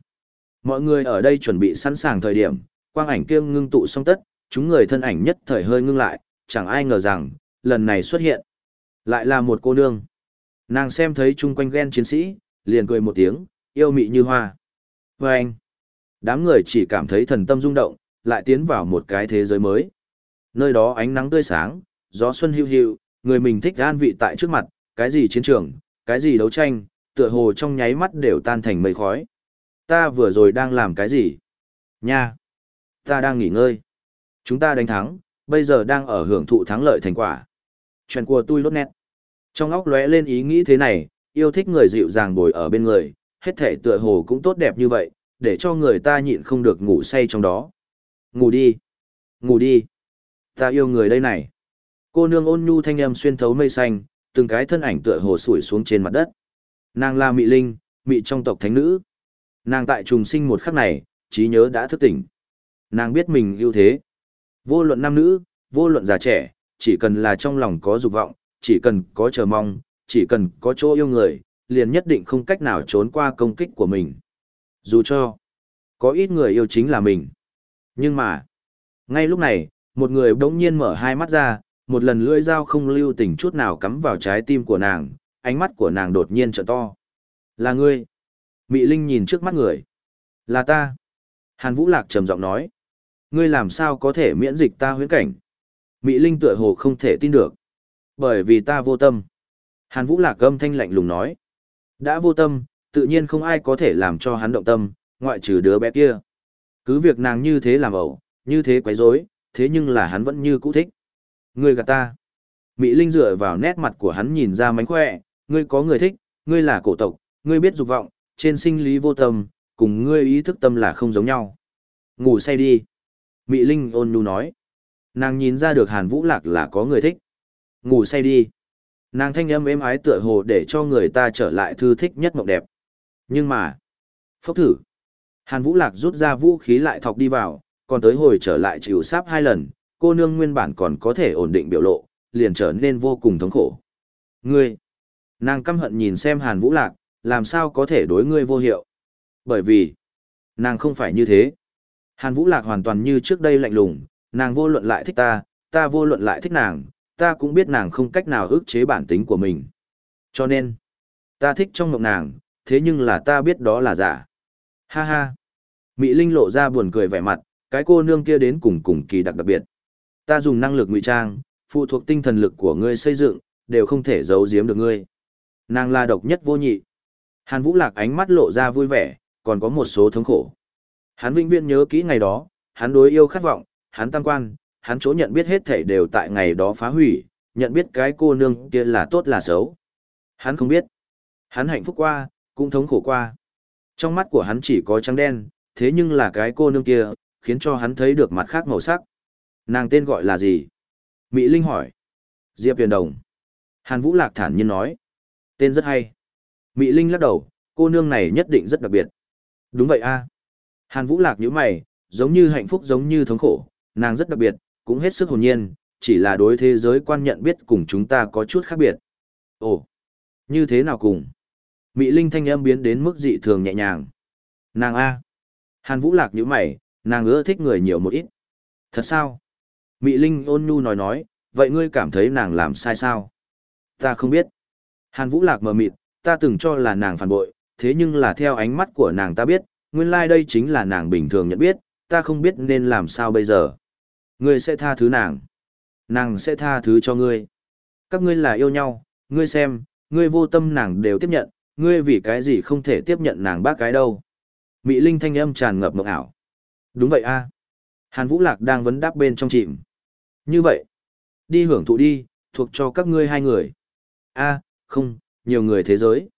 Mọi người ở đây chuẩn bị sẵn sàng thời điểm, quang ảnh kia ngưng tụ xong tất, chúng người thân ảnh nhất thời hơi ngưng lại, chẳng ai ngờ rằng, lần này xuất hiện. Lại là một cô nương. Nàng xem thấy chung quanh ghen chiến sĩ, liền cười một tiếng, yêu mị như hoa. Và anh, đám người chỉ cảm thấy thần tâm rung động, lại tiến vào một cái thế giới mới. Nơi đó ánh nắng tươi sáng, gió xuân hưu hưu, người mình thích an vị tại trước mặt, cái gì chiến trường, cái gì đấu tranh, tựa hồ trong nháy mắt đều tan thành mây khói. Ta vừa rồi đang làm cái gì? Nha! Ta đang nghỉ ngơi. Chúng ta đánh thắng, bây giờ đang ở hưởng thụ thắng lợi thành quả. Chuyện của tôi lốt nét. Trong óc lóe lên ý nghĩ thế này, yêu thích người dịu dàng bồi ở bên người, hết thể tựa hồ cũng tốt đẹp như vậy, để cho người ta nhịn không được ngủ say trong đó. Ngủ đi. Ngủ đi. Ta yêu người đây này. Cô nương ôn nhu thanh âm xuyên thấu mây xanh, từng cái thân ảnh tựa hồ sủi xuống trên mặt đất. Nàng là Mị Linh, Mị trong tộc thánh nữ. Nàng tại trùng sinh một khắc này, trí nhớ đã thức tỉnh. Nàng biết mình ưu thế. Vô luận nam nữ, vô luận già trẻ, chỉ cần là trong lòng có dục vọng, chỉ cần có chờ mong, chỉ cần có chỗ yêu người, liền nhất định không cách nào trốn qua công kích của mình. Dù cho, có ít người yêu chính là mình. Nhưng mà, ngay lúc này, một người đống nhiên mở hai mắt ra, một lần lưỡi dao không lưu tình chút nào cắm vào trái tim của nàng, ánh mắt của nàng đột nhiên trợ to. Là ngươi. Mị Linh nhìn trước mắt người. Là ta. Hàn Vũ Lạc trầm giọng nói. Ngươi làm sao có thể miễn dịch ta huyễn cảnh? Mị Linh tựa hồ không thể tin được. Bởi vì ta vô tâm. Hàn Vũ Lạc âm thanh lạnh lùng nói. Đã vô tâm, tự nhiên không ai có thể làm cho hắn động tâm, ngoại trừ đứa bé kia. Cứ việc nàng như thế làm ẩu, như thế quấy rối, thế nhưng là hắn vẫn như cũ thích. Ngươi gạt ta. Mị Linh dựa vào nét mặt của hắn nhìn ra mánh khỏe, ngươi có người thích, ngươi là cổ tộc, ngươi biết dục vọng, trên sinh lý vô tâm, cùng ngươi ý thức tâm là không giống nhau. Ngủ say đi. Mị Linh ôn nhu nói. Nàng nhìn ra được Hàn Vũ Lạc là có người thích. Ngủ say đi. Nàng thanh âm êm ái tựa hồ để cho người ta trở lại thư thích nhất mộng đẹp. Nhưng mà, phốc thử. Hàn Vũ Lạc rút ra vũ khí lại thọc đi vào, còn tới hồi trở lại chịu sáp hai lần, cô nương nguyên bản còn có thể ổn định biểu lộ, liền trở nên vô cùng thống khổ. Ngươi, nàng căm hận nhìn xem Hàn Vũ Lạc, làm sao có thể đối ngươi vô hiệu. Bởi vì, nàng không phải như thế. Hàn Vũ Lạc hoàn toàn như trước đây lạnh lùng, nàng vô luận lại thích ta, ta vô luận lại thích nàng, ta cũng biết nàng không cách nào ức chế bản tính của mình. Cho nên, ta thích trong mộng nàng, thế nhưng là ta biết đó là giả. Ha ha. Mỹ Linh lộ ra buồn cười vẻ mặt, cái cô nương kia đến cùng cùng kỳ đặc đặc biệt. Ta dùng năng lực ngụy trang, phụ thuộc tinh thần lực của ngươi xây dựng, đều không thể giấu giếm được ngươi. Nàng là độc nhất vô nhị. Hàn Vũ Lạc ánh mắt lộ ra vui vẻ, còn có một số thống khổ. Hắn vĩnh viễn nhớ kỹ ngày đó, hắn đối yêu khát vọng, hắn tăng quan, hắn chỗ nhận biết hết thảy đều tại ngày đó phá hủy, nhận biết cái cô nương kia là tốt là xấu. Hắn không biết. Hắn hạnh phúc qua, cũng thống khổ qua. Trong mắt của hắn chỉ có trắng đen, thế nhưng là cái cô nương kia, khiến cho hắn thấy được mặt khác màu sắc. Nàng tên gọi là gì? Mỹ Linh hỏi. Diệp Huyền Đồng. Hàn Vũ Lạc thản nhiên nói. Tên rất hay. Mỹ Linh lắc đầu, cô nương này nhất định rất đặc biệt. Đúng vậy a. Hàn Vũ Lạc nhíu mày, giống như hạnh phúc giống như thống khổ, nàng rất đặc biệt, cũng hết sức hồn nhiên, chỉ là đối thế giới quan nhận biết cùng chúng ta có chút khác biệt. Ồ, như thế nào cùng? Mỹ Linh thanh âm biến đến mức dị thường nhẹ nhàng. Nàng A. Hàn Vũ Lạc như mày, nàng ưa thích người nhiều một ít. Thật sao? Mỹ Linh ôn nhu nói nói, vậy ngươi cảm thấy nàng làm sai sao? Ta không biết. Hàn Vũ Lạc mờ mịt, ta từng cho là nàng phản bội, thế nhưng là theo ánh mắt của nàng ta biết, nguyên lai like đây chính là nàng bình thường nhận biết, ta không biết nên làm sao bây giờ. Ngươi sẽ tha thứ nàng. Nàng sẽ tha thứ cho ngươi. Các ngươi là yêu nhau, ngươi xem, ngươi vô tâm nàng đều tiếp nhận, ngươi vì cái gì không thể tiếp nhận nàng bác cái đâu. Mỹ Linh thanh âm tràn ngập mộng ảo. Đúng vậy a. Hàn Vũ Lạc đang vấn đáp bên trong chìm. Như vậy, đi hưởng thụ đi, thuộc cho các ngươi hai người. A, không, nhiều người thế giới.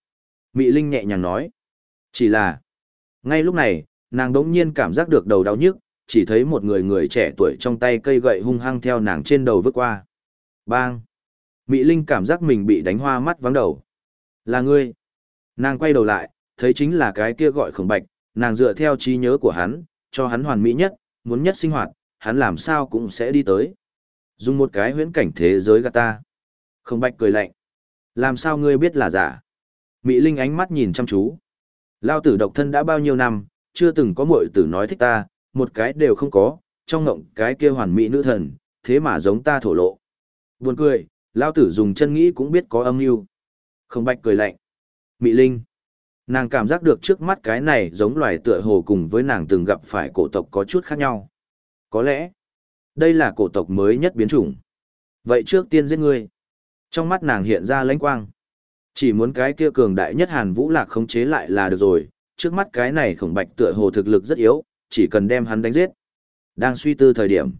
Mỹ Linh nhẹ nhàng nói. Chỉ là, ngay lúc này, nàng đống nhiên cảm giác được đầu đau nhức, chỉ thấy một người người trẻ tuổi trong tay cây gậy hung hăng theo nàng trên đầu vứt qua. Bang! Mỹ Linh cảm giác mình bị đánh hoa mắt vắng đầu. Là ngươi. Nàng quay đầu lại, thấy chính là cái kia gọi khổng bạch, nàng dựa theo trí nhớ của hắn, cho hắn hoàn mỹ nhất, muốn nhất sinh hoạt, hắn làm sao cũng sẽ đi tới. Dùng một cái huyễn cảnh thế giới gạt ta. Khổng bạch cười lạnh. Làm sao ngươi biết là giả? Mỹ Linh ánh mắt nhìn chăm chú. Lao tử độc thân đã bao nhiêu năm, chưa từng có muội tử nói thích ta, một cái đều không có, trong ngộng cái kia hoàn mỹ nữ thần, thế mà giống ta thổ lộ. Buồn cười, Lao tử dùng chân nghĩ cũng biết có âm mưu. Không bạch cười lạnh. Mỹ Linh. Nàng cảm giác được trước mắt cái này giống loài tựa hồ cùng với nàng từng gặp phải cổ tộc có chút khác nhau. Có lẽ, đây là cổ tộc mới nhất biến chủng. Vậy trước tiên giết ngươi. Trong mắt nàng hiện ra lãnh quang. Chỉ muốn cái kia cường đại nhất Hàn Vũ Lạc khống chế lại là được rồi, trước mắt cái này khổng bạch tựa hồ thực lực rất yếu, chỉ cần đem hắn đánh giết. Đang suy tư thời điểm.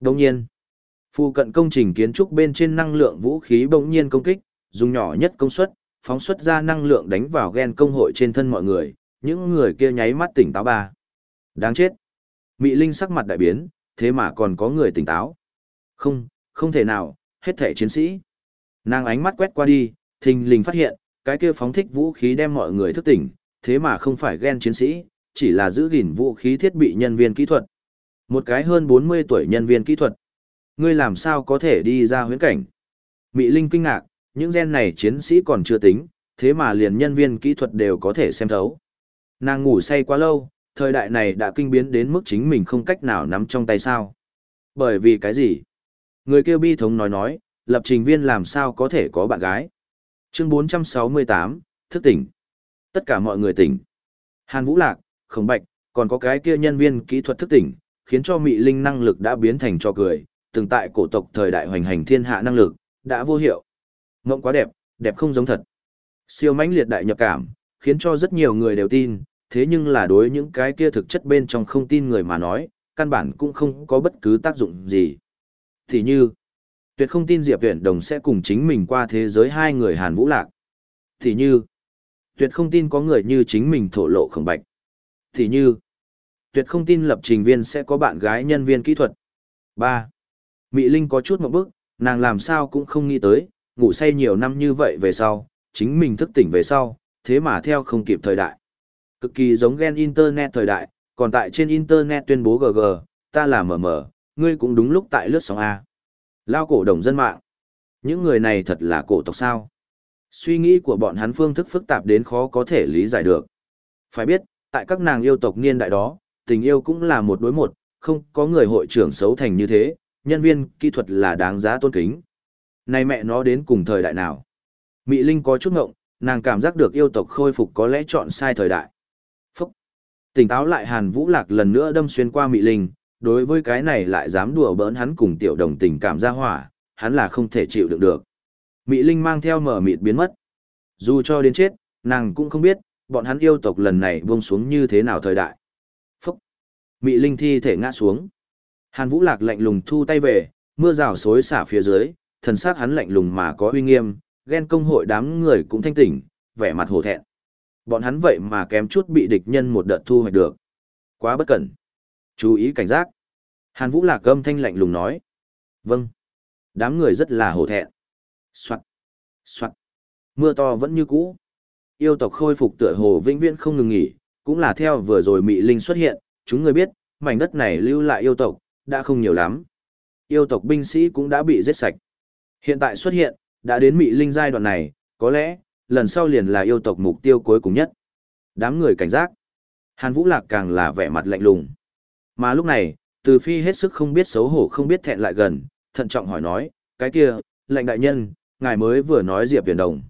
Đồng nhiên, phụ cận công trình kiến trúc bên trên năng lượng vũ khí bỗng nhiên công kích, dùng nhỏ nhất công suất, phóng xuất ra năng lượng đánh vào gen công hội trên thân mọi người, những người kia nháy mắt tỉnh táo ba. Đáng chết. Mị Linh sắc mặt đại biến, thế mà còn có người tỉnh táo. Không, không thể nào, hết thể chiến sĩ. Nàng ánh mắt quét qua đi, thình lình phát hiện, cái kia phóng thích vũ khí đem mọi người thức tỉnh, thế mà không phải ghen chiến sĩ, chỉ là giữ gìn vũ khí thiết bị nhân viên kỹ thuật. Một cái hơn 40 tuổi nhân viên kỹ thuật. Ngươi làm sao có thể đi ra huyễn cảnh? Mị Linh kinh ngạc, những gen này chiến sĩ còn chưa tính, thế mà liền nhân viên kỹ thuật đều có thể xem thấu. Nàng ngủ say quá lâu, thời đại này đã kinh biến đến mức chính mình không cách nào nắm trong tay sao. Bởi vì cái gì? Người kêu bi thống nói nói, lập trình viên làm sao có thể có bạn gái. Chương 468, thức tỉnh. Tất cả mọi người tỉnh. Hàn Vũ Lạc, Khổng Bạch, còn có cái kia nhân viên kỹ thuật thức tỉnh, khiến cho mị linh năng lực đã biến thành cho cười, từng tại cổ tộc thời đại hoành hành thiên hạ năng lực, đã vô hiệu. Ngộng quá đẹp, đẹp không giống thật. Siêu mãnh liệt đại nhập cảm, khiến cho rất nhiều người đều tin, thế nhưng là đối những cái kia thực chất bên trong không tin người mà nói, căn bản cũng không có bất cứ tác dụng gì. Thì như, tuyệt không tin Diệp Viễn Đồng sẽ cùng chính mình qua thế giới hai người Hàn Vũ Lạc. Thì như, tuyệt không tin có người như chính mình thổ lộ khổng bạch. Thì như, tuyệt không tin lập trình viên sẽ có bạn gái nhân viên kỹ thuật. 3. mỹ Linh có chút một bước, nàng làm sao cũng không nghĩ tới, ngủ say nhiều năm như vậy về sau, chính mình thức tỉnh về sau, thế mà theo không kịp thời đại. Cực kỳ giống gen Internet thời đại, còn tại trên Internet tuyên bố GG, ta là mở mở, ngươi cũng đúng lúc tại lướt sóng A. Lao cổ đồng dân mạng. Những người này thật là cổ tộc sao. Suy nghĩ của bọn hắn phương thức phức tạp đến khó có thể lý giải được. Phải biết, tại các nàng yêu tộc niên đại đó, tình yêu cũng là một đối một, không có người hội trưởng xấu thành như thế, nhân viên kỹ thuật là đáng giá tôn kính. Này mẹ nó đến cùng thời đại nào? mỹ Linh có chút ngộng, nàng cảm giác được yêu tộc khôi phục có lẽ chọn sai thời đại. Phúc! Tỉnh táo lại Hàn Vũ Lạc lần nữa đâm xuyên qua mỹ Linh, đối với cái này lại dám đùa bỡn hắn cùng tiểu đồng tình cảm ra hỏa, hắn là không thể chịu đựng được. mỹ Linh mang theo mở mịt biến mất. Dù cho đến chết, nàng cũng không biết, bọn hắn yêu tộc lần này buông xuống như thế nào thời đại. Phúc! Mị Linh thi thể ngã xuống. Hàn Vũ Lạc lạnh lùng thu tay về, mưa rào xối xả phía dưới, thần sắc hắn lạnh lùng mà có uy nghiêm, ghen công hội đám người cũng thanh tỉnh, vẻ mặt hổ thẹn. Bọn hắn vậy mà kém chút bị địch nhân một đợt thu hoạch được. Quá bất cẩn. Chú ý cảnh giác. Hàn Vũ Lạc âm thanh lạnh lùng nói. Vâng. Đám người rất là hổ thẹn. Soạn. Soạn. Mưa to vẫn như cũ. Yêu tộc khôi phục tựa hồ vĩnh viễn không ngừng nghỉ, cũng là theo vừa rồi Mị Linh xuất hiện, chúng người biết, mảnh đất này lưu lại yêu tộc, đã không nhiều lắm. Yêu tộc binh sĩ cũng đã bị giết sạch. Hiện tại xuất hiện, đã đến Mị Linh giai đoạn này, có lẽ, lần sau liền là yêu tộc mục tiêu cuối cùng nhất. Đám người cảnh giác. Hàn Vũ Lạc càng là vẻ mặt lạnh lùng. Mà lúc này, Từ Phi hết sức không biết xấu hổ không biết thẹn lại gần, thận trọng hỏi nói, cái kia, lệnh đại nhân, ngài mới vừa nói Diệp Viễn Đồng.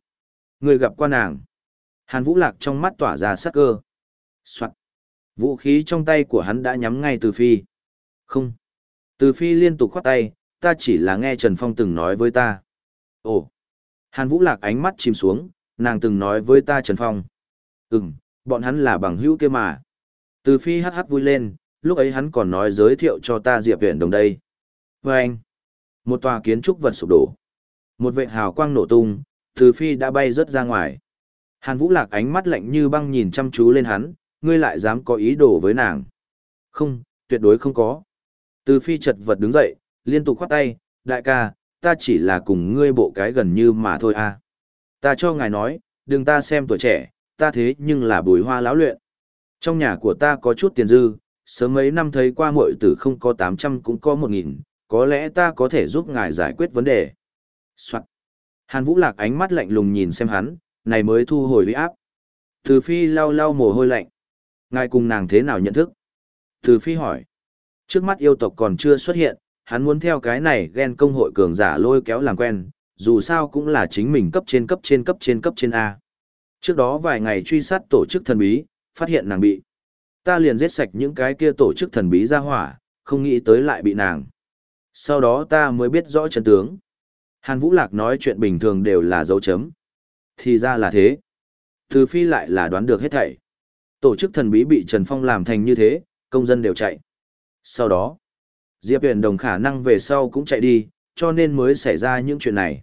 Người gặp qua nàng. Hàn Vũ Lạc trong mắt tỏa ra sắc cơ. Soạn. Vũ khí trong tay của hắn đã nhắm ngay Từ Phi. Không. Từ Phi liên tục khoát tay, ta chỉ là nghe Trần Phong từng nói với ta. Ồ. Hàn Vũ Lạc ánh mắt chìm xuống, nàng từng nói với ta Trần Phong. Ừm, bọn hắn là bằng hữu kia mà. Từ phi hắc hắc vui lên, lúc ấy hắn còn nói giới thiệu cho ta Diệp Viễn Đồng đây. Và anh, một tòa kiến trúc vật sụp đổ. Một vệ hào quang nổ tung, từ phi đã bay rớt ra ngoài. Hàn Vũ Lạc ánh mắt lạnh như băng nhìn chăm chú lên hắn, ngươi lại dám có ý đồ với nàng. Không, tuyệt đối không có. Từ phi chật vật đứng dậy, liên tục khoát tay, đại ca, ta chỉ là cùng ngươi bộ cái gần như mà thôi à. Ta cho ngài nói, đừng ta xem tuổi trẻ, ta thế nhưng là bùi hoa lão luyện. Trong nhà của ta có chút tiền dư, sớm mấy năm thấy qua muội tử không có 800 cũng có 1000, có lẽ ta có thể giúp ngài giải quyết vấn đề. Soạn. Hàn Vũ Lạc ánh mắt lạnh lùng nhìn xem hắn, này mới thu hồi uy áp. Từ Phi lau lau mồ hôi lạnh. Ngài cùng nàng thế nào nhận thức? Từ Phi hỏi. Trước mắt yêu tộc còn chưa xuất hiện, hắn muốn theo cái này ghen công hội cường giả lôi kéo làm quen, dù sao cũng là chính mình cấp trên cấp trên cấp trên cấp trên A. Trước đó vài ngày truy sát tổ chức thần bí, phát hiện nàng bị. Ta liền giết sạch những cái kia tổ chức thần bí ra hỏa, không nghĩ tới lại bị nàng. Sau đó ta mới biết rõ chân tướng. Hàn Vũ Lạc nói chuyện bình thường đều là dấu chấm. Thì ra là thế. Từ phi lại là đoán được hết thảy. Tổ chức thần bí bị Trần Phong làm thành như thế, công dân đều chạy. Sau đó, Diệp Huyền Đồng khả năng về sau cũng chạy đi, cho nên mới xảy ra những chuyện này.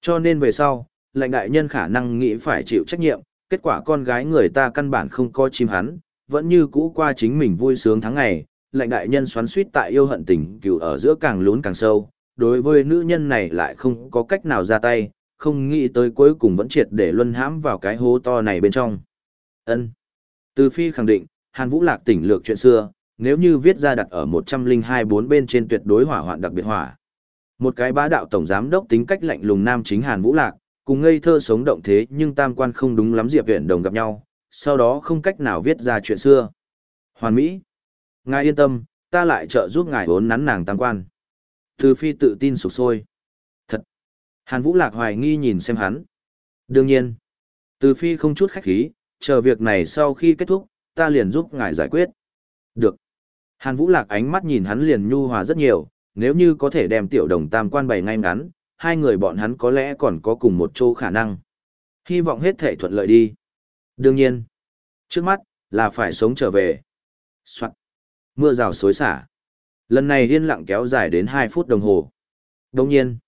Cho nên về sau, lệnh đại nhân khả năng nghĩ phải chịu trách nhiệm, kết quả con gái người ta căn bản không coi chim hắn, vẫn như cũ qua chính mình vui sướng tháng ngày, lệnh đại nhân xoắn suýt tại yêu hận tình cừu ở giữa càng lún càng sâu, đối với nữ nhân này lại không có cách nào ra tay, không nghĩ tới cuối cùng vẫn triệt để luân hãm vào cái hố to này bên trong. Ân. Từ Phi khẳng định, Hàn Vũ Lạc tỉnh lược chuyện xưa, nếu như viết ra đặt ở 102 bốn bên trên tuyệt đối hỏa hoạn đặc biệt hỏa. Một cái bá đạo tổng giám đốc tính cách lạnh lùng nam chính Hàn Vũ Lạc, cùng ngây thơ sống động thế nhưng tam quan không đúng lắm Diệp Viễn Đồng gặp nhau, sau đó không cách nào viết ra chuyện xưa. Hoàn Mỹ. Ngài yên tâm, ta lại trợ giúp ngài vốn nắn nàng tam quan. Từ phi tự tin sụp sôi. Hàn Vũ Lạc hoài nghi nhìn xem hắn. Đương nhiên. Từ phi không chút khách khí, chờ việc này sau khi kết thúc, ta liền giúp ngài giải quyết. Được. Hàn Vũ Lạc ánh mắt nhìn hắn liền nhu hòa rất nhiều, nếu như có thể đem tiểu đồng tam quan bày ngay ngắn, hai người bọn hắn có lẽ còn có cùng một chỗ khả năng. Hy vọng hết thể thuận lợi đi. Đương nhiên. Trước mắt, là phải sống trở về. Soạn. Mưa rào xối xả. Lần này yên lặng kéo dài đến 2 phút đồng hồ. Đồng nhiên,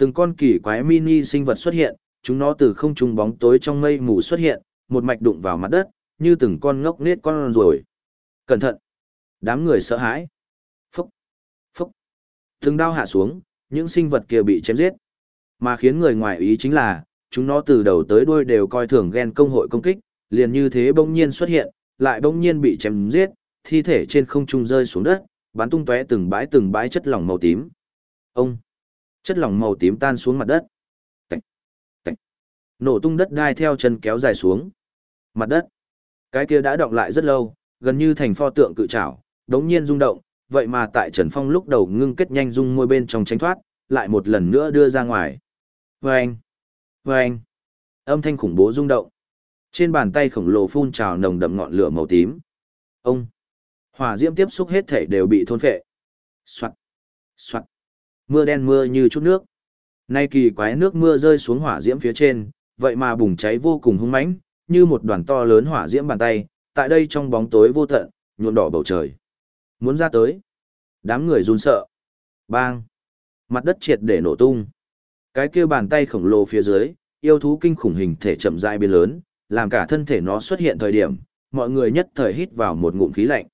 từng con kỳ quái mini sinh vật xuất hiện, chúng nó từ không trung bóng tối trong mây mù xuất hiện, một mạch đụng vào mặt đất, như từng con ngốc nết con rồi. Cẩn thận! Đám người sợ hãi. Phúc! Phúc! Từng đao hạ xuống, những sinh vật kia bị chém giết. Mà khiến người ngoài ý chính là, chúng nó từ đầu tới đuôi đều coi thường ghen công hội công kích, liền như thế bỗng nhiên xuất hiện, lại bỗng nhiên bị chém giết, thi thể trên không trung rơi xuống đất, bắn tung tóe từng bãi từng bãi chất lỏng màu tím. Ông! Chất lỏng màu tím tan xuống mặt đất. Tạch! Tạch! Nổ tung đất đai theo chân kéo dài xuống. Mặt đất! Cái kia đã động lại rất lâu, gần như thành pho tượng cự trảo, đống nhiên rung động, vậy mà tại Trần Phong lúc đầu ngưng kết nhanh rung môi bên trong tránh thoát, lại một lần nữa đưa ra ngoài. Vâng! Vâng! Âm thanh khủng bố rung động. Trên bàn tay khổng lồ phun trào nồng đậm ngọn lửa màu tím. Ông! Hỏa diễm tiếp xúc hết thể đều bị thôn phệ. Soạt, soạt. Mưa đen mưa như chút nước. Nay kỳ quái nước mưa rơi xuống hỏa diễm phía trên, vậy mà bùng cháy vô cùng hung mãnh, như một đoàn to lớn hỏa diễm bàn tay, tại đây trong bóng tối vô tận, nhuộm đỏ bầu trời. Muốn ra tới. Đám người run sợ. Bang. Mặt đất triệt để nổ tung. Cái kia bàn tay khổng lồ phía dưới, yêu thú kinh khủng hình thể chậm rãi biến lớn, làm cả thân thể nó xuất hiện thời điểm, mọi người nhất thời hít vào một ngụm khí lạnh.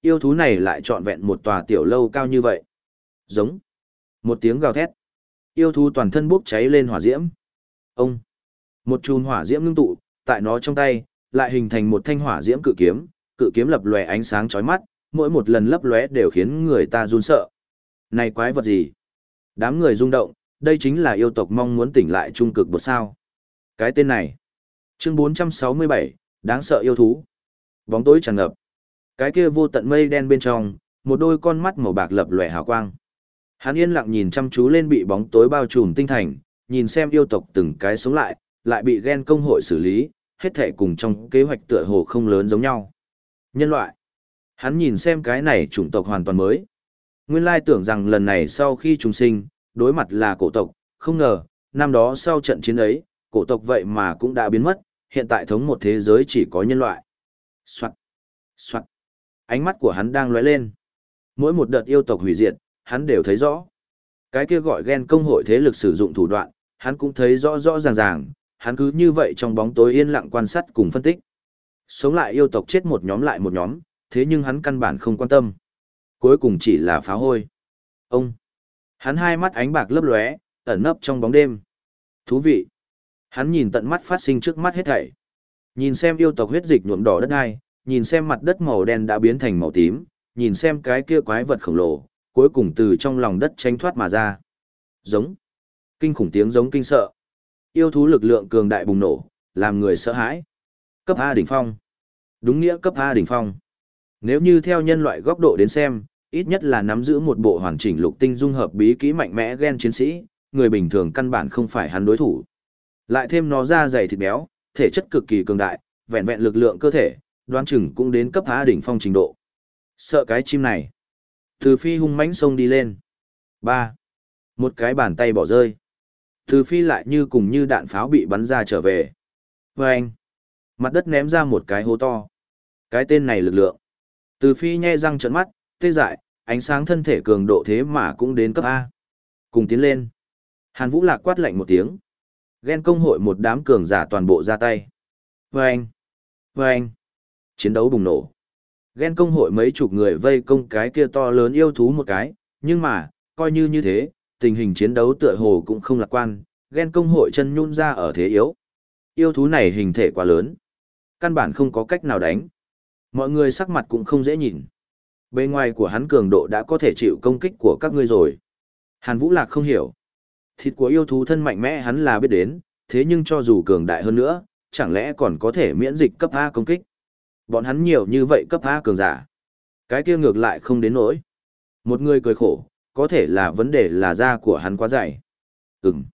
Yêu thú này lại trọn vẹn một tòa tiểu lâu cao như vậy. Giống. Một tiếng gào thét. Yêu thú toàn thân bốc cháy lên hỏa diễm. Ông. Một chùm hỏa diễm ngưng tụ, tại nó trong tay, lại hình thành một thanh hỏa diễm cự kiếm, cự kiếm lập lòe ánh sáng chói mắt, mỗi một lần lấp lóe đều khiến người ta run sợ. Này quái vật gì? Đám người rung động, đây chính là yêu tộc mong muốn tỉnh lại trung cực bột sao. Cái tên này. Chương 467, đáng sợ yêu thú. Bóng tối tràn ngập. Cái kia vô tận mây đen bên trong, một đôi con mắt màu bạc lập lòe hào quang. Hắn yên lặng nhìn chăm chú lên bị bóng tối bao trùm tinh thành, nhìn xem yêu tộc từng cái sống lại, lại bị ghen công hội xử lý, hết thể cùng trong kế hoạch tựa hồ không lớn giống nhau. Nhân loại. Hắn nhìn xem cái này chủng tộc hoàn toàn mới. Nguyên lai tưởng rằng lần này sau khi chúng sinh, đối mặt là cổ tộc, không ngờ, năm đó sau trận chiến ấy, cổ tộc vậy mà cũng đã biến mất, hiện tại thống một thế giới chỉ có nhân loại. Soạn. Soạn. ánh mắt của hắn đang lóe lên. Mỗi một đợt yêu tộc hủy diệt, hắn đều thấy rõ. Cái kia gọi ghen công hội thế lực sử dụng thủ đoạn, hắn cũng thấy rõ rõ ràng ràng, hắn cứ như vậy trong bóng tối yên lặng quan sát cùng phân tích. Sống lại yêu tộc chết một nhóm lại một nhóm, thế nhưng hắn căn bản không quan tâm. Cuối cùng chỉ là phá hôi. Ông! Hắn hai mắt ánh bạc lấp lóe, ẩn nấp trong bóng đêm. Thú vị! Hắn nhìn tận mắt phát sinh trước mắt hết thảy. Nhìn xem yêu tộc huyết dịch nhuộm đỏ đất ai nhìn xem mặt đất màu đen đã biến thành màu tím, nhìn xem cái kia quái vật khổng lồ, cuối cùng từ trong lòng đất tránh thoát mà ra. Giống. Kinh khủng tiếng giống kinh sợ. Yêu thú lực lượng cường đại bùng nổ, làm người sợ hãi. Cấp A đỉnh phong. Đúng nghĩa cấp A đỉnh phong. Nếu như theo nhân loại góc độ đến xem, ít nhất là nắm giữ một bộ hoàn chỉnh lục tinh dung hợp bí kỹ mạnh mẽ gen chiến sĩ, người bình thường căn bản không phải hắn đối thủ. Lại thêm nó da dày thịt béo, thể chất cực kỳ cường đại, vẹn vẹn lực lượng cơ thể, đoán chừng cũng đến cấp A đỉnh phong trình độ. Sợ cái chim này. Từ phi hung mãnh xông đi lên. ba Một cái bàn tay bỏ rơi. Từ phi lại như cùng như đạn pháo bị bắn ra trở về. Và anh. Mặt đất ném ra một cái hố to. Cái tên này lực lượng. Từ phi nhe răng trợn mắt, tê dại, ánh sáng thân thể cường độ thế mà cũng đến cấp A. Cùng tiến lên. Hàn Vũ Lạc quát lạnh một tiếng. Ghen công hội một đám cường giả toàn bộ ra tay. Vâng! Vâng! Chiến đấu bùng nổ. Ghen công hội mấy chục người vây công cái kia to lớn yêu thú một cái, nhưng mà, coi như như thế, tình hình chiến đấu tựa hồ cũng không lạc quan, ghen công hội chân nhún ra ở thế yếu. Yêu thú này hình thể quá lớn, căn bản không có cách nào đánh. Mọi người sắc mặt cũng không dễ nhìn. Bên ngoài của hắn cường độ đã có thể chịu công kích của các ngươi rồi. Hàn Vũ Lạc không hiểu. Thịt của yêu thú thân mạnh mẽ hắn là biết đến, thế nhưng cho dù cường đại hơn nữa, chẳng lẽ còn có thể miễn dịch cấp A công kích. Bọn hắn nhiều như vậy cấp A cường giả. Cái kia ngược lại không đến nỗi. Một người cười khổ, có thể là vấn đề là da của hắn quá dày. Ừm.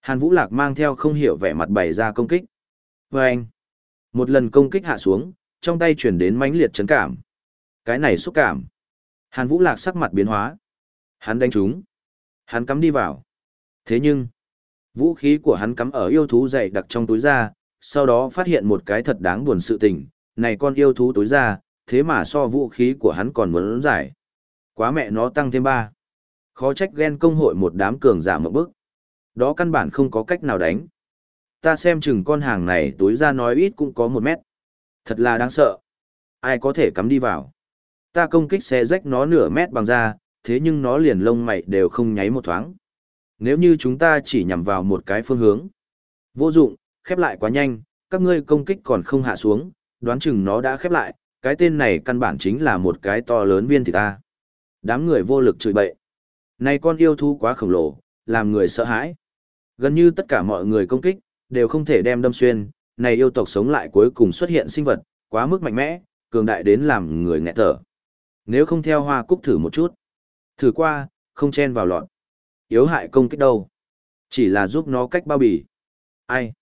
Hàn Vũ Lạc mang theo không hiểu vẻ mặt bày ra công kích. Và anh. Một lần công kích hạ xuống, trong tay chuyển đến mãnh liệt chấn cảm. Cái này xúc cảm. Hàn Vũ Lạc sắc mặt biến hóa. Hắn đánh trúng. Hắn cắm đi vào. Thế nhưng, vũ khí của hắn cắm ở yêu thú dày đặc trong túi da, sau đó phát hiện một cái thật đáng buồn sự tình, này con yêu thú tối ra, thế mà so vũ khí của hắn còn muốn giải. Quá mẹ nó tăng thêm ba. Khó trách ghen công hội một đám cường giả một bức. Đó căn bản không có cách nào đánh. Ta xem chừng con hàng này tối ra nói ít cũng có một mét. Thật là đáng sợ. Ai có thể cắm đi vào. Ta công kích xe rách nó nửa mét bằng da, thế nhưng nó liền lông mày đều không nháy một thoáng. Nếu như chúng ta chỉ nhằm vào một cái phương hướng. Vô dụng, khép lại quá nhanh, các ngươi công kích còn không hạ xuống, đoán chừng nó đã khép lại, cái tên này căn bản chính là một cái to lớn viên thịt ta. Đám người vô lực chửi bậy. Này con yêu thú quá khổng lồ, làm người sợ hãi. Gần như tất cả mọi người công kích, đều không thể đem đâm xuyên, này yêu tộc sống lại cuối cùng xuất hiện sinh vật, quá mức mạnh mẽ, cường đại đến làm người nghẹt thở. Nếu không theo hoa cúc thử một chút. Thử qua, không chen vào lọt. Yếu hại công kích đâu. Chỉ là giúp nó cách bao bì. Ai?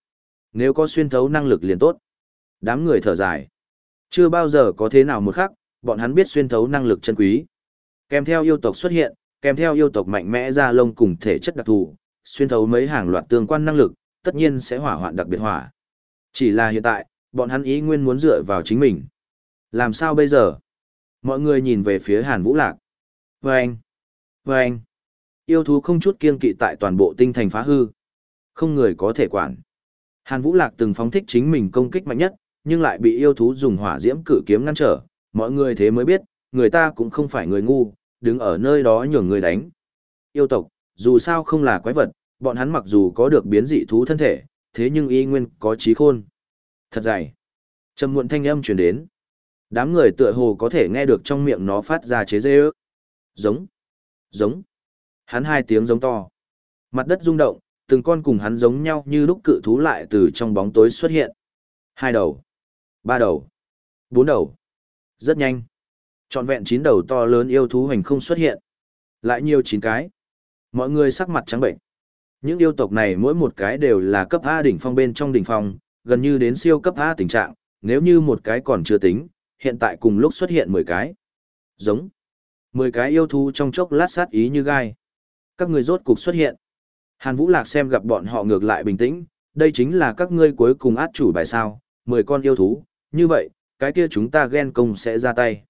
Nếu có xuyên thấu năng lực liền tốt. Đám người thở dài. Chưa bao giờ có thế nào một khắc, bọn hắn biết xuyên thấu năng lực chân quý. Kèm theo yêu tộc xuất hiện, kèm theo yêu tộc mạnh mẽ ra lông cùng thể chất đặc thù, xuyên thấu mấy hàng loạt tương quan năng lực, tất nhiên sẽ hỏa hoạn đặc biệt hỏa. Chỉ là hiện tại, bọn hắn ý nguyên muốn dựa vào chính mình. Làm sao bây giờ? Mọi người nhìn về phía Hàn Vũ Lạc. Vâng! Vâng! Yêu thú không chút kiên kỵ tại toàn bộ tinh thành phá hư. Không người có thể quản. Hàn Vũ Lạc từng phóng thích chính mình công kích mạnh nhất, nhưng lại bị yêu thú dùng hỏa diễm cử kiếm ngăn trở. Mọi người thế mới biết, người ta cũng không phải người ngu, đứng ở nơi đó nhường người đánh. Yêu tộc, dù sao không là quái vật, bọn hắn mặc dù có được biến dị thú thân thể, thế nhưng y nguyên có trí khôn. Thật dài. Trầm muộn thanh âm truyền đến. Đám người tựa hồ có thể nghe được trong miệng nó phát ra chế dê ước. Giống. Giống. Hắn hai tiếng giống to. Mặt đất rung động, từng con cùng hắn giống nhau như lúc cự thú lại từ trong bóng tối xuất hiện. Hai đầu. Ba đầu. Bốn đầu. Rất nhanh. Trọn vẹn chín đầu to lớn yêu thú hành không xuất hiện. Lại nhiều chín cái. Mọi người sắc mặt trắng bệnh. Những yêu tộc này mỗi một cái đều là cấp A đỉnh phong bên trong đỉnh phong, gần như đến siêu cấp A tình trạng, nếu như một cái còn chưa tính, hiện tại cùng lúc xuất hiện 10 cái. Giống. 10 cái yêu thú trong chốc lát sát ý như gai. Các người rốt cục xuất hiện. Hàn Vũ Lạc xem gặp bọn họ ngược lại bình tĩnh, đây chính là các ngươi cuối cùng át chủ bài sao, 10 con yêu thú, như vậy, cái kia chúng ta ghen công sẽ ra tay.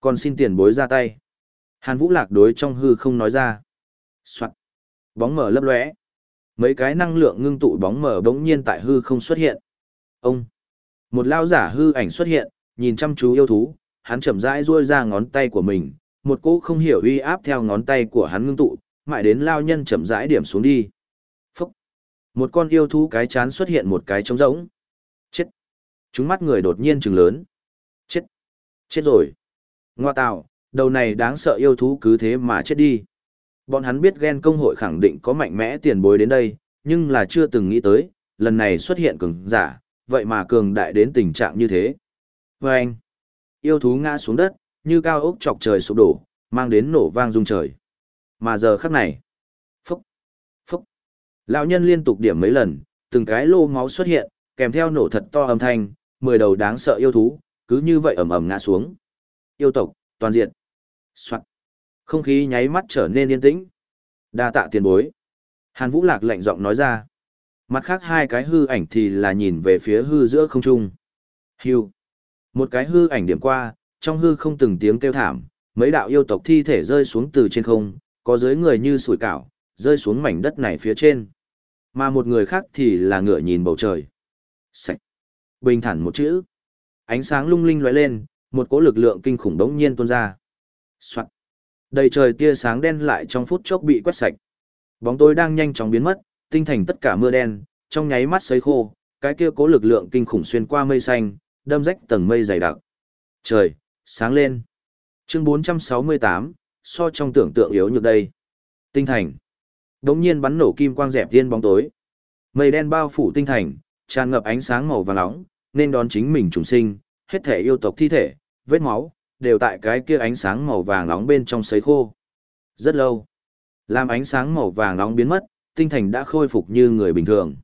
Còn xin tiền bối ra tay. Hàn Vũ Lạc đối trong hư không nói ra. Soạn. Bóng mở lấp lóe. Mấy cái năng lượng ngưng tụ bóng mở bỗng nhiên tại hư không xuất hiện. Ông. Một lao giả hư ảnh xuất hiện, nhìn chăm chú yêu thú, hắn chậm rãi duỗi ra ngón tay của mình, một cỗ không hiểu uy áp theo ngón tay của hắn ngưng tụ, mãi đến lao nhân chậm rãi điểm xuống đi. Phúc. Một con yêu thú cái chán xuất hiện một cái trống rỗng. Chúng mắt người đột nhiên trừng lớn. Chết. Chết rồi. Ngoa tạo, đầu này đáng sợ yêu thú cứ thế mà chết đi. Bọn hắn biết ghen công hội khẳng định có mạnh mẽ tiền bối đến đây, nhưng là chưa từng nghĩ tới, lần này xuất hiện cường giả, vậy mà cường đại đến tình trạng như thế. Và anh, yêu thú ngã xuống đất, như cao ốc chọc trời sụp đổ, mang đến nổ vang rung trời. Mà giờ khắc này, phúc, phúc, lão nhân liên tục điểm mấy lần, từng cái lô máu xuất hiện, kèm theo nổ thật to âm thanh, mười đầu đáng sợ yêu thú, cứ như vậy ầm ầm ngã xuống. Yêu tộc, toàn diện. Soạn. Không khí nháy mắt trở nên yên tĩnh. Đa tạ tiền bối. Hàn Vũ Lạc lạnh giọng nói ra. Mặt khác hai cái hư ảnh thì là nhìn về phía hư giữa không trung. Hưu. Một cái hư ảnh điểm qua, trong hư không từng tiếng kêu thảm, mấy đạo yêu tộc thi thể rơi xuống từ trên không, có dưới người như sủi cảo, rơi xuống mảnh đất này phía trên. Mà một người khác thì là ngựa nhìn bầu trời. Sạch. Bình thản một chữ. Ánh sáng lung linh lóe lên, một cỗ lực lượng kinh khủng đống nhiên tuôn ra. Soạn. Đầy trời tia sáng đen lại trong phút chốc bị quét sạch. Bóng tối đang nhanh chóng biến mất, tinh thành tất cả mưa đen, trong nháy mắt sấy khô, cái kia cố lực lượng kinh khủng xuyên qua mây xanh, đâm rách tầng mây dày đặc. Trời, sáng lên. Chương 468, so trong tưởng tượng yếu như đây. Tinh thành. Đống nhiên bắn nổ kim quang dẹp thiên bóng tối. Mây đen bao phủ tinh thành, tràn ngập ánh sáng màu vàng nóng, nên đón chính mình trùng sinh, hết thể yêu tộc thi thể, vết máu, đều tại cái kia ánh sáng màu vàng nóng bên trong sấy khô. Rất lâu. Làm ánh sáng màu vàng nóng biến mất, tinh thành đã khôi phục như người bình thường.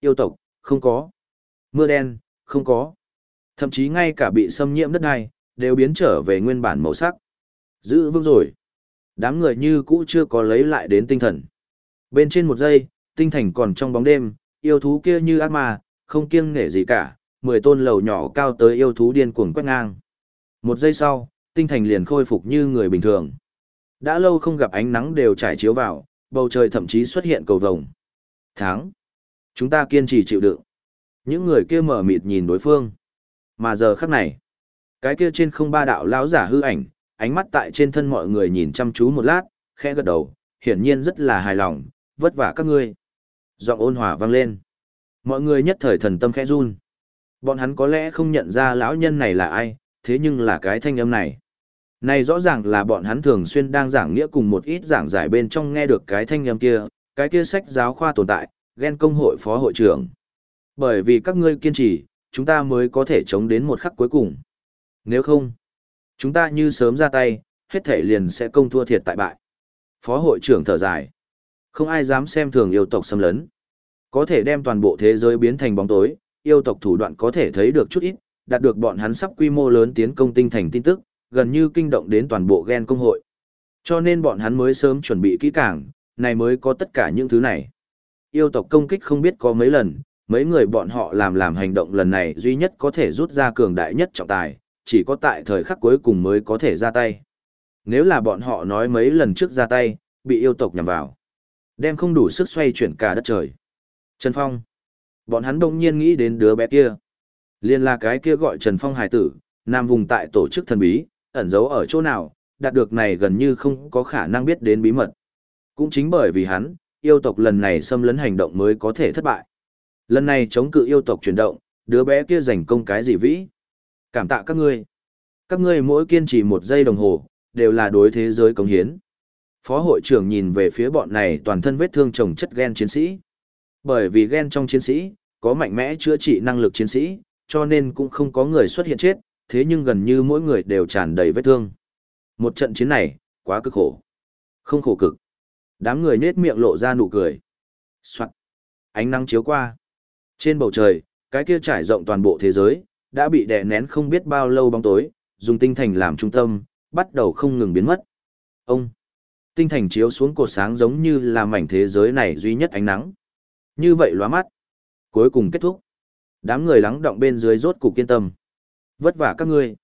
Yêu tộc, không có. Mưa đen, không có. Thậm chí ngay cả bị xâm nhiễm đất này, đều biến trở về nguyên bản màu sắc. Giữ vững rồi. Đám người như cũ chưa có lấy lại đến tinh thần. Bên trên một giây, tinh thành còn trong bóng đêm, yêu thú kia như ác ma, không kiêng nể gì cả, mười tôn lầu nhỏ cao tới yêu thú điên cuồng quét ngang. Một giây sau, tinh thành liền khôi phục như người bình thường. Đã lâu không gặp ánh nắng đều trải chiếu vào, bầu trời thậm chí xuất hiện cầu vồng. Tháng. Chúng ta kiên trì chịu đựng. Những người kia mở mịt nhìn đối phương. Mà giờ khắc này, cái kia trên không ba đạo lão giả hư ảnh, ánh mắt tại trên thân mọi người nhìn chăm chú một lát, khẽ gật đầu, hiển nhiên rất là hài lòng, vất vả các ngươi. Giọng ôn hòa vang lên. Mọi người nhất thời thần tâm khẽ run. Bọn hắn có lẽ không nhận ra lão nhân này là ai, thế nhưng là cái thanh âm này. Này rõ ràng là bọn hắn thường xuyên đang giảng nghĩa cùng một ít giảng giải bên trong nghe được cái thanh âm kia, cái kia sách giáo khoa tồn tại, ghen công hội phó hội trưởng. Bởi vì các ngươi kiên trì, chúng ta mới có thể chống đến một khắc cuối cùng. Nếu không, chúng ta như sớm ra tay, hết thể liền sẽ công thua thiệt tại bại. Phó hội trưởng thở dài. Không ai dám xem thường yêu tộc xâm lấn. Có thể đem toàn bộ thế giới biến thành bóng tối, yêu tộc thủ đoạn có thể thấy được chút ít, đạt được bọn hắn sắp quy mô lớn tiến công tinh thành tin tức, gần như kinh động đến toàn bộ gen công hội. Cho nên bọn hắn mới sớm chuẩn bị kỹ càng, này mới có tất cả những thứ này. Yêu tộc công kích không biết có mấy lần, mấy người bọn họ làm làm hành động lần này duy nhất có thể rút ra cường đại nhất trọng tài, chỉ có tại thời khắc cuối cùng mới có thể ra tay. Nếu là bọn họ nói mấy lần trước ra tay, bị yêu tộc nhằm vào, đem không đủ sức xoay chuyển cả đất trời. Trần Phong. Bọn hắn đông nhiên nghĩ đến đứa bé kia. Liên là cái kia gọi Trần Phong hải tử, nam vùng tại tổ chức thần bí, ẩn giấu ở chỗ nào, đạt được này gần như không có khả năng biết đến bí mật. Cũng chính bởi vì hắn, yêu tộc lần này xâm lấn hành động mới có thể thất bại. Lần này chống cự yêu tộc chuyển động, đứa bé kia giành công cái gì vĩ. Cảm tạ các ngươi. Các ngươi mỗi kiên trì một giây đồng hồ, đều là đối thế giới công hiến. Phó hội trưởng nhìn về phía bọn này toàn thân vết thương chồng chất ghen chiến sĩ. Bởi vì gen trong chiến sĩ, có mạnh mẽ chữa trị năng lực chiến sĩ, cho nên cũng không có người xuất hiện chết, thế nhưng gần như mỗi người đều tràn đầy vết thương. Một trận chiến này, quá cực khổ. Không khổ cực. Đám người nết miệng lộ ra nụ cười. Soạn. Ánh nắng chiếu qua. Trên bầu trời, cái kia trải rộng toàn bộ thế giới, đã bị đè nén không biết bao lâu bóng tối, dùng tinh thành làm trung tâm, bắt đầu không ngừng biến mất. Ông. Tinh thành chiếu xuống cột sáng giống như là mảnh thế giới này duy nhất ánh nắng. Như vậy lóa mắt. Cuối cùng kết thúc. Đám người lắng động bên dưới rốt cục kiên tâm. Vất vả các ngươi.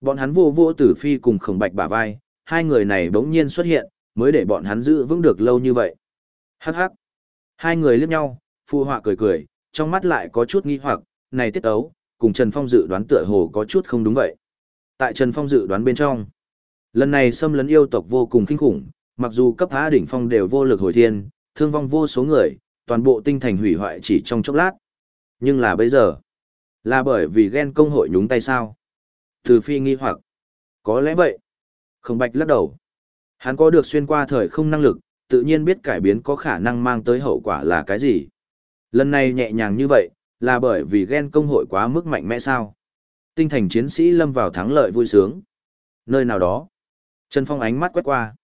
Bọn hắn vô vô tử phi cùng khổng bạch bả vai, hai người này bỗng nhiên xuất hiện, mới để bọn hắn giữ vững được lâu như vậy. Hắc hắc. Hai người liếc nhau, phụ họa cười cười, trong mắt lại có chút nghi hoặc, này tiết ấu, cùng Trần Phong dự đoán tựa hồ có chút không đúng vậy. Tại Trần Phong dự đoán bên trong, lần này xâm lấn yêu tộc vô cùng kinh khủng, mặc dù cấp há đỉnh phong đều vô lực hồi thiên, thương vong vô số người, toàn bộ tinh thành hủy hoại chỉ trong chốc lát. Nhưng là bây giờ, là bởi vì ghen công hội nhúng tay sao? Từ phi nghi hoặc, có lẽ vậy. Không bạch lắc đầu. Hắn có được xuyên qua thời không năng lực, tự nhiên biết cải biến có khả năng mang tới hậu quả là cái gì. Lần này nhẹ nhàng như vậy, là bởi vì ghen công hội quá mức mạnh mẽ sao. Tinh thành chiến sĩ lâm vào thắng lợi vui sướng. Nơi nào đó, Trần Phong ánh mắt quét qua.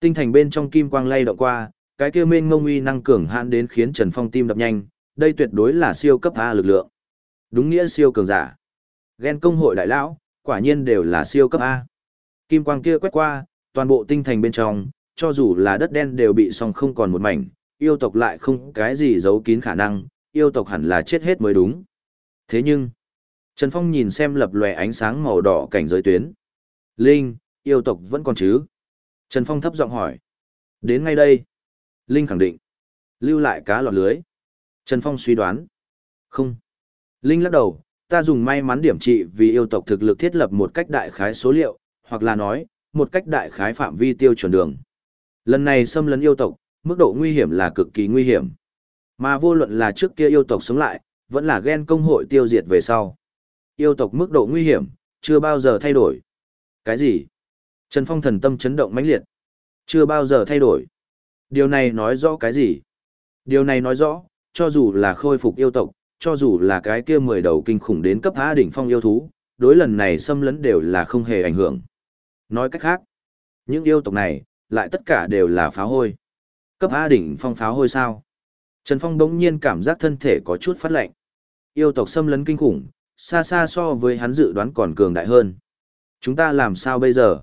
Tinh thành bên trong kim quang lay động qua, cái kia mênh ngông uy năng cường hãn đến khiến Trần Phong tim đập nhanh, đây tuyệt đối là siêu cấp A lực lượng. Đúng nghĩa siêu cường giả. Ghen công hội đại lão, quả nhiên đều là siêu cấp A. Kim quang kia quét qua, toàn bộ tinh thành bên trong, cho dù là đất đen đều bị xong không còn một mảnh, yêu tộc lại không cái gì giấu kín khả năng, yêu tộc hẳn là chết hết mới đúng. Thế nhưng, Trần Phong nhìn xem lập lòe ánh sáng màu đỏ cảnh giới tuyến. Linh, yêu tộc vẫn còn chứ? Trần Phong thấp giọng hỏi. Đến ngay đây. Linh khẳng định. Lưu lại cá lọt lưới. Trần Phong suy đoán. Không. Linh lắc đầu, ta dùng may mắn điểm trị vì yêu tộc thực lực thiết lập một cách đại khái số liệu, hoặc là nói, một cách đại khái phạm vi tiêu chuẩn đường. Lần này xâm lấn yêu tộc, mức độ nguy hiểm là cực kỳ nguy hiểm. Mà vô luận là trước kia yêu tộc sống lại, vẫn là ghen công hội tiêu diệt về sau. Yêu tộc mức độ nguy hiểm, chưa bao giờ thay đổi. Cái gì? Trần Phong thần tâm chấn động mãnh liệt. Chưa bao giờ thay đổi. Điều này nói rõ cái gì? Điều này nói rõ, cho dù là khôi phục yêu tộc, cho dù là cái kia mười đầu kinh khủng đến cấp há đỉnh phong yêu thú, đối lần này xâm lấn đều là không hề ảnh hưởng. Nói cách khác, những yêu tộc này, lại tất cả đều là pháo hôi. Cấp A đỉnh phong pháo hôi sao? Trần Phong đống nhiên cảm giác thân thể có chút phát lạnh. Yêu tộc xâm lấn kinh khủng, xa xa so với hắn dự đoán còn cường đại hơn. Chúng ta làm sao bây giờ?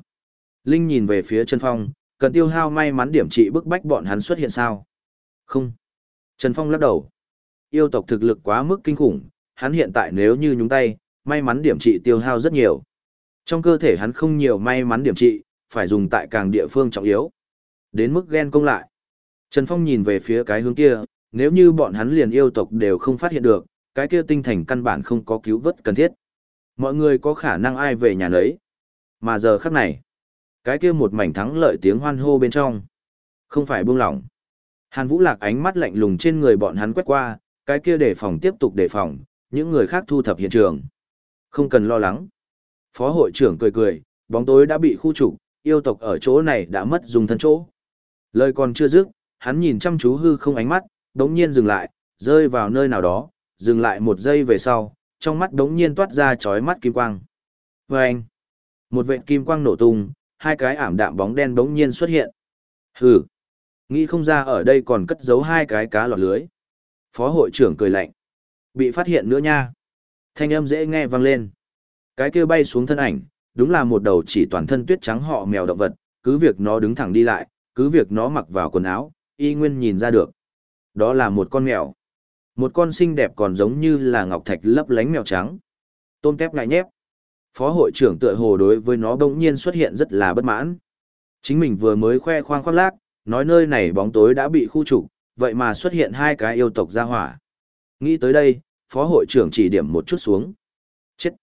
Linh nhìn về phía Trần Phong, cần tiêu hao may mắn điểm trị bức bách bọn hắn xuất hiện sao? Không. Trần Phong lắc đầu. Yêu tộc thực lực quá mức kinh khủng, hắn hiện tại nếu như nhúng tay, may mắn điểm trị tiêu hao rất nhiều. Trong cơ thể hắn không nhiều may mắn điểm trị, phải dùng tại càng địa phương trọng yếu. Đến mức ghen công lại. Trần Phong nhìn về phía cái hướng kia, nếu như bọn hắn liền yêu tộc đều không phát hiện được, cái kia tinh thành căn bản không có cứu vớt cần thiết. Mọi người có khả năng ai về nhà lấy. Mà giờ khắc này, cái kia một mảnh thắng lợi tiếng hoan hô bên trong. Không phải buông lỏng. Hàn Vũ Lạc ánh mắt lạnh lùng trên người bọn hắn quét qua, cái kia đề phòng tiếp tục đề phòng, những người khác thu thập hiện trường. Không cần lo lắng. Phó hội trưởng cười cười, bóng tối đã bị khu trục, yêu tộc ở chỗ này đã mất dùng thân chỗ. Lời còn chưa dứt, hắn nhìn chăm chú hư không ánh mắt, đống nhiên dừng lại, rơi vào nơi nào đó, dừng lại một giây về sau, trong mắt đống nhiên toát ra chói mắt kim quang. Và anh, một vệt kim quang nổ tung, hai cái ảm đạm bóng đen bỗng nhiên xuất hiện. Hừ, nghĩ không ra ở đây còn cất giấu hai cái cá lọt lưới. Phó hội trưởng cười lạnh. Bị phát hiện nữa nha. Thanh âm dễ nghe vang lên. Cái kia bay xuống thân ảnh, đúng là một đầu chỉ toàn thân tuyết trắng họ mèo động vật, cứ việc nó đứng thẳng đi lại, cứ việc nó mặc vào quần áo, y nguyên nhìn ra được. Đó là một con mèo. Một con xinh đẹp còn giống như là ngọc thạch lấp lánh mèo trắng. Tôm tép ngại nhép. Phó hội trưởng tựa hồ đối với nó bỗng nhiên xuất hiện rất là bất mãn. Chính mình vừa mới khoe khoang khoác lác, nói nơi này bóng tối đã bị khu trục, vậy mà xuất hiện hai cái yêu tộc gia hỏa. Nghĩ tới đây, phó hội trưởng chỉ điểm một chút xuống. Chết.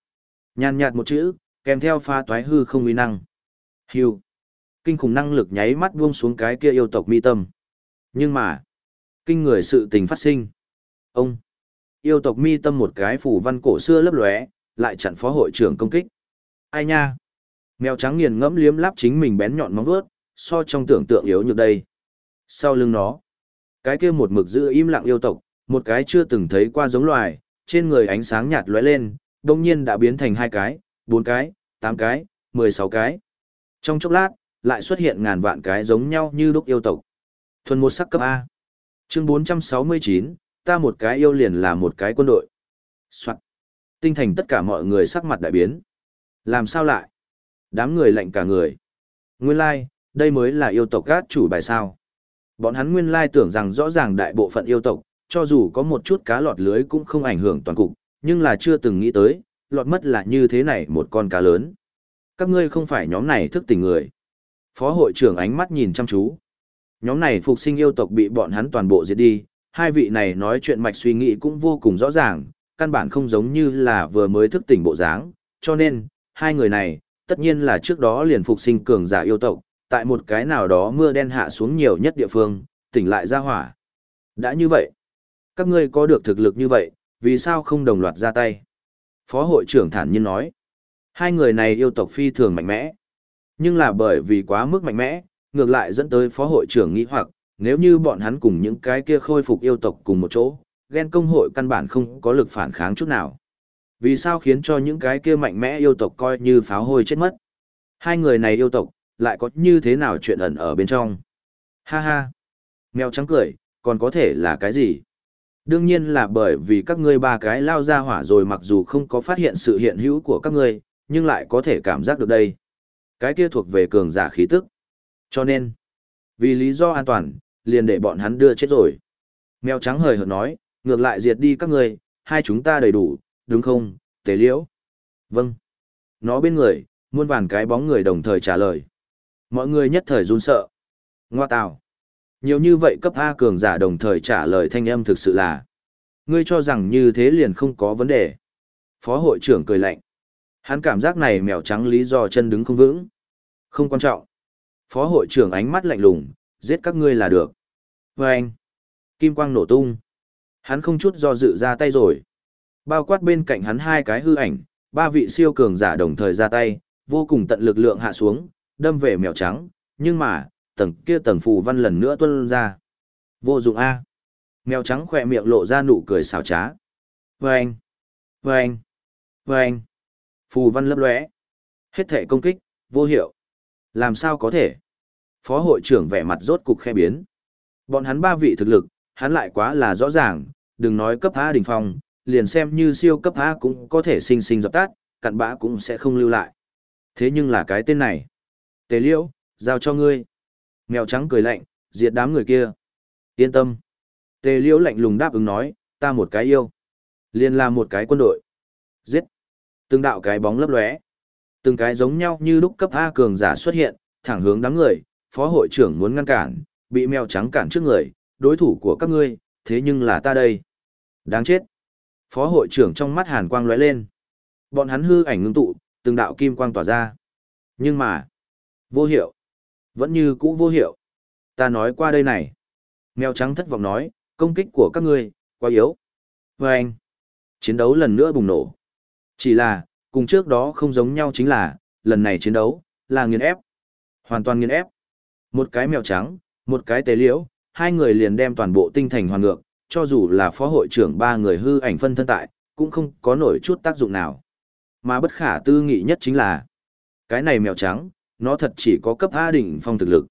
Nhàn nhạt một chữ, kèm theo pha toái hư không uy năng. Hưu. Kinh khủng năng lực nháy mắt buông xuống cái kia yêu tộc mi tâm. Nhưng mà, kinh người sự tình phát sinh. Ông, yêu tộc mi tâm một cái phủ văn cổ xưa lấp lóe, lại chặn phó hội trưởng công kích. Ai nha? Mèo trắng nghiền ngẫm liếm láp chính mình bén nhọn móng vuốt, so trong tưởng tượng yếu như đây. Sau lưng nó, cái kia một mực giữ im lặng yêu tộc, một cái chưa từng thấy qua giống loài, trên người ánh sáng nhạt lóe lên, đông nhiên đã biến thành hai cái, bốn cái, tám cái, mười sáu cái. Trong chốc lát, lại xuất hiện ngàn vạn cái giống nhau như đúc yêu tộc. Thuần một sắc cấp A. Chương bốn trăm sáu mươi chín, ta một cái yêu liền là một cái quân đội. Soạn. Tinh thành tất cả mọi người sắc mặt đại biến. Làm sao lại? Đám người lạnh cả người. Nguyên lai, like, đây mới là yêu tộc gát chủ bài sao. Bọn hắn nguyên lai tưởng rằng rõ ràng đại bộ phận yêu tộc, cho dù có một chút cá lọt lưới cũng không ảnh hưởng toàn cục, nhưng là chưa từng nghĩ tới, lọt mất là như thế này một con cá lớn. Các ngươi không phải nhóm này thức tỉnh người. Phó hội trưởng ánh mắt nhìn chăm chú. Nhóm này phục sinh yêu tộc bị bọn hắn toàn bộ diệt đi, hai vị này nói chuyện mạch suy nghĩ cũng vô cùng rõ ràng, căn bản không giống như là vừa mới thức tỉnh bộ dáng, cho nên, hai người này, tất nhiên là trước đó liền phục sinh cường giả yêu tộc, tại một cái nào đó mưa đen hạ xuống nhiều nhất địa phương, tỉnh lại ra hỏa. Đã như vậy, các ngươi có được thực lực như vậy, vì sao không đồng loạt ra tay? Phó hội trưởng thản nhiên nói, hai người này yêu tộc phi thường mạnh mẽ, nhưng là bởi vì quá mức mạnh mẽ, ngược lại dẫn tới phó hội trưởng nghĩ hoặc, nếu như bọn hắn cùng những cái kia khôi phục yêu tộc cùng một chỗ, ghen công hội căn bản không có lực phản kháng chút nào. Vì sao khiến cho những cái kia mạnh mẽ yêu tộc coi như pháo hôi chết mất? Hai người này yêu tộc, lại có như thế nào chuyện ẩn ở bên trong? Ha ha! Mèo trắng cười, còn có thể là cái gì? Đương nhiên là bởi vì các ngươi ba cái lao ra hỏa rồi mặc dù không có phát hiện sự hiện hữu của các ngươi, nhưng lại có thể cảm giác được đây. Cái kia thuộc về cường giả khí tức. Cho nên, vì lý do an toàn, liền để bọn hắn đưa chết rồi. Mèo trắng hời hợt nói, ngược lại diệt đi các ngươi, hai chúng ta đầy đủ, đúng không, tế liễu? Vâng. Nó bên người, muôn vàn cái bóng người đồng thời trả lời. Mọi người nhất thời run sợ. Ngoa tào. Nhiều như vậy cấp A cường giả đồng thời trả lời thanh âm thực sự là. Ngươi cho rằng như thế liền không có vấn đề. Phó hội trưởng cười lạnh. Hắn cảm giác này mèo trắng lý do chân đứng không vững. Không quan trọng. Phó hội trưởng ánh mắt lạnh lùng, giết các ngươi là được. Và anh. Kim quang nổ tung. Hắn không chút do dự ra tay rồi. Bao quát bên cạnh hắn hai cái hư ảnh, ba vị siêu cường giả đồng thời ra tay, vô cùng tận lực lượng hạ xuống, đâm về mèo trắng, nhưng mà, tầng kia tầng phù văn lần nữa tuôn ra. Vô dụng A. Mèo trắng khỏe miệng lộ ra nụ cười xào trá. Vâng! Vâng! Vâng! Phù văn lấp lóe. Hết thể công kích, vô hiệu. Làm sao có thể? Phó hội trưởng vẻ mặt rốt cục khe biến. Bọn hắn ba vị thực lực, hắn lại quá là rõ ràng, đừng nói cấp A đỉnh phong, liền xem như siêu cấp A cũng có thể sinh sinh dập tắt, cặn bã cũng sẽ không lưu lại. Thế nhưng là cái tên này. Tề liễu, giao cho ngươi. Mèo trắng cười lạnh, diệt đám người kia. Yên tâm. Tề liễu lạnh lùng đáp ứng nói, ta một cái yêu. Liền là một cái quân đội. Giết. Từng đạo cái bóng lấp lóe. Từng cái giống nhau như lúc cấp A cường giả xuất hiện, thẳng hướng đám người, phó hội trưởng muốn ngăn cản, bị mèo trắng cản trước người, đối thủ của các ngươi, thế nhưng là ta đây. Đáng chết. Phó hội trưởng trong mắt hàn quang lóe lên. Bọn hắn hư ảnh ngưng tụ, từng đạo kim quang tỏa ra. Nhưng mà, vô hiệu. Vẫn như cũ vô hiệu. Ta nói qua đây này. Mèo trắng thất vọng nói, công kích của các ngươi, quá yếu. Và anh, chiến đấu lần nữa bùng nổ. Chỉ là, cùng trước đó không giống nhau chính là, lần này chiến đấu, là nghiền ép. Hoàn toàn nghiền ép. Một cái mèo trắng, một cái tế liễu, hai người liền đem toàn bộ tinh thành hoàn ngược, cho dù là phó hội trưởng ba người hư ảnh phân thân tại, cũng không có nổi chút tác dụng nào. Mà bất khả tư nghị nhất chính là, cái này mèo trắng, nó thật chỉ có cấp A đỉnh phong thực lực.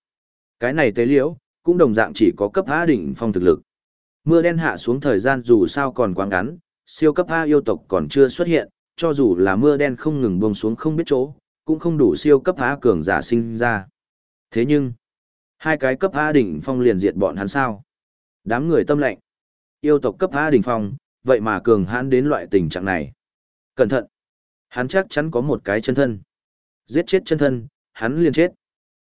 Cái này tế liễu, cũng đồng dạng chỉ có cấp A đỉnh phong thực lực. Mưa đen hạ xuống thời gian dù sao còn quá ngắn, siêu cấp A yêu tộc còn chưa xuất hiện, cho dù là mưa đen không ngừng buông xuống không biết chỗ, cũng không đủ siêu cấp A cường giả sinh ra. Thế nhưng, hai cái cấp A đỉnh phong liền diệt bọn hắn sao? Đám người tâm lệnh. Yêu tộc cấp A đỉnh phong, vậy mà cường hãn đến loại tình trạng này. Cẩn thận. Hắn chắc chắn có một cái chân thân. Giết chết chân thân, hắn liền chết.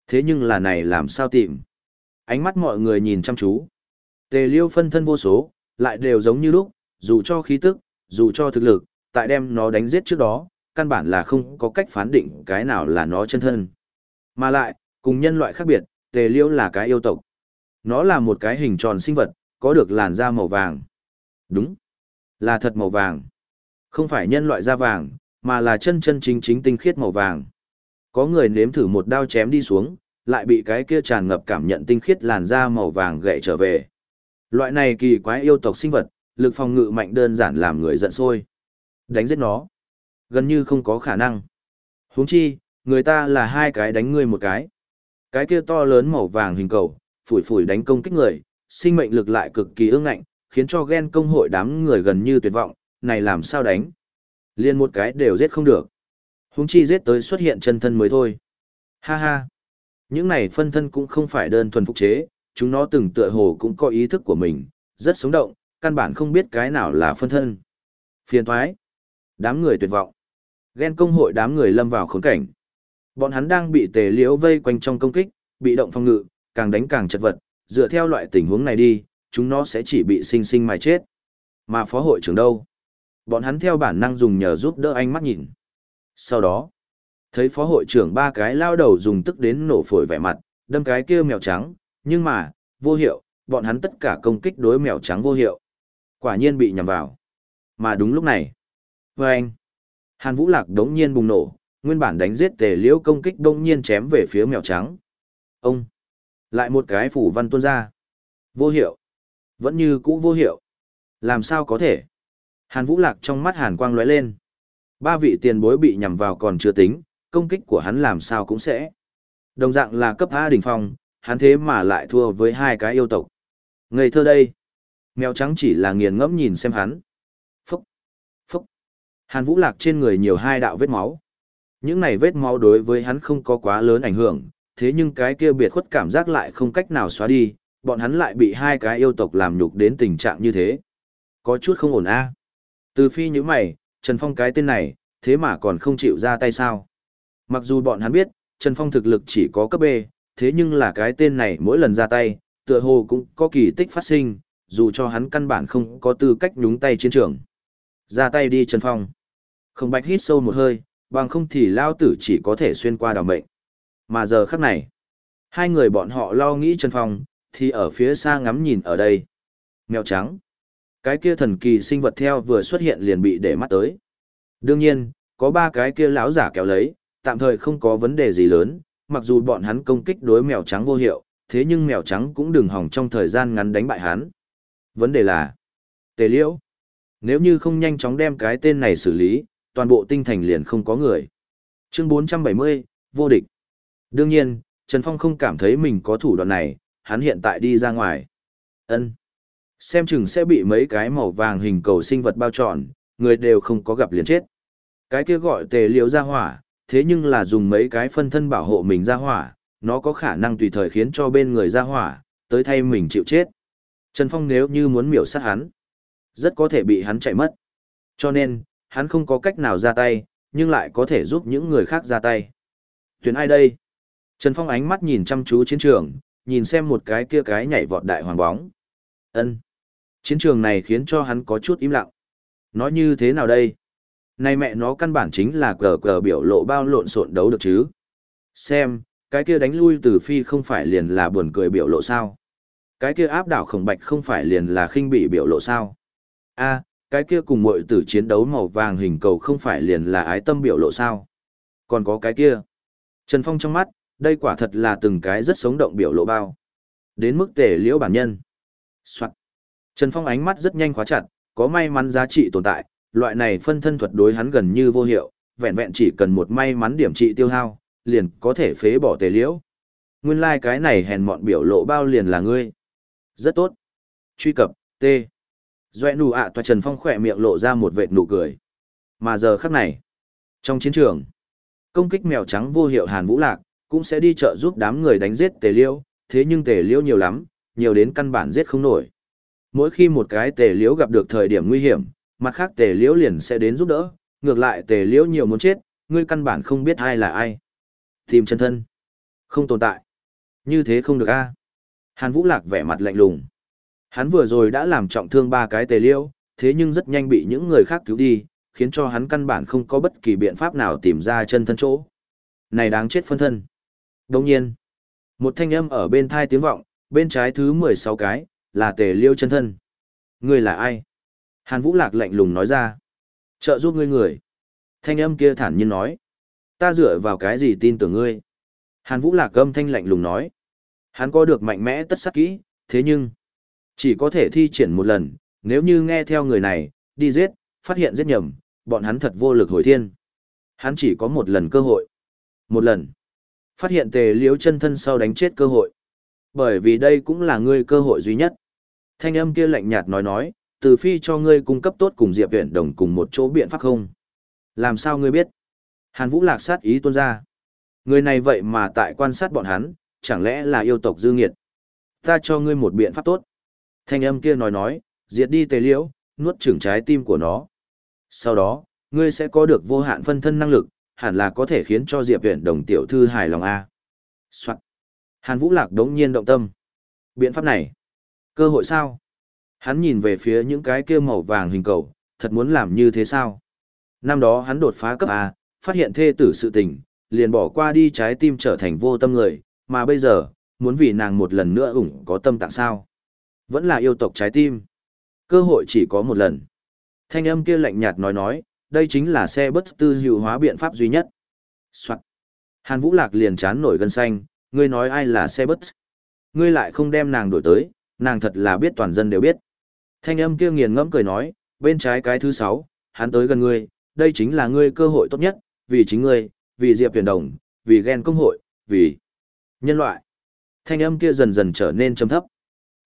Thế nhưng là này làm sao tìm? Ánh mắt mọi người nhìn chăm chú. Tề liêu phân thân vô số, lại đều giống như lúc, dù cho khí tức, dù cho thực lực, tại đem nó đánh giết trước đó, căn bản là không có cách phán định cái nào là nó chân thân. Mà lại, cùng nhân loại khác biệt, tề liêu là cái yêu tộc. Nó là một cái hình tròn sinh vật, có được làn da màu vàng. Đúng, là thật màu vàng. Không phải nhân loại da vàng, mà là chân chân chính chính tinh khiết màu vàng. Có người nếm thử một đao chém đi xuống, lại bị cái kia tràn ngập cảm nhận tinh khiết làn da màu vàng gậy trở về. Loại này kỳ quái yêu tộc sinh vật, lực phòng ngự mạnh đơn giản làm người giận sôi. Đánh giết nó, gần như không có khả năng. Huống chi, người ta là hai cái đánh ngươi một cái. Cái kia to lớn màu vàng hình cầu, phủi phủi đánh công kích người, sinh mệnh lực lại cực kỳ ương ngạnh, khiến cho ghen công hội đám người gần như tuyệt vọng, này làm sao đánh. Liên một cái đều giết không được. Húng chi giết tới xuất hiện chân thân mới thôi. Ha ha. Những này phân thân cũng không phải đơn thuần phục chế, chúng nó từng tựa hồ cũng có ý thức của mình, rất sống động, căn bản không biết cái nào là phân thân. Phiền thoái. Đám người tuyệt vọng. Ghen công hội đám người lâm vào khốn cảnh. Bọn hắn đang bị tề liễu vây quanh trong công kích, bị động phòng ngự, càng đánh càng chật vật, dựa theo loại tình huống này đi, chúng nó sẽ chỉ bị sinh sinh mà chết. Mà phó hội trưởng đâu? Bọn hắn theo bản năng dùng nhờ giúp đỡ anh mắt nhìn. Sau đó, thấy phó hội trưởng ba cái lao đầu dùng tức đến nổ phổi vẻ mặt, đâm cái kia mèo trắng, nhưng mà, vô hiệu, bọn hắn tất cả công kích đối mèo trắng vô hiệu. Quả nhiên bị nhầm vào. Mà đúng lúc này, với anh, Hàn Vũ Lạc đống nhiên bùng nổ, nguyên bản đánh giết tề liễu công kích Đông nhiên chém về phía mèo trắng. Ông, lại một cái phủ văn tuôn ra. Vô hiệu. Vẫn như cũ vô hiệu. Làm sao có thể? Hàn Vũ Lạc trong mắt hàn quang lóe lên. Ba vị tiền bối bị nhằm vào còn chưa tính, công kích của hắn làm sao cũng sẽ. Đồng dạng là cấp A đỉnh phong, hắn thế mà lại thua với hai cái yêu tộc. Ngây thơ đây. Mèo trắng chỉ là nghiền ngẫm nhìn xem hắn. Phúc, phúc. Hàn Vũ Lạc trên người nhiều hai đạo vết máu. Những này vết máu đối với hắn không có quá lớn ảnh hưởng, thế nhưng cái kia biệt khuất cảm giác lại không cách nào xóa đi, bọn hắn lại bị hai cái yêu tộc làm nhục đến tình trạng như thế. Có chút không ổn a. Từ phi như mày, Trần Phong cái tên này, thế mà còn không chịu ra tay sao. Mặc dù bọn hắn biết, Trần Phong thực lực chỉ có cấp B, thế nhưng là cái tên này mỗi lần ra tay, tựa hồ cũng có kỳ tích phát sinh, dù cho hắn căn bản không có tư cách nhúng tay chiến trường. Ra tay đi Trần Phong. Không bạch hít sâu một hơi, bằng không thì lao tử chỉ có thể xuyên qua đào mệnh. Mà giờ khắc này, hai người bọn họ lo nghĩ Trần Phong, thì ở phía xa ngắm nhìn ở đây. Mèo trắng. Cái kia thần kỳ sinh vật theo vừa xuất hiện liền bị để mắt tới. Đương nhiên, có ba cái kia lão giả kéo lấy, tạm thời không có vấn đề gì lớn, mặc dù bọn hắn công kích đối mèo trắng vô hiệu, thế nhưng mèo trắng cũng đừng hỏng trong thời gian ngắn đánh bại hắn. Vấn đề là, tề liễu, nếu như không nhanh chóng đem cái tên này xử lý, toàn bộ tinh thành liền không có người. Chương 470, vô địch. Đương nhiên, Trần Phong không cảm thấy mình có thủ đoạn này, hắn hiện tại đi ra ngoài. ân Xem chừng sẽ bị mấy cái màu vàng hình cầu sinh vật bao trọn, người đều không có gặp liền chết. Cái kia gọi tề liễu ra hỏa, thế nhưng là dùng mấy cái phân thân bảo hộ mình ra hỏa, nó có khả năng tùy thời khiến cho bên người ra hỏa, tới thay mình chịu chết. Trần Phong nếu như muốn miểu sát hắn, rất có thể bị hắn chạy mất. Cho nên, hắn không có cách nào ra tay, nhưng lại có thể giúp những người khác ra tay. Tuyển ai đây? Trần Phong ánh mắt nhìn chăm chú chiến trường, nhìn xem một cái kia cái nhảy vọt đại hoàng bóng. Ân. Chiến trường này khiến cho hắn có chút im lặng. Nói như thế nào đây? Này mẹ nó căn bản chính là cờ cờ biểu lộ bao lộn xộn đấu được chứ. Xem, cái kia đánh lui từ phi không phải liền là buồn cười biểu lộ sao. Cái kia áp đảo khổng bạch không phải liền là khinh bị biểu lộ sao. a cái kia cùng mội tử chiến đấu màu vàng hình cầu không phải liền là ái tâm biểu lộ sao. Còn có cái kia. Trần Phong trong mắt, đây quả thật là từng cái rất sống động biểu lộ bao. Đến mức tể liễu bản nhân. Soạn. Trần Phong ánh mắt rất nhanh khóa chặt, có may mắn giá trị tồn tại, loại này phân thân thuật đối hắn gần như vô hiệu, vẹn vẹn chỉ cần một may mắn điểm trị tiêu hao, liền có thể phế bỏ tề liễu. Nguyên lai like cái này hèn mọn biểu lộ bao liền là ngươi. Rất tốt. Truy cập, T. Doe nụ ạ à Trần Phong khỏe miệng lộ ra một vệt nụ cười. Mà giờ khắc này, trong chiến trường, công kích mèo trắng vô hiệu Hàn Vũ Lạc, cũng sẽ đi chợ giúp đám người đánh giết tề liễu, thế nhưng tề liễu nhiều lắm, nhiều đến căn bản giết không nổi. Mỗi khi một cái tề liễu gặp được thời điểm nguy hiểm, mặt khác tề liễu liền sẽ đến giúp đỡ, ngược lại tề liễu nhiều muốn chết, ngươi căn bản không biết ai là ai. Tìm chân thân. Không tồn tại. Như thế không được a. Hàn Vũ Lạc vẻ mặt lạnh lùng. Hắn vừa rồi đã làm trọng thương ba cái tề liêu, thế nhưng rất nhanh bị những người khác cứu đi, khiến cho hắn căn bản không có bất kỳ biện pháp nào tìm ra chân thân chỗ. Này đáng chết phân thân. Đồng nhiên, một thanh âm ở bên thai tiếng vọng, bên trái thứ 16 cái, là tề liêu chân thân. Ngươi là ai? Hàn Vũ Lạc lạnh lùng nói ra. Trợ giúp ngươi người. Thanh âm kia thản nhiên nói. Ta dựa vào cái gì tin tưởng ngươi? Hàn Vũ Lạc âm thanh lạnh lùng nói. Hắn có được mạnh mẽ tất sắc kỹ, thế nhưng, chỉ có thể thi triển một lần, nếu như nghe theo người này, đi giết, phát hiện giết nhầm, bọn hắn thật vô lực hồi thiên. Hắn chỉ có một lần cơ hội. Một lần. Phát hiện tề liếu chân thân sau đánh chết cơ hội. Bởi vì đây cũng là ngươi cơ hội duy nhất. Thanh âm kia lạnh nhạt nói nói, từ phi cho ngươi cung cấp tốt cùng Diệp huyện đồng cùng một chỗ biện pháp không? Làm sao ngươi biết? Hàn Vũ Lạc sát ý tuôn ra. Người này vậy mà tại quan sát bọn hắn, chẳng lẽ là yêu tộc dư nghiệt? Ta cho ngươi một biện pháp tốt. Thanh âm kia nói nói, diệt đi tề liễu, nuốt chửng trái tim của nó. Sau đó, ngươi sẽ có được vô hạn phân thân năng lực, hẳn là có thể khiến cho Diệp Viễn đồng tiểu thư hài lòng a. Soạn. Hàn Vũ Lạc đống nhiên động tâm. Biện pháp này, cơ hội sao? Hắn nhìn về phía những cái kia màu vàng hình cầu, thật muốn làm như thế sao? Năm đó hắn đột phá cấp A, phát hiện thê tử sự tình, liền bỏ qua đi trái tim trở thành vô tâm người, mà bây giờ, muốn vì nàng một lần nữa ủng có tâm tạng sao. Vẫn là yêu tộc trái tim. Cơ hội chỉ có một lần. Thanh âm kia lạnh nhạt nói nói, đây chính là xe bất tư hữu hóa biện pháp duy nhất. Soạn. Hàn Vũ Lạc liền chán nổi gân xanh, ngươi nói ai là xe bất. Ngươi lại không đem nàng đổi tới, nàng thật là biết toàn dân đều biết. Thanh âm kia nghiền ngẫm cười nói, bên trái cái thứ sáu, hắn tới gần ngươi, đây chính là ngươi cơ hội tốt nhất, vì chính ngươi, vì Diệp Huyền Đồng, vì ghen công hội, vì nhân loại. Thanh âm kia dần dần trở nên trầm thấp.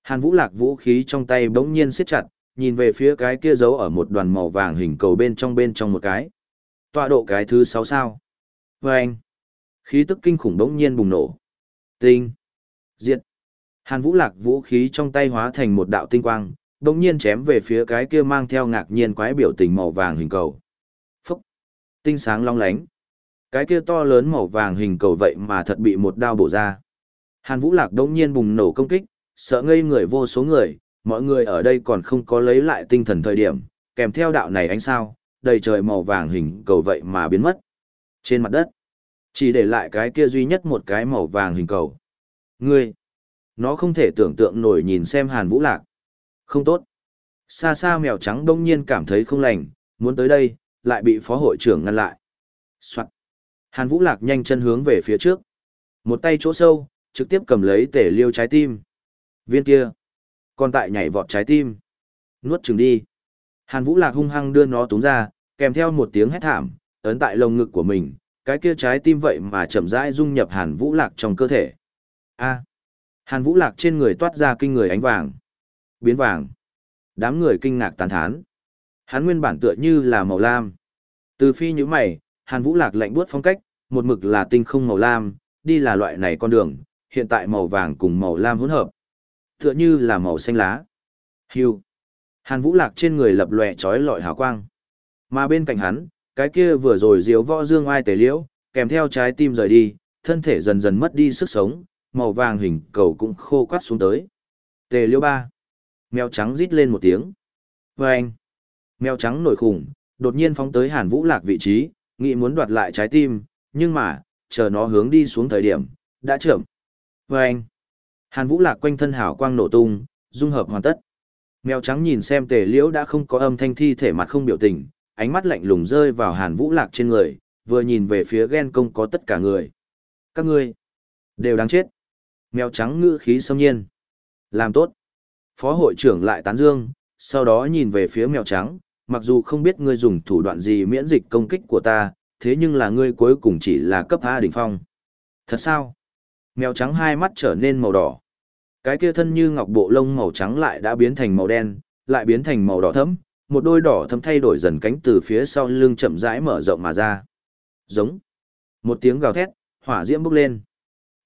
Hàn Vũ Lạc vũ khí trong tay bỗng nhiên siết chặt, nhìn về phía cái kia giấu ở một đoàn màu vàng hình cầu bên trong bên trong một cái. Tọa độ cái thứ sáu sao. Vâng! anh, khí tức kinh khủng bỗng nhiên bùng nổ. Tinh, diệt. Hàn Vũ Lạc vũ khí trong tay hóa thành một đạo tinh quang, bỗng nhiên chém về phía cái kia mang theo ngạc nhiên quái biểu tình màu vàng hình cầu. Phúc, tinh sáng long lánh. Cái kia to lớn màu vàng hình cầu vậy mà thật bị một đao bổ ra. Hàn Vũ Lạc đống nhiên bùng nổ công kích, sợ ngây người vô số người, mọi người ở đây còn không có lấy lại tinh thần thời điểm, kèm theo đạo này ánh sao, đầy trời màu vàng hình cầu vậy mà biến mất. Trên mặt đất, chỉ để lại cái kia duy nhất một cái màu vàng hình cầu. Ngươi, nó không thể tưởng tượng nổi nhìn xem Hàn Vũ Lạc. Không tốt. Xa xa mèo trắng đông nhiên cảm thấy không lành, muốn tới đây, lại bị phó hội trưởng ngăn lại. Soạn. Hàn Vũ Lạc nhanh chân hướng về phía trước. Một tay chỗ sâu, trực tiếp cầm lấy tể liêu trái tim. Viên kia. Còn tại nhảy vọt trái tim. Nuốt chừng đi. Hàn Vũ Lạc hung hăng đưa nó túng ra, kèm theo một tiếng hét thảm, ấn tại lồng ngực của mình, cái kia trái tim vậy mà chậm rãi dung nhập Hàn Vũ Lạc trong cơ thể. A. Hàn Vũ Lạc trên người toát ra kinh người ánh vàng. Biến vàng. Đám người kinh ngạc tán thán. Hắn nguyên bản tựa như là màu lam. Từ phi như mày, Hàn Vũ Lạc lạnh buốt phong cách, một mực là tinh không màu lam, đi là loại này con đường, hiện tại màu vàng cùng màu lam hỗn hợp. Tựa như là màu xanh lá. Hưu. Hàn Vũ Lạc trên người lập lòe trói lọi hào quang. Mà bên cạnh hắn, cái kia vừa rồi diếu võ dương ai tề liễu, kèm theo trái tim rời đi, thân thể dần dần mất đi sức sống, màu vàng hình cầu cũng khô quắt xuống tới. Tề liễu ba. Mèo trắng rít lên một tiếng. Và anh. Mèo trắng nổi khủng, đột nhiên phóng tới Hàn Vũ Lạc vị trí, nghĩ muốn đoạt lại trái tim, nhưng mà, chờ nó hướng đi xuống thời điểm, đã chậm. Và anh. Hàn Vũ Lạc quanh thân hào quang nổ tung, dung hợp hoàn tất. Mèo trắng nhìn xem tề liễu đã không có âm thanh thi thể mặt không biểu tình, ánh mắt lạnh lùng rơi vào Hàn Vũ Lạc trên người, vừa nhìn về phía ghen công có tất cả người. Các ngươi, đều đáng chết. Mèo trắng ngữ khí xâm nhiên. Làm tốt. Phó hội trưởng lại tán dương, sau đó nhìn về phía mèo trắng, mặc dù không biết ngươi dùng thủ đoạn gì miễn dịch công kích của ta, thế nhưng là ngươi cuối cùng chỉ là cấp A đỉnh phong. Thật sao? Mèo trắng hai mắt trở nên màu đỏ. Cái kia thân như ngọc bộ lông màu trắng lại đã biến thành màu đen, lại biến thành màu đỏ thẫm, một đôi đỏ thẫm thay đổi dần cánh từ phía sau lưng chậm rãi mở rộng mà ra. Giống. Một tiếng gào thét, hỏa diễm bốc lên.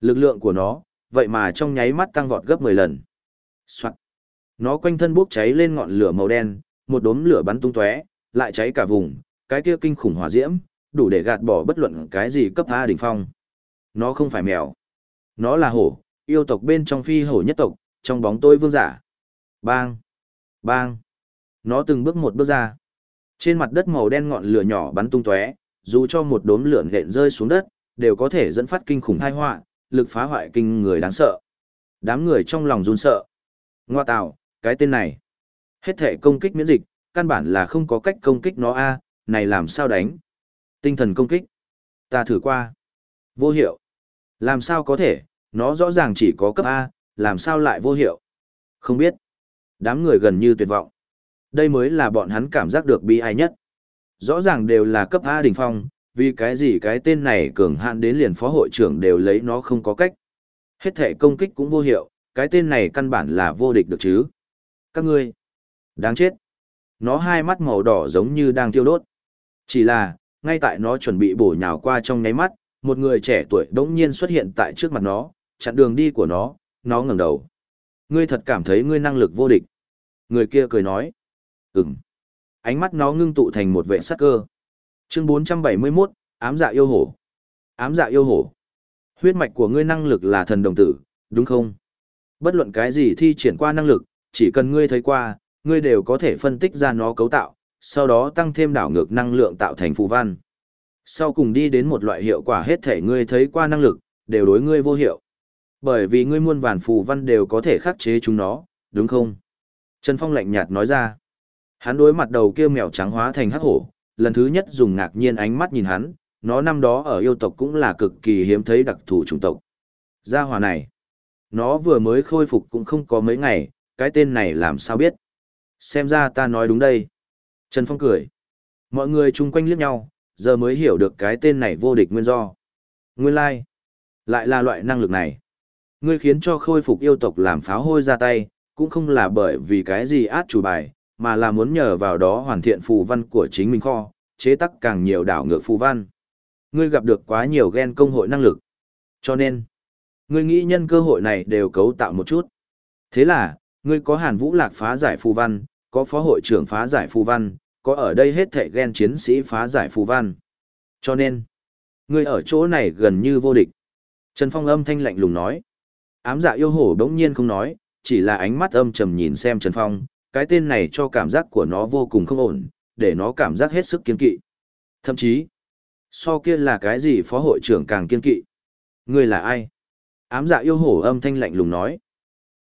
Lực lượng của nó, vậy mà trong nháy mắt tăng vọt gấp 10 lần. Soạn. Nó quanh thân bốc cháy lên ngọn lửa màu đen, một đốm lửa bắn tung tóe, lại cháy cả vùng, cái kia kinh khủng hỏa diễm, đủ để gạt bỏ bất luận cái gì cấp A đỉnh phong. Nó không phải mèo. Nó là hổ, yêu tộc bên trong phi hổ nhất tộc, trong bóng tối vương giả. Bang! Bang! Nó từng bước một bước ra. Trên mặt đất màu đen ngọn lửa nhỏ bắn tung tóe, dù cho một đốm lửa nện rơi xuống đất, đều có thể dẫn phát kinh khủng tai họa, lực phá hoại kinh người đáng sợ. Đám người trong lòng run sợ. Ngoa tạo, cái tên này. Hết thể công kích miễn dịch, căn bản là không có cách công kích nó a, này làm sao đánh? Tinh thần công kích. Ta thử qua. Vô hiệu. Làm sao có thể, nó rõ ràng chỉ có cấp A, làm sao lại vô hiệu? Không biết. Đám người gần như tuyệt vọng. Đây mới là bọn hắn cảm giác được bi ai nhất. Rõ ràng đều là cấp A đỉnh phong, vì cái gì cái tên này cường hạn đến liền phó hội trưởng đều lấy nó không có cách. Hết thể công kích cũng vô hiệu, cái tên này căn bản là vô địch được chứ. Các ngươi, đáng chết. Nó hai mắt màu đỏ giống như đang tiêu đốt. Chỉ là, ngay tại nó chuẩn bị bổ nhào qua trong nháy mắt, một người trẻ tuổi đống nhiên xuất hiện tại trước mặt nó, chặn đường đi của nó, nó ngẩng đầu. Ngươi thật cảm thấy ngươi năng lực vô địch. Người kia cười nói. Ừm. Ánh mắt nó ngưng tụ thành một vệ sắc cơ. Chương 471, Ám dạ yêu hổ. Ám dạ yêu hổ. Huyết mạch của ngươi năng lực là thần đồng tử, đúng không? Bất luận cái gì thi triển qua năng lực, chỉ cần ngươi thấy qua, ngươi đều có thể phân tích ra nó cấu tạo, sau đó tăng thêm đảo ngược năng lượng tạo thành phù văn. Sau cùng đi đến một loại hiệu quả hết thể ngươi thấy qua năng lực, đều đối ngươi vô hiệu. Bởi vì ngươi muôn vàn phù văn đều có thể khắc chế chúng nó, đúng không? Trần Phong lạnh nhạt nói ra. Hắn đối mặt đầu kia mèo trắng hóa thành hắc hổ, lần thứ nhất dùng ngạc nhiên ánh mắt nhìn hắn, nó năm đó ở yêu tộc cũng là cực kỳ hiếm thấy đặc thù chủng tộc. Gia hỏa này, nó vừa mới khôi phục cũng không có mấy ngày, cái tên này làm sao biết. Xem ra ta nói đúng đây. Trần Phong cười. Mọi người chung quanh liếc nhau, giờ mới hiểu được cái tên này vô địch nguyên do. Nguyên lai, like. lại là loại năng lực này. Ngươi khiến cho khôi phục yêu tộc làm pháo hôi ra tay, cũng không là bởi vì cái gì át chủ bài, mà là muốn nhờ vào đó hoàn thiện phù văn của chính mình kho, chế tác càng nhiều đảo ngược phù văn. Ngươi gặp được quá nhiều gen công hội năng lực. Cho nên, ngươi nghĩ nhân cơ hội này đều cấu tạo một chút. Thế là, ngươi có Hàn Vũ Lạc phá giải phù văn, có phó hội trưởng phá giải phù văn, có ở đây hết thệ gen chiến sĩ phá giải phù văn. Cho nên, ngươi ở chỗ này gần như vô địch. Trần Phong âm thanh lạnh lùng nói. Ám dạ yêu hổ đống nhiên không nói, chỉ là ánh mắt âm trầm nhìn xem Trần Phong, cái tên này cho cảm giác của nó vô cùng không ổn, để nó cảm giác hết sức kiên kỵ. Thậm chí, so kia là cái gì phó hội trưởng càng kiên kỵ. Ngươi là ai? Ám dạ yêu hổ âm thanh lạnh lùng nói.